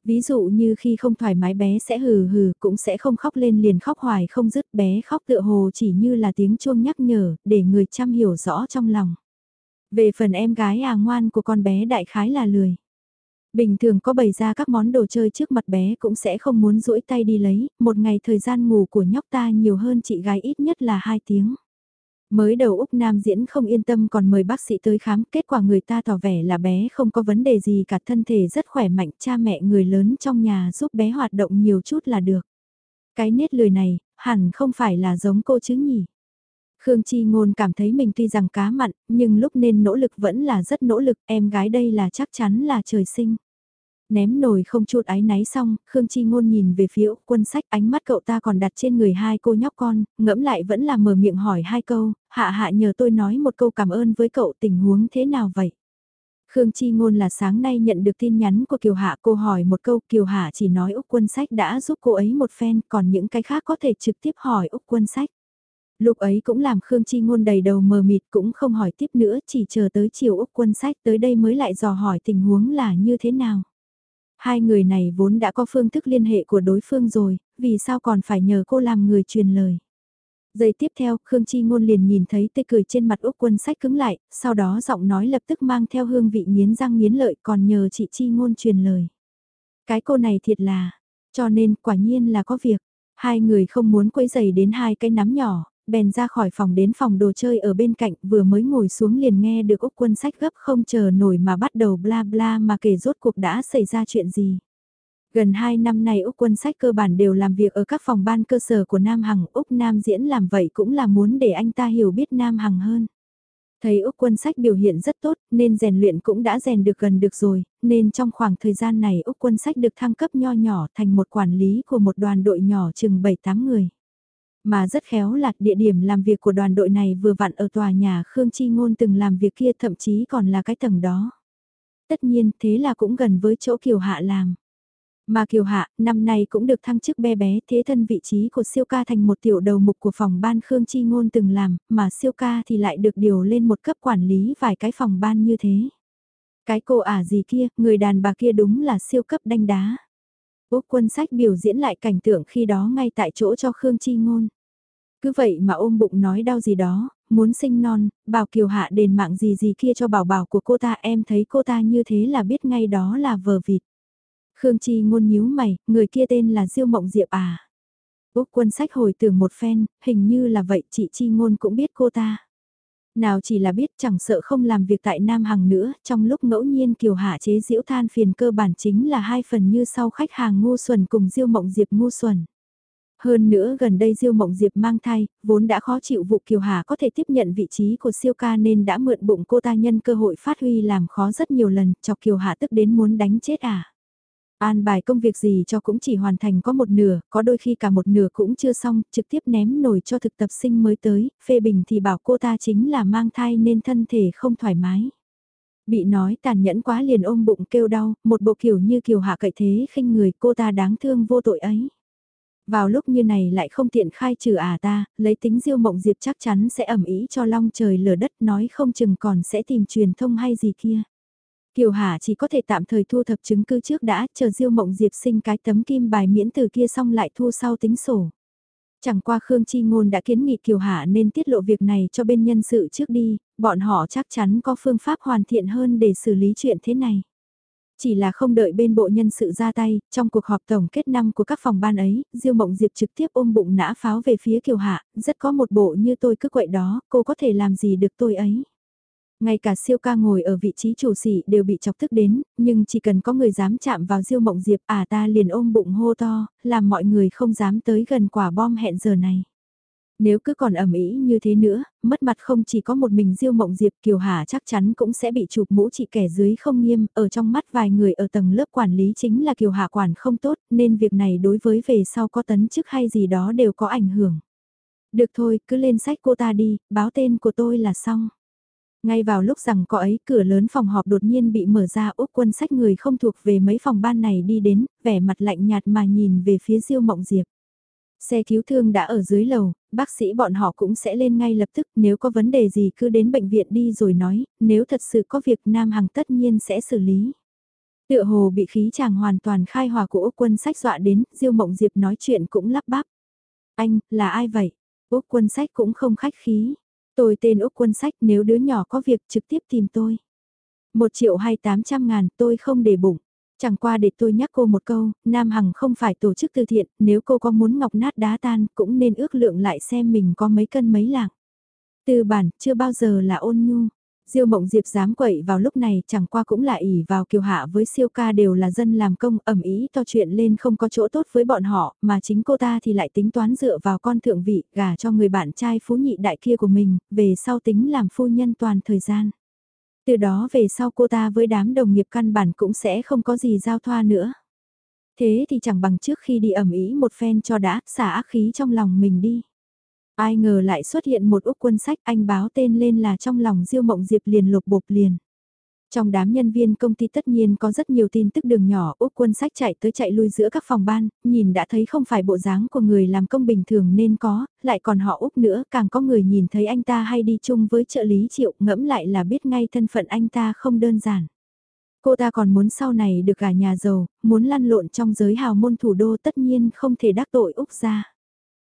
Ví dụ như khi không thoải mái bé sẽ hừ hừ cũng sẽ không khóc lên liền khóc hoài không dứt bé khóc tựa hồ chỉ như là tiếng chuông nhắc nhở để người chăm hiểu rõ trong lòng. Về phần em gái à ngoan của con bé đại khái là lười. Bình thường có bày ra các món đồ chơi trước mặt bé cũng sẽ không muốn rũi tay đi lấy, một ngày thời gian ngủ của nhóc ta nhiều hơn chị gái ít nhất là 2 tiếng. Mới đầu Úc Nam diễn không yên tâm còn mời bác sĩ tới khám, kết quả người ta tỏ vẻ là bé không có vấn đề gì cả thân thể rất khỏe mạnh, cha mẹ người lớn trong nhà giúp bé hoạt động nhiều chút là được. Cái nết lười này, hẳn không phải là giống cô chứ nhỉ. Khương Chi Ngôn cảm thấy mình tuy rằng cá mặn, nhưng lúc nên nỗ lực vẫn là rất nỗ lực, em gái đây là chắc chắn là trời sinh. Ném nồi không chút ái náy xong, Khương Chi Ngôn nhìn về phía quân sách ánh mắt cậu ta còn đặt trên người hai cô nhóc con, ngẫm lại vẫn là mở miệng hỏi hai câu, hạ hạ nhờ tôi nói một câu cảm ơn với cậu tình huống thế nào vậy? Khương Chi Ngôn là sáng nay nhận được tin nhắn của Kiều Hạ cô hỏi một câu Kiều Hạ chỉ nói Úc quân sách đã giúp cô ấy một phen còn những cái khác có thể trực tiếp hỏi Úc quân sách. Lúc ấy cũng làm Khương Chi Ngôn đầy đầu mờ mịt cũng không hỏi tiếp nữa chỉ chờ tới chiều Úc quân sách tới đây mới lại dò hỏi tình huống là như thế nào. Hai người này vốn đã có phương thức liên hệ của đối phương rồi, vì sao còn phải nhờ cô làm người truyền lời. Giây tiếp theo, Khương Chi Ngôn liền nhìn thấy tươi cười trên mặt Úc quân sách cứng lại, sau đó giọng nói lập tức mang theo hương vị nghiến răng nghiến lợi còn nhờ chị Chi Ngôn truyền lời. Cái cô này thiệt là, cho nên quả nhiên là có việc. Hai người không muốn quấy giày đến hai cái nắm nhỏ, bèn ra khỏi phòng đến phòng đồ chơi ở bên cạnh vừa mới ngồi xuống liền nghe được Úc quân sách gấp không chờ nổi mà bắt đầu bla bla mà kể rốt cuộc đã xảy ra chuyện gì. Gần 2 năm nay Úc quân sách cơ bản đều làm việc ở các phòng ban cơ sở của Nam Hằng, Úc Nam diễn làm vậy cũng là muốn để anh ta hiểu biết Nam Hằng hơn. Thấy Úc quân sách biểu hiện rất tốt nên rèn luyện cũng đã rèn được gần được rồi, nên trong khoảng thời gian này Úc quân sách được thăng cấp nho nhỏ thành một quản lý của một đoàn đội nhỏ chừng 7-8 người. Mà rất khéo là địa điểm làm việc của đoàn đội này vừa vặn ở tòa nhà Khương Chi Ngôn từng làm việc kia thậm chí còn là cái tầng đó. Tất nhiên thế là cũng gần với chỗ Kiều Hạ làm. Mà Kiều Hạ, năm nay cũng được thăng chức bé bé thế thân vị trí của siêu ca thành một tiểu đầu mục của phòng ban Khương Chi Ngôn từng làm, mà siêu ca thì lại được điều lên một cấp quản lý vài cái phòng ban như thế. Cái cô ả gì kia, người đàn bà kia đúng là siêu cấp đanh đá. Úc quân sách biểu diễn lại cảnh tượng khi đó ngay tại chỗ cho Khương Chi Ngôn. Cứ vậy mà ôm bụng nói đau gì đó, muốn sinh non, bảo kiều hạ đền mạng gì gì kia cho bảo bảo của cô ta em thấy cô ta như thế là biết ngay đó là vờ vịt. Khương Chi Ngôn nhíu mày, người kia tên là Diêu Mộng Diệp à. Úc quân sách hồi tưởng một phen, hình như là vậy chị Chi Ngôn cũng biết cô ta. Nào chỉ là biết chẳng sợ không làm việc tại Nam Hằng nữa, trong lúc ngẫu nhiên Kiều Hạ chế diễu than phiền cơ bản chính là hai phần như sau khách hàng ngu xuẩn cùng Diêu Mộng Diệp ngu xuẩn. Hơn nữa gần đây Diêu Mộng Diệp mang thai, vốn đã khó chịu vụ Kiều Hà có thể tiếp nhận vị trí của siêu ca nên đã mượn bụng cô ta nhân cơ hội phát huy làm khó rất nhiều lần, chọc Kiều Hà tức đến muốn đánh chết à. An bài công việc gì cho cũng chỉ hoàn thành có một nửa, có đôi khi cả một nửa cũng chưa xong, trực tiếp ném nổi cho thực tập sinh mới tới, phê bình thì bảo cô ta chính là mang thai nên thân thể không thoải mái. Bị nói tàn nhẫn quá liền ôm bụng kêu đau, một bộ kiểu như kiều hạ cậy thế khinh người cô ta đáng thương vô tội ấy. Vào lúc như này lại không tiện khai trừ à ta, lấy tính diêu mộng diệp chắc chắn sẽ ẩm ý cho long trời lở đất nói không chừng còn sẽ tìm truyền thông hay gì kia. Kiều Hà chỉ có thể tạm thời thu thập chứng cứ trước đã, chờ Diêu Mộng Diệp sinh cái tấm kim bài miễn từ kia xong lại thu sau tính sổ. Chẳng qua Khương Chi Ngôn đã kiến nghị Kiều Hà nên tiết lộ việc này cho bên nhân sự trước đi, bọn họ chắc chắn có phương pháp hoàn thiện hơn để xử lý chuyện thế này. Chỉ là không đợi bên bộ nhân sự ra tay, trong cuộc họp tổng kết năm của các phòng ban ấy, Diêu Mộng Diệp trực tiếp ôm bụng nã pháo về phía Kiều Hạ, rất có một bộ như tôi cứ quậy đó, cô có thể làm gì được tôi ấy. Ngay cả siêu ca ngồi ở vị trí chủ sĩ đều bị chọc tức đến, nhưng chỉ cần có người dám chạm vào Diêu Mộng Diệp à ta liền ôm bụng hô to, làm mọi người không dám tới gần quả bom hẹn giờ này. Nếu cứ còn ẩm ý như thế nữa, mất mặt không chỉ có một mình Diêu Mộng Diệp Kiều Hà chắc chắn cũng sẽ bị chụp mũ chị kẻ dưới không nghiêm, ở trong mắt vài người ở tầng lớp quản lý chính là Kiều Hà quản không tốt, nên việc này đối với về sau có tấn chức hay gì đó đều có ảnh hưởng. Được thôi, cứ lên sách cô ta đi, báo tên của tôi là xong. Ngay vào lúc rằng có ấy, cửa lớn phòng họp đột nhiên bị mở ra Úc quân sách người không thuộc về mấy phòng ban này đi đến, vẻ mặt lạnh nhạt mà nhìn về phía Diêu Mộng Diệp. Xe cứu thương đã ở dưới lầu, bác sĩ bọn họ cũng sẽ lên ngay lập tức, nếu có vấn đề gì cứ đến bệnh viện đi rồi nói, nếu thật sự có việc Nam Hằng tất nhiên sẽ xử lý. Tựa hồ bị khí chàng hoàn toàn khai hòa của Úc quân sách dọa đến, Diêu Mộng Diệp nói chuyện cũng lắp bắp. Anh, là ai vậy? Úc quân sách cũng không khách khí. Tôi tên Úc quân sách nếu đứa nhỏ có việc trực tiếp tìm tôi. Một triệu hay tám trăm ngàn tôi không để bụng. Chẳng qua để tôi nhắc cô một câu, Nam Hằng không phải tổ chức từ thiện, nếu cô có muốn ngọc nát đá tan cũng nên ước lượng lại xem mình có mấy cân mấy lạng. Từ bản, chưa bao giờ là ôn nhu. Diêu mộng diệp dám quậy vào lúc này chẳng qua cũng là ỉ vào kiều hạ với siêu ca đều là dân làm công ẩm ý to chuyện lên không có chỗ tốt với bọn họ mà chính cô ta thì lại tính toán dựa vào con thượng vị gả cho người bạn trai phú nhị đại kia của mình về sau tính làm phu nhân toàn thời gian. Từ đó về sau cô ta với đám đồng nghiệp căn bản cũng sẽ không có gì giao thoa nữa. Thế thì chẳng bằng trước khi đi ẩm ý một phen cho đã, xả ác khí trong lòng mình đi. Ai ngờ lại xuất hiện một úc quân sách, anh báo tên lên là trong lòng diêu mộng diệp liền lục bột liền. Trong đám nhân viên công ty tất nhiên có rất nhiều tin tức đường nhỏ Úc quân sách chạy tới chạy lui giữa các phòng ban, nhìn đã thấy không phải bộ dáng của người làm công bình thường nên có, lại còn họ Úc nữa càng có người nhìn thấy anh ta hay đi chung với trợ lý triệu ngẫm lại là biết ngay thân phận anh ta không đơn giản. Cô ta còn muốn sau này được cả nhà giàu, muốn lăn lộn trong giới hào môn thủ đô tất nhiên không thể đắc tội Úc ra.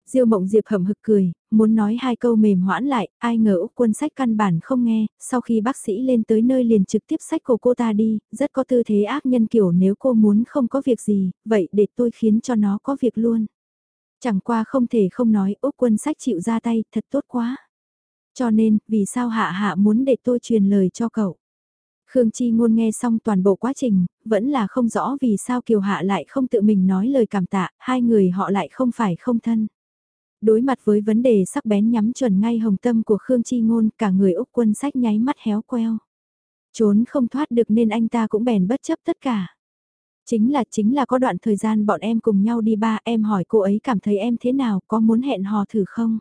Diêu mộng diệp hậm hực cười, muốn nói hai câu mềm hoãn lại, ai ngờ Úc quân sách căn bản không nghe, sau khi bác sĩ lên tới nơi liền trực tiếp sách của cô ta đi, rất có tư thế ác nhân kiểu nếu cô muốn không có việc gì, vậy để tôi khiến cho nó có việc luôn. Chẳng qua không thể không nói Úc quân sách chịu ra tay, thật tốt quá. Cho nên, vì sao hạ hạ muốn để tôi truyền lời cho cậu? Khương Chi ngôn nghe xong toàn bộ quá trình, vẫn là không rõ vì sao Kiều Hạ lại không tự mình nói lời cảm tạ, hai người họ lại không phải không thân. Đối mặt với vấn đề sắc bén nhắm chuẩn ngay hồng tâm của Khương Chi Ngôn, cả người Úc quân sách nháy mắt héo queo. Trốn không thoát được nên anh ta cũng bèn bất chấp tất cả. Chính là chính là có đoạn thời gian bọn em cùng nhau đi ba em hỏi cô ấy cảm thấy em thế nào có muốn hẹn hò thử không?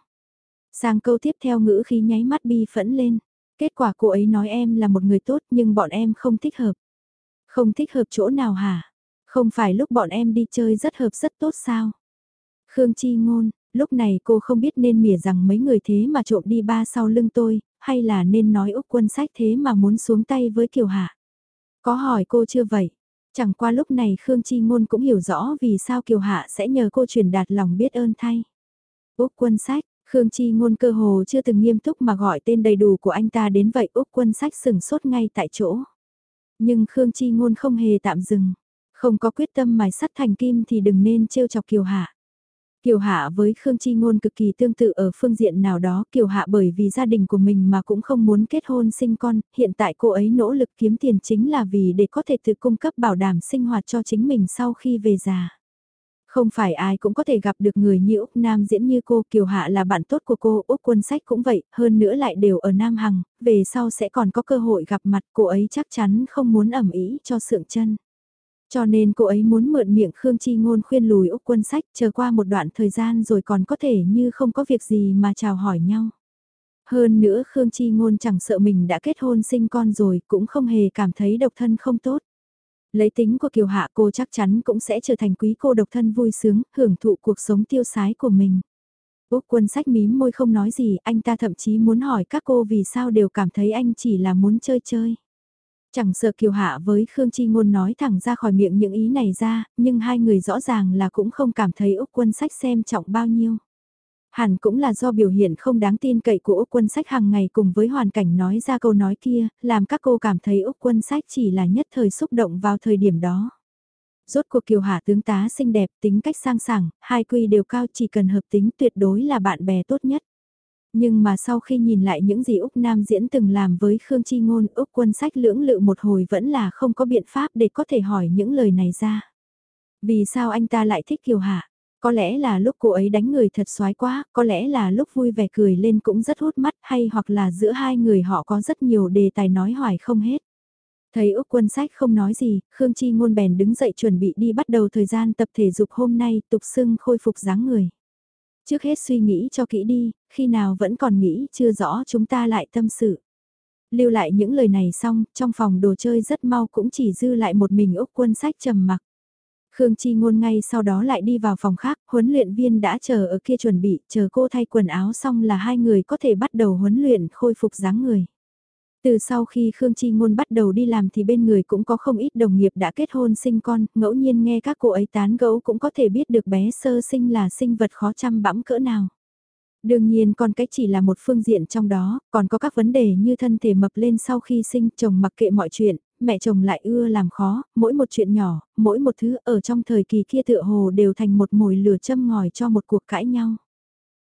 Sang câu tiếp theo ngữ khí nháy mắt bi phẫn lên. Kết quả cô ấy nói em là một người tốt nhưng bọn em không thích hợp. Không thích hợp chỗ nào hả? Không phải lúc bọn em đi chơi rất hợp rất tốt sao? Khương Chi Ngôn, Lúc này cô không biết nên mỉa rằng mấy người thế mà trộm đi ba sau lưng tôi, hay là nên nói Úc quân sách thế mà muốn xuống tay với Kiều Hạ. Có hỏi cô chưa vậy? Chẳng qua lúc này Khương Chi Ngôn cũng hiểu rõ vì sao Kiều Hạ sẽ nhờ cô truyền đạt lòng biết ơn thay. Úc quân sách, Khương Chi Ngôn cơ hồ chưa từng nghiêm túc mà gọi tên đầy đủ của anh ta đến vậy Úc quân sách sừng sốt ngay tại chỗ. Nhưng Khương Chi Ngôn không hề tạm dừng. Không có quyết tâm mài sắt thành kim thì đừng nên trêu chọc Kiều Hạ. Kiều Hạ với Khương Chi Ngôn cực kỳ tương tự ở phương diện nào đó, Kiều Hạ bởi vì gia đình của mình mà cũng không muốn kết hôn sinh con, hiện tại cô ấy nỗ lực kiếm tiền chính là vì để có thể tự cung cấp bảo đảm sinh hoạt cho chính mình sau khi về già. Không phải ai cũng có thể gặp được người như Úc Nam diễn như cô, Kiều Hạ là bạn tốt của cô, Úc Quân Sách cũng vậy, hơn nữa lại đều ở Nam Hằng, về sau sẽ còn có cơ hội gặp mặt. Cô ấy chắc chắn không muốn ẩm ý cho sượng chân. Cho nên cô ấy muốn mượn miệng Khương Chi Ngôn khuyên lùi Úc quân sách chờ qua một đoạn thời gian rồi còn có thể như không có việc gì mà chào hỏi nhau. Hơn nữa Khương Chi Ngôn chẳng sợ mình đã kết hôn sinh con rồi cũng không hề cảm thấy độc thân không tốt. Lấy tính của Kiều Hạ cô chắc chắn cũng sẽ trở thành quý cô độc thân vui sướng, hưởng thụ cuộc sống tiêu sái của mình. Úc quân sách mím môi không nói gì, anh ta thậm chí muốn hỏi các cô vì sao đều cảm thấy anh chỉ là muốn chơi chơi. Chẳng sợ Kiều Hạ với Khương Chi Ngôn nói thẳng ra khỏi miệng những ý này ra, nhưng hai người rõ ràng là cũng không cảm thấy Úc quân sách xem trọng bao nhiêu. Hẳn cũng là do biểu hiện không đáng tin cậy của Úc quân sách hàng ngày cùng với hoàn cảnh nói ra câu nói kia, làm các cô cảm thấy Úc quân sách chỉ là nhất thời xúc động vào thời điểm đó. Rốt cuộc kiều hạ tướng tá xinh đẹp tính cách sang sảng, hai quy đều cao chỉ cần hợp tính tuyệt đối là bạn bè tốt nhất. Nhưng mà sau khi nhìn lại những gì Úc Nam diễn từng làm với Khương Chi Ngôn, Úc quân sách lưỡng lự một hồi vẫn là không có biện pháp để có thể hỏi những lời này ra. Vì sao anh ta lại thích Kiều Hạ? Có lẽ là lúc cô ấy đánh người thật xoái quá, có lẽ là lúc vui vẻ cười lên cũng rất hút mắt hay hoặc là giữa hai người họ có rất nhiều đề tài nói hoài không hết. Thấy Úc quân sách không nói gì, Khương Chi ngôn bèn đứng dậy chuẩn bị đi bắt đầu thời gian tập thể dục hôm nay tục xưng khôi phục dáng người. Trước hết suy nghĩ cho kỹ đi, khi nào vẫn còn nghĩ chưa rõ chúng ta lại tâm sự. Lưu lại những lời này xong, trong phòng đồ chơi rất mau cũng chỉ dư lại một mình Úc quân sách trầm mặc. Khương Chi Ngôn ngay sau đó lại đi vào phòng khác, huấn luyện viên đã chờ ở kia chuẩn bị, chờ cô thay quần áo xong là hai người có thể bắt đầu huấn luyện khôi phục dáng người. Từ sau khi Khương Chi Ngôn bắt đầu đi làm thì bên người cũng có không ít đồng nghiệp đã kết hôn sinh con, ngẫu nhiên nghe các cô ấy tán gẫu cũng có thể biết được bé sơ sinh là sinh vật khó chăm bẵm cỡ nào. Đương nhiên con cái chỉ là một phương diện trong đó, còn có các vấn đề như thân thể mập lên sau khi sinh chồng mặc kệ mọi chuyện, mẹ chồng lại ưa làm khó, mỗi một chuyện nhỏ, mỗi một thứ ở trong thời kỳ kia tựa hồ đều thành một mồi lửa châm ngòi cho một cuộc cãi nhau.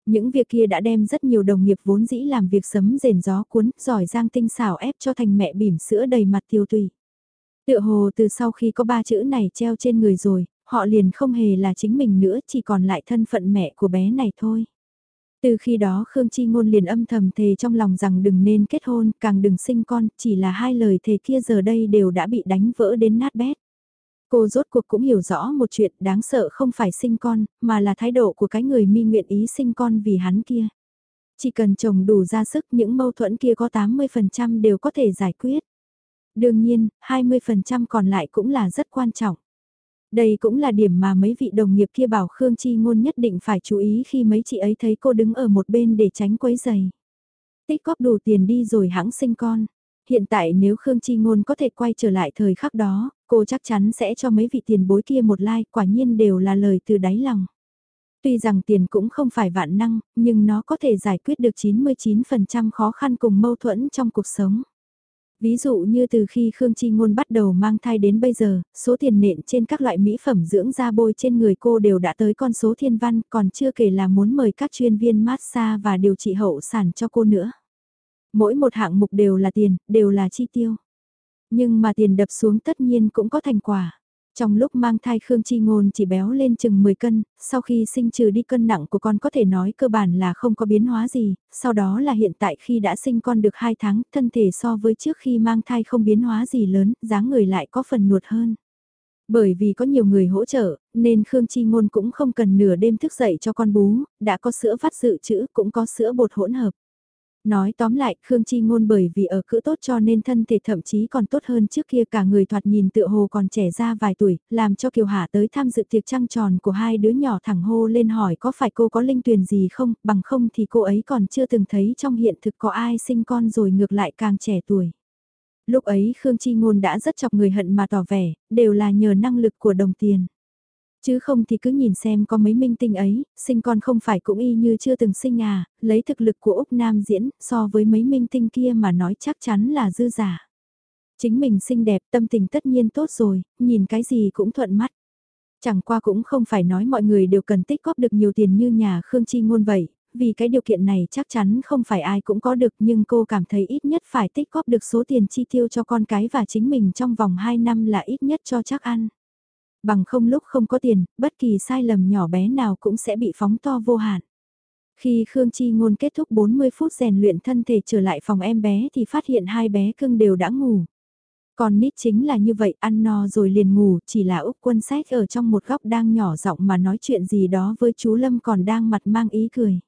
Những việc kia đã đem rất nhiều đồng nghiệp vốn dĩ làm việc sấm rền gió cuốn, giỏi giang tinh xảo ép cho thành mẹ bỉm sữa đầy mặt tiêu tùy. Tựa hồ từ sau khi có ba chữ này treo trên người rồi, họ liền không hề là chính mình nữa chỉ còn lại thân phận mẹ của bé này thôi. Từ khi đó Khương Chi Ngôn liền âm thầm thề trong lòng rằng đừng nên kết hôn, càng đừng sinh con, chỉ là hai lời thề kia giờ đây đều đã bị đánh vỡ đến nát bét. Cô rốt cuộc cũng hiểu rõ một chuyện đáng sợ không phải sinh con, mà là thái độ của cái người mi nguyện ý sinh con vì hắn kia. Chỉ cần chồng đủ ra sức những mâu thuẫn kia có 80% đều có thể giải quyết. Đương nhiên, 20% còn lại cũng là rất quan trọng. Đây cũng là điểm mà mấy vị đồng nghiệp kia bảo Khương Chi Ngôn nhất định phải chú ý khi mấy chị ấy thấy cô đứng ở một bên để tránh quấy giày. Tích góp đủ tiền đi rồi hãng sinh con. Hiện tại nếu Khương Chi Ngôn có thể quay trở lại thời khắc đó, cô chắc chắn sẽ cho mấy vị tiền bối kia một like, quả nhiên đều là lời từ đáy lòng. Tuy rằng tiền cũng không phải vạn năng, nhưng nó có thể giải quyết được 99% khó khăn cùng mâu thuẫn trong cuộc sống. Ví dụ như từ khi Khương Chi Ngôn bắt đầu mang thai đến bây giờ, số tiền nện trên các loại mỹ phẩm dưỡng da bôi trên người cô đều đã tới con số thiên văn, còn chưa kể là muốn mời các chuyên viên massage và điều trị hậu sản cho cô nữa. Mỗi một hạng mục đều là tiền, đều là chi tiêu. Nhưng mà tiền đập xuống tất nhiên cũng có thành quả. Trong lúc mang thai Khương Chi Ngôn chỉ béo lên chừng 10 cân, sau khi sinh trừ đi cân nặng của con có thể nói cơ bản là không có biến hóa gì, sau đó là hiện tại khi đã sinh con được 2 tháng, thân thể so với trước khi mang thai không biến hóa gì lớn, dáng người lại có phần nuột hơn. Bởi vì có nhiều người hỗ trợ, nên Khương Chi Ngôn cũng không cần nửa đêm thức dậy cho con bú, đã có sữa vắt dự trữ cũng có sữa bột hỗn hợp. Nói tóm lại, Khương Chi Ngôn bởi vì ở cữ tốt cho nên thân thể thậm chí còn tốt hơn trước kia cả người thoạt nhìn tựa hồ còn trẻ ra vài tuổi, làm cho Kiều Hà tới tham dự tiệc trăng tròn của hai đứa nhỏ thẳng hô lên hỏi có phải cô có linh tuyền gì không, bằng không thì cô ấy còn chưa từng thấy trong hiện thực có ai sinh con rồi ngược lại càng trẻ tuổi. Lúc ấy Khương Chi Ngôn đã rất chọc người hận mà tỏ vẻ, đều là nhờ năng lực của đồng tiền. Chứ không thì cứ nhìn xem có mấy minh tinh ấy, sinh con không phải cũng y như chưa từng sinh à, lấy thực lực của Úc Nam diễn, so với mấy minh tinh kia mà nói chắc chắn là dư giả. Chính mình xinh đẹp, tâm tình tất nhiên tốt rồi, nhìn cái gì cũng thuận mắt. Chẳng qua cũng không phải nói mọi người đều cần tích góp được nhiều tiền như nhà Khương Chi Ngôn vậy, vì cái điều kiện này chắc chắn không phải ai cũng có được nhưng cô cảm thấy ít nhất phải tích góp được số tiền chi tiêu cho con cái và chính mình trong vòng 2 năm là ít nhất cho chắc ăn. Bằng không lúc không có tiền, bất kỳ sai lầm nhỏ bé nào cũng sẽ bị phóng to vô hạn. Khi Khương Chi Ngôn kết thúc 40 phút rèn luyện thân thể trở lại phòng em bé thì phát hiện hai bé cưng đều đã ngủ. Còn nít chính là như vậy, ăn no rồi liền ngủ, chỉ là Úc quân sách ở trong một góc đang nhỏ giọng mà nói chuyện gì đó với chú Lâm còn đang mặt mang ý cười.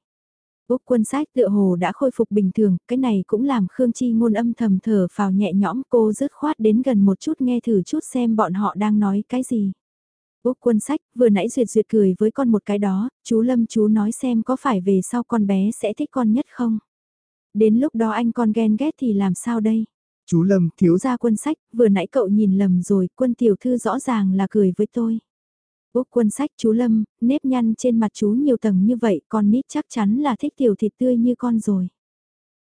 Úc quân sách tựa hồ đã khôi phục bình thường, cái này cũng làm Khương Chi ngôn âm thầm thở phào nhẹ nhõm cô rứt khoát đến gần một chút nghe thử chút xem bọn họ đang nói cái gì. Úc quân sách vừa nãy duyệt duyệt cười với con một cái đó, chú Lâm chú nói xem có phải về sau con bé sẽ thích con nhất không? Đến lúc đó anh con ghen ghét thì làm sao đây? Chú Lâm thiếu ra quân sách, vừa nãy cậu nhìn lầm rồi, quân tiểu thư rõ ràng là cười với tôi. Úc quân sách chú Lâm, nếp nhăn trên mặt chú nhiều tầng như vậy, con nít chắc chắn là thích tiểu thịt tươi như con rồi.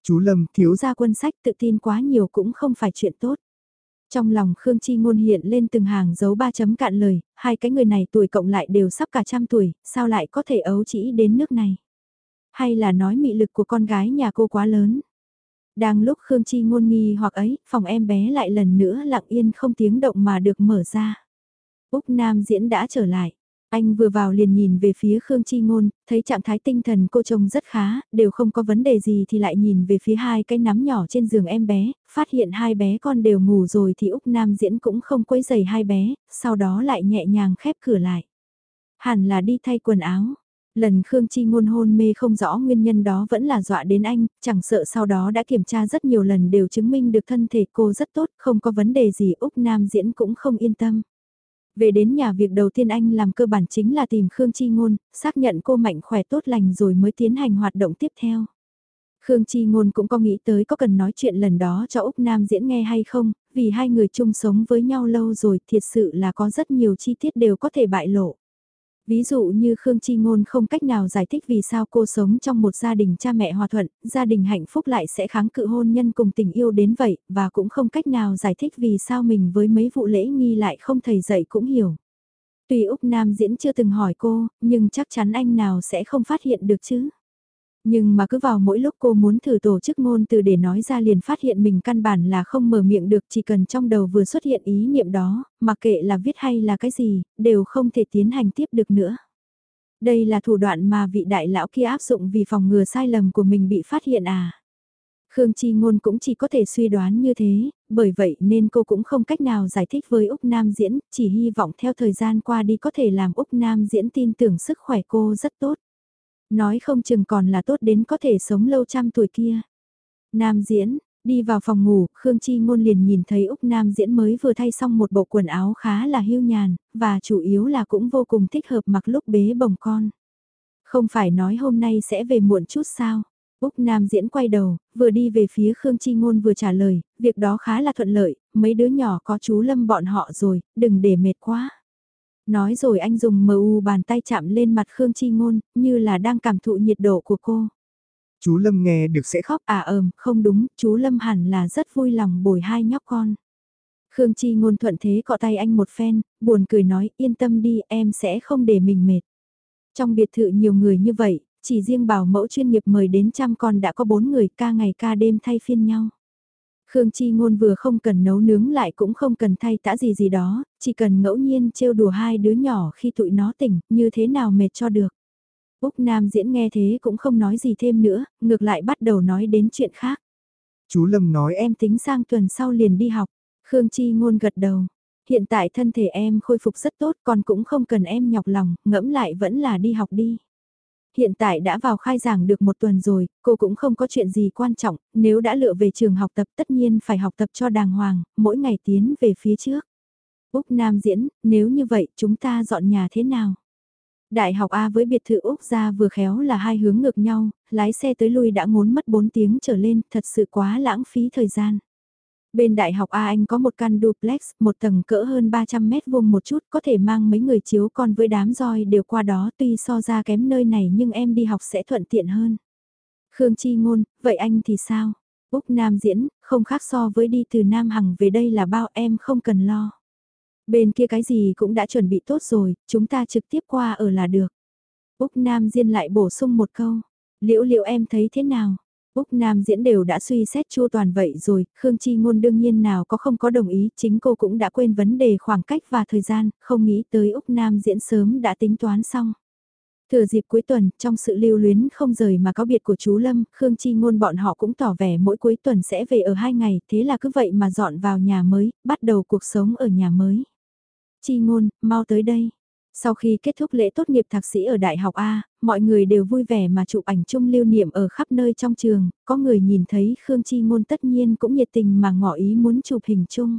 Chú Lâm thiếu ra quân sách tự tin quá nhiều cũng không phải chuyện tốt. Trong lòng Khương Chi Ngôn hiện lên từng hàng dấu ba chấm cạn lời, hai cái người này tuổi cộng lại đều sắp cả trăm tuổi, sao lại có thể ấu chỉ đến nước này? Hay là nói mị lực của con gái nhà cô quá lớn? Đang lúc Khương Chi Ngôn nghi hoặc ấy, phòng em bé lại lần nữa lặng yên không tiếng động mà được mở ra. Úc Nam diễn đã trở lại. Anh vừa vào liền nhìn về phía Khương Chi Ngôn, thấy trạng thái tinh thần cô trông rất khá, đều không có vấn đề gì thì lại nhìn về phía hai cái nắm nhỏ trên giường em bé, phát hiện hai bé con đều ngủ rồi thì Úc Nam diễn cũng không quấy giày hai bé, sau đó lại nhẹ nhàng khép cửa lại. Hẳn là đi thay quần áo. Lần Khương Chi ngôn hôn mê không rõ nguyên nhân đó vẫn là dọa đến anh, chẳng sợ sau đó đã kiểm tra rất nhiều lần đều chứng minh được thân thể cô rất tốt, không có vấn đề gì Úc Nam diễn cũng không yên tâm. Về đến nhà việc đầu tiên anh làm cơ bản chính là tìm Khương Chi ngôn, xác nhận cô mạnh khỏe tốt lành rồi mới tiến hành hoạt động tiếp theo. Khương Chi Ngôn cũng có nghĩ tới có cần nói chuyện lần đó cho Úc Nam diễn nghe hay không, vì hai người chung sống với nhau lâu rồi thiệt sự là có rất nhiều chi tiết đều có thể bại lộ. Ví dụ như Khương Chi Ngôn không cách nào giải thích vì sao cô sống trong một gia đình cha mẹ hòa thuận, gia đình hạnh phúc lại sẽ kháng cự hôn nhân cùng tình yêu đến vậy, và cũng không cách nào giải thích vì sao mình với mấy vụ lễ nghi lại không thầy dạy cũng hiểu. Tuy Úc Nam diễn chưa từng hỏi cô, nhưng chắc chắn anh nào sẽ không phát hiện được chứ. Nhưng mà cứ vào mỗi lúc cô muốn thử tổ chức ngôn từ để nói ra liền phát hiện mình căn bản là không mở miệng được chỉ cần trong đầu vừa xuất hiện ý niệm đó, mặc kệ là viết hay là cái gì, đều không thể tiến hành tiếp được nữa. Đây là thủ đoạn mà vị đại lão kia áp dụng vì phòng ngừa sai lầm của mình bị phát hiện à. Khương Chi Ngôn cũng chỉ có thể suy đoán như thế, bởi vậy nên cô cũng không cách nào giải thích với Úc Nam Diễn, chỉ hy vọng theo thời gian qua đi có thể làm Úc Nam Diễn tin tưởng sức khỏe cô rất tốt. Nói không chừng còn là tốt đến có thể sống lâu trăm tuổi kia. Nam diễn, đi vào phòng ngủ, Khương Chi Ngôn liền nhìn thấy Úc Nam diễn mới vừa thay xong một bộ quần áo khá là hưu nhàn, và chủ yếu là cũng vô cùng thích hợp mặc lúc bế bồng con. Không phải nói hôm nay sẽ về muộn chút sao? Úc Nam diễn quay đầu, vừa đi về phía Khương Chi Ngôn vừa trả lời, việc đó khá là thuận lợi, mấy đứa nhỏ có chú Lâm bọn họ rồi, đừng để mệt quá. Nói rồi anh dùng mờ u bàn tay chạm lên mặt Khương Chi Ngôn, như là đang cảm thụ nhiệt độ của cô. Chú Lâm nghe được sẽ khóc. À ờm, không đúng, chú Lâm hẳn là rất vui lòng bồi hai nhóc con. Khương Chi Ngôn thuận thế cọ tay anh một phen, buồn cười nói yên tâm đi em sẽ không để mình mệt. Trong biệt thự nhiều người như vậy, chỉ riêng bảo mẫu chuyên nghiệp mời đến trăm con đã có bốn người ca ngày ca đêm thay phiên nhau. Khương Chi Ngôn vừa không cần nấu nướng lại cũng không cần thay tã gì gì đó, chỉ cần ngẫu nhiên trêu đùa hai đứa nhỏ khi tụi nó tỉnh, như thế nào mệt cho được. Úc Nam diễn nghe thế cũng không nói gì thêm nữa, ngược lại bắt đầu nói đến chuyện khác. Chú Lâm nói em tính sang tuần sau liền đi học. Khương Chi Ngôn gật đầu. Hiện tại thân thể em khôi phục rất tốt còn cũng không cần em nhọc lòng, ngẫm lại vẫn là đi học đi hiện tại đã vào khai giảng được một tuần rồi, cô cũng không có chuyện gì quan trọng, nếu đã lựa về trường học tập tất nhiên phải học tập cho đàng hoàng, mỗi ngày tiến về phía trước. Úc Nam diễn, nếu như vậy chúng ta dọn nhà thế nào? Đại học A với biệt thự Úc ra vừa khéo là hai hướng ngược nhau, lái xe tới lui đã ngốn mất 4 tiếng trở lên, thật sự quá lãng phí thời gian. Bên Đại học A Anh có một căn duplex, một tầng cỡ hơn 300 mét vuông một chút, có thể mang mấy người chiếu con với đám roi đều qua đó tuy so ra kém nơi này nhưng em đi học sẽ thuận tiện hơn. Khương Chi Ngôn, vậy anh thì sao? Úc Nam diễn, không khác so với đi từ Nam Hằng về đây là bao em không cần lo. Bên kia cái gì cũng đã chuẩn bị tốt rồi, chúng ta trực tiếp qua ở là được. Úc Nam Diên lại bổ sung một câu. Liễu liệu em thấy thế nào? Úc Nam diễn đều đã suy xét chu toàn vậy rồi, Khương Chi Ngôn đương nhiên nào có không có đồng ý, chính cô cũng đã quên vấn đề khoảng cách và thời gian, không nghĩ tới Úc Nam diễn sớm đã tính toán xong. Thừa dịp cuối tuần, trong sự lưu luyến không rời mà có biệt của chú Lâm, Khương Chi Ngôn bọn họ cũng tỏ vẻ mỗi cuối tuần sẽ về ở hai ngày, thế là cứ vậy mà dọn vào nhà mới, bắt đầu cuộc sống ở nhà mới. Chi Ngôn, mau tới đây. Sau khi kết thúc lễ tốt nghiệp thạc sĩ ở Đại học A, mọi người đều vui vẻ mà chụp ảnh chung lưu niệm ở khắp nơi trong trường, có người nhìn thấy Khương Chi Ngôn tất nhiên cũng nhiệt tình mà ngỏ ý muốn chụp hình chung.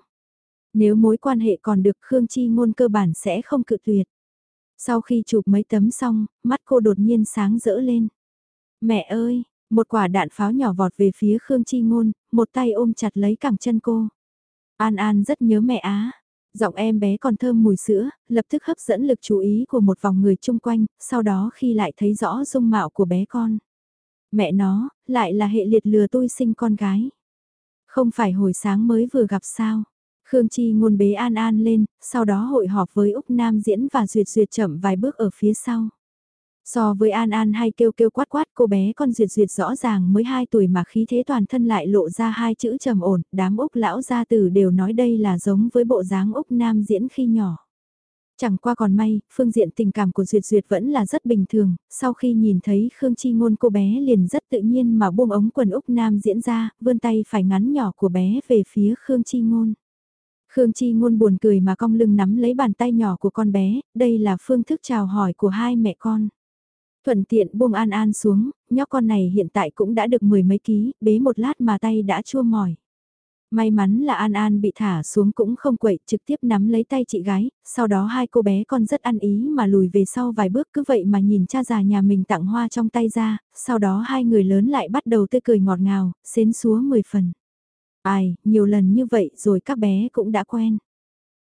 Nếu mối quan hệ còn được Khương Chi Ngôn cơ bản sẽ không cự tuyệt. Sau khi chụp mấy tấm xong, mắt cô đột nhiên sáng rỡ lên. Mẹ ơi, một quả đạn pháo nhỏ vọt về phía Khương Chi Ngôn, một tay ôm chặt lấy cẳng chân cô. An An rất nhớ mẹ á. Giọng em bé còn thơm mùi sữa, lập tức hấp dẫn lực chú ý của một vòng người chung quanh, sau đó khi lại thấy rõ dung mạo của bé con. Mẹ nó, lại là hệ liệt lừa tôi sinh con gái. Không phải hồi sáng mới vừa gặp sao. Khương Chi ngôn bế An An lên, sau đó hội họp với Úc Nam Diễn và Duyệt Duyệt chậm vài bước ở phía sau. So với An An hay kêu kêu quát quát cô bé con duyệt duyệt rõ ràng mới 2 tuổi mà khí thế toàn thân lại lộ ra hai chữ trầm ổn, đám Úc lão gia tử đều nói đây là giống với bộ dáng Úc Nam diễn khi nhỏ. Chẳng qua còn may, phương diện tình cảm của Duyệt Duyệt vẫn là rất bình thường, sau khi nhìn thấy Khương Chi Ngôn cô bé liền rất tự nhiên mà buông ống quần Úc Nam diễn ra, vươn tay phải ngắn nhỏ của bé về phía Khương Chi Ngôn. Khương Chi Ngôn buồn cười mà cong lưng nắm lấy bàn tay nhỏ của con bé, đây là phương thức chào hỏi của hai mẹ con. Thuận tiện buông An An xuống, nhóc con này hiện tại cũng đã được mười mấy ký, bế một lát mà tay đã chua mỏi. May mắn là An An bị thả xuống cũng không quậy, trực tiếp nắm lấy tay chị gái, sau đó hai cô bé con rất ăn ý mà lùi về sau vài bước cứ vậy mà nhìn cha già nhà mình tặng hoa trong tay ra, sau đó hai người lớn lại bắt đầu tươi cười ngọt ngào, xến xúa mười phần. Ai, nhiều lần như vậy rồi các bé cũng đã quen.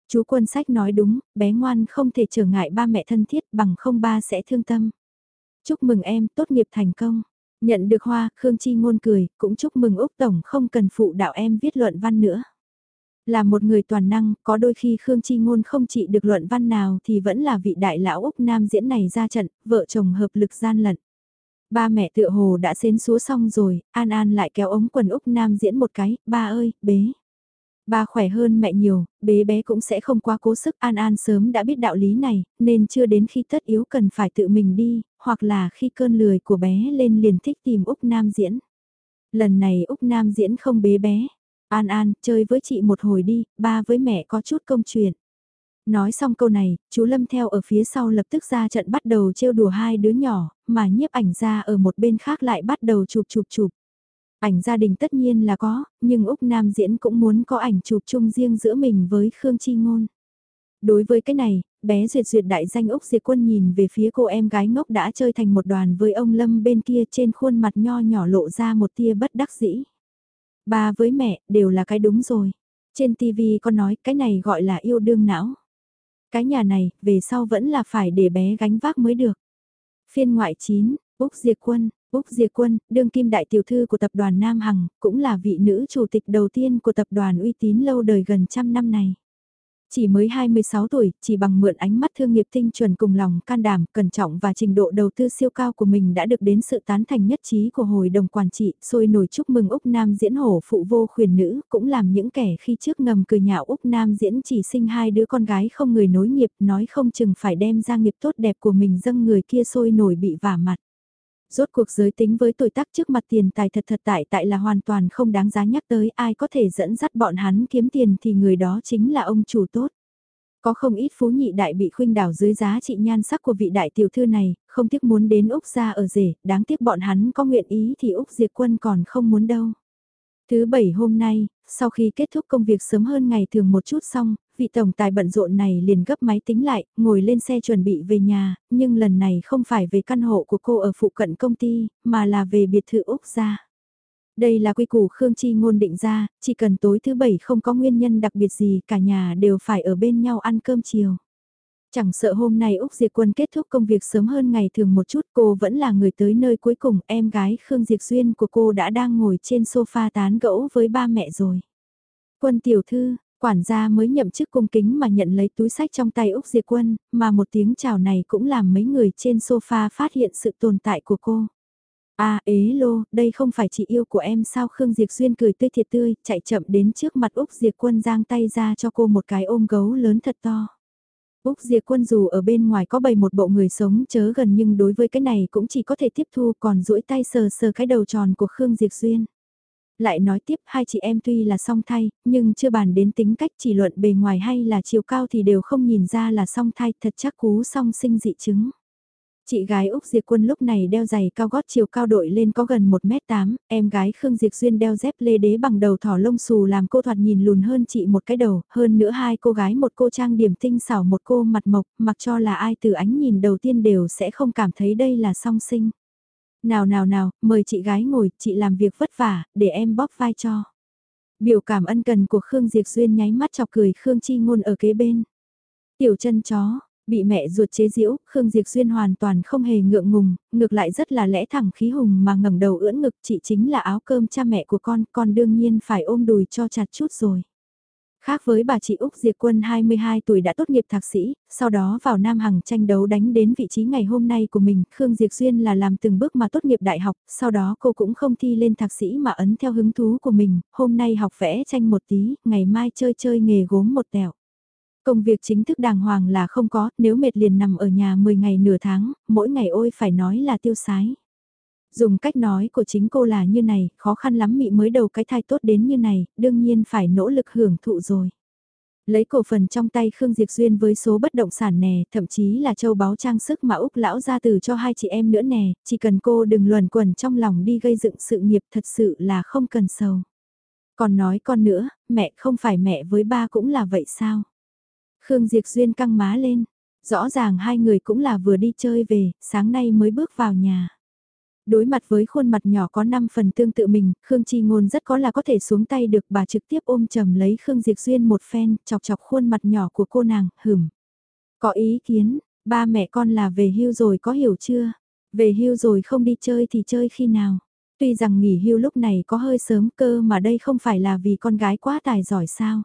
Chú quân sách nói đúng, bé ngoan không thể trở ngại ba mẹ thân thiết bằng không ba sẽ thương tâm. Chúc mừng em, tốt nghiệp thành công. Nhận được hoa, Khương Chi ngôn cười, cũng chúc mừng Úc Tổng không cần phụ đạo em viết luận văn nữa. Là một người toàn năng, có đôi khi Khương Chi ngôn không trị được luận văn nào thì vẫn là vị đại lão Úc Nam diễn này ra trận, vợ chồng hợp lực gian lận. Ba mẹ tựa hồ đã xến xúa xong rồi, An An lại kéo ống quần Úc Nam diễn một cái, ba ơi, bế. Ba khỏe hơn mẹ nhiều, bế bé cũng sẽ không quá cố sức An An sớm đã biết đạo lý này, nên chưa đến khi tất yếu cần phải tự mình đi, hoặc là khi cơn lười của bé lên liền thích tìm Úc Nam diễn. Lần này Úc Nam diễn không bế bé. An An, chơi với chị một hồi đi, ba với mẹ có chút công chuyện. Nói xong câu này, chú Lâm theo ở phía sau lập tức ra trận bắt đầu trêu đùa hai đứa nhỏ, mà nhiếp ảnh ra ở một bên khác lại bắt đầu chụp chụp chụp. Ảnh gia đình tất nhiên là có, nhưng Úc Nam diễn cũng muốn có ảnh chụp chung riêng giữa mình với Khương Chi Ngôn. Đối với cái này, bé duyệt duyệt đại danh Úc Diệt Quân nhìn về phía cô em gái ngốc đã chơi thành một đoàn với ông Lâm bên kia trên khuôn mặt nho nhỏ lộ ra một tia bất đắc dĩ. Ba với mẹ đều là cái đúng rồi. Trên TV có nói cái này gọi là yêu đương não. Cái nhà này, về sau vẫn là phải để bé gánh vác mới được. Phiên ngoại 9, Úc Diệt Quân, Úc Diệp Quân, đương kim đại tiểu thư của tập đoàn Nam Hằng, cũng là vị nữ chủ tịch đầu tiên của tập đoàn uy tín lâu đời gần trăm năm này. Chỉ mới 26 tuổi, chỉ bằng mượn ánh mắt thương nghiệp tinh chuẩn cùng lòng can đảm, cẩn trọng và trình độ đầu tư siêu cao của mình đã được đến sự tán thành nhất trí của hội đồng quản trị, sôi nổi chúc mừng Úc Nam diễn hổ phụ vô khuyển nữ, cũng làm những kẻ khi trước ngầm cười nhạo Úc Nam diễn chỉ sinh hai đứa con gái không người nối nghiệp, nói không chừng phải đem ra nghiệp tốt đẹp của mình dâng người kia sôi nổi bị vả mặt. Rốt cuộc giới tính với tuổi tác trước mặt tiền tài thật thật tại tại là hoàn toàn không đáng giá nhắc tới ai có thể dẫn dắt bọn hắn kiếm tiền thì người đó chính là ông chủ tốt. Có không ít phú nhị đại bị khuynh đảo dưới giá trị nhan sắc của vị đại tiểu thư này, không tiếc muốn đến Úc ra ở rể, đáng tiếc bọn hắn có nguyện ý thì Úc Diệp Quân còn không muốn đâu. Thứ bảy hôm nay, sau khi kết thúc công việc sớm hơn ngày thường một chút xong, vị tổng tài bận rộn này liền gấp máy tính lại, ngồi lên xe chuẩn bị về nhà, nhưng lần này không phải về căn hộ của cô ở phụ cận công ty, mà là về biệt thự Úc gia. Đây là quy củ Khương Chi ngôn định ra, chỉ cần tối thứ bảy không có nguyên nhân đặc biệt gì cả nhà đều phải ở bên nhau ăn cơm chiều. Chẳng sợ hôm nay Úc Diệp Quân kết thúc công việc sớm hơn ngày thường một chút cô vẫn là người tới nơi cuối cùng em gái Khương Diệp Duyên của cô đã đang ngồi trên sofa tán gẫu với ba mẹ rồi. Quân tiểu thư, quản gia mới nhậm chức cung kính mà nhận lấy túi sách trong tay Úc Diệp Quân, mà một tiếng chào này cũng làm mấy người trên sofa phát hiện sự tồn tại của cô. À ế lô, đây không phải chị yêu của em sao Khương Diệp Duyên cười tươi thiệt tươi, chạy chậm đến trước mặt Úc Diệp Quân giang tay ra cho cô một cái ôm gấu lớn thật to. Úc Diệp Quân dù ở bên ngoài có bày một bộ người sống chớ gần nhưng đối với cái này cũng chỉ có thể tiếp thu, còn duỗi tay sờ sờ cái đầu tròn của Khương Diệp Duyên. Lại nói tiếp, hai chị em tuy là song thai, nhưng chưa bàn đến tính cách chỉ luận bề ngoài hay là chiều cao thì đều không nhìn ra là song thai, thật chắc cú song sinh dị chứng. Chị gái Úc Diệp Quân lúc này đeo giày cao gót chiều cao đội lên có gần 1m8, em gái Khương Diệp Duyên đeo dép lê đế bằng đầu thỏ lông xù làm cô thoạt nhìn lùn hơn chị một cái đầu, hơn nữa hai cô gái một cô trang điểm tinh xảo một cô mặt mộc, mặc cho là ai từ ánh nhìn đầu tiên đều sẽ không cảm thấy đây là song sinh. Nào nào nào, mời chị gái ngồi, chị làm việc vất vả, để em bóp vai cho. Biểu cảm ân cần của Khương Diệp Duyên nháy mắt chọc cười Khương Chi Ngôn ở kế bên. Tiểu chân chó, Bị mẹ ruột chế giễu, Khương Diệp Duyên hoàn toàn không hề ngượng ngùng, ngược lại rất là lẽ thẳng khí hùng mà ngẩng đầu ưỡn ngực chị chính là áo cơm cha mẹ của con, con đương nhiên phải ôm đùi cho chặt chút rồi. Khác với bà chị Úc Diệp Quân 22 tuổi đã tốt nghiệp thạc sĩ, sau đó vào Nam Hằng tranh đấu đánh đến vị trí ngày hôm nay của mình, Khương Diệp Duyên là làm từng bước mà tốt nghiệp đại học, sau đó cô cũng không thi lên thạc sĩ mà ấn theo hứng thú của mình, hôm nay học vẽ tranh một tí, ngày mai chơi chơi nghề gốm một tẹo. Công việc chính thức đàng hoàng là không có, nếu mệt liền nằm ở nhà 10 ngày nửa tháng, mỗi ngày ôi phải nói là tiêu sái. Dùng cách nói của chính cô là như này, khó khăn lắm mị mới đầu cái thai tốt đến như này, đương nhiên phải nỗ lực hưởng thụ rồi. Lấy cổ phần trong tay Khương Diệp Duyên với số bất động sản nè, thậm chí là châu báu trang sức mà Úc lão ra từ cho hai chị em nữa nè, chỉ cần cô đừng luẩn quẩn trong lòng đi gây dựng sự nghiệp thật sự là không cần sầu. Còn nói con nữa, mẹ không phải mẹ với ba cũng là vậy sao? Khương Diệp Duyên căng má lên, rõ ràng hai người cũng là vừa đi chơi về, sáng nay mới bước vào nhà. Đối mặt với khuôn mặt nhỏ có 5 phần tương tự mình, Khương Chi Ngôn rất có là có thể xuống tay được bà trực tiếp ôm chầm lấy Khương Diệp Duyên một phen, chọc chọc khuôn mặt nhỏ của cô nàng, hửm. Có ý kiến, ba mẹ con là về hưu rồi có hiểu chưa? Về hưu rồi không đi chơi thì chơi khi nào? Tuy rằng nghỉ hưu lúc này có hơi sớm cơ mà đây không phải là vì con gái quá tài giỏi sao?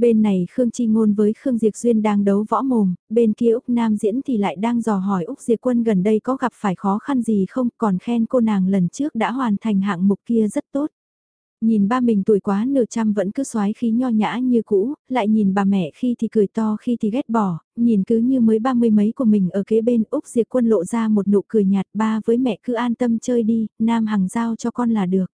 Bên này Khương Chi Ngôn với Khương Diệp Duyên đang đấu võ mồm, bên kia Úc Nam Diễn thì lại đang dò hỏi Úc Diệp Quân gần đây có gặp phải khó khăn gì không, còn khen cô nàng lần trước đã hoàn thành hạng mục kia rất tốt. Nhìn ba mình tuổi quá nửa trăm vẫn cứ xoái khí nho nhã như cũ, lại nhìn bà mẹ khi thì cười to khi thì ghét bỏ, nhìn cứ như mới ba mươi mấy của mình ở kế bên Úc Diệp Quân lộ ra một nụ cười nhạt ba với mẹ cứ an tâm chơi đi, Nam Hằng giao cho con là được.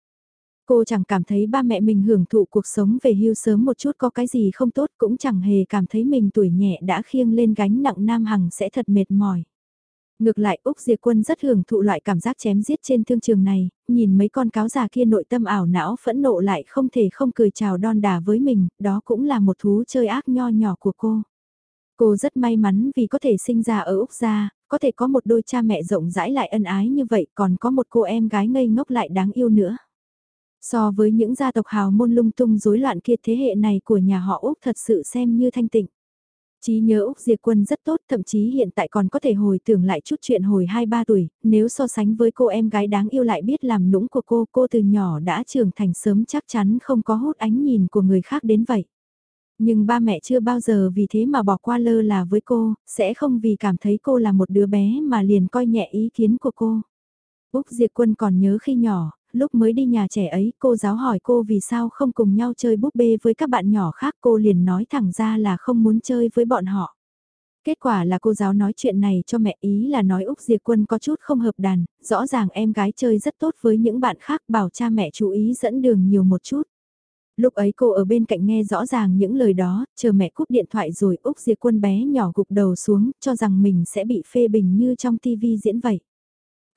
Cô chẳng cảm thấy ba mẹ mình hưởng thụ cuộc sống về hưu sớm một chút có cái gì không tốt cũng chẳng hề cảm thấy mình tuổi nhẹ đã khiêng lên gánh nặng Nam Hằng sẽ thật mệt mỏi. Ngược lại Úc Diệp Quân rất hưởng thụ loại cảm giác chém giết trên thương trường này, nhìn mấy con cáo già kia nội tâm ảo não phẫn nộ lại không thể không cười chào đon đả với mình, đó cũng là một thú chơi ác nho nhỏ của cô. Cô rất may mắn vì có thể sinh ra ở Úc gia, có thể có một đôi cha mẹ rộng rãi lại ân ái như vậy còn có một cô em gái ngây ngốc lại đáng yêu nữa. So với những gia tộc hào môn lung tung rối loạn kia thế hệ này của nhà họ Úc thật sự xem như thanh tịnh. Chí nhớ Úc Diệp Quân rất tốt, thậm chí hiện tại còn có thể hồi tưởng lại chút chuyện hồi 2-3 tuổi, nếu so sánh với cô em gái đáng yêu lại biết làm nũng của cô, cô từ nhỏ đã trưởng thành sớm chắc chắn không có hút ánh nhìn của người khác đến vậy. Nhưng ba mẹ chưa bao giờ vì thế mà bỏ qua lơ là với cô, sẽ không vì cảm thấy cô là một đứa bé mà liền coi nhẹ ý kiến của cô. Úc Diệp Quân còn nhớ khi nhỏ, lúc mới đi nhà trẻ ấy cô giáo hỏi cô vì sao không cùng nhau chơi búp bê với các bạn nhỏ khác cô liền nói thẳng ra là không muốn chơi với bọn họ. Kết quả là cô giáo nói chuyện này cho mẹ ý là nói Úc Diệp Quân có chút không hợp đàn, rõ ràng em gái chơi rất tốt với những bạn khác bảo cha mẹ chú ý dẫn đường nhiều một chút. Lúc ấy cô ở bên cạnh nghe rõ ràng những lời đó, chờ mẹ cúp điện thoại rồi Úc Diệp Quân bé nhỏ gục đầu xuống, cho rằng mình sẽ bị phê bình như trong tivi diễn vậy.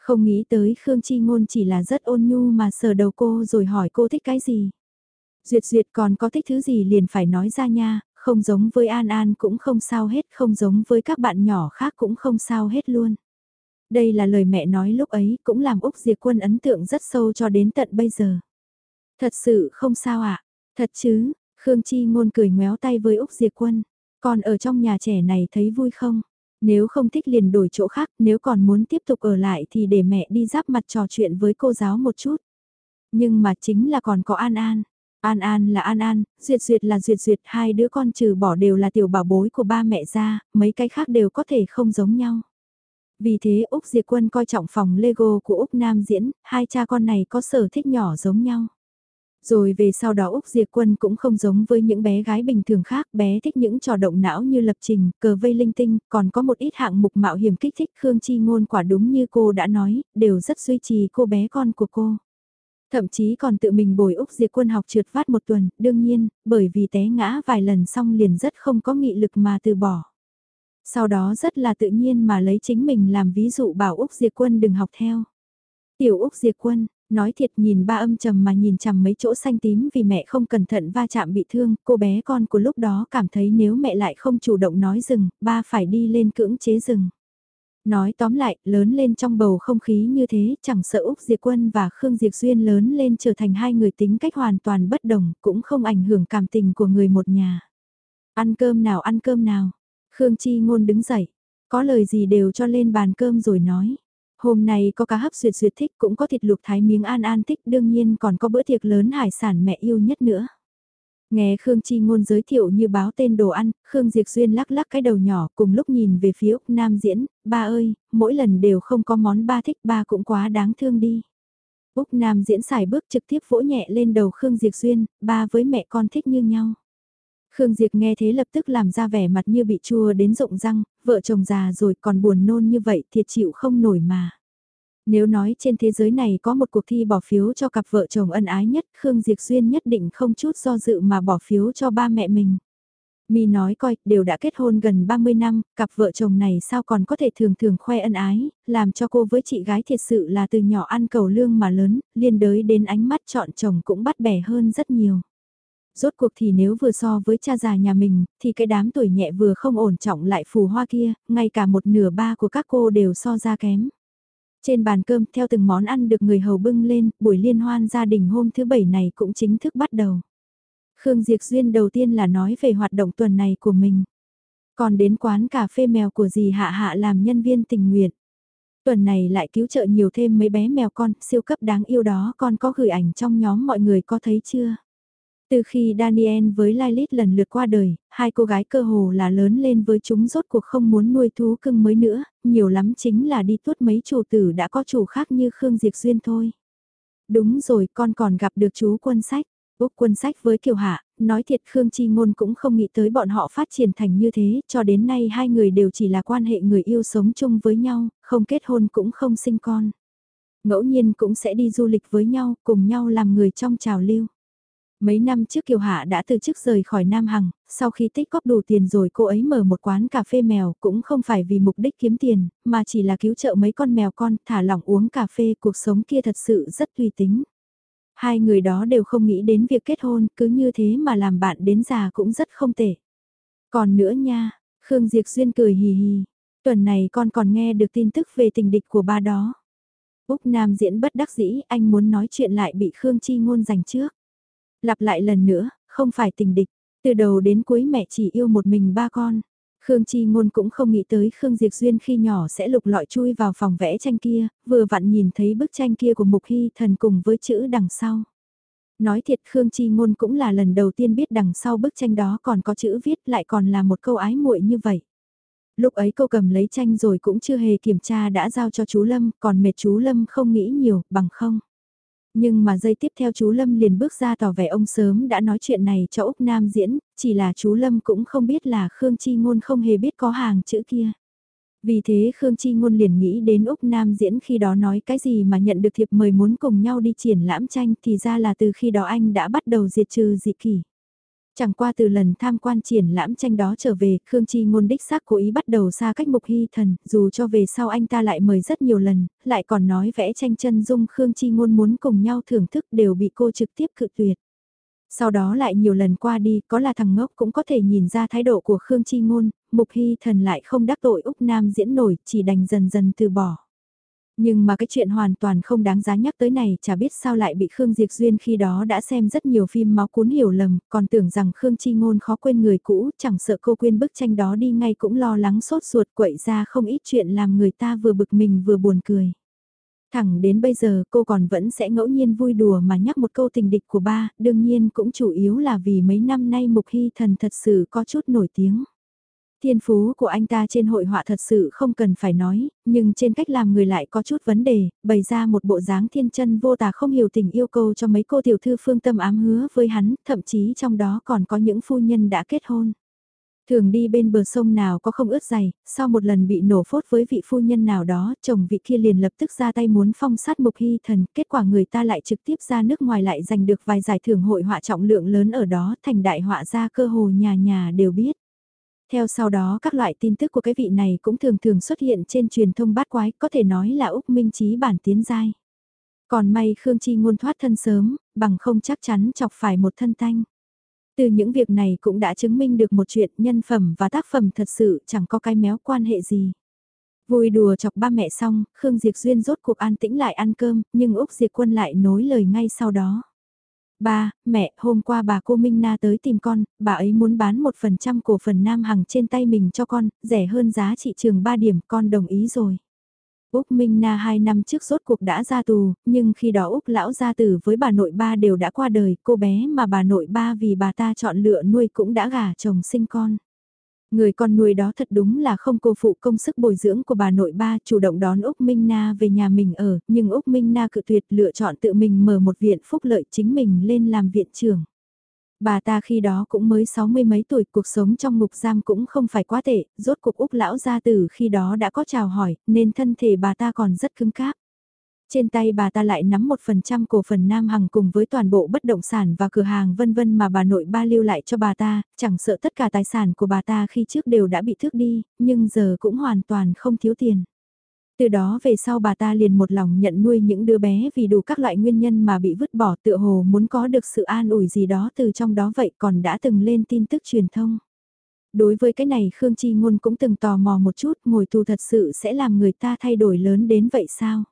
Không nghĩ tới Khương Chi Ngôn chỉ là rất ôn nhu mà sờ đầu cô rồi hỏi cô thích cái gì. Duyệt duyệt còn có thích thứ gì liền phải nói ra nha, không giống với An An cũng không sao hết, không giống với các bạn nhỏ khác cũng không sao hết luôn. Đây là lời mẹ nói lúc ấy cũng làm Úc Diệp Quân ấn tượng rất sâu cho đến tận bây giờ. Thật sự không sao ạ, à? thật chứ, Khương Chi ngôn cười ngoéo tay với Úc Diệp Quân, còn ở trong nhà trẻ này thấy vui không? Nếu không thích liền đổi chỗ khác, nếu còn muốn tiếp tục ở lại thì để mẹ đi giáp mặt trò chuyện với cô giáo một chút. Nhưng mà chính là còn có An An. An An là An An, Duyệt Duyệt là Duyệt Duyệt, hai đứa con trừ bỏ đều là tiểu bảo bối của ba mẹ ra, mấy cái khác đều có thể không giống nhau. Vì thế Úc diệt Quân coi trọng phòng Lego của Úc Nam Diễn, hai cha con này có sở thích nhỏ giống nhau. Rồi về sau đó Úc Diệp Quân cũng không giống với những bé gái bình thường khác, bé thích những trò động não như lập trình, cờ vây linh tinh, còn có một ít hạng mục mạo hiểm kích thích Khương Chi Ngôn quả đúng như cô đã nói, đều rất duy trì cô bé con của cô. Thậm chí còn tự mình bồi Úc Diệp Quân học trượt vát một tuần, đương nhiên, bởi vì té ngã vài lần xong liền rất không có nghị lực mà từ bỏ. Sau đó rất là tự nhiên mà lấy chính mình làm ví dụ bảo Úc Diệp Quân đừng học theo. Tiểu Úc Diệp Quân, Nói thiệt nhìn ba âm trầm mà nhìn chằm mấy chỗ xanh tím vì mẹ không cẩn thận va chạm bị thương, cô bé con của lúc đó cảm thấy nếu mẹ lại không chủ động nói dừng, ba phải đi lên cưỡng chế dừng. Nói tóm lại, lớn lên trong bầu không khí như thế, chẳng sợ Úc Diệp Quân và Khương Diệp Duyên lớn lên trở thành hai người tính cách hoàn toàn bất đồng, cũng không ảnh hưởng cảm tình của người một nhà. Ăn cơm nào ăn cơm nào. Khương Chi Ngôn đứng dậy, có lời gì đều cho lên bàn cơm rồi nói. Hôm nay có cá hấp duyệt duyệt thích cũng có thịt luộc thái miếng an an thích đương nhiên còn có bữa tiệc lớn hải sản mẹ yêu nhất nữa. Nghe Khương Chi Ngôn giới thiệu như báo tên đồ ăn, Khương Diệp Duyên lắc lắc cái đầu nhỏ cùng lúc nhìn về phía Úc Nam diễn, ba ơi, mỗi lần đều không có món ba thích ba cũng quá đáng thương đi. Úc Nam diễn xài bước trực tiếp vỗ nhẹ lên đầu Khương Diệp Duyên, ba với mẹ con thích như nhau. Khương Diệp nghe thế lập tức làm ra vẻ mặt như bị chua đến rộng răng, vợ chồng già rồi còn buồn nôn như vậy thiệt chịu không nổi mà. Nếu nói trên thế giới này có một cuộc thi bỏ phiếu cho cặp vợ chồng ân ái nhất, Khương Diệp Xuyên nhất định không chút do dự mà bỏ phiếu cho ba mẹ mình. Mi nói coi, đều đã kết hôn gần 30 năm, cặp vợ chồng này sao còn có thể thường thường khoe ân ái, làm cho cô với chị gái thiệt sự là từ nhỏ ăn cầu lương mà lớn, liên đới đến ánh mắt chọn chồng cũng bắt bẻ hơn rất nhiều. Rốt cuộc thì nếu vừa so với cha già nhà mình, thì cái đám tuổi nhẹ vừa không ổn trọng lại phù hoa kia, ngay cả một nửa ba của các cô đều so ra kém. Trên bàn cơm theo từng món ăn được người hầu bưng lên, buổi liên hoan gia đình hôm thứ bảy này cũng chính thức bắt đầu. Khương Diệc Duyên đầu tiên là nói về hoạt động tuần này của mình. Còn đến quán cà phê mèo của dì Hạ Hạ làm nhân viên tình nguyện. Tuần này lại cứu trợ nhiều thêm mấy bé mèo con, siêu cấp đáng yêu đó con có gửi ảnh trong nhóm mọi người có thấy chưa? Từ khi Daniel với Lilith lần lượt qua đời, hai cô gái cơ hồ là lớn lên với chúng rốt cuộc không muốn nuôi thú cưng mới nữa, nhiều lắm chính là đi tuốt mấy chủ tử đã có chủ khác như Khương Diệp Duyên thôi. Đúng rồi, con còn gặp được chú quân sách. Úc quân sách với Kiều Hạ, nói thiệt Khương Chi Ngôn cũng không nghĩ tới bọn họ phát triển thành như thế, cho đến nay hai người đều chỉ là quan hệ người yêu sống chung với nhau, không kết hôn cũng không sinh con. Ngẫu nhiên cũng sẽ đi du lịch với nhau, cùng nhau làm người trong trào lưu. Mấy năm trước Kiều Hạ đã từ chức rời khỏi Nam Hằng, sau khi tích góp đủ tiền rồi cô ấy mở một quán cà phê mèo cũng không phải vì mục đích kiếm tiền, mà chỉ là cứu trợ mấy con mèo con, thả lỏng uống cà phê cuộc sống kia thật sự rất tùy tính. Hai người đó đều không nghĩ đến việc kết hôn, cứ như thế mà làm bạn đến già cũng rất không tệ. Còn nữa nha, Khương Diệp Duyên cười hì hì, tuần này con còn nghe được tin tức về tình địch của ba đó. Úc Nam diễn bất đắc dĩ, anh muốn nói chuyện lại bị Khương Chi Ngôn giành trước. Lặp lại lần nữa, không phải tình địch, từ đầu đến cuối mẹ chỉ yêu một mình ba con. Khương Chi Ngôn cũng không nghĩ tới Khương Diệp Duyên khi nhỏ sẽ lục lọi chui vào phòng vẽ tranh kia, vừa vặn nhìn thấy bức tranh kia của Mục Hy thần cùng với chữ đằng sau. Nói thiệt Khương Chi Ngôn cũng là lần đầu tiên biết đằng sau bức tranh đó còn có chữ viết lại còn là một câu ái muội như vậy. Lúc ấy cô cầm lấy tranh rồi cũng chưa hề kiểm tra đã giao cho chú Lâm, còn mệt chú Lâm không nghĩ nhiều, bằng không. Nhưng mà giây tiếp theo chú Lâm liền bước ra tỏ vẻ ông sớm đã nói chuyện này cho Úc Nam diễn, chỉ là chú Lâm cũng không biết là Khương Chi Ngôn không hề biết có hàng chữ kia. Vì thế Khương Chi Ngôn liền nghĩ đến Úc Nam diễn khi đó nói cái gì mà nhận được thiệp mời muốn cùng nhau đi triển lãm tranh thì ra là từ khi đó anh đã bắt đầu diệt trừ dị kỷ. Chẳng qua từ lần tham quan triển lãm tranh đó trở về, Khương Chi ngôn đích xác cố ý bắt đầu xa cách mục hy thần, dù cho về sau anh ta lại mời rất nhiều lần, lại còn nói vẽ tranh chân dung Khương Chi ngôn muốn cùng nhau thưởng thức đều bị cô trực tiếp cự tuyệt. Sau đó lại nhiều lần qua đi, có là thằng ngốc cũng có thể nhìn ra thái độ của Khương Chi ngôn, mục hy thần lại không đắc tội Úc Nam diễn nổi, chỉ đành dần dần từ bỏ. Nhưng mà cái chuyện hoàn toàn không đáng giá nhắc tới này chả biết sao lại bị Khương Diệp Duyên khi đó đã xem rất nhiều phim máu cuốn hiểu lầm, còn tưởng rằng Khương Chi Ngôn khó quên người cũ, chẳng sợ cô quên bức tranh đó đi ngay cũng lo lắng sốt ruột quậy ra không ít chuyện làm người ta vừa bực mình vừa buồn cười. Thẳng đến bây giờ cô còn vẫn sẽ ngẫu nhiên vui đùa mà nhắc một câu tình địch của ba, đương nhiên cũng chủ yếu là vì mấy năm nay Mục Hy Thần thật sự có chút nổi tiếng. Thiên phú của anh ta trên hội họa thật sự không cần phải nói, nhưng trên cách làm người lại có chút vấn đề, bày ra một bộ dáng thiên chân vô tà không hiểu tình yêu cầu cho mấy cô tiểu thư phương tâm ám hứa với hắn, thậm chí trong đó còn có những phu nhân đã kết hôn. Thường đi bên bờ sông nào có không ướt giày, sau một lần bị nổ phốt với vị phu nhân nào đó, chồng vị kia liền lập tức ra tay muốn phong sát mục hy thần, kết quả người ta lại trực tiếp ra nước ngoài lại giành được vài giải thưởng hội họa trọng lượng lớn ở đó, thành đại họa ra cơ hồ nhà nhà đều biết. Theo sau đó các loại tin tức của cái vị này cũng thường thường xuất hiện trên truyền thông bát quái, có thể nói là Úc Minh Trí bản tiến giai. Còn may Khương Chi ngôn thoát thân sớm, bằng không chắc chắn chọc phải một thân tanh. Từ những việc này cũng đã chứng minh được một chuyện nhân phẩm và tác phẩm thật sự chẳng có cái méo quan hệ gì. Vui đùa chọc ba mẹ xong, Khương Diệp Duyên rốt cuộc an tĩnh lại ăn cơm, nhưng Úc Diệp Quân lại nối lời ngay sau đó. Ba, mẹ, hôm qua bà cô Minh Na tới tìm con, bà ấy muốn bán một phần trăm cổ phần Nam Hằng trên tay mình cho con, rẻ hơn giá trị trường 3 điểm, con đồng ý rồi. Úc Minh Na 2 năm trước rốt cuộc đã ra tù, nhưng khi đó Úc lão gia tử với bà nội ba đều đã qua đời, cô bé mà bà nội ba vì bà ta chọn lựa nuôi cũng đã gả chồng sinh con. Người con nuôi đó thật đúng là không cô phụ công sức bồi dưỡng của bà nội ba chủ động đón Úc Minh Na về nhà mình ở, nhưng Úc Minh Na cự tuyệt lựa chọn tự mình mở một viện phúc lợi chính mình lên làm viện trưởng. Bà ta khi đó cũng mới sáu mươi mấy tuổi, cuộc sống trong ngục giam cũng không phải quá tệ, rốt cuộc Úc lão gia tử khi đó đã có chào hỏi, nên thân thể bà ta còn rất cứng cáp. Trên tay bà ta lại nắm một phần trăm cổ phần Nam Hằng cùng với toàn bộ bất động sản và cửa hàng vân vân mà bà nội ba lưu lại cho bà ta, chẳng sợ tất cả tài sản của bà ta khi trước đều đã bị thước đi, nhưng giờ cũng hoàn toàn không thiếu tiền. Từ đó về sau bà ta liền một lòng nhận nuôi những đứa bé vì đủ các loại nguyên nhân mà bị vứt bỏ tựa hồ muốn có được sự an ủi gì đó từ trong đó vậy còn đã từng lên tin tức truyền thông. Đối với cái này Khương Chi Ngôn cũng từng tò mò một chút ngồi tù thật sự sẽ làm người ta thay đổi lớn đến vậy sao?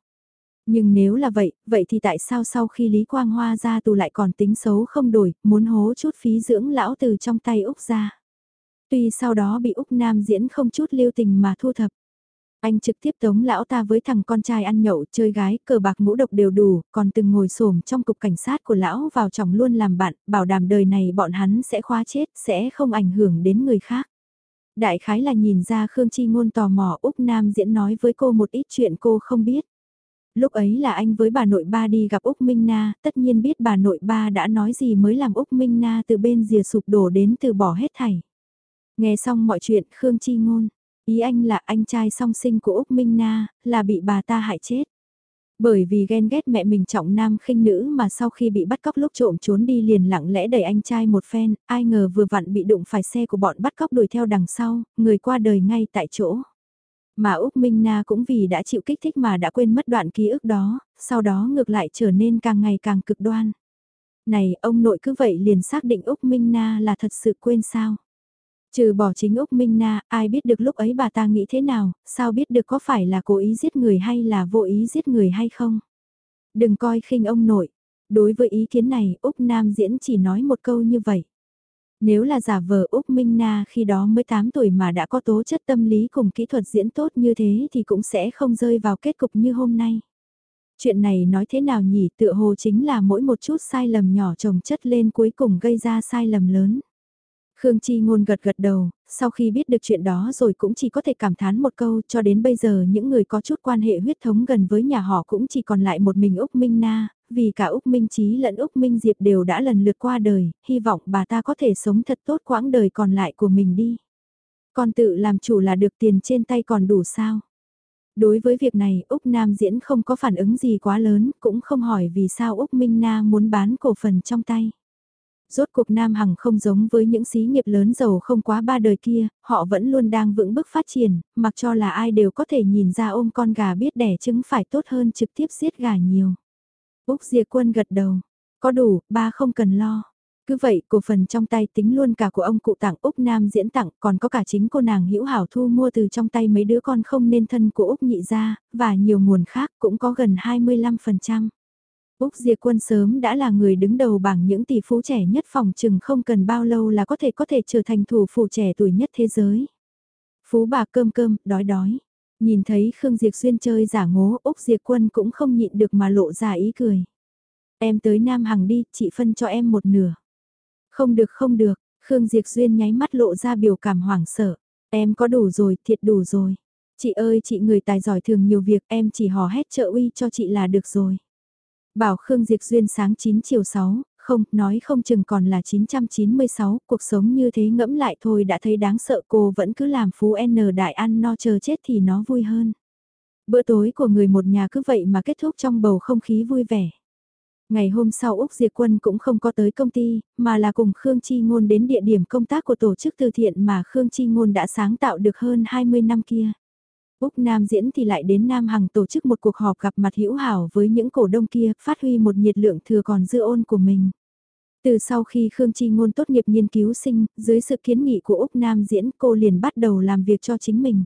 Nhưng nếu là vậy, vậy thì tại sao sau khi Lý Quang Hoa ra tù lại còn tính xấu không đổi, muốn hố chút phí dưỡng lão từ trong tay Úc ra? Tuy sau đó bị Úc Nam diễn không chút lưu tình mà thu thập. Anh trực tiếp tống lão ta với thằng con trai ăn nhậu, chơi gái, cờ bạc ngũ độc đều đủ, còn từng ngồi xổm trong cục cảnh sát của lão vào chồng luôn làm bạn, bảo đảm đời này bọn hắn sẽ khóa chết, sẽ không ảnh hưởng đến người khác. Đại khái là nhìn ra Khương Chi Ngôn tò mò Úc Nam diễn nói với cô một ít chuyện cô không biết. Lúc ấy là anh với bà nội ba đi gặp Úc Minh Na, tất nhiên biết bà nội ba đã nói gì mới làm Úc Minh Na từ bên rìa sụp đổ đến từ bỏ hết thảy. Nghe xong mọi chuyện Khương Chi Ngôn, Ý anh là anh trai song sinh của Úc Minh Na, là bị bà ta hại chết. Bởi vì ghen ghét mẹ mình trọng nam khinh nữ mà sau khi bị bắt cóc lúc trộm trốn đi liền lặng lẽ đẩy anh trai một phen, ai ngờ vừa vặn bị đụng phải xe của bọn bắt cóc đuổi theo đằng sau, người qua đời ngay tại chỗ. Mà Úc Minh Na cũng vì đã chịu kích thích mà đã quên mất đoạn ký ức đó, sau đó ngược lại trở nên càng ngày càng cực đoan. Này, ông nội cứ vậy liền xác định Úc Minh Na là thật sự quên sao? Trừ bỏ chính Úc Minh Na, ai biết được lúc ấy bà ta nghĩ thế nào, sao biết được có phải là cố ý giết người hay là vô ý giết người hay không? Đừng coi khinh ông nội. Đối với ý kiến này, Úc Nam diễn chỉ nói một câu như vậy. Nếu là giả vờ Úc Minh Na khi đó mới 8 tuổi mà đã có tố chất tâm lý cùng kỹ thuật diễn tốt như thế thì cũng sẽ không rơi vào kết cục như hôm nay. Chuyện này nói thế nào nhỉ tựa hồ chính là mỗi một chút sai lầm nhỏ chồng chất lên cuối cùng gây ra sai lầm lớn. Khương Chi Ngôn gật gật đầu, sau khi biết được chuyện đó rồi cũng chỉ có thể cảm thán một câu cho đến bây giờ những người có chút quan hệ huyết thống gần với nhà họ cũng chỉ còn lại một mình Úc Minh Na, vì cả Úc Minh Chí lẫn Úc Minh Diệp đều đã lần lượt qua đời, hy vọng bà ta có thể sống thật tốt quãng đời còn lại của mình đi. Còn tự làm chủ là được tiền trên tay còn đủ sao? Đối với việc này Úc Nam Diễn không có phản ứng gì quá lớn, cũng không hỏi vì sao Úc Minh Na muốn bán cổ phần trong tay. Rốt cuộc Nam Hằng không giống với những xí nghiệp lớn giàu không quá ba đời kia, họ vẫn luôn đang vững bước phát triển, mặc cho là ai đều có thể nhìn ra ôm con gà biết đẻ trứng phải tốt hơn trực tiếp giết gà nhiều. Úc Diệ Quân gật đầu, có đủ, ba không cần lo. Cứ vậy, cổ phần trong tay tính luôn cả của ông cụ tặng Úc Nam diễn tặng, còn có cả chính cô nàng hữu hảo thu mua từ trong tay mấy đứa con không nên thân của Úc nhị ra, và nhiều nguồn khác cũng có gần 25%. Úc Diệp Quân sớm đã là người đứng đầu bảng những tỷ phú trẻ nhất phòng chừng không cần bao lâu là có thể có thể trở thành thủ phủ trẻ tuổi nhất thế giới. Phú bà cơm cơm, đói đói. Nhìn thấy Khương Diệp Xuyên chơi giả ngố, Úc Diệp Quân cũng không nhịn được mà lộ ra ý cười. Em tới Nam Hằng đi, chị phân cho em một nửa. Không được không được, Khương Diệp xuyên nháy mắt lộ ra biểu cảm hoảng sợ. Em có đủ rồi, thiệt đủ rồi. Chị ơi chị người tài giỏi thường nhiều việc em chỉ hò hét trợ uy cho chị là được rồi. Bảo Khương Diệp Duyên sáng 9 chiều 6, không, nói không chừng còn là 996, cuộc sống như thế ngẫm lại thôi đã thấy đáng sợ cô vẫn cứ làm phú N đại ăn no chờ chết thì nó vui hơn. Bữa tối của người một nhà cứ vậy mà kết thúc trong bầu không khí vui vẻ. Ngày hôm sau Úc Diệp Quân cũng không có tới công ty, mà là cùng Khương Chi Ngôn đến địa điểm công tác của tổ chức từ thiện mà Khương Chi Ngôn đã sáng tạo được hơn 20 năm kia. Úc Nam diễn thì lại đến Nam Hằng tổ chức một cuộc họp gặp mặt hữu hảo với những cổ đông kia, phát huy một nhiệt lượng thừa còn dư ôn của mình. Từ sau khi Khương Chi Ngôn tốt nghiệp nghiên cứu sinh, dưới sự kiến nghị của Úc Nam diễn cô liền bắt đầu làm việc cho chính mình.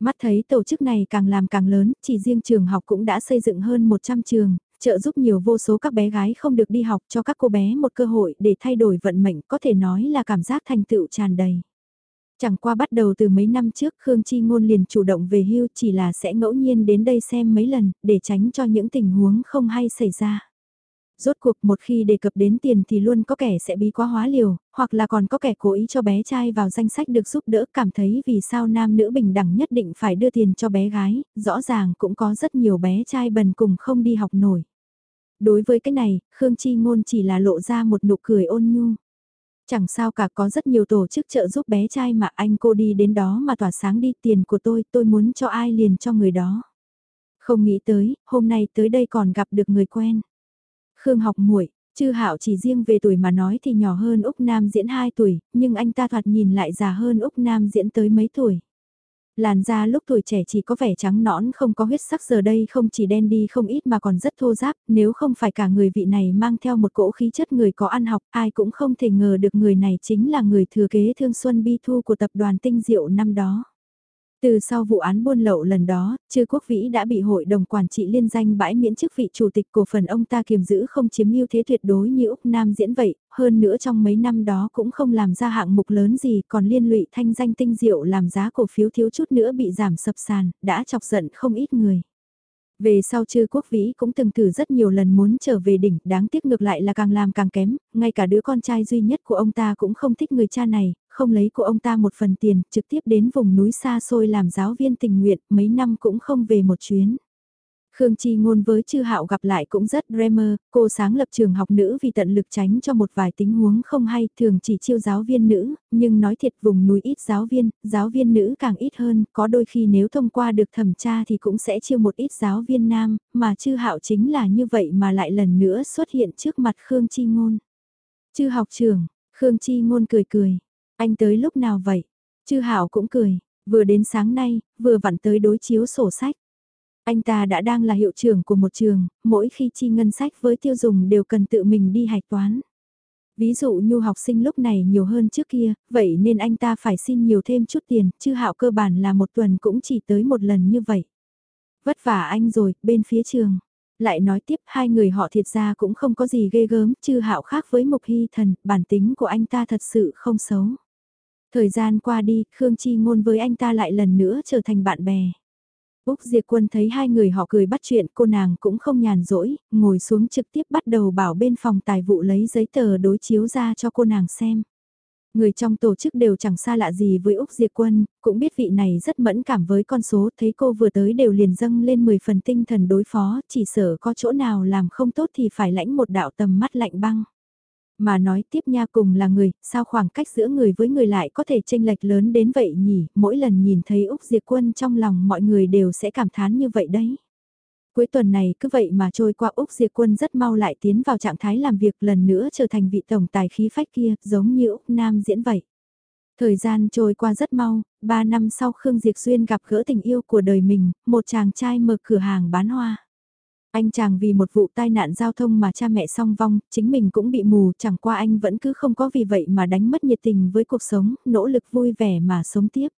Mắt thấy tổ chức này càng làm càng lớn, chỉ riêng trường học cũng đã xây dựng hơn 100 trường, trợ giúp nhiều vô số các bé gái không được đi học cho các cô bé một cơ hội để thay đổi vận mệnh có thể nói là cảm giác thành tựu tràn đầy. Chẳng qua bắt đầu từ mấy năm trước Khương Chi Ngôn liền chủ động về hưu chỉ là sẽ ngẫu nhiên đến đây xem mấy lần để tránh cho những tình huống không hay xảy ra. Rốt cuộc một khi đề cập đến tiền thì luôn có kẻ sẽ bị quá hóa liều, hoặc là còn có kẻ cố ý cho bé trai vào danh sách được giúp đỡ cảm thấy vì sao nam nữ bình đẳng nhất định phải đưa tiền cho bé gái, rõ ràng cũng có rất nhiều bé trai bần cùng không đi học nổi. Đối với cái này, Khương Chi Ngôn chỉ là lộ ra một nụ cười ôn nhu. Chẳng sao cả có rất nhiều tổ chức trợ giúp bé trai mà anh cô đi đến đó mà tỏa sáng đi tiền của tôi, tôi muốn cho ai liền cho người đó. Không nghĩ tới, hôm nay tới đây còn gặp được người quen. Khương học muội Chư Hạo chỉ riêng về tuổi mà nói thì nhỏ hơn Úc Nam diễn 2 tuổi, nhưng anh ta thoạt nhìn lại già hơn Úc Nam diễn tới mấy tuổi. Làn da lúc tuổi trẻ chỉ có vẻ trắng nõn không có huyết sắc giờ đây không chỉ đen đi không ít mà còn rất thô ráp, nếu không phải cả người vị này mang theo một cỗ khí chất người có ăn học, ai cũng không thể ngờ được người này chính là người thừa kế thương Xuân Bi Thu của tập đoàn Tinh Diệu năm đó. Từ sau vụ án buôn lậu lần đó, Trư Quốc Vĩ đã bị hội đồng quản trị liên danh bãi miễn chức vị chủ tịch cổ phần ông ta kiềm giữ không chiếm ưu thế tuyệt đối như Úc Nam diễn vậy, hơn nữa trong mấy năm đó cũng không làm ra hạng mục lớn gì còn liên lụy thanh danh tinh diệu làm giá cổ phiếu thiếu chút nữa bị giảm sập sàn, đã chọc giận không ít người. Về sau chư quốc vĩ cũng từng thử rất nhiều lần muốn trở về đỉnh, đáng tiếc ngược lại là càng làm càng kém, ngay cả đứa con trai duy nhất của ông ta cũng không thích người cha này, không lấy của ông ta một phần tiền, trực tiếp đến vùng núi xa xôi làm giáo viên tình nguyện, mấy năm cũng không về một chuyến. Khương Chi Ngôn với Chư Hạo gặp lại cũng rất dreamer, cô sáng lập trường học nữ vì tận lực tránh cho một vài tình huống không hay, thường chỉ chiêu giáo viên nữ, nhưng nói thiệt vùng núi ít giáo viên, giáo viên nữ càng ít hơn, có đôi khi nếu thông qua được thẩm tra thì cũng sẽ chiêu một ít giáo viên nam, mà Chư Hạo chính là như vậy mà lại lần nữa xuất hiện trước mặt Khương Chi Ngôn. Chư học trưởng. Khương Chi Ngôn cười cười, anh tới lúc nào vậy? Chư Hạo cũng cười, vừa đến sáng nay, vừa vặn tới đối chiếu sổ sách. Anh ta đã đang là hiệu trưởng của một trường, mỗi khi chi ngân sách với tiêu dùng đều cần tự mình đi hạch toán. Ví dụ nhu học sinh lúc này nhiều hơn trước kia, vậy nên anh ta phải xin nhiều thêm chút tiền, chứ hạo cơ bản là một tuần cũng chỉ tới một lần như vậy. Vất vả anh rồi, bên phía trường. Lại nói tiếp hai người họ thiệt ra cũng không có gì ghê gớm, chứ hạo khác với Mục Hy Thần, bản tính của anh ta thật sự không xấu. Thời gian qua đi, Khương Chi ngôn với anh ta lại lần nữa trở thành bạn bè. Úc Diệp Quân thấy hai người họ cười bắt chuyện cô nàng cũng không nhàn rỗi, ngồi xuống trực tiếp bắt đầu bảo bên phòng tài vụ lấy giấy tờ đối chiếu ra cho cô nàng xem. Người trong tổ chức đều chẳng xa lạ gì với Úc Diệp Quân, cũng biết vị này rất mẫn cảm với con số, thấy cô vừa tới đều liền dâng lên 10 phần tinh thần đối phó, chỉ sợ có chỗ nào làm không tốt thì phải lãnh một đạo tầm mắt lạnh băng. Mà nói tiếp nha cùng là người, sao khoảng cách giữa người với người lại có thể tranh lệch lớn đến vậy nhỉ, mỗi lần nhìn thấy Úc Diệp Quân trong lòng mọi người đều sẽ cảm thán như vậy đấy. Cuối tuần này cứ vậy mà trôi qua Úc Diệp Quân rất mau lại tiến vào trạng thái làm việc lần nữa trở thành vị tổng tài khí phách kia, giống như Úc Nam diễn vậy. Thời gian trôi qua rất mau, 3 năm sau Khương Diệp xuyên gặp gỡ tình yêu của đời mình, một chàng trai mở cửa hàng bán hoa. Anh chàng vì một vụ tai nạn giao thông mà cha mẹ song vong, chính mình cũng bị mù, chẳng qua anh vẫn cứ không có vì vậy mà đánh mất nhiệt tình với cuộc sống, nỗ lực vui vẻ mà sống tiếp.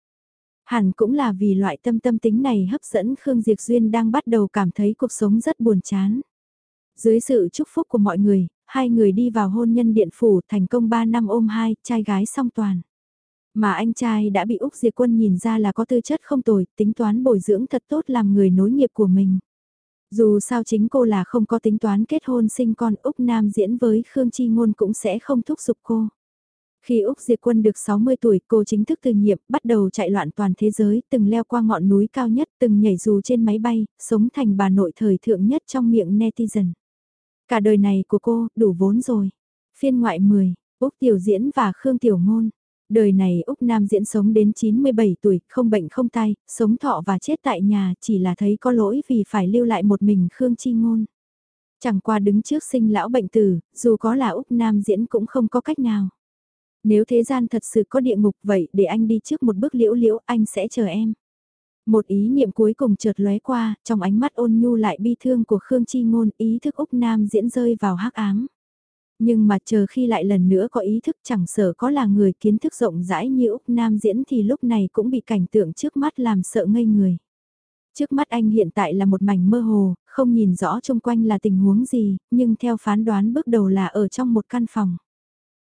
Hẳn cũng là vì loại tâm tâm tính này hấp dẫn Khương Diệp Duyên đang bắt đầu cảm thấy cuộc sống rất buồn chán. Dưới sự chúc phúc của mọi người, hai người đi vào hôn nhân điện phủ thành công 3 năm ôm hai, trai gái song toàn. Mà anh trai đã bị Úc Diệp Quân nhìn ra là có tư chất không tồi, tính toán bồi dưỡng thật tốt làm người nối nghiệp của mình. Dù sao chính cô là không có tính toán kết hôn sinh con Úc Nam diễn với Khương Chi Ngôn cũng sẽ không thúc giục cô. Khi Úc diệt Quân được 60 tuổi cô chính thức từ nhiệm, bắt đầu chạy loạn toàn thế giới, từng leo qua ngọn núi cao nhất, từng nhảy dù trên máy bay, sống thành bà nội thời thượng nhất trong miệng netizen. Cả đời này của cô, đủ vốn rồi. Phiên ngoại 10, Úc Tiểu Diễn và Khương Tiểu Ngôn. Đời này Úc Nam diễn sống đến 97 tuổi, không bệnh không tai, sống thọ và chết tại nhà chỉ là thấy có lỗi vì phải lưu lại một mình Khương Chi Ngôn. Chẳng qua đứng trước sinh lão bệnh tử, dù có là Úc Nam diễn cũng không có cách nào. Nếu thế gian thật sự có địa ngục vậy để anh đi trước một bước liễu liễu anh sẽ chờ em. Một ý niệm cuối cùng chợt lóe qua, trong ánh mắt ôn nhu lại bi thương của Khương Chi Ngôn ý thức Úc Nam diễn rơi vào hắc ám. Nhưng mà chờ khi lại lần nữa có ý thức chẳng sợ có là người kiến thức rộng rãi như Úc Nam diễn thì lúc này cũng bị cảnh tượng trước mắt làm sợ ngây người. Trước mắt anh hiện tại là một mảnh mơ hồ, không nhìn rõ chung quanh là tình huống gì, nhưng theo phán đoán bước đầu là ở trong một căn phòng.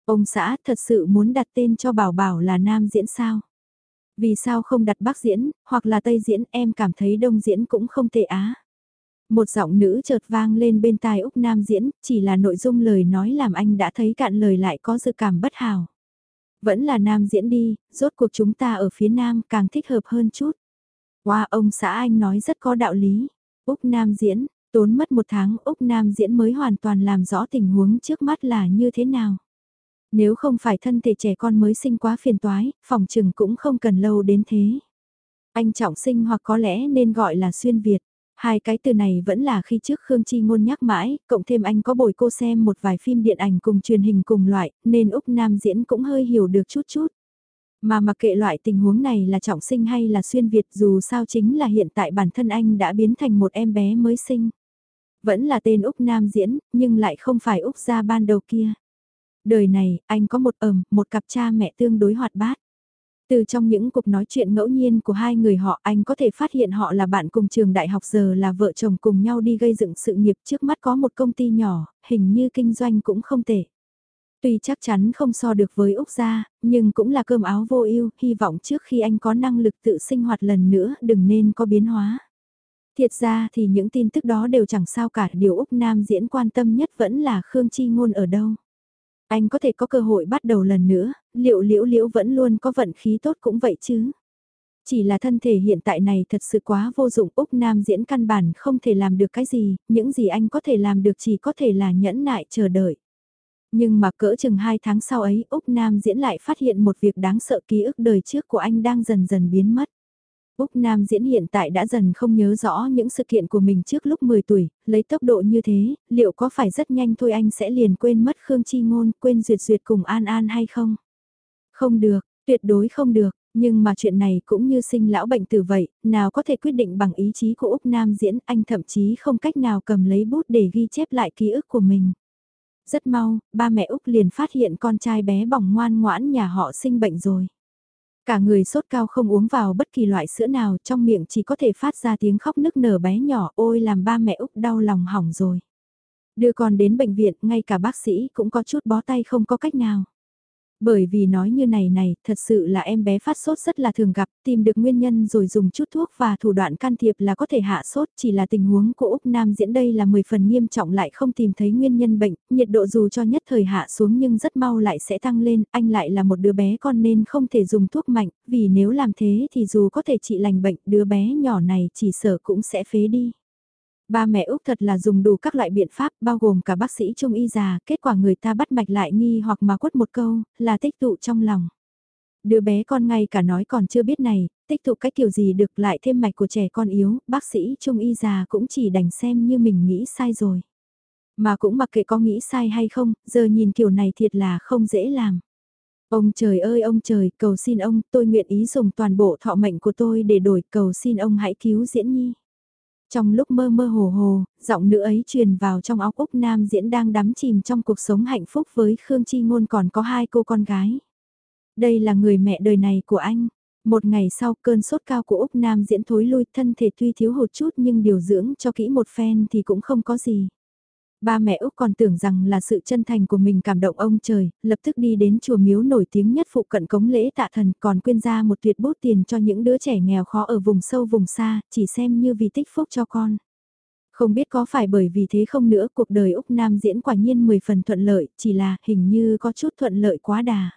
Ông xã thật sự muốn đặt tên cho Bảo Bảo là Nam diễn sao? Vì sao không đặt Bắc diễn, hoặc là Tây diễn em cảm thấy Đông diễn cũng không tệ á. Một giọng nữ chợt vang lên bên tai Úc Nam diễn, chỉ là nội dung lời nói làm anh đã thấy cạn lời lại có dự cảm bất hảo. Vẫn là Nam diễn đi, rốt cuộc chúng ta ở phía Nam càng thích hợp hơn chút. Wow, ông xã anh nói rất có đạo lý. Úc Nam diễn, tốn mất một tháng Úc Nam diễn mới hoàn toàn làm rõ tình huống trước mắt là như thế nào. Nếu không phải thân thể trẻ con mới sinh quá phiền toái, phòng trừng cũng không cần lâu đến thế. Anh trọng sinh hoặc có lẽ nên gọi là xuyên Việt. Hai cái từ này vẫn là khi trước Khương Chi ngôn nhắc mãi, cộng thêm anh có bồi cô xem một vài phim điện ảnh cùng truyền hình cùng loại, nên Úc Nam diễn cũng hơi hiểu được chút chút. Mà mặc kệ loại tình huống này là trọng sinh hay là xuyên Việt dù sao chính là hiện tại bản thân anh đã biến thành một em bé mới sinh. Vẫn là tên Úc Nam diễn, nhưng lại không phải Úc gia ban đầu kia. Đời này, anh có một ẩm, một cặp cha mẹ tương đối hoạt bát. Từ trong những cuộc nói chuyện ngẫu nhiên của hai người họ anh có thể phát hiện họ là bạn cùng trường đại học giờ là vợ chồng cùng nhau đi gây dựng sự nghiệp trước mắt có một công ty nhỏ, hình như kinh doanh cũng không tệ. Tuy chắc chắn không so được với Úc gia, nhưng cũng là cơm áo vô ưu, hy vọng trước khi anh có năng lực tự sinh hoạt lần nữa đừng nên có biến hóa. Thiệt ra thì những tin tức đó đều chẳng sao cả, điều Úc Nam diễn quan tâm nhất vẫn là Khương Chi Ngôn ở đâu. Anh có thể có cơ hội bắt đầu lần nữa, liệu liễu liễu vẫn luôn có vận khí tốt cũng vậy chứ. Chỉ là thân thể hiện tại này thật sự quá vô dụng Úc Nam diễn căn bản không thể làm được cái gì, những gì anh có thể làm được chỉ có thể là nhẫn nại chờ đợi. Nhưng mà cỡ chừng 2 tháng sau ấy Úc Nam diễn lại phát hiện một việc đáng sợ ký ức đời trước của anh đang dần dần biến mất. Úc Nam diễn hiện tại đã dần không nhớ rõ những sự kiện của mình trước lúc 10 tuổi, lấy tốc độ như thế, liệu có phải rất nhanh thôi anh sẽ liền quên mất Khương Chi Ngôn, quên duyệt duyệt cùng An An hay không? Không được, tuyệt đối không được, nhưng mà chuyện này cũng như sinh lão bệnh tử vậy, nào có thể quyết định bằng ý chí của Úc Nam diễn, anh thậm chí không cách nào cầm lấy bút để ghi chép lại ký ức của mình. Rất mau, ba mẹ Úc liền phát hiện con trai bé bỏng ngoan ngoãn nhà họ sinh bệnh rồi. Cả người sốt cao không uống vào bất kỳ loại sữa nào trong miệng chỉ có thể phát ra tiếng khóc nức nở bé nhỏ ôi làm ba mẹ Úc đau lòng hỏng rồi. Đưa con đến bệnh viện, ngay cả bác sĩ cũng có chút bó tay không có cách nào. Bởi vì nói như này này, thật sự là em bé phát sốt rất là thường gặp, tìm được nguyên nhân rồi dùng chút thuốc và thủ đoạn can thiệp là có thể hạ sốt, chỉ là tình huống của Úc Nam diễn đây là 10 phần nghiêm trọng lại không tìm thấy nguyên nhân bệnh, nhiệt độ dù cho nhất thời hạ xuống nhưng rất mau lại sẽ tăng lên, anh lại là một đứa bé con nên không thể dùng thuốc mạnh, vì nếu làm thế thì dù có thể trị lành bệnh, đứa bé nhỏ này chỉ sợ cũng sẽ phế đi. Ba mẹ Úc thật là dùng đủ các loại biện pháp bao gồm cả bác sĩ trung y già, kết quả người ta bắt mạch lại nghi hoặc mà quất một câu, là tích tụ trong lòng. Đứa bé con ngay cả nói còn chưa biết này, tích tụ cách kiểu gì được lại thêm mạch của trẻ con yếu, bác sĩ trung y già cũng chỉ đành xem như mình nghĩ sai rồi. Mà cũng mặc kệ có nghĩ sai hay không, giờ nhìn kiểu này thiệt là không dễ làm. Ông trời ơi ông trời, cầu xin ông, tôi nguyện ý dùng toàn bộ thọ mệnh của tôi để đổi cầu xin ông hãy cứu diễn nhi. Trong lúc mơ mơ hồ hồ, giọng nữ ấy truyền vào trong óc Úc Nam diễn đang đắm chìm trong cuộc sống hạnh phúc với Khương Chi Ngôn còn có hai cô con gái. Đây là người mẹ đời này của anh. Một ngày sau cơn sốt cao của Úc Nam diễn thối lui thân thể tuy thiếu hụt chút nhưng điều dưỡng cho kỹ một phen thì cũng không có gì. Ba mẹ Úc còn tưởng rằng là sự chân thành của mình cảm động ông trời, lập tức đi đến chùa miếu nổi tiếng nhất phụ cận cống lễ tạ thần còn quyên ra một tuyệt bút tiền cho những đứa trẻ nghèo khó ở vùng sâu vùng xa, chỉ xem như vì tích phúc cho con. Không biết có phải bởi vì thế không nữa cuộc đời Úc Nam diễn quả nhiên 10 phần thuận lợi, chỉ là hình như có chút thuận lợi quá đà.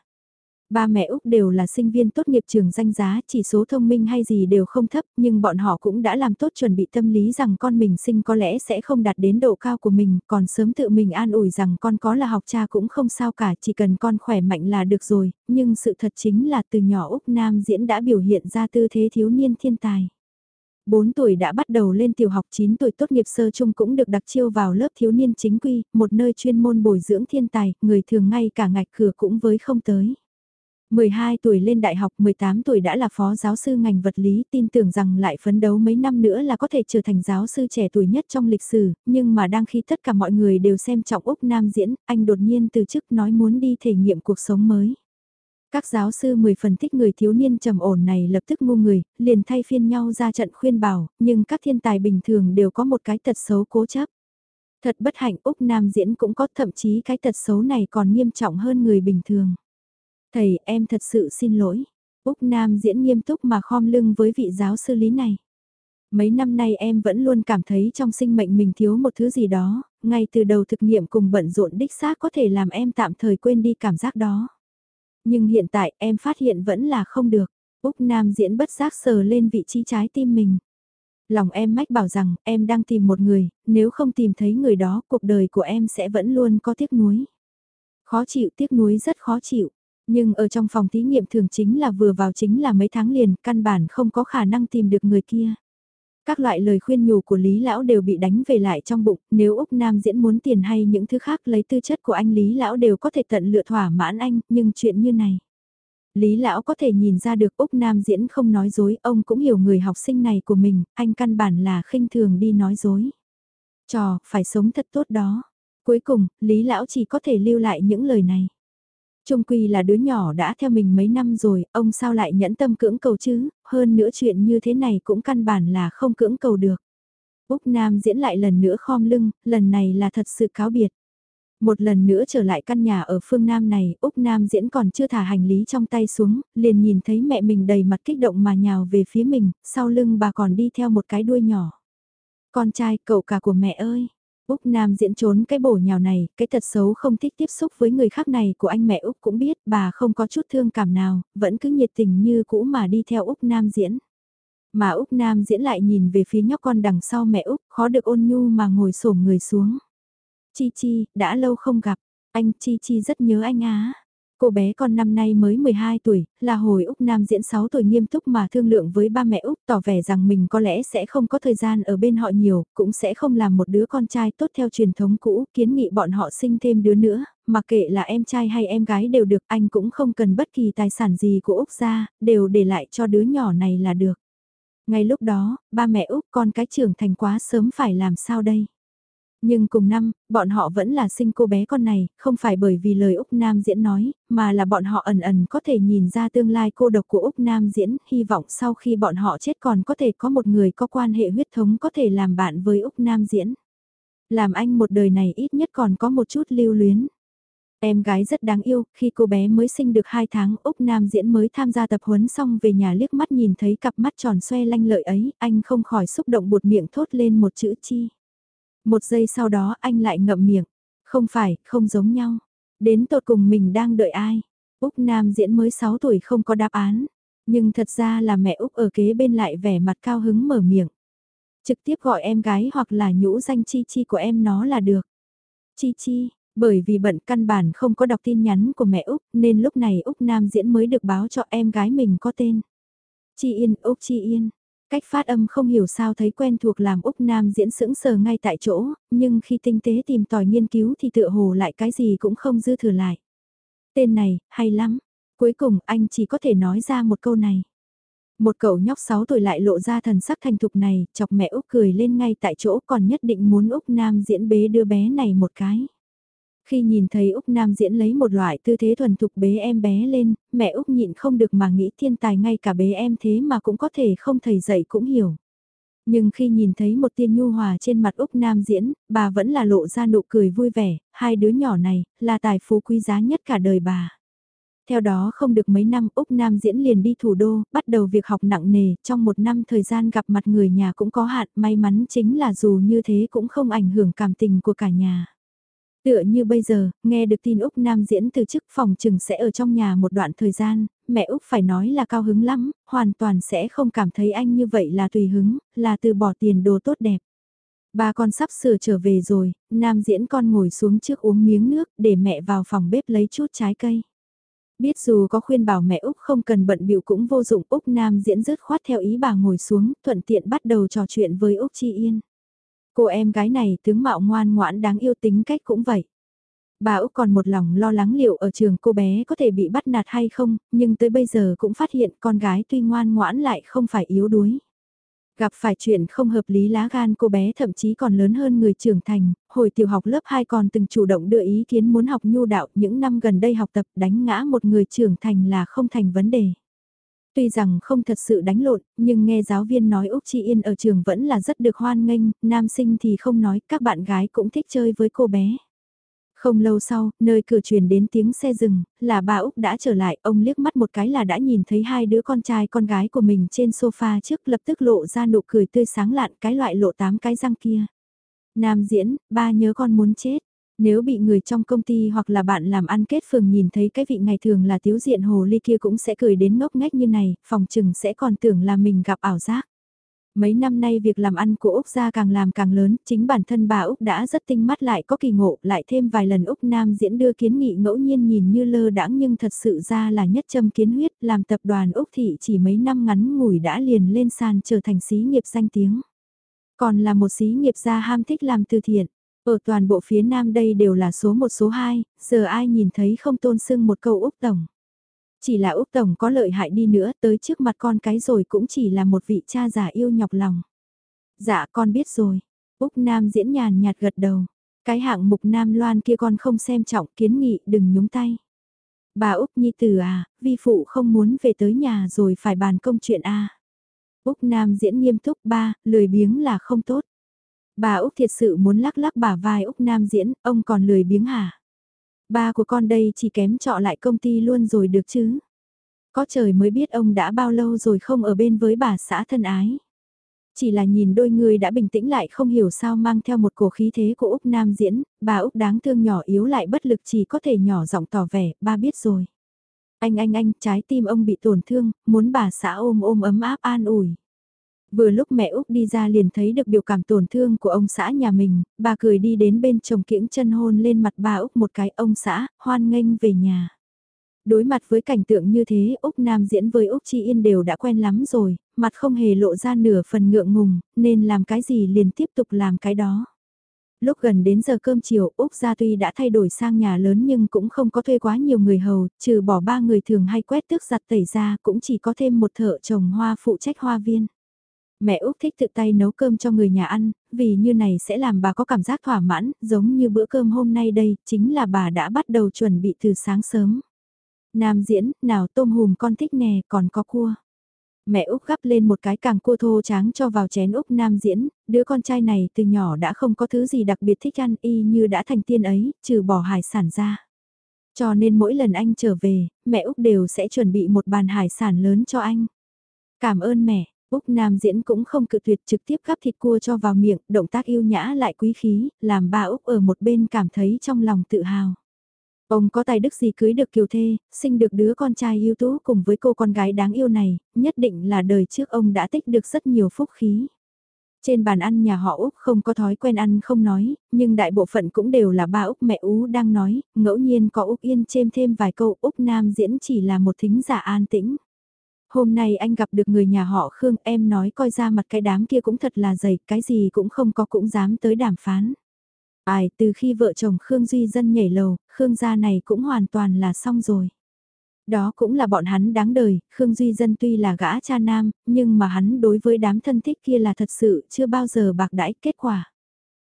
Ba mẹ Úc đều là sinh viên tốt nghiệp trường danh giá, chỉ số thông minh hay gì đều không thấp, nhưng bọn họ cũng đã làm tốt chuẩn bị tâm lý rằng con mình sinh có lẽ sẽ không đạt đến độ cao của mình, còn sớm tự mình an ủi rằng con có là học cha cũng không sao cả, chỉ cần con khỏe mạnh là được rồi, nhưng sự thật chính là từ nhỏ Úc Nam diễn đã biểu hiện ra tư thế thiếu niên thiên tài. 4 tuổi đã bắt đầu lên tiểu học 9 tuổi tốt nghiệp sơ trung cũng được đặc chiêu vào lớp thiếu niên chính quy, một nơi chuyên môn bồi dưỡng thiên tài, người thường ngay cả ngạch cửa cũng với không tới. 12 tuổi lên đại học, 18 tuổi đã là phó giáo sư ngành vật lý, tin tưởng rằng lại phấn đấu mấy năm nữa là có thể trở thành giáo sư trẻ tuổi nhất trong lịch sử, nhưng mà đang khi tất cả mọi người đều xem trọng Úc Nam diễn, anh đột nhiên từ chức nói muốn đi thể nghiệm cuộc sống mới. Các giáo sư 10 phần thích người thiếu niên trầm ổn này lập tức ngu người, liền thay phiên nhau ra trận khuyên bảo, nhưng các thiên tài bình thường đều có một cái tật xấu cố chấp. Thật bất hạnh Úc Nam diễn cũng có thậm chí cái tật xấu này còn nghiêm trọng hơn người bình thường. Thầy, em thật sự xin lỗi. Úc Nam diễn nghiêm túc mà khom lưng với vị giáo sư lý này. Mấy năm nay em vẫn luôn cảm thấy trong sinh mệnh mình thiếu một thứ gì đó, ngay từ đầu thực nghiệm cùng bận rộn đích xác có thể làm em tạm thời quên đi cảm giác đó. Nhưng hiện tại em phát hiện vẫn là không được. Úc Nam diễn bất giác sờ lên vị trí trái tim mình. Lòng em mách bảo rằng em đang tìm một người, nếu không tìm thấy người đó cuộc đời của em sẽ vẫn luôn có tiếc nuối. Khó chịu tiếc nuối rất khó chịu. Nhưng ở trong phòng thí nghiệm thường chính là vừa vào chính là mấy tháng liền, căn bản không có khả năng tìm được người kia. Các loại lời khuyên nhủ của Lý Lão đều bị đánh về lại trong bụng, nếu Úc Nam diễn muốn tiền hay những thứ khác lấy tư chất của anh Lý Lão đều có thể tận lựa thỏa mãn anh, nhưng chuyện như này. Lý Lão có thể nhìn ra được Úc Nam diễn không nói dối, ông cũng hiểu người học sinh này của mình, anh căn bản là khinh thường đi nói dối. Trò, phải sống thật tốt đó. Cuối cùng, Lý Lão chỉ có thể lưu lại những lời này. Trung Quy là đứa nhỏ đã theo mình mấy năm rồi, ông sao lại nhẫn tâm cưỡng cầu chứ, hơn nữa chuyện như thế này cũng căn bản là không cưỡng cầu được. Úc Nam diễn lại lần nữa khom lưng, lần này là thật sự cáo biệt. Một lần nữa trở lại căn nhà ở phương Nam này, Úc Nam diễn còn chưa thả hành lý trong tay xuống, liền nhìn thấy mẹ mình đầy mặt kích động mà nhào về phía mình, sau lưng bà còn đi theo một cái đuôi nhỏ. Con trai, cậu cả của mẹ ơi, Úc Nam diễn trốn cái bổ nhào này, cái thật xấu không thích tiếp xúc với người khác này của anh mẹ Úc cũng biết bà không có chút thương cảm nào, vẫn cứ nhiệt tình như cũ mà đi theo Úc Nam diễn. Mà Úc Nam diễn lại nhìn về phía nhóc con đằng sau mẹ Úc, khó được ôn nhu mà ngồi xổm người xuống. Chi Chi, đã lâu không gặp, anh Chi Chi rất nhớ anh á. Cô bé con năm nay mới 12 tuổi, là hồi Úc Nam diễn 6 tuổi nghiêm túc mà thương lượng với ba mẹ Úc tỏ vẻ rằng mình có lẽ sẽ không có thời gian ở bên họ nhiều, cũng sẽ không làm một đứa con trai tốt theo truyền thống cũ, kiến nghị bọn họ sinh thêm đứa nữa, mà kệ là em trai hay em gái đều được, anh cũng không cần bất kỳ tài sản gì của Úc ra, đều để lại cho đứa nhỏ này là được. Ngay lúc đó, ba mẹ Úc con cái trưởng thành quá sớm phải làm sao đây? Nhưng cùng năm, bọn họ vẫn là sinh cô bé con này, không phải bởi vì lời Úc Nam Diễn nói, mà là bọn họ ẩn ẩn có thể nhìn ra tương lai cô độc của Úc Nam Diễn, hy vọng sau khi bọn họ chết còn có thể có một người có quan hệ huyết thống có thể làm bạn với Úc Nam Diễn. Làm anh một đời này ít nhất còn có một chút lưu luyến. Em gái rất đáng yêu, khi cô bé mới sinh được 2 tháng, Úc Nam Diễn mới tham gia tập huấn xong về nhà liếc mắt nhìn thấy cặp mắt tròn xoe lanh lợi ấy, anh không khỏi xúc động buột miệng thốt lên một chữ chi. Một giây sau đó anh lại ngậm miệng. Không phải, không giống nhau. Đến tột cùng mình đang đợi ai? Úc Nam diễn mới 6 tuổi không có đáp án. Nhưng thật ra là mẹ Úc ở kế bên lại vẻ mặt cao hứng mở miệng. Trực tiếp gọi em gái hoặc là nhũ danh Chi Chi của em nó là được. Chi Chi, bởi vì bận căn bản không có đọc tin nhắn của mẹ Úc nên lúc này Úc Nam diễn mới được báo cho em gái mình có tên. Chi Yên, Úc Chi Yên. Cách phát âm không hiểu sao thấy quen thuộc làm Úc Nam diễn sững sờ ngay tại chỗ, nhưng khi tinh tế tìm tòi nghiên cứu thì tựa hồ lại cái gì cũng không dư thừa lại. Tên này, hay lắm. Cuối cùng anh chỉ có thể nói ra một câu này. Một cậu nhóc 6 tuổi lại lộ ra thần sắc thành thục này, chọc mẹ Úc cười lên ngay tại chỗ còn nhất định muốn Úc Nam diễn bế đưa bé này một cái. Khi nhìn thấy Úc Nam diễn lấy một loại tư thế thuần thục bế em bé lên, mẹ Úc nhịn không được mà nghĩ thiên tài ngay cả bế em thế mà cũng có thể không thầy dạy cũng hiểu. Nhưng khi nhìn thấy một tiên nhu hòa trên mặt Úc Nam diễn, bà vẫn là lộ ra nụ cười vui vẻ, hai đứa nhỏ này, là tài phú quý giá nhất cả đời bà. Theo đó không được mấy năm Úc Nam diễn liền đi thủ đô, bắt đầu việc học nặng nề, trong một năm thời gian gặp mặt người nhà cũng có hạn, may mắn chính là dù như thế cũng không ảnh hưởng cảm tình của cả nhà. Tựa như bây giờ, nghe được tin Úc Nam diễn từ chức phòng trừng sẽ ở trong nhà một đoạn thời gian, mẹ Úc phải nói là cao hứng lắm, hoàn toàn sẽ không cảm thấy anh như vậy là tùy hứng, là từ bỏ tiền đồ tốt đẹp. Ba con sắp sửa trở về rồi, Nam diễn con ngồi xuống trước uống miếng nước để mẹ vào phòng bếp lấy chút trái cây. Biết dù có khuyên bảo mẹ Úc không cần bận biểu cũng vô dụng Úc Nam diễn rớt khoát theo ý bà ngồi xuống, thuận tiện bắt đầu trò chuyện với Úc Chi Yên. Cô em gái này tướng mạo ngoan ngoãn đáng yêu tính cách cũng vậy. Bà Úc còn một lòng lo lắng liệu ở trường cô bé có thể bị bắt nạt hay không, nhưng tới bây giờ cũng phát hiện con gái tuy ngoan ngoãn lại không phải yếu đuối. Gặp phải chuyện không hợp lý lá gan cô bé thậm chí còn lớn hơn người trưởng thành, hồi tiểu học lớp 2 còn từng chủ động đưa ý kiến muốn học nhu đạo những năm gần đây học tập đánh ngã một người trưởng thành là không thành vấn đề. Tuy rằng không thật sự đánh lộn, nhưng nghe giáo viên nói Úc Chi Yên ở trường vẫn là rất được hoan nghênh, nam sinh thì không nói, các bạn gái cũng thích chơi với cô bé. Không lâu sau, nơi cửa truyền đến tiếng xe dừng, là bà Úc đã trở lại, ông liếc mắt một cái là đã nhìn thấy hai đứa con trai con gái của mình trên sofa trước lập tức lộ ra nụ cười tươi sáng lạn cái loại lộ tám cái răng kia. Nam diễn, ba nhớ con muốn chết. Nếu bị người trong công ty hoặc là bạn làm ăn kết phường nhìn thấy cái vị ngày thường là thiếu diện hồ ly kia cũng sẽ cười đến ngốc nghếch như này, phòng chừng sẽ còn tưởng là mình gặp ảo giác. Mấy năm nay việc làm ăn của Úc gia càng làm càng lớn, chính bản thân bà Úc đã rất tinh mắt lại có kỳ ngộ, lại thêm vài lần Úc Nam diễn đưa kiến nghị ngẫu nhiên nhìn như lơ đãng nhưng thật sự ra là nhất châm kiến huyết, làm tập đoàn Úc thị chỉ mấy năm ngắn ngủi đã liền lên sàn trở thành xí nghiệp danh tiếng. Còn là một xí nghiệp gia ham thích làm từ thiện. Ở toàn bộ phía nam đây đều là số một số hai, giờ ai nhìn thấy không tôn sưng một câu Úc Tổng. Chỉ là Úc Tổng có lợi hại đi nữa tới trước mặt con cái rồi cũng chỉ là một vị cha già yêu nhọc lòng. Dạ con biết rồi. Úc Nam diễn nhàn nhạt gật đầu. Cái hạng mục Nam Loan kia con không xem trọng kiến nghị đừng nhúng tay. Bà Úc Nhi Tử à, vi phụ không muốn về tới nhà rồi phải bàn công chuyện à. Úc Nam diễn nghiêm túc ba, lười biếng là không tốt. Bà Úc thiệt sự muốn lắc lắc bà vai Úc Nam diễn, ông còn lười biếng hả? Ba của con đây chỉ kém trọ lại công ty luôn rồi được chứ? Có trời mới biết ông đã bao lâu rồi không ở bên với bà xã thân ái. Chỉ là nhìn đôi người đã bình tĩnh lại không hiểu sao mang theo một cổ khí thế của Úc Nam diễn, bà Úc đáng thương nhỏ yếu lại bất lực chỉ có thể nhỏ giọng tỏ vẻ, ba biết rồi. Anh anh anh, trái tim ông bị tổn thương, muốn bà xã ôm ôm ấm áp an ủi. Vừa lúc mẹ Úc đi ra liền thấy được biểu cảm tổn thương của ông xã nhà mình, bà cười đi đến bên chồng kiễng chân hôn lên mặt bà Úc một cái ông xã, hoan nghênh về nhà. Đối mặt với cảnh tượng như thế, Úc Nam diễn với Úc Chi Yên đều đã quen lắm rồi, mặt không hề lộ ra nửa phần ngượng ngùng, nên làm cái gì liền tiếp tục làm cái đó. Lúc gần đến giờ cơm chiều, Úc gia tuy đã thay đổi sang nhà lớn nhưng cũng không có thuê quá nhiều người hầu, trừ bỏ ba người thường hay quét tước giặt tẩy ra cũng chỉ có thêm một thợ trồng hoa phụ trách hoa viên. Mẹ Úc thích tự tay nấu cơm cho người nhà ăn, vì như này sẽ làm bà có cảm giác thỏa mãn, giống như bữa cơm hôm nay đây, chính là bà đã bắt đầu chuẩn bị từ sáng sớm. Nam diễn, nào tôm hùm con thích nè, còn có cua. Mẹ Úc gắp lên một cái càng cua thô tráng cho vào chén Úc Nam diễn, đứa con trai này từ nhỏ đã không có thứ gì đặc biệt thích ăn y như đã thành tiên ấy, trừ bỏ hải sản ra. Cho nên mỗi lần anh trở về, mẹ Úc đều sẽ chuẩn bị một bàn hải sản lớn cho anh. Cảm ơn mẹ, Úc Nam diễn cũng không cự tuyệt trực tiếp gắp thịt cua cho vào miệng, động tác yêu nhã lại quý khí, làm ba Úc ở một bên cảm thấy trong lòng tự hào. Ông có tài đức gì cưới được kiều thê, sinh được đứa con trai yêu tú cùng với cô con gái đáng yêu này, nhất định là đời trước ông đã tích được rất nhiều phúc khí. Trên bàn ăn nhà họ Úc không có thói quen ăn không nói, nhưng đại bộ phận cũng đều là ba Úc mẹ Ú đang nói, ngẫu nhiên có Úc Yên chêm thêm vài câu Úc Nam diễn chỉ là một thính giả an tĩnh. Hôm nay anh gặp được người nhà họ Khương em nói coi ra mặt cái đám kia cũng thật là dày, cái gì cũng không có cũng dám tới đàm phán. Ai, từ khi vợ chồng Khương Duy Dân nhảy lầu, Khương gia này cũng hoàn toàn là xong rồi. Đó cũng là bọn hắn đáng đời, Khương Duy Dân tuy là gã cha nam, nhưng mà hắn đối với đám thân thích kia là thật sự chưa bao giờ bạc đãi kết quả.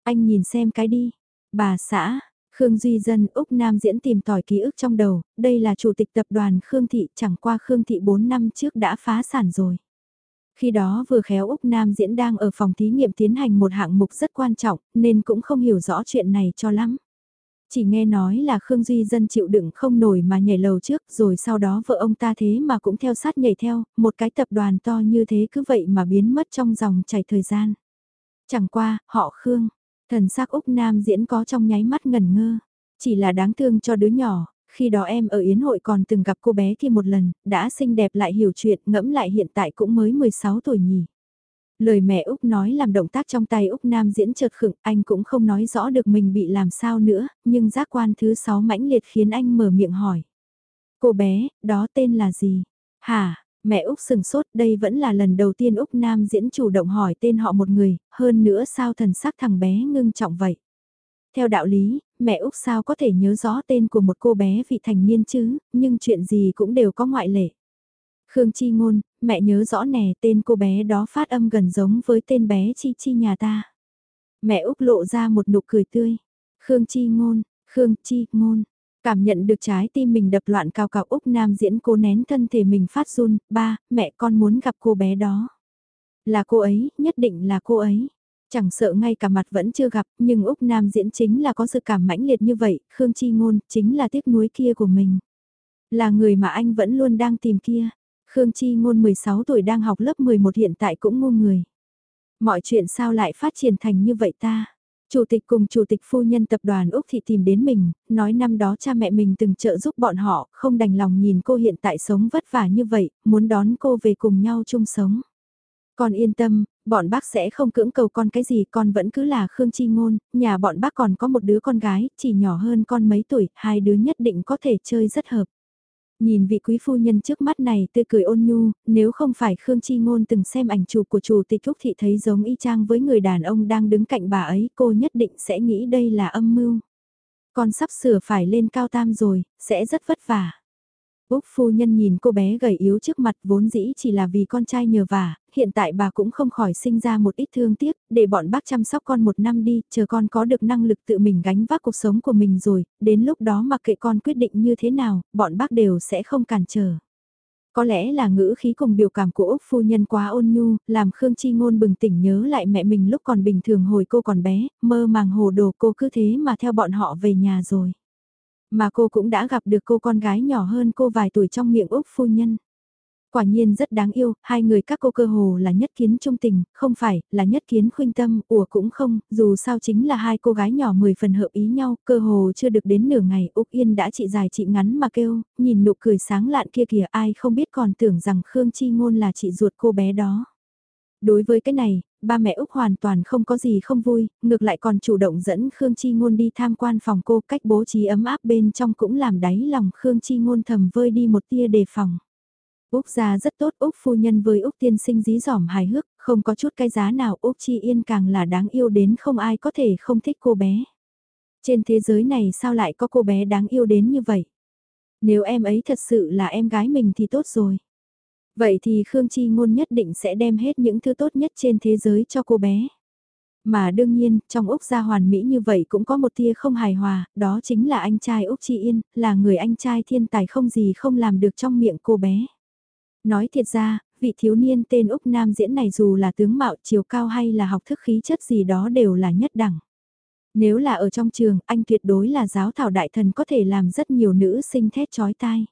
Anh nhìn xem cái đi. Bà xã, Khương Duy Dân Úc Nam diễn tìm tỏi ký ức trong đầu, đây là chủ tịch tập đoàn Khương Thị chẳng qua Khương Thị 4 năm trước đã phá sản rồi. Khi đó vừa khéo Úc Nam diễn đang ở phòng thí nghiệm tiến hành một hạng mục rất quan trọng, nên cũng không hiểu rõ chuyện này cho lắm. Chỉ nghe nói là Khương Duy Dân chịu đựng không nổi mà nhảy lầu trước, rồi sau đó vợ ông ta thế mà cũng theo sát nhảy theo, một cái tập đoàn to như thế cứ vậy mà biến mất trong dòng chảy thời gian. Chẳng qua, họ Khương, thần sắc Úc Nam diễn có trong nháy mắt ngẩn ngơ, chỉ là đáng thương cho đứa nhỏ, khi đó em ở Yến hội còn từng gặp cô bé kia một lần, đã xinh đẹp lại hiểu chuyện, ngẫm lại hiện tại cũng mới 16 tuổi nhỉ. Lời mẹ Úc nói làm động tác trong tay Úc Nam diễn chợt khựng, anh cũng không nói rõ được mình bị làm sao nữa, nhưng giác quan thứ 6 mãnh liệt khiến anh mở miệng hỏi. Cô bé, đó tên là gì? Hả, mẹ Úc sừng sốt, đây vẫn là lần đầu tiên Úc Nam diễn chủ động hỏi tên họ một người, hơn nữa sao thần sắc thằng bé ngưng trọng vậy? Theo đạo lý, mẹ Úc sao có thể nhớ rõ tên của một cô bé vị thành niên chứ, nhưng chuyện gì cũng đều có ngoại lệ. Khương Chi Ngôn, mẹ nhớ rõ nè tên cô bé đó phát âm gần giống với tên bé Chi Chi nhà ta. Mẹ Úc lộ ra một nụ cười tươi. Khương Chi Ngôn, Khương Chi Ngôn. Cảm nhận được trái tim mình đập loạn cao cao Úc Nam diễn cô nén thân thể mình phát run, ba, mẹ con muốn gặp cô bé đó. Là cô ấy, nhất định là cô ấy. Chẳng sợ ngay cả mặt vẫn chưa gặp, nhưng Úc Nam diễn chính là có sự cảm mãnh liệt như vậy, Khương Chi Ngôn chính là tiếc nuối kia của mình. Là người mà anh vẫn luôn đang tìm kia. Khương Chi Ngôn 16 tuổi đang học lớp 11 hiện tại cũng ngu người. Mọi chuyện sao lại phát triển thành như vậy ta? Chủ tịch cùng chủ tịch phu nhân tập đoàn Úc Thị tìm đến mình, nói năm đó cha mẹ mình từng trợ giúp bọn họ, không đành lòng nhìn cô hiện tại sống vất vả như vậy, muốn đón cô về cùng nhau chung sống. Con yên tâm, bọn bác sẽ không cưỡng cầu con cái gì, con vẫn cứ là Khương Chi Ngôn, nhà bọn bác còn có một đứa con gái, chỉ nhỏ hơn con mấy tuổi, hai đứa nhất định có thể chơi rất hợp. Nhìn vị quý phu nhân trước mắt này tươi cười ôn nhu, nếu không phải Khương Chi Ngôn từng xem ảnh chụp của chủ tịch Úc Thị thấy giống y chang với người đàn ông đang đứng cạnh bà ấy, cô nhất định sẽ nghĩ đây là âm mưu. Con sắp sửa phải lên cao tam rồi, sẽ rất vất vả. Úc phu nhân nhìn cô bé gầy yếu trước mặt vốn dĩ chỉ là vì con trai nhờ vả, hiện tại bà cũng không khỏi sinh ra một ít thương tiếc, để bọn bác chăm sóc con một năm đi, chờ con có được năng lực tự mình gánh vác cuộc sống của mình rồi, đến lúc đó mặc kệ con quyết định như thế nào, bọn bác đều sẽ không cản trở. Có lẽ là ngữ khí cùng biểu cảm của Úc phu nhân quá ôn nhu, làm Khương Chi Ngôn bừng tỉnh nhớ lại mẹ mình lúc còn bình thường hồi cô còn bé, mơ màng hồ đồ cô cứ thế mà theo bọn họ về nhà rồi. Mà cô cũng đã gặp được cô con gái nhỏ hơn cô vài tuổi trong miệng Úc phu nhân. Quả nhiên rất đáng yêu, hai người các cô cơ hồ là nhất kiến trung tình, không phải, là nhất kiến khuynh tâm, ủa cũng không, dù sao chính là hai cô gái nhỏ mười phần hợp ý nhau, cơ hồ chưa được đến nửa ngày, Úc Yên đã chị dài chị ngắn mà kêu, nhìn nụ cười sáng lạn kia kìa ai không biết còn tưởng rằng Khương Chi Ngôn là chị ruột cô bé đó. Đối với cái này, ba mẹ Úc hoàn toàn không có gì không vui, ngược lại còn chủ động dẫn Khương Chi Ngôn đi tham quan phòng cô cách bố trí ấm áp bên trong cũng làm đáy lòng Khương Chi Ngôn thầm vơi đi một tia đề phòng. Úc gia rất tốt, Úc phu nhân với Úc tiên sinh dí dỏm hài hước, không có chút cái giá nào Úc Chi Yên càng là đáng yêu đến không ai có thể không thích cô bé. Trên thế giới này sao lại có cô bé đáng yêu đến như vậy? Nếu em ấy thật sự là em gái mình thì tốt rồi. Vậy thì Khương Chi Ngôn nhất định sẽ đem hết những thứ tốt nhất trên thế giới cho cô bé. Mà đương nhiên, trong Úc gia hoàn mỹ như vậy cũng có một tia không hài hòa, đó chính là anh trai Úc Chi Yên, là người anh trai thiên tài không gì không làm được trong miệng cô bé. Nói thiệt ra, vị thiếu niên tên Úc Nam diễn này dù là tướng mạo chiều cao hay là học thức khí chất gì đó đều là nhất đẳng. Nếu là ở trong trường, anh tuyệt đối là giáo thảo đại thần có thể làm rất nhiều nữ sinh thét chói tai.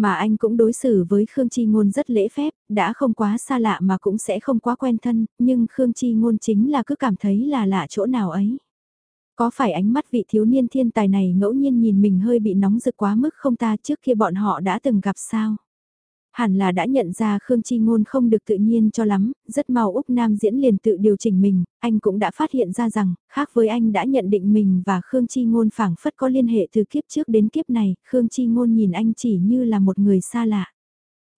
Mà anh cũng đối xử với Khương Chi Ngôn rất lễ phép, đã không quá xa lạ mà cũng sẽ không quá quen thân, nhưng Khương Chi Ngôn chính là cứ cảm thấy là lạ chỗ nào ấy. Có phải ánh mắt vị thiếu niên thiên tài này ngẫu nhiên nhìn mình hơi bị nóng rực quá mức không ta trước kia bọn họ đã từng gặp sao? Hẳn là đã nhận ra Khương Chi Ngôn không được tự nhiên cho lắm, rất mau Úc Nam diễn liền tự điều chỉnh mình, anh cũng đã phát hiện ra rằng, khác với anh đã nhận định mình và Khương Chi Ngôn phảng phất có liên hệ từ kiếp trước đến kiếp này, Khương Chi Ngôn nhìn anh chỉ như là một người xa lạ.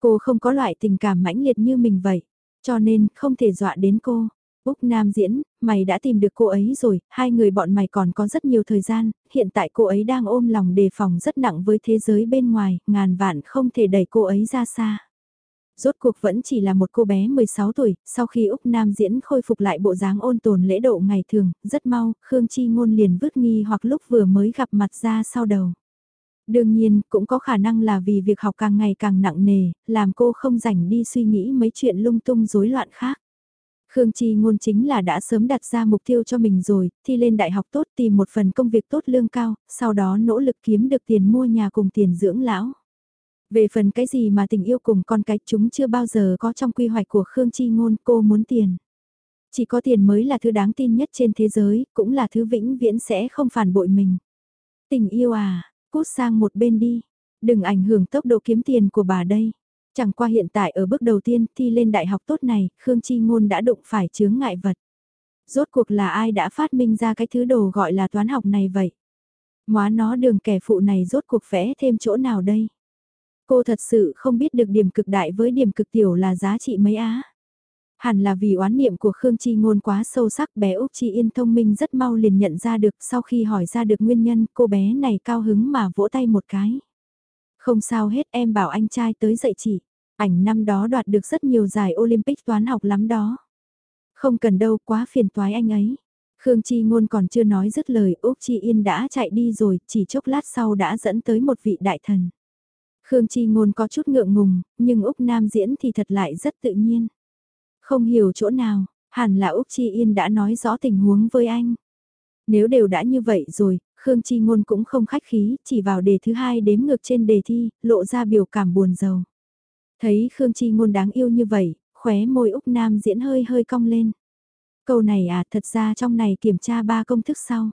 Cô không có loại tình cảm mãnh liệt như mình vậy, cho nên không thể dọa đến cô. Úc Nam diễn, mày đã tìm được cô ấy rồi, hai người bọn mày còn có rất nhiều thời gian, hiện tại cô ấy đang ôm lòng đề phòng rất nặng với thế giới bên ngoài, ngàn vạn không thể đẩy cô ấy ra xa. Rốt cuộc vẫn chỉ là một cô bé 16 tuổi, sau khi Úc Nam diễn khôi phục lại bộ dáng ôn tồn lễ độ ngày thường, rất mau, Khương Chi Ngôn liền vứt nghi hoặc lúc vừa mới gặp mặt ra sau đầu. Đương nhiên, cũng có khả năng là vì việc học càng ngày càng nặng nề, làm cô không rảnh đi suy nghĩ mấy chuyện lung tung rối loạn khác. Khương Chi ngôn chính là đã sớm đặt ra mục tiêu cho mình rồi, thi lên đại học tốt tìm một phần công việc tốt lương cao, sau đó nỗ lực kiếm được tiền mua nhà cùng tiền dưỡng lão. Về phần cái gì mà tình yêu cùng con cái chúng chưa bao giờ có trong quy hoạch của Khương Chi ngôn cô muốn tiền. Chỉ có tiền mới là thứ đáng tin nhất trên thế giới, cũng là thứ vĩnh viễn sẽ không phản bội mình. Tình yêu à, cút sang một bên đi, đừng ảnh hưởng tốc độ kiếm tiền của bà đây. Chẳng qua hiện tại ở bước đầu tiên thi lên đại học tốt này, Khương Chi Ngôn đã đụng phải chướng ngại vật. Rốt cuộc là ai đã phát minh ra cái thứ đồ gọi là toán học này vậy? Móa nó đường kẻ phụ này rốt cuộc vẽ thêm chỗ nào đây? Cô thật sự không biết được điểm cực đại với điểm cực tiểu là giá trị mấy á. Hẳn là vì oán niệm của Khương Chi Ngôn quá sâu sắc bé Úc Chi Yên thông minh rất mau liền nhận ra được sau khi hỏi ra được nguyên nhân cô bé này cao hứng mà vỗ tay một cái. Không sao hết em bảo anh trai tới dạy chị. Ảnh năm đó đoạt được rất nhiều giải Olympic toán học lắm đó. Không cần đâu quá phiền toái anh ấy. Khương Chi Ngôn còn chưa nói dứt lời Úc Chi Yên đã chạy đi rồi, chỉ chốc lát sau đã dẫn tới một vị đại thần. Khương Chi Ngôn có chút ngượng ngùng, nhưng Úc Nam diễn thì thật lại rất tự nhiên. Không hiểu chỗ nào, hẳn là Úc Chi Yên đã nói rõ tình huống với anh. Nếu đều đã như vậy rồi, Khương Chi Ngôn cũng không khách khí, chỉ vào đề thứ hai đếm ngược trên đề thi, lộ ra biểu cảm buồn rầu. Thấy Khương Chi Ngôn đáng yêu như vậy, khóe môi Úc Nam diễn hơi hơi cong lên. Câu này à, thật ra trong này kiểm tra ba công thức sau.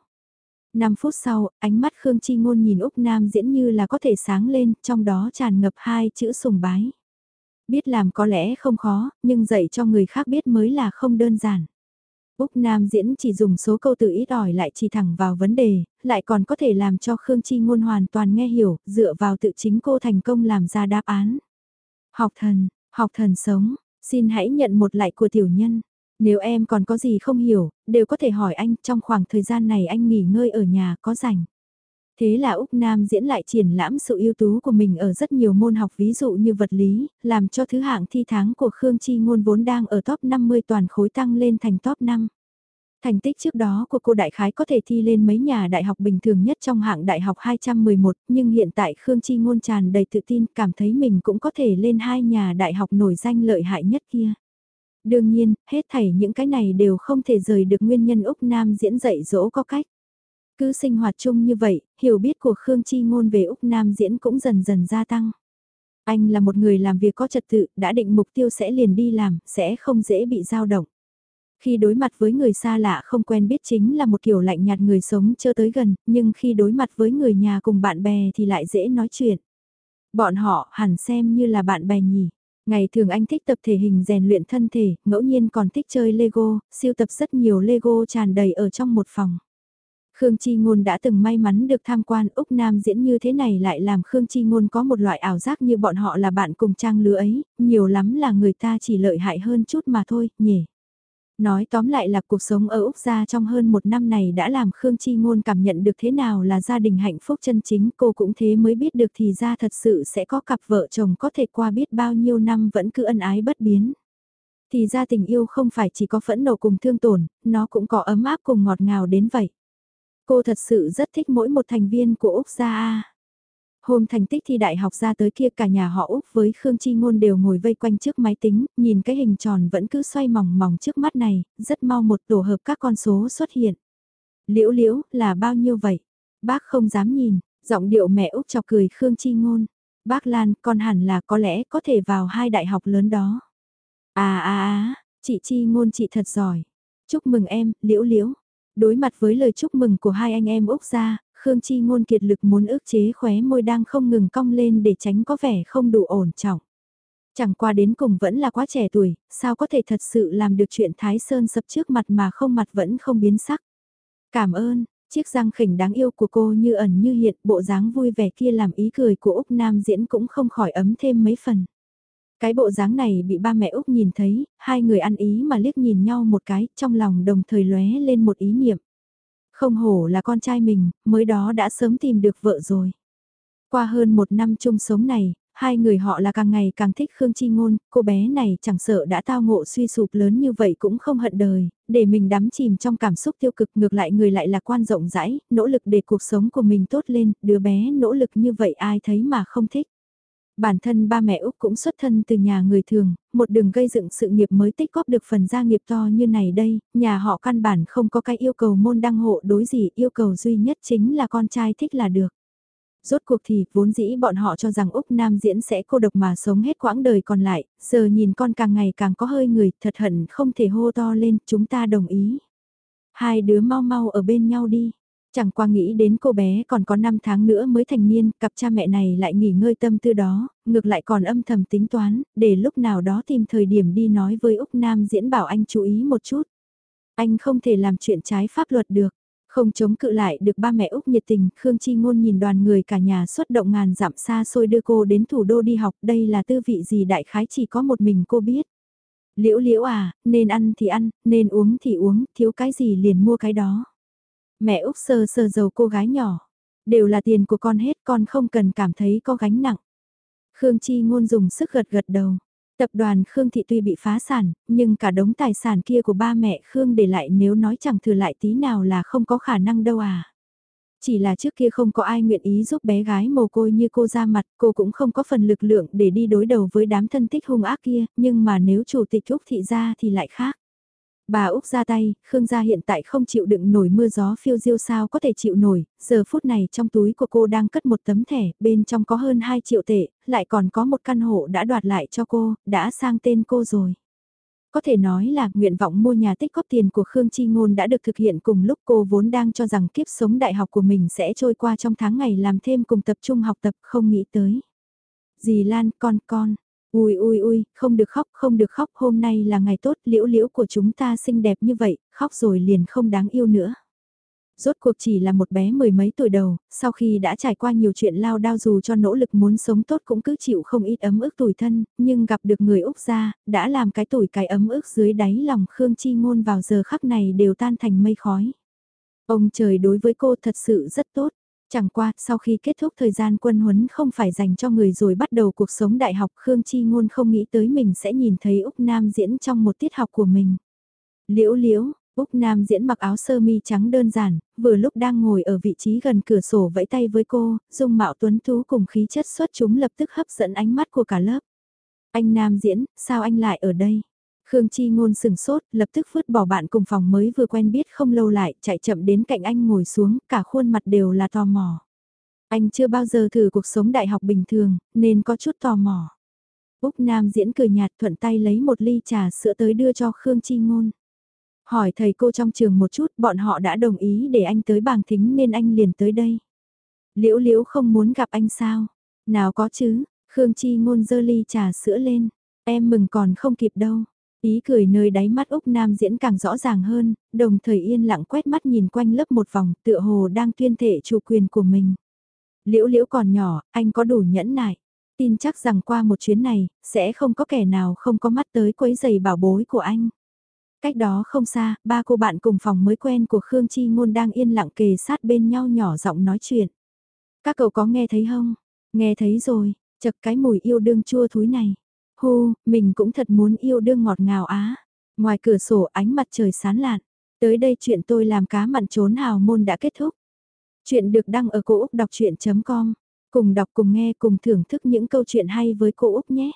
5 phút sau, ánh mắt Khương Chi Ngôn nhìn Úc Nam diễn như là có thể sáng lên, trong đó tràn ngập hai chữ sùng bái. Biết làm có lẽ không khó, nhưng dạy cho người khác biết mới là không đơn giản. Úc Nam diễn chỉ dùng số câu từ ít ỏi lại chỉ thẳng vào vấn đề, lại còn có thể làm cho Khương Chi Ngôn hoàn toàn nghe hiểu, dựa vào tự chính cô thành công làm ra đáp án. Học thần, học thần sống, xin hãy nhận một lại của tiểu nhân. Nếu em còn có gì không hiểu, đều có thể hỏi anh trong khoảng thời gian này anh nghỉ ngơi ở nhà có rảnh. Thế là Úc Nam diễn lại triển lãm sự ưu tú của mình ở rất nhiều môn học ví dụ như vật lý, làm cho thứ hạng thi tháng của Khương Chi Ngôn vốn đang ở top 50 toàn khối tăng lên thành top 5. Thành tích trước đó của cô đại khái có thể thi lên mấy nhà đại học bình thường nhất trong hạng đại học 211, nhưng hiện tại Khương Chi Ngôn tràn đầy tự tin, cảm thấy mình cũng có thể lên hai nhà đại học nổi danh lợi hại nhất kia. Đương nhiên, hết thảy những cái này đều không thể rời được nguyên nhân Úc Nam diễn dạy dỗ có cách. Cứ sinh hoạt chung như vậy, hiểu biết của Khương Chi Ngôn về Úc Nam diễn cũng dần dần gia tăng. Anh là một người làm việc có trật tự, đã định mục tiêu sẽ liền đi làm, sẽ không dễ bị dao động. Khi đối mặt với người xa lạ không quen biết chính là một kiểu lạnh nhạt người sống chưa tới gần, nhưng khi đối mặt với người nhà cùng bạn bè thì lại dễ nói chuyện. Bọn họ hẳn xem như là bạn bè nhỉ. Ngày thường anh thích tập thể hình rèn luyện thân thể, ngẫu nhiên còn thích chơi Lego, siêu tập rất nhiều Lego tràn đầy ở trong một phòng. Khương Chi Ngôn đã từng may mắn được tham quan Úc Nam diễn như thế này lại làm Khương Chi Ngôn có một loại ảo giác như bọn họ là bạn cùng trang lứa ấy, nhiều lắm là người ta chỉ lợi hại hơn chút mà thôi, nhỉ. Nói tóm lại là cuộc sống ở Úc gia trong hơn một năm này đã làm Khương Chi Ngôn cảm nhận được thế nào là gia đình hạnh phúc chân chính cô cũng thế mới biết được thì ra thật sự sẽ có cặp vợ chồng có thể qua biết bao nhiêu năm vẫn cứ ân ái bất biến. Thì ra tình yêu không phải chỉ có phẫn nộ cùng thương tổn, nó cũng có ấm áp cùng ngọt ngào đến vậy. Cô thật sự rất thích mỗi một thành viên của Úc gia. Hôm thành tích thi đại học ra tới kia cả nhà họ Úc với Khương Chi Ngôn đều ngồi vây quanh trước máy tính, nhìn cái hình tròn vẫn cứ xoay mỏng mỏng trước mắt này, rất mau một tổ hợp các con số xuất hiện. Liễu liễu, là bao nhiêu vậy? Bác không dám nhìn, giọng điệu mẹ Úc chọc cười Khương Chi Ngôn. Bác Lan, con hẳn là có lẽ có thể vào hai đại học lớn đó. À à à, chị Chi Ngôn chị thật giỏi. Chúc mừng em, liễu liễu. Đối mặt với lời chúc mừng của hai anh em Úc ra, Khương Chi ngôn kiệt lực muốn ước chế khóe môi đang không ngừng cong lên để tránh có vẻ không đủ ổn trọng. Chẳng qua đến cùng vẫn là quá trẻ tuổi, sao có thể thật sự làm được chuyện Thái Sơn sập trước mặt mà không mặt vẫn không biến sắc. Cảm ơn, chiếc răng khỉnh đáng yêu của cô như ẩn như hiện, bộ dáng vui vẻ kia làm ý cười của Úc Nam diễn cũng không khỏi ấm thêm mấy phần. Cái bộ dáng này bị ba mẹ Úc nhìn thấy, hai người ăn ý mà liếc nhìn nhau một cái, trong lòng đồng thời lóe lên một ý niệm. Không hổ là con trai mình, mới đó đã sớm tìm được vợ rồi. Qua hơn một năm chung sống này, hai người họ là càng ngày càng thích Khương Chi Ngôn, cô bé này chẳng sợ đã tao ngộ suy sụp lớn như vậy cũng không hận đời, để mình đắm chìm trong cảm xúc tiêu cực ngược lại người lại là quan rộng rãi, nỗ lực để cuộc sống của mình tốt lên, đứa bé nỗ lực như vậy ai thấy mà không thích. Bản thân ba mẹ Úc cũng xuất thân từ nhà người thường, một đường gây dựng sự nghiệp mới tích góp được phần gia nghiệp to như này đây, nhà họ căn bản không có cái yêu cầu môn đăng hộ đối gì, yêu cầu duy nhất chính là con trai thích là được. Rốt cuộc thì, vốn dĩ bọn họ cho rằng Úc Nam diễn sẽ cô độc mà sống hết quãng đời còn lại, giờ nhìn con càng ngày càng có hơi người, thật hận không thể hô to lên, chúng ta đồng ý. Hai đứa mau mau ở bên nhau đi. Chẳng qua nghĩ đến cô bé còn có 5 tháng nữa mới thành niên, cặp cha mẹ này lại nghỉ ngơi tâm tư đó, ngược lại còn âm thầm tính toán, để lúc nào đó tìm thời điểm đi nói với Úc Nam diễn bảo anh chú ý một chút. Anh không thể làm chuyện trái pháp luật được. Không chống cự lại được ba mẹ Úc nhiệt tình, Khương Chi Ngôn nhìn đoàn người cả nhà xuất động ngàn dặm xa xôi đưa cô đến thủ đô đi học, đây là tư vị gì đại khái chỉ có một mình cô biết. Liễu liễu à, nên ăn thì ăn, nên uống thì uống, thiếu cái gì liền mua cái đó. Mẹ Úc sơ sơ dầu cô gái nhỏ. Đều là tiền của con hết con không cần cảm thấy có gánh nặng. Khương Chi ngôn dùng sức gật gật đầu. Tập đoàn Khương Thị tuy bị phá sản, nhưng cả đống tài sản kia của ba mẹ Khương để lại nếu nói chẳng thừa lại tí nào là không có khả năng đâu à. Chỉ là trước kia không có ai nguyện ý giúp bé gái mồ côi như cô ra mặt, cô cũng không có phần lực lượng để đi đối đầu với đám thân tích hung ác kia, nhưng mà nếu chủ tịch Úc Thị ra thì lại khác. Bà Úc ra tay, Khương gia hiện tại không chịu đựng nổi mưa gió phiêu diêu sao có thể chịu nổi, giờ phút này trong túi của cô đang cất một tấm thẻ, bên trong có hơn 2 triệu tệ, lại còn có một căn hộ đã đoạt lại cho cô, đã sang tên cô rồi. Có thể nói là nguyện vọng mua nhà tích góp tiền của Khương Chi Ngôn đã được thực hiện cùng lúc cô vốn đang cho rằng kiếp sống đại học của mình sẽ trôi qua trong tháng ngày làm thêm cùng tập trung học tập không nghĩ tới. Dì Lan con con, Ui ui ui, không được khóc, không được khóc, hôm nay là ngày tốt, liễu liễu của chúng ta xinh đẹp như vậy, khóc rồi liền không đáng yêu nữa. Rốt cuộc chỉ là một bé mười mấy tuổi đầu, sau khi đã trải qua nhiều chuyện lao đao dù cho nỗ lực muốn sống tốt cũng cứ chịu không ít ấm ức tuổi thân, nhưng gặp được người Úc gia, đã làm cái tuổi cái ấm ức dưới đáy lòng Khương Chi Ngôn vào giờ khắc này đều tan thành mây khói. Ông trời đối với cô thật sự rất tốt. Chẳng qua, sau khi kết thúc thời gian quân huấn không phải dành cho người rồi bắt đầu cuộc sống đại học Khương Chi Ngôn không nghĩ tới mình sẽ nhìn thấy Úc Nam diễn trong một tiết học của mình. Liễu liễu, Úc Nam diễn mặc áo sơ mi trắng đơn giản, vừa lúc đang ngồi ở vị trí gần cửa sổ vẫy tay với cô, dung mạo tuấn tú cùng khí chất xuất chúng lập tức hấp dẫn ánh mắt của cả lớp. Anh Nam diễn, sao anh lại ở đây? Khương Chi Ngôn sừng sốt, lập tức vứt bỏ bạn cùng phòng mới vừa quen biết không lâu lại, chạy chậm đến cạnh anh ngồi xuống, cả khuôn mặt đều là tò mò. Anh chưa bao giờ thử cuộc sống đại học bình thường, nên có chút tò mò. Úc Nam diễn cười nhạt thuận tay lấy một ly trà sữa tới đưa cho Khương Chi Ngôn. Hỏi thầy cô trong trường một chút, bọn họ đã đồng ý để anh tới bảng thính nên anh liền tới đây. Liễu liễu không muốn gặp anh sao? Nào có chứ, Khương Chi Ngôn dơ ly trà sữa lên. Em mừng còn không kịp đâu. Ý cười nơi đáy mắt Úc Nam diễn càng rõ ràng hơn, đồng thời yên lặng quét mắt nhìn quanh lớp một vòng tựa hồ đang tuyên thể chủ quyền của mình. Liễu liễu còn nhỏ, anh có đủ nhẫn nại. Tin chắc rằng qua một chuyến này, sẽ không có kẻ nào không có mắt tới quấy giày bảo bối của anh. Cách đó không xa, ba cô bạn cùng phòng mới quen của Khương Chi Ngôn đang yên lặng kề sát bên nhau nhỏ giọng nói chuyện. Các cậu có nghe thấy không? Nghe thấy rồi, chật cái mùi yêu đương chua thúi này. Hu, mình cũng thật muốn yêu đương ngọt ngào á. Ngoài cửa sổ ánh mặt trời sán lạn. Tới đây chuyện tôi làm cá mặn trốn hào môn đã kết thúc. Chuyện được đăng ở cổ Úc Đọc Chuyện.com. Cùng đọc cùng nghe cùng thưởng thức những câu chuyện hay với cô Úc nhé.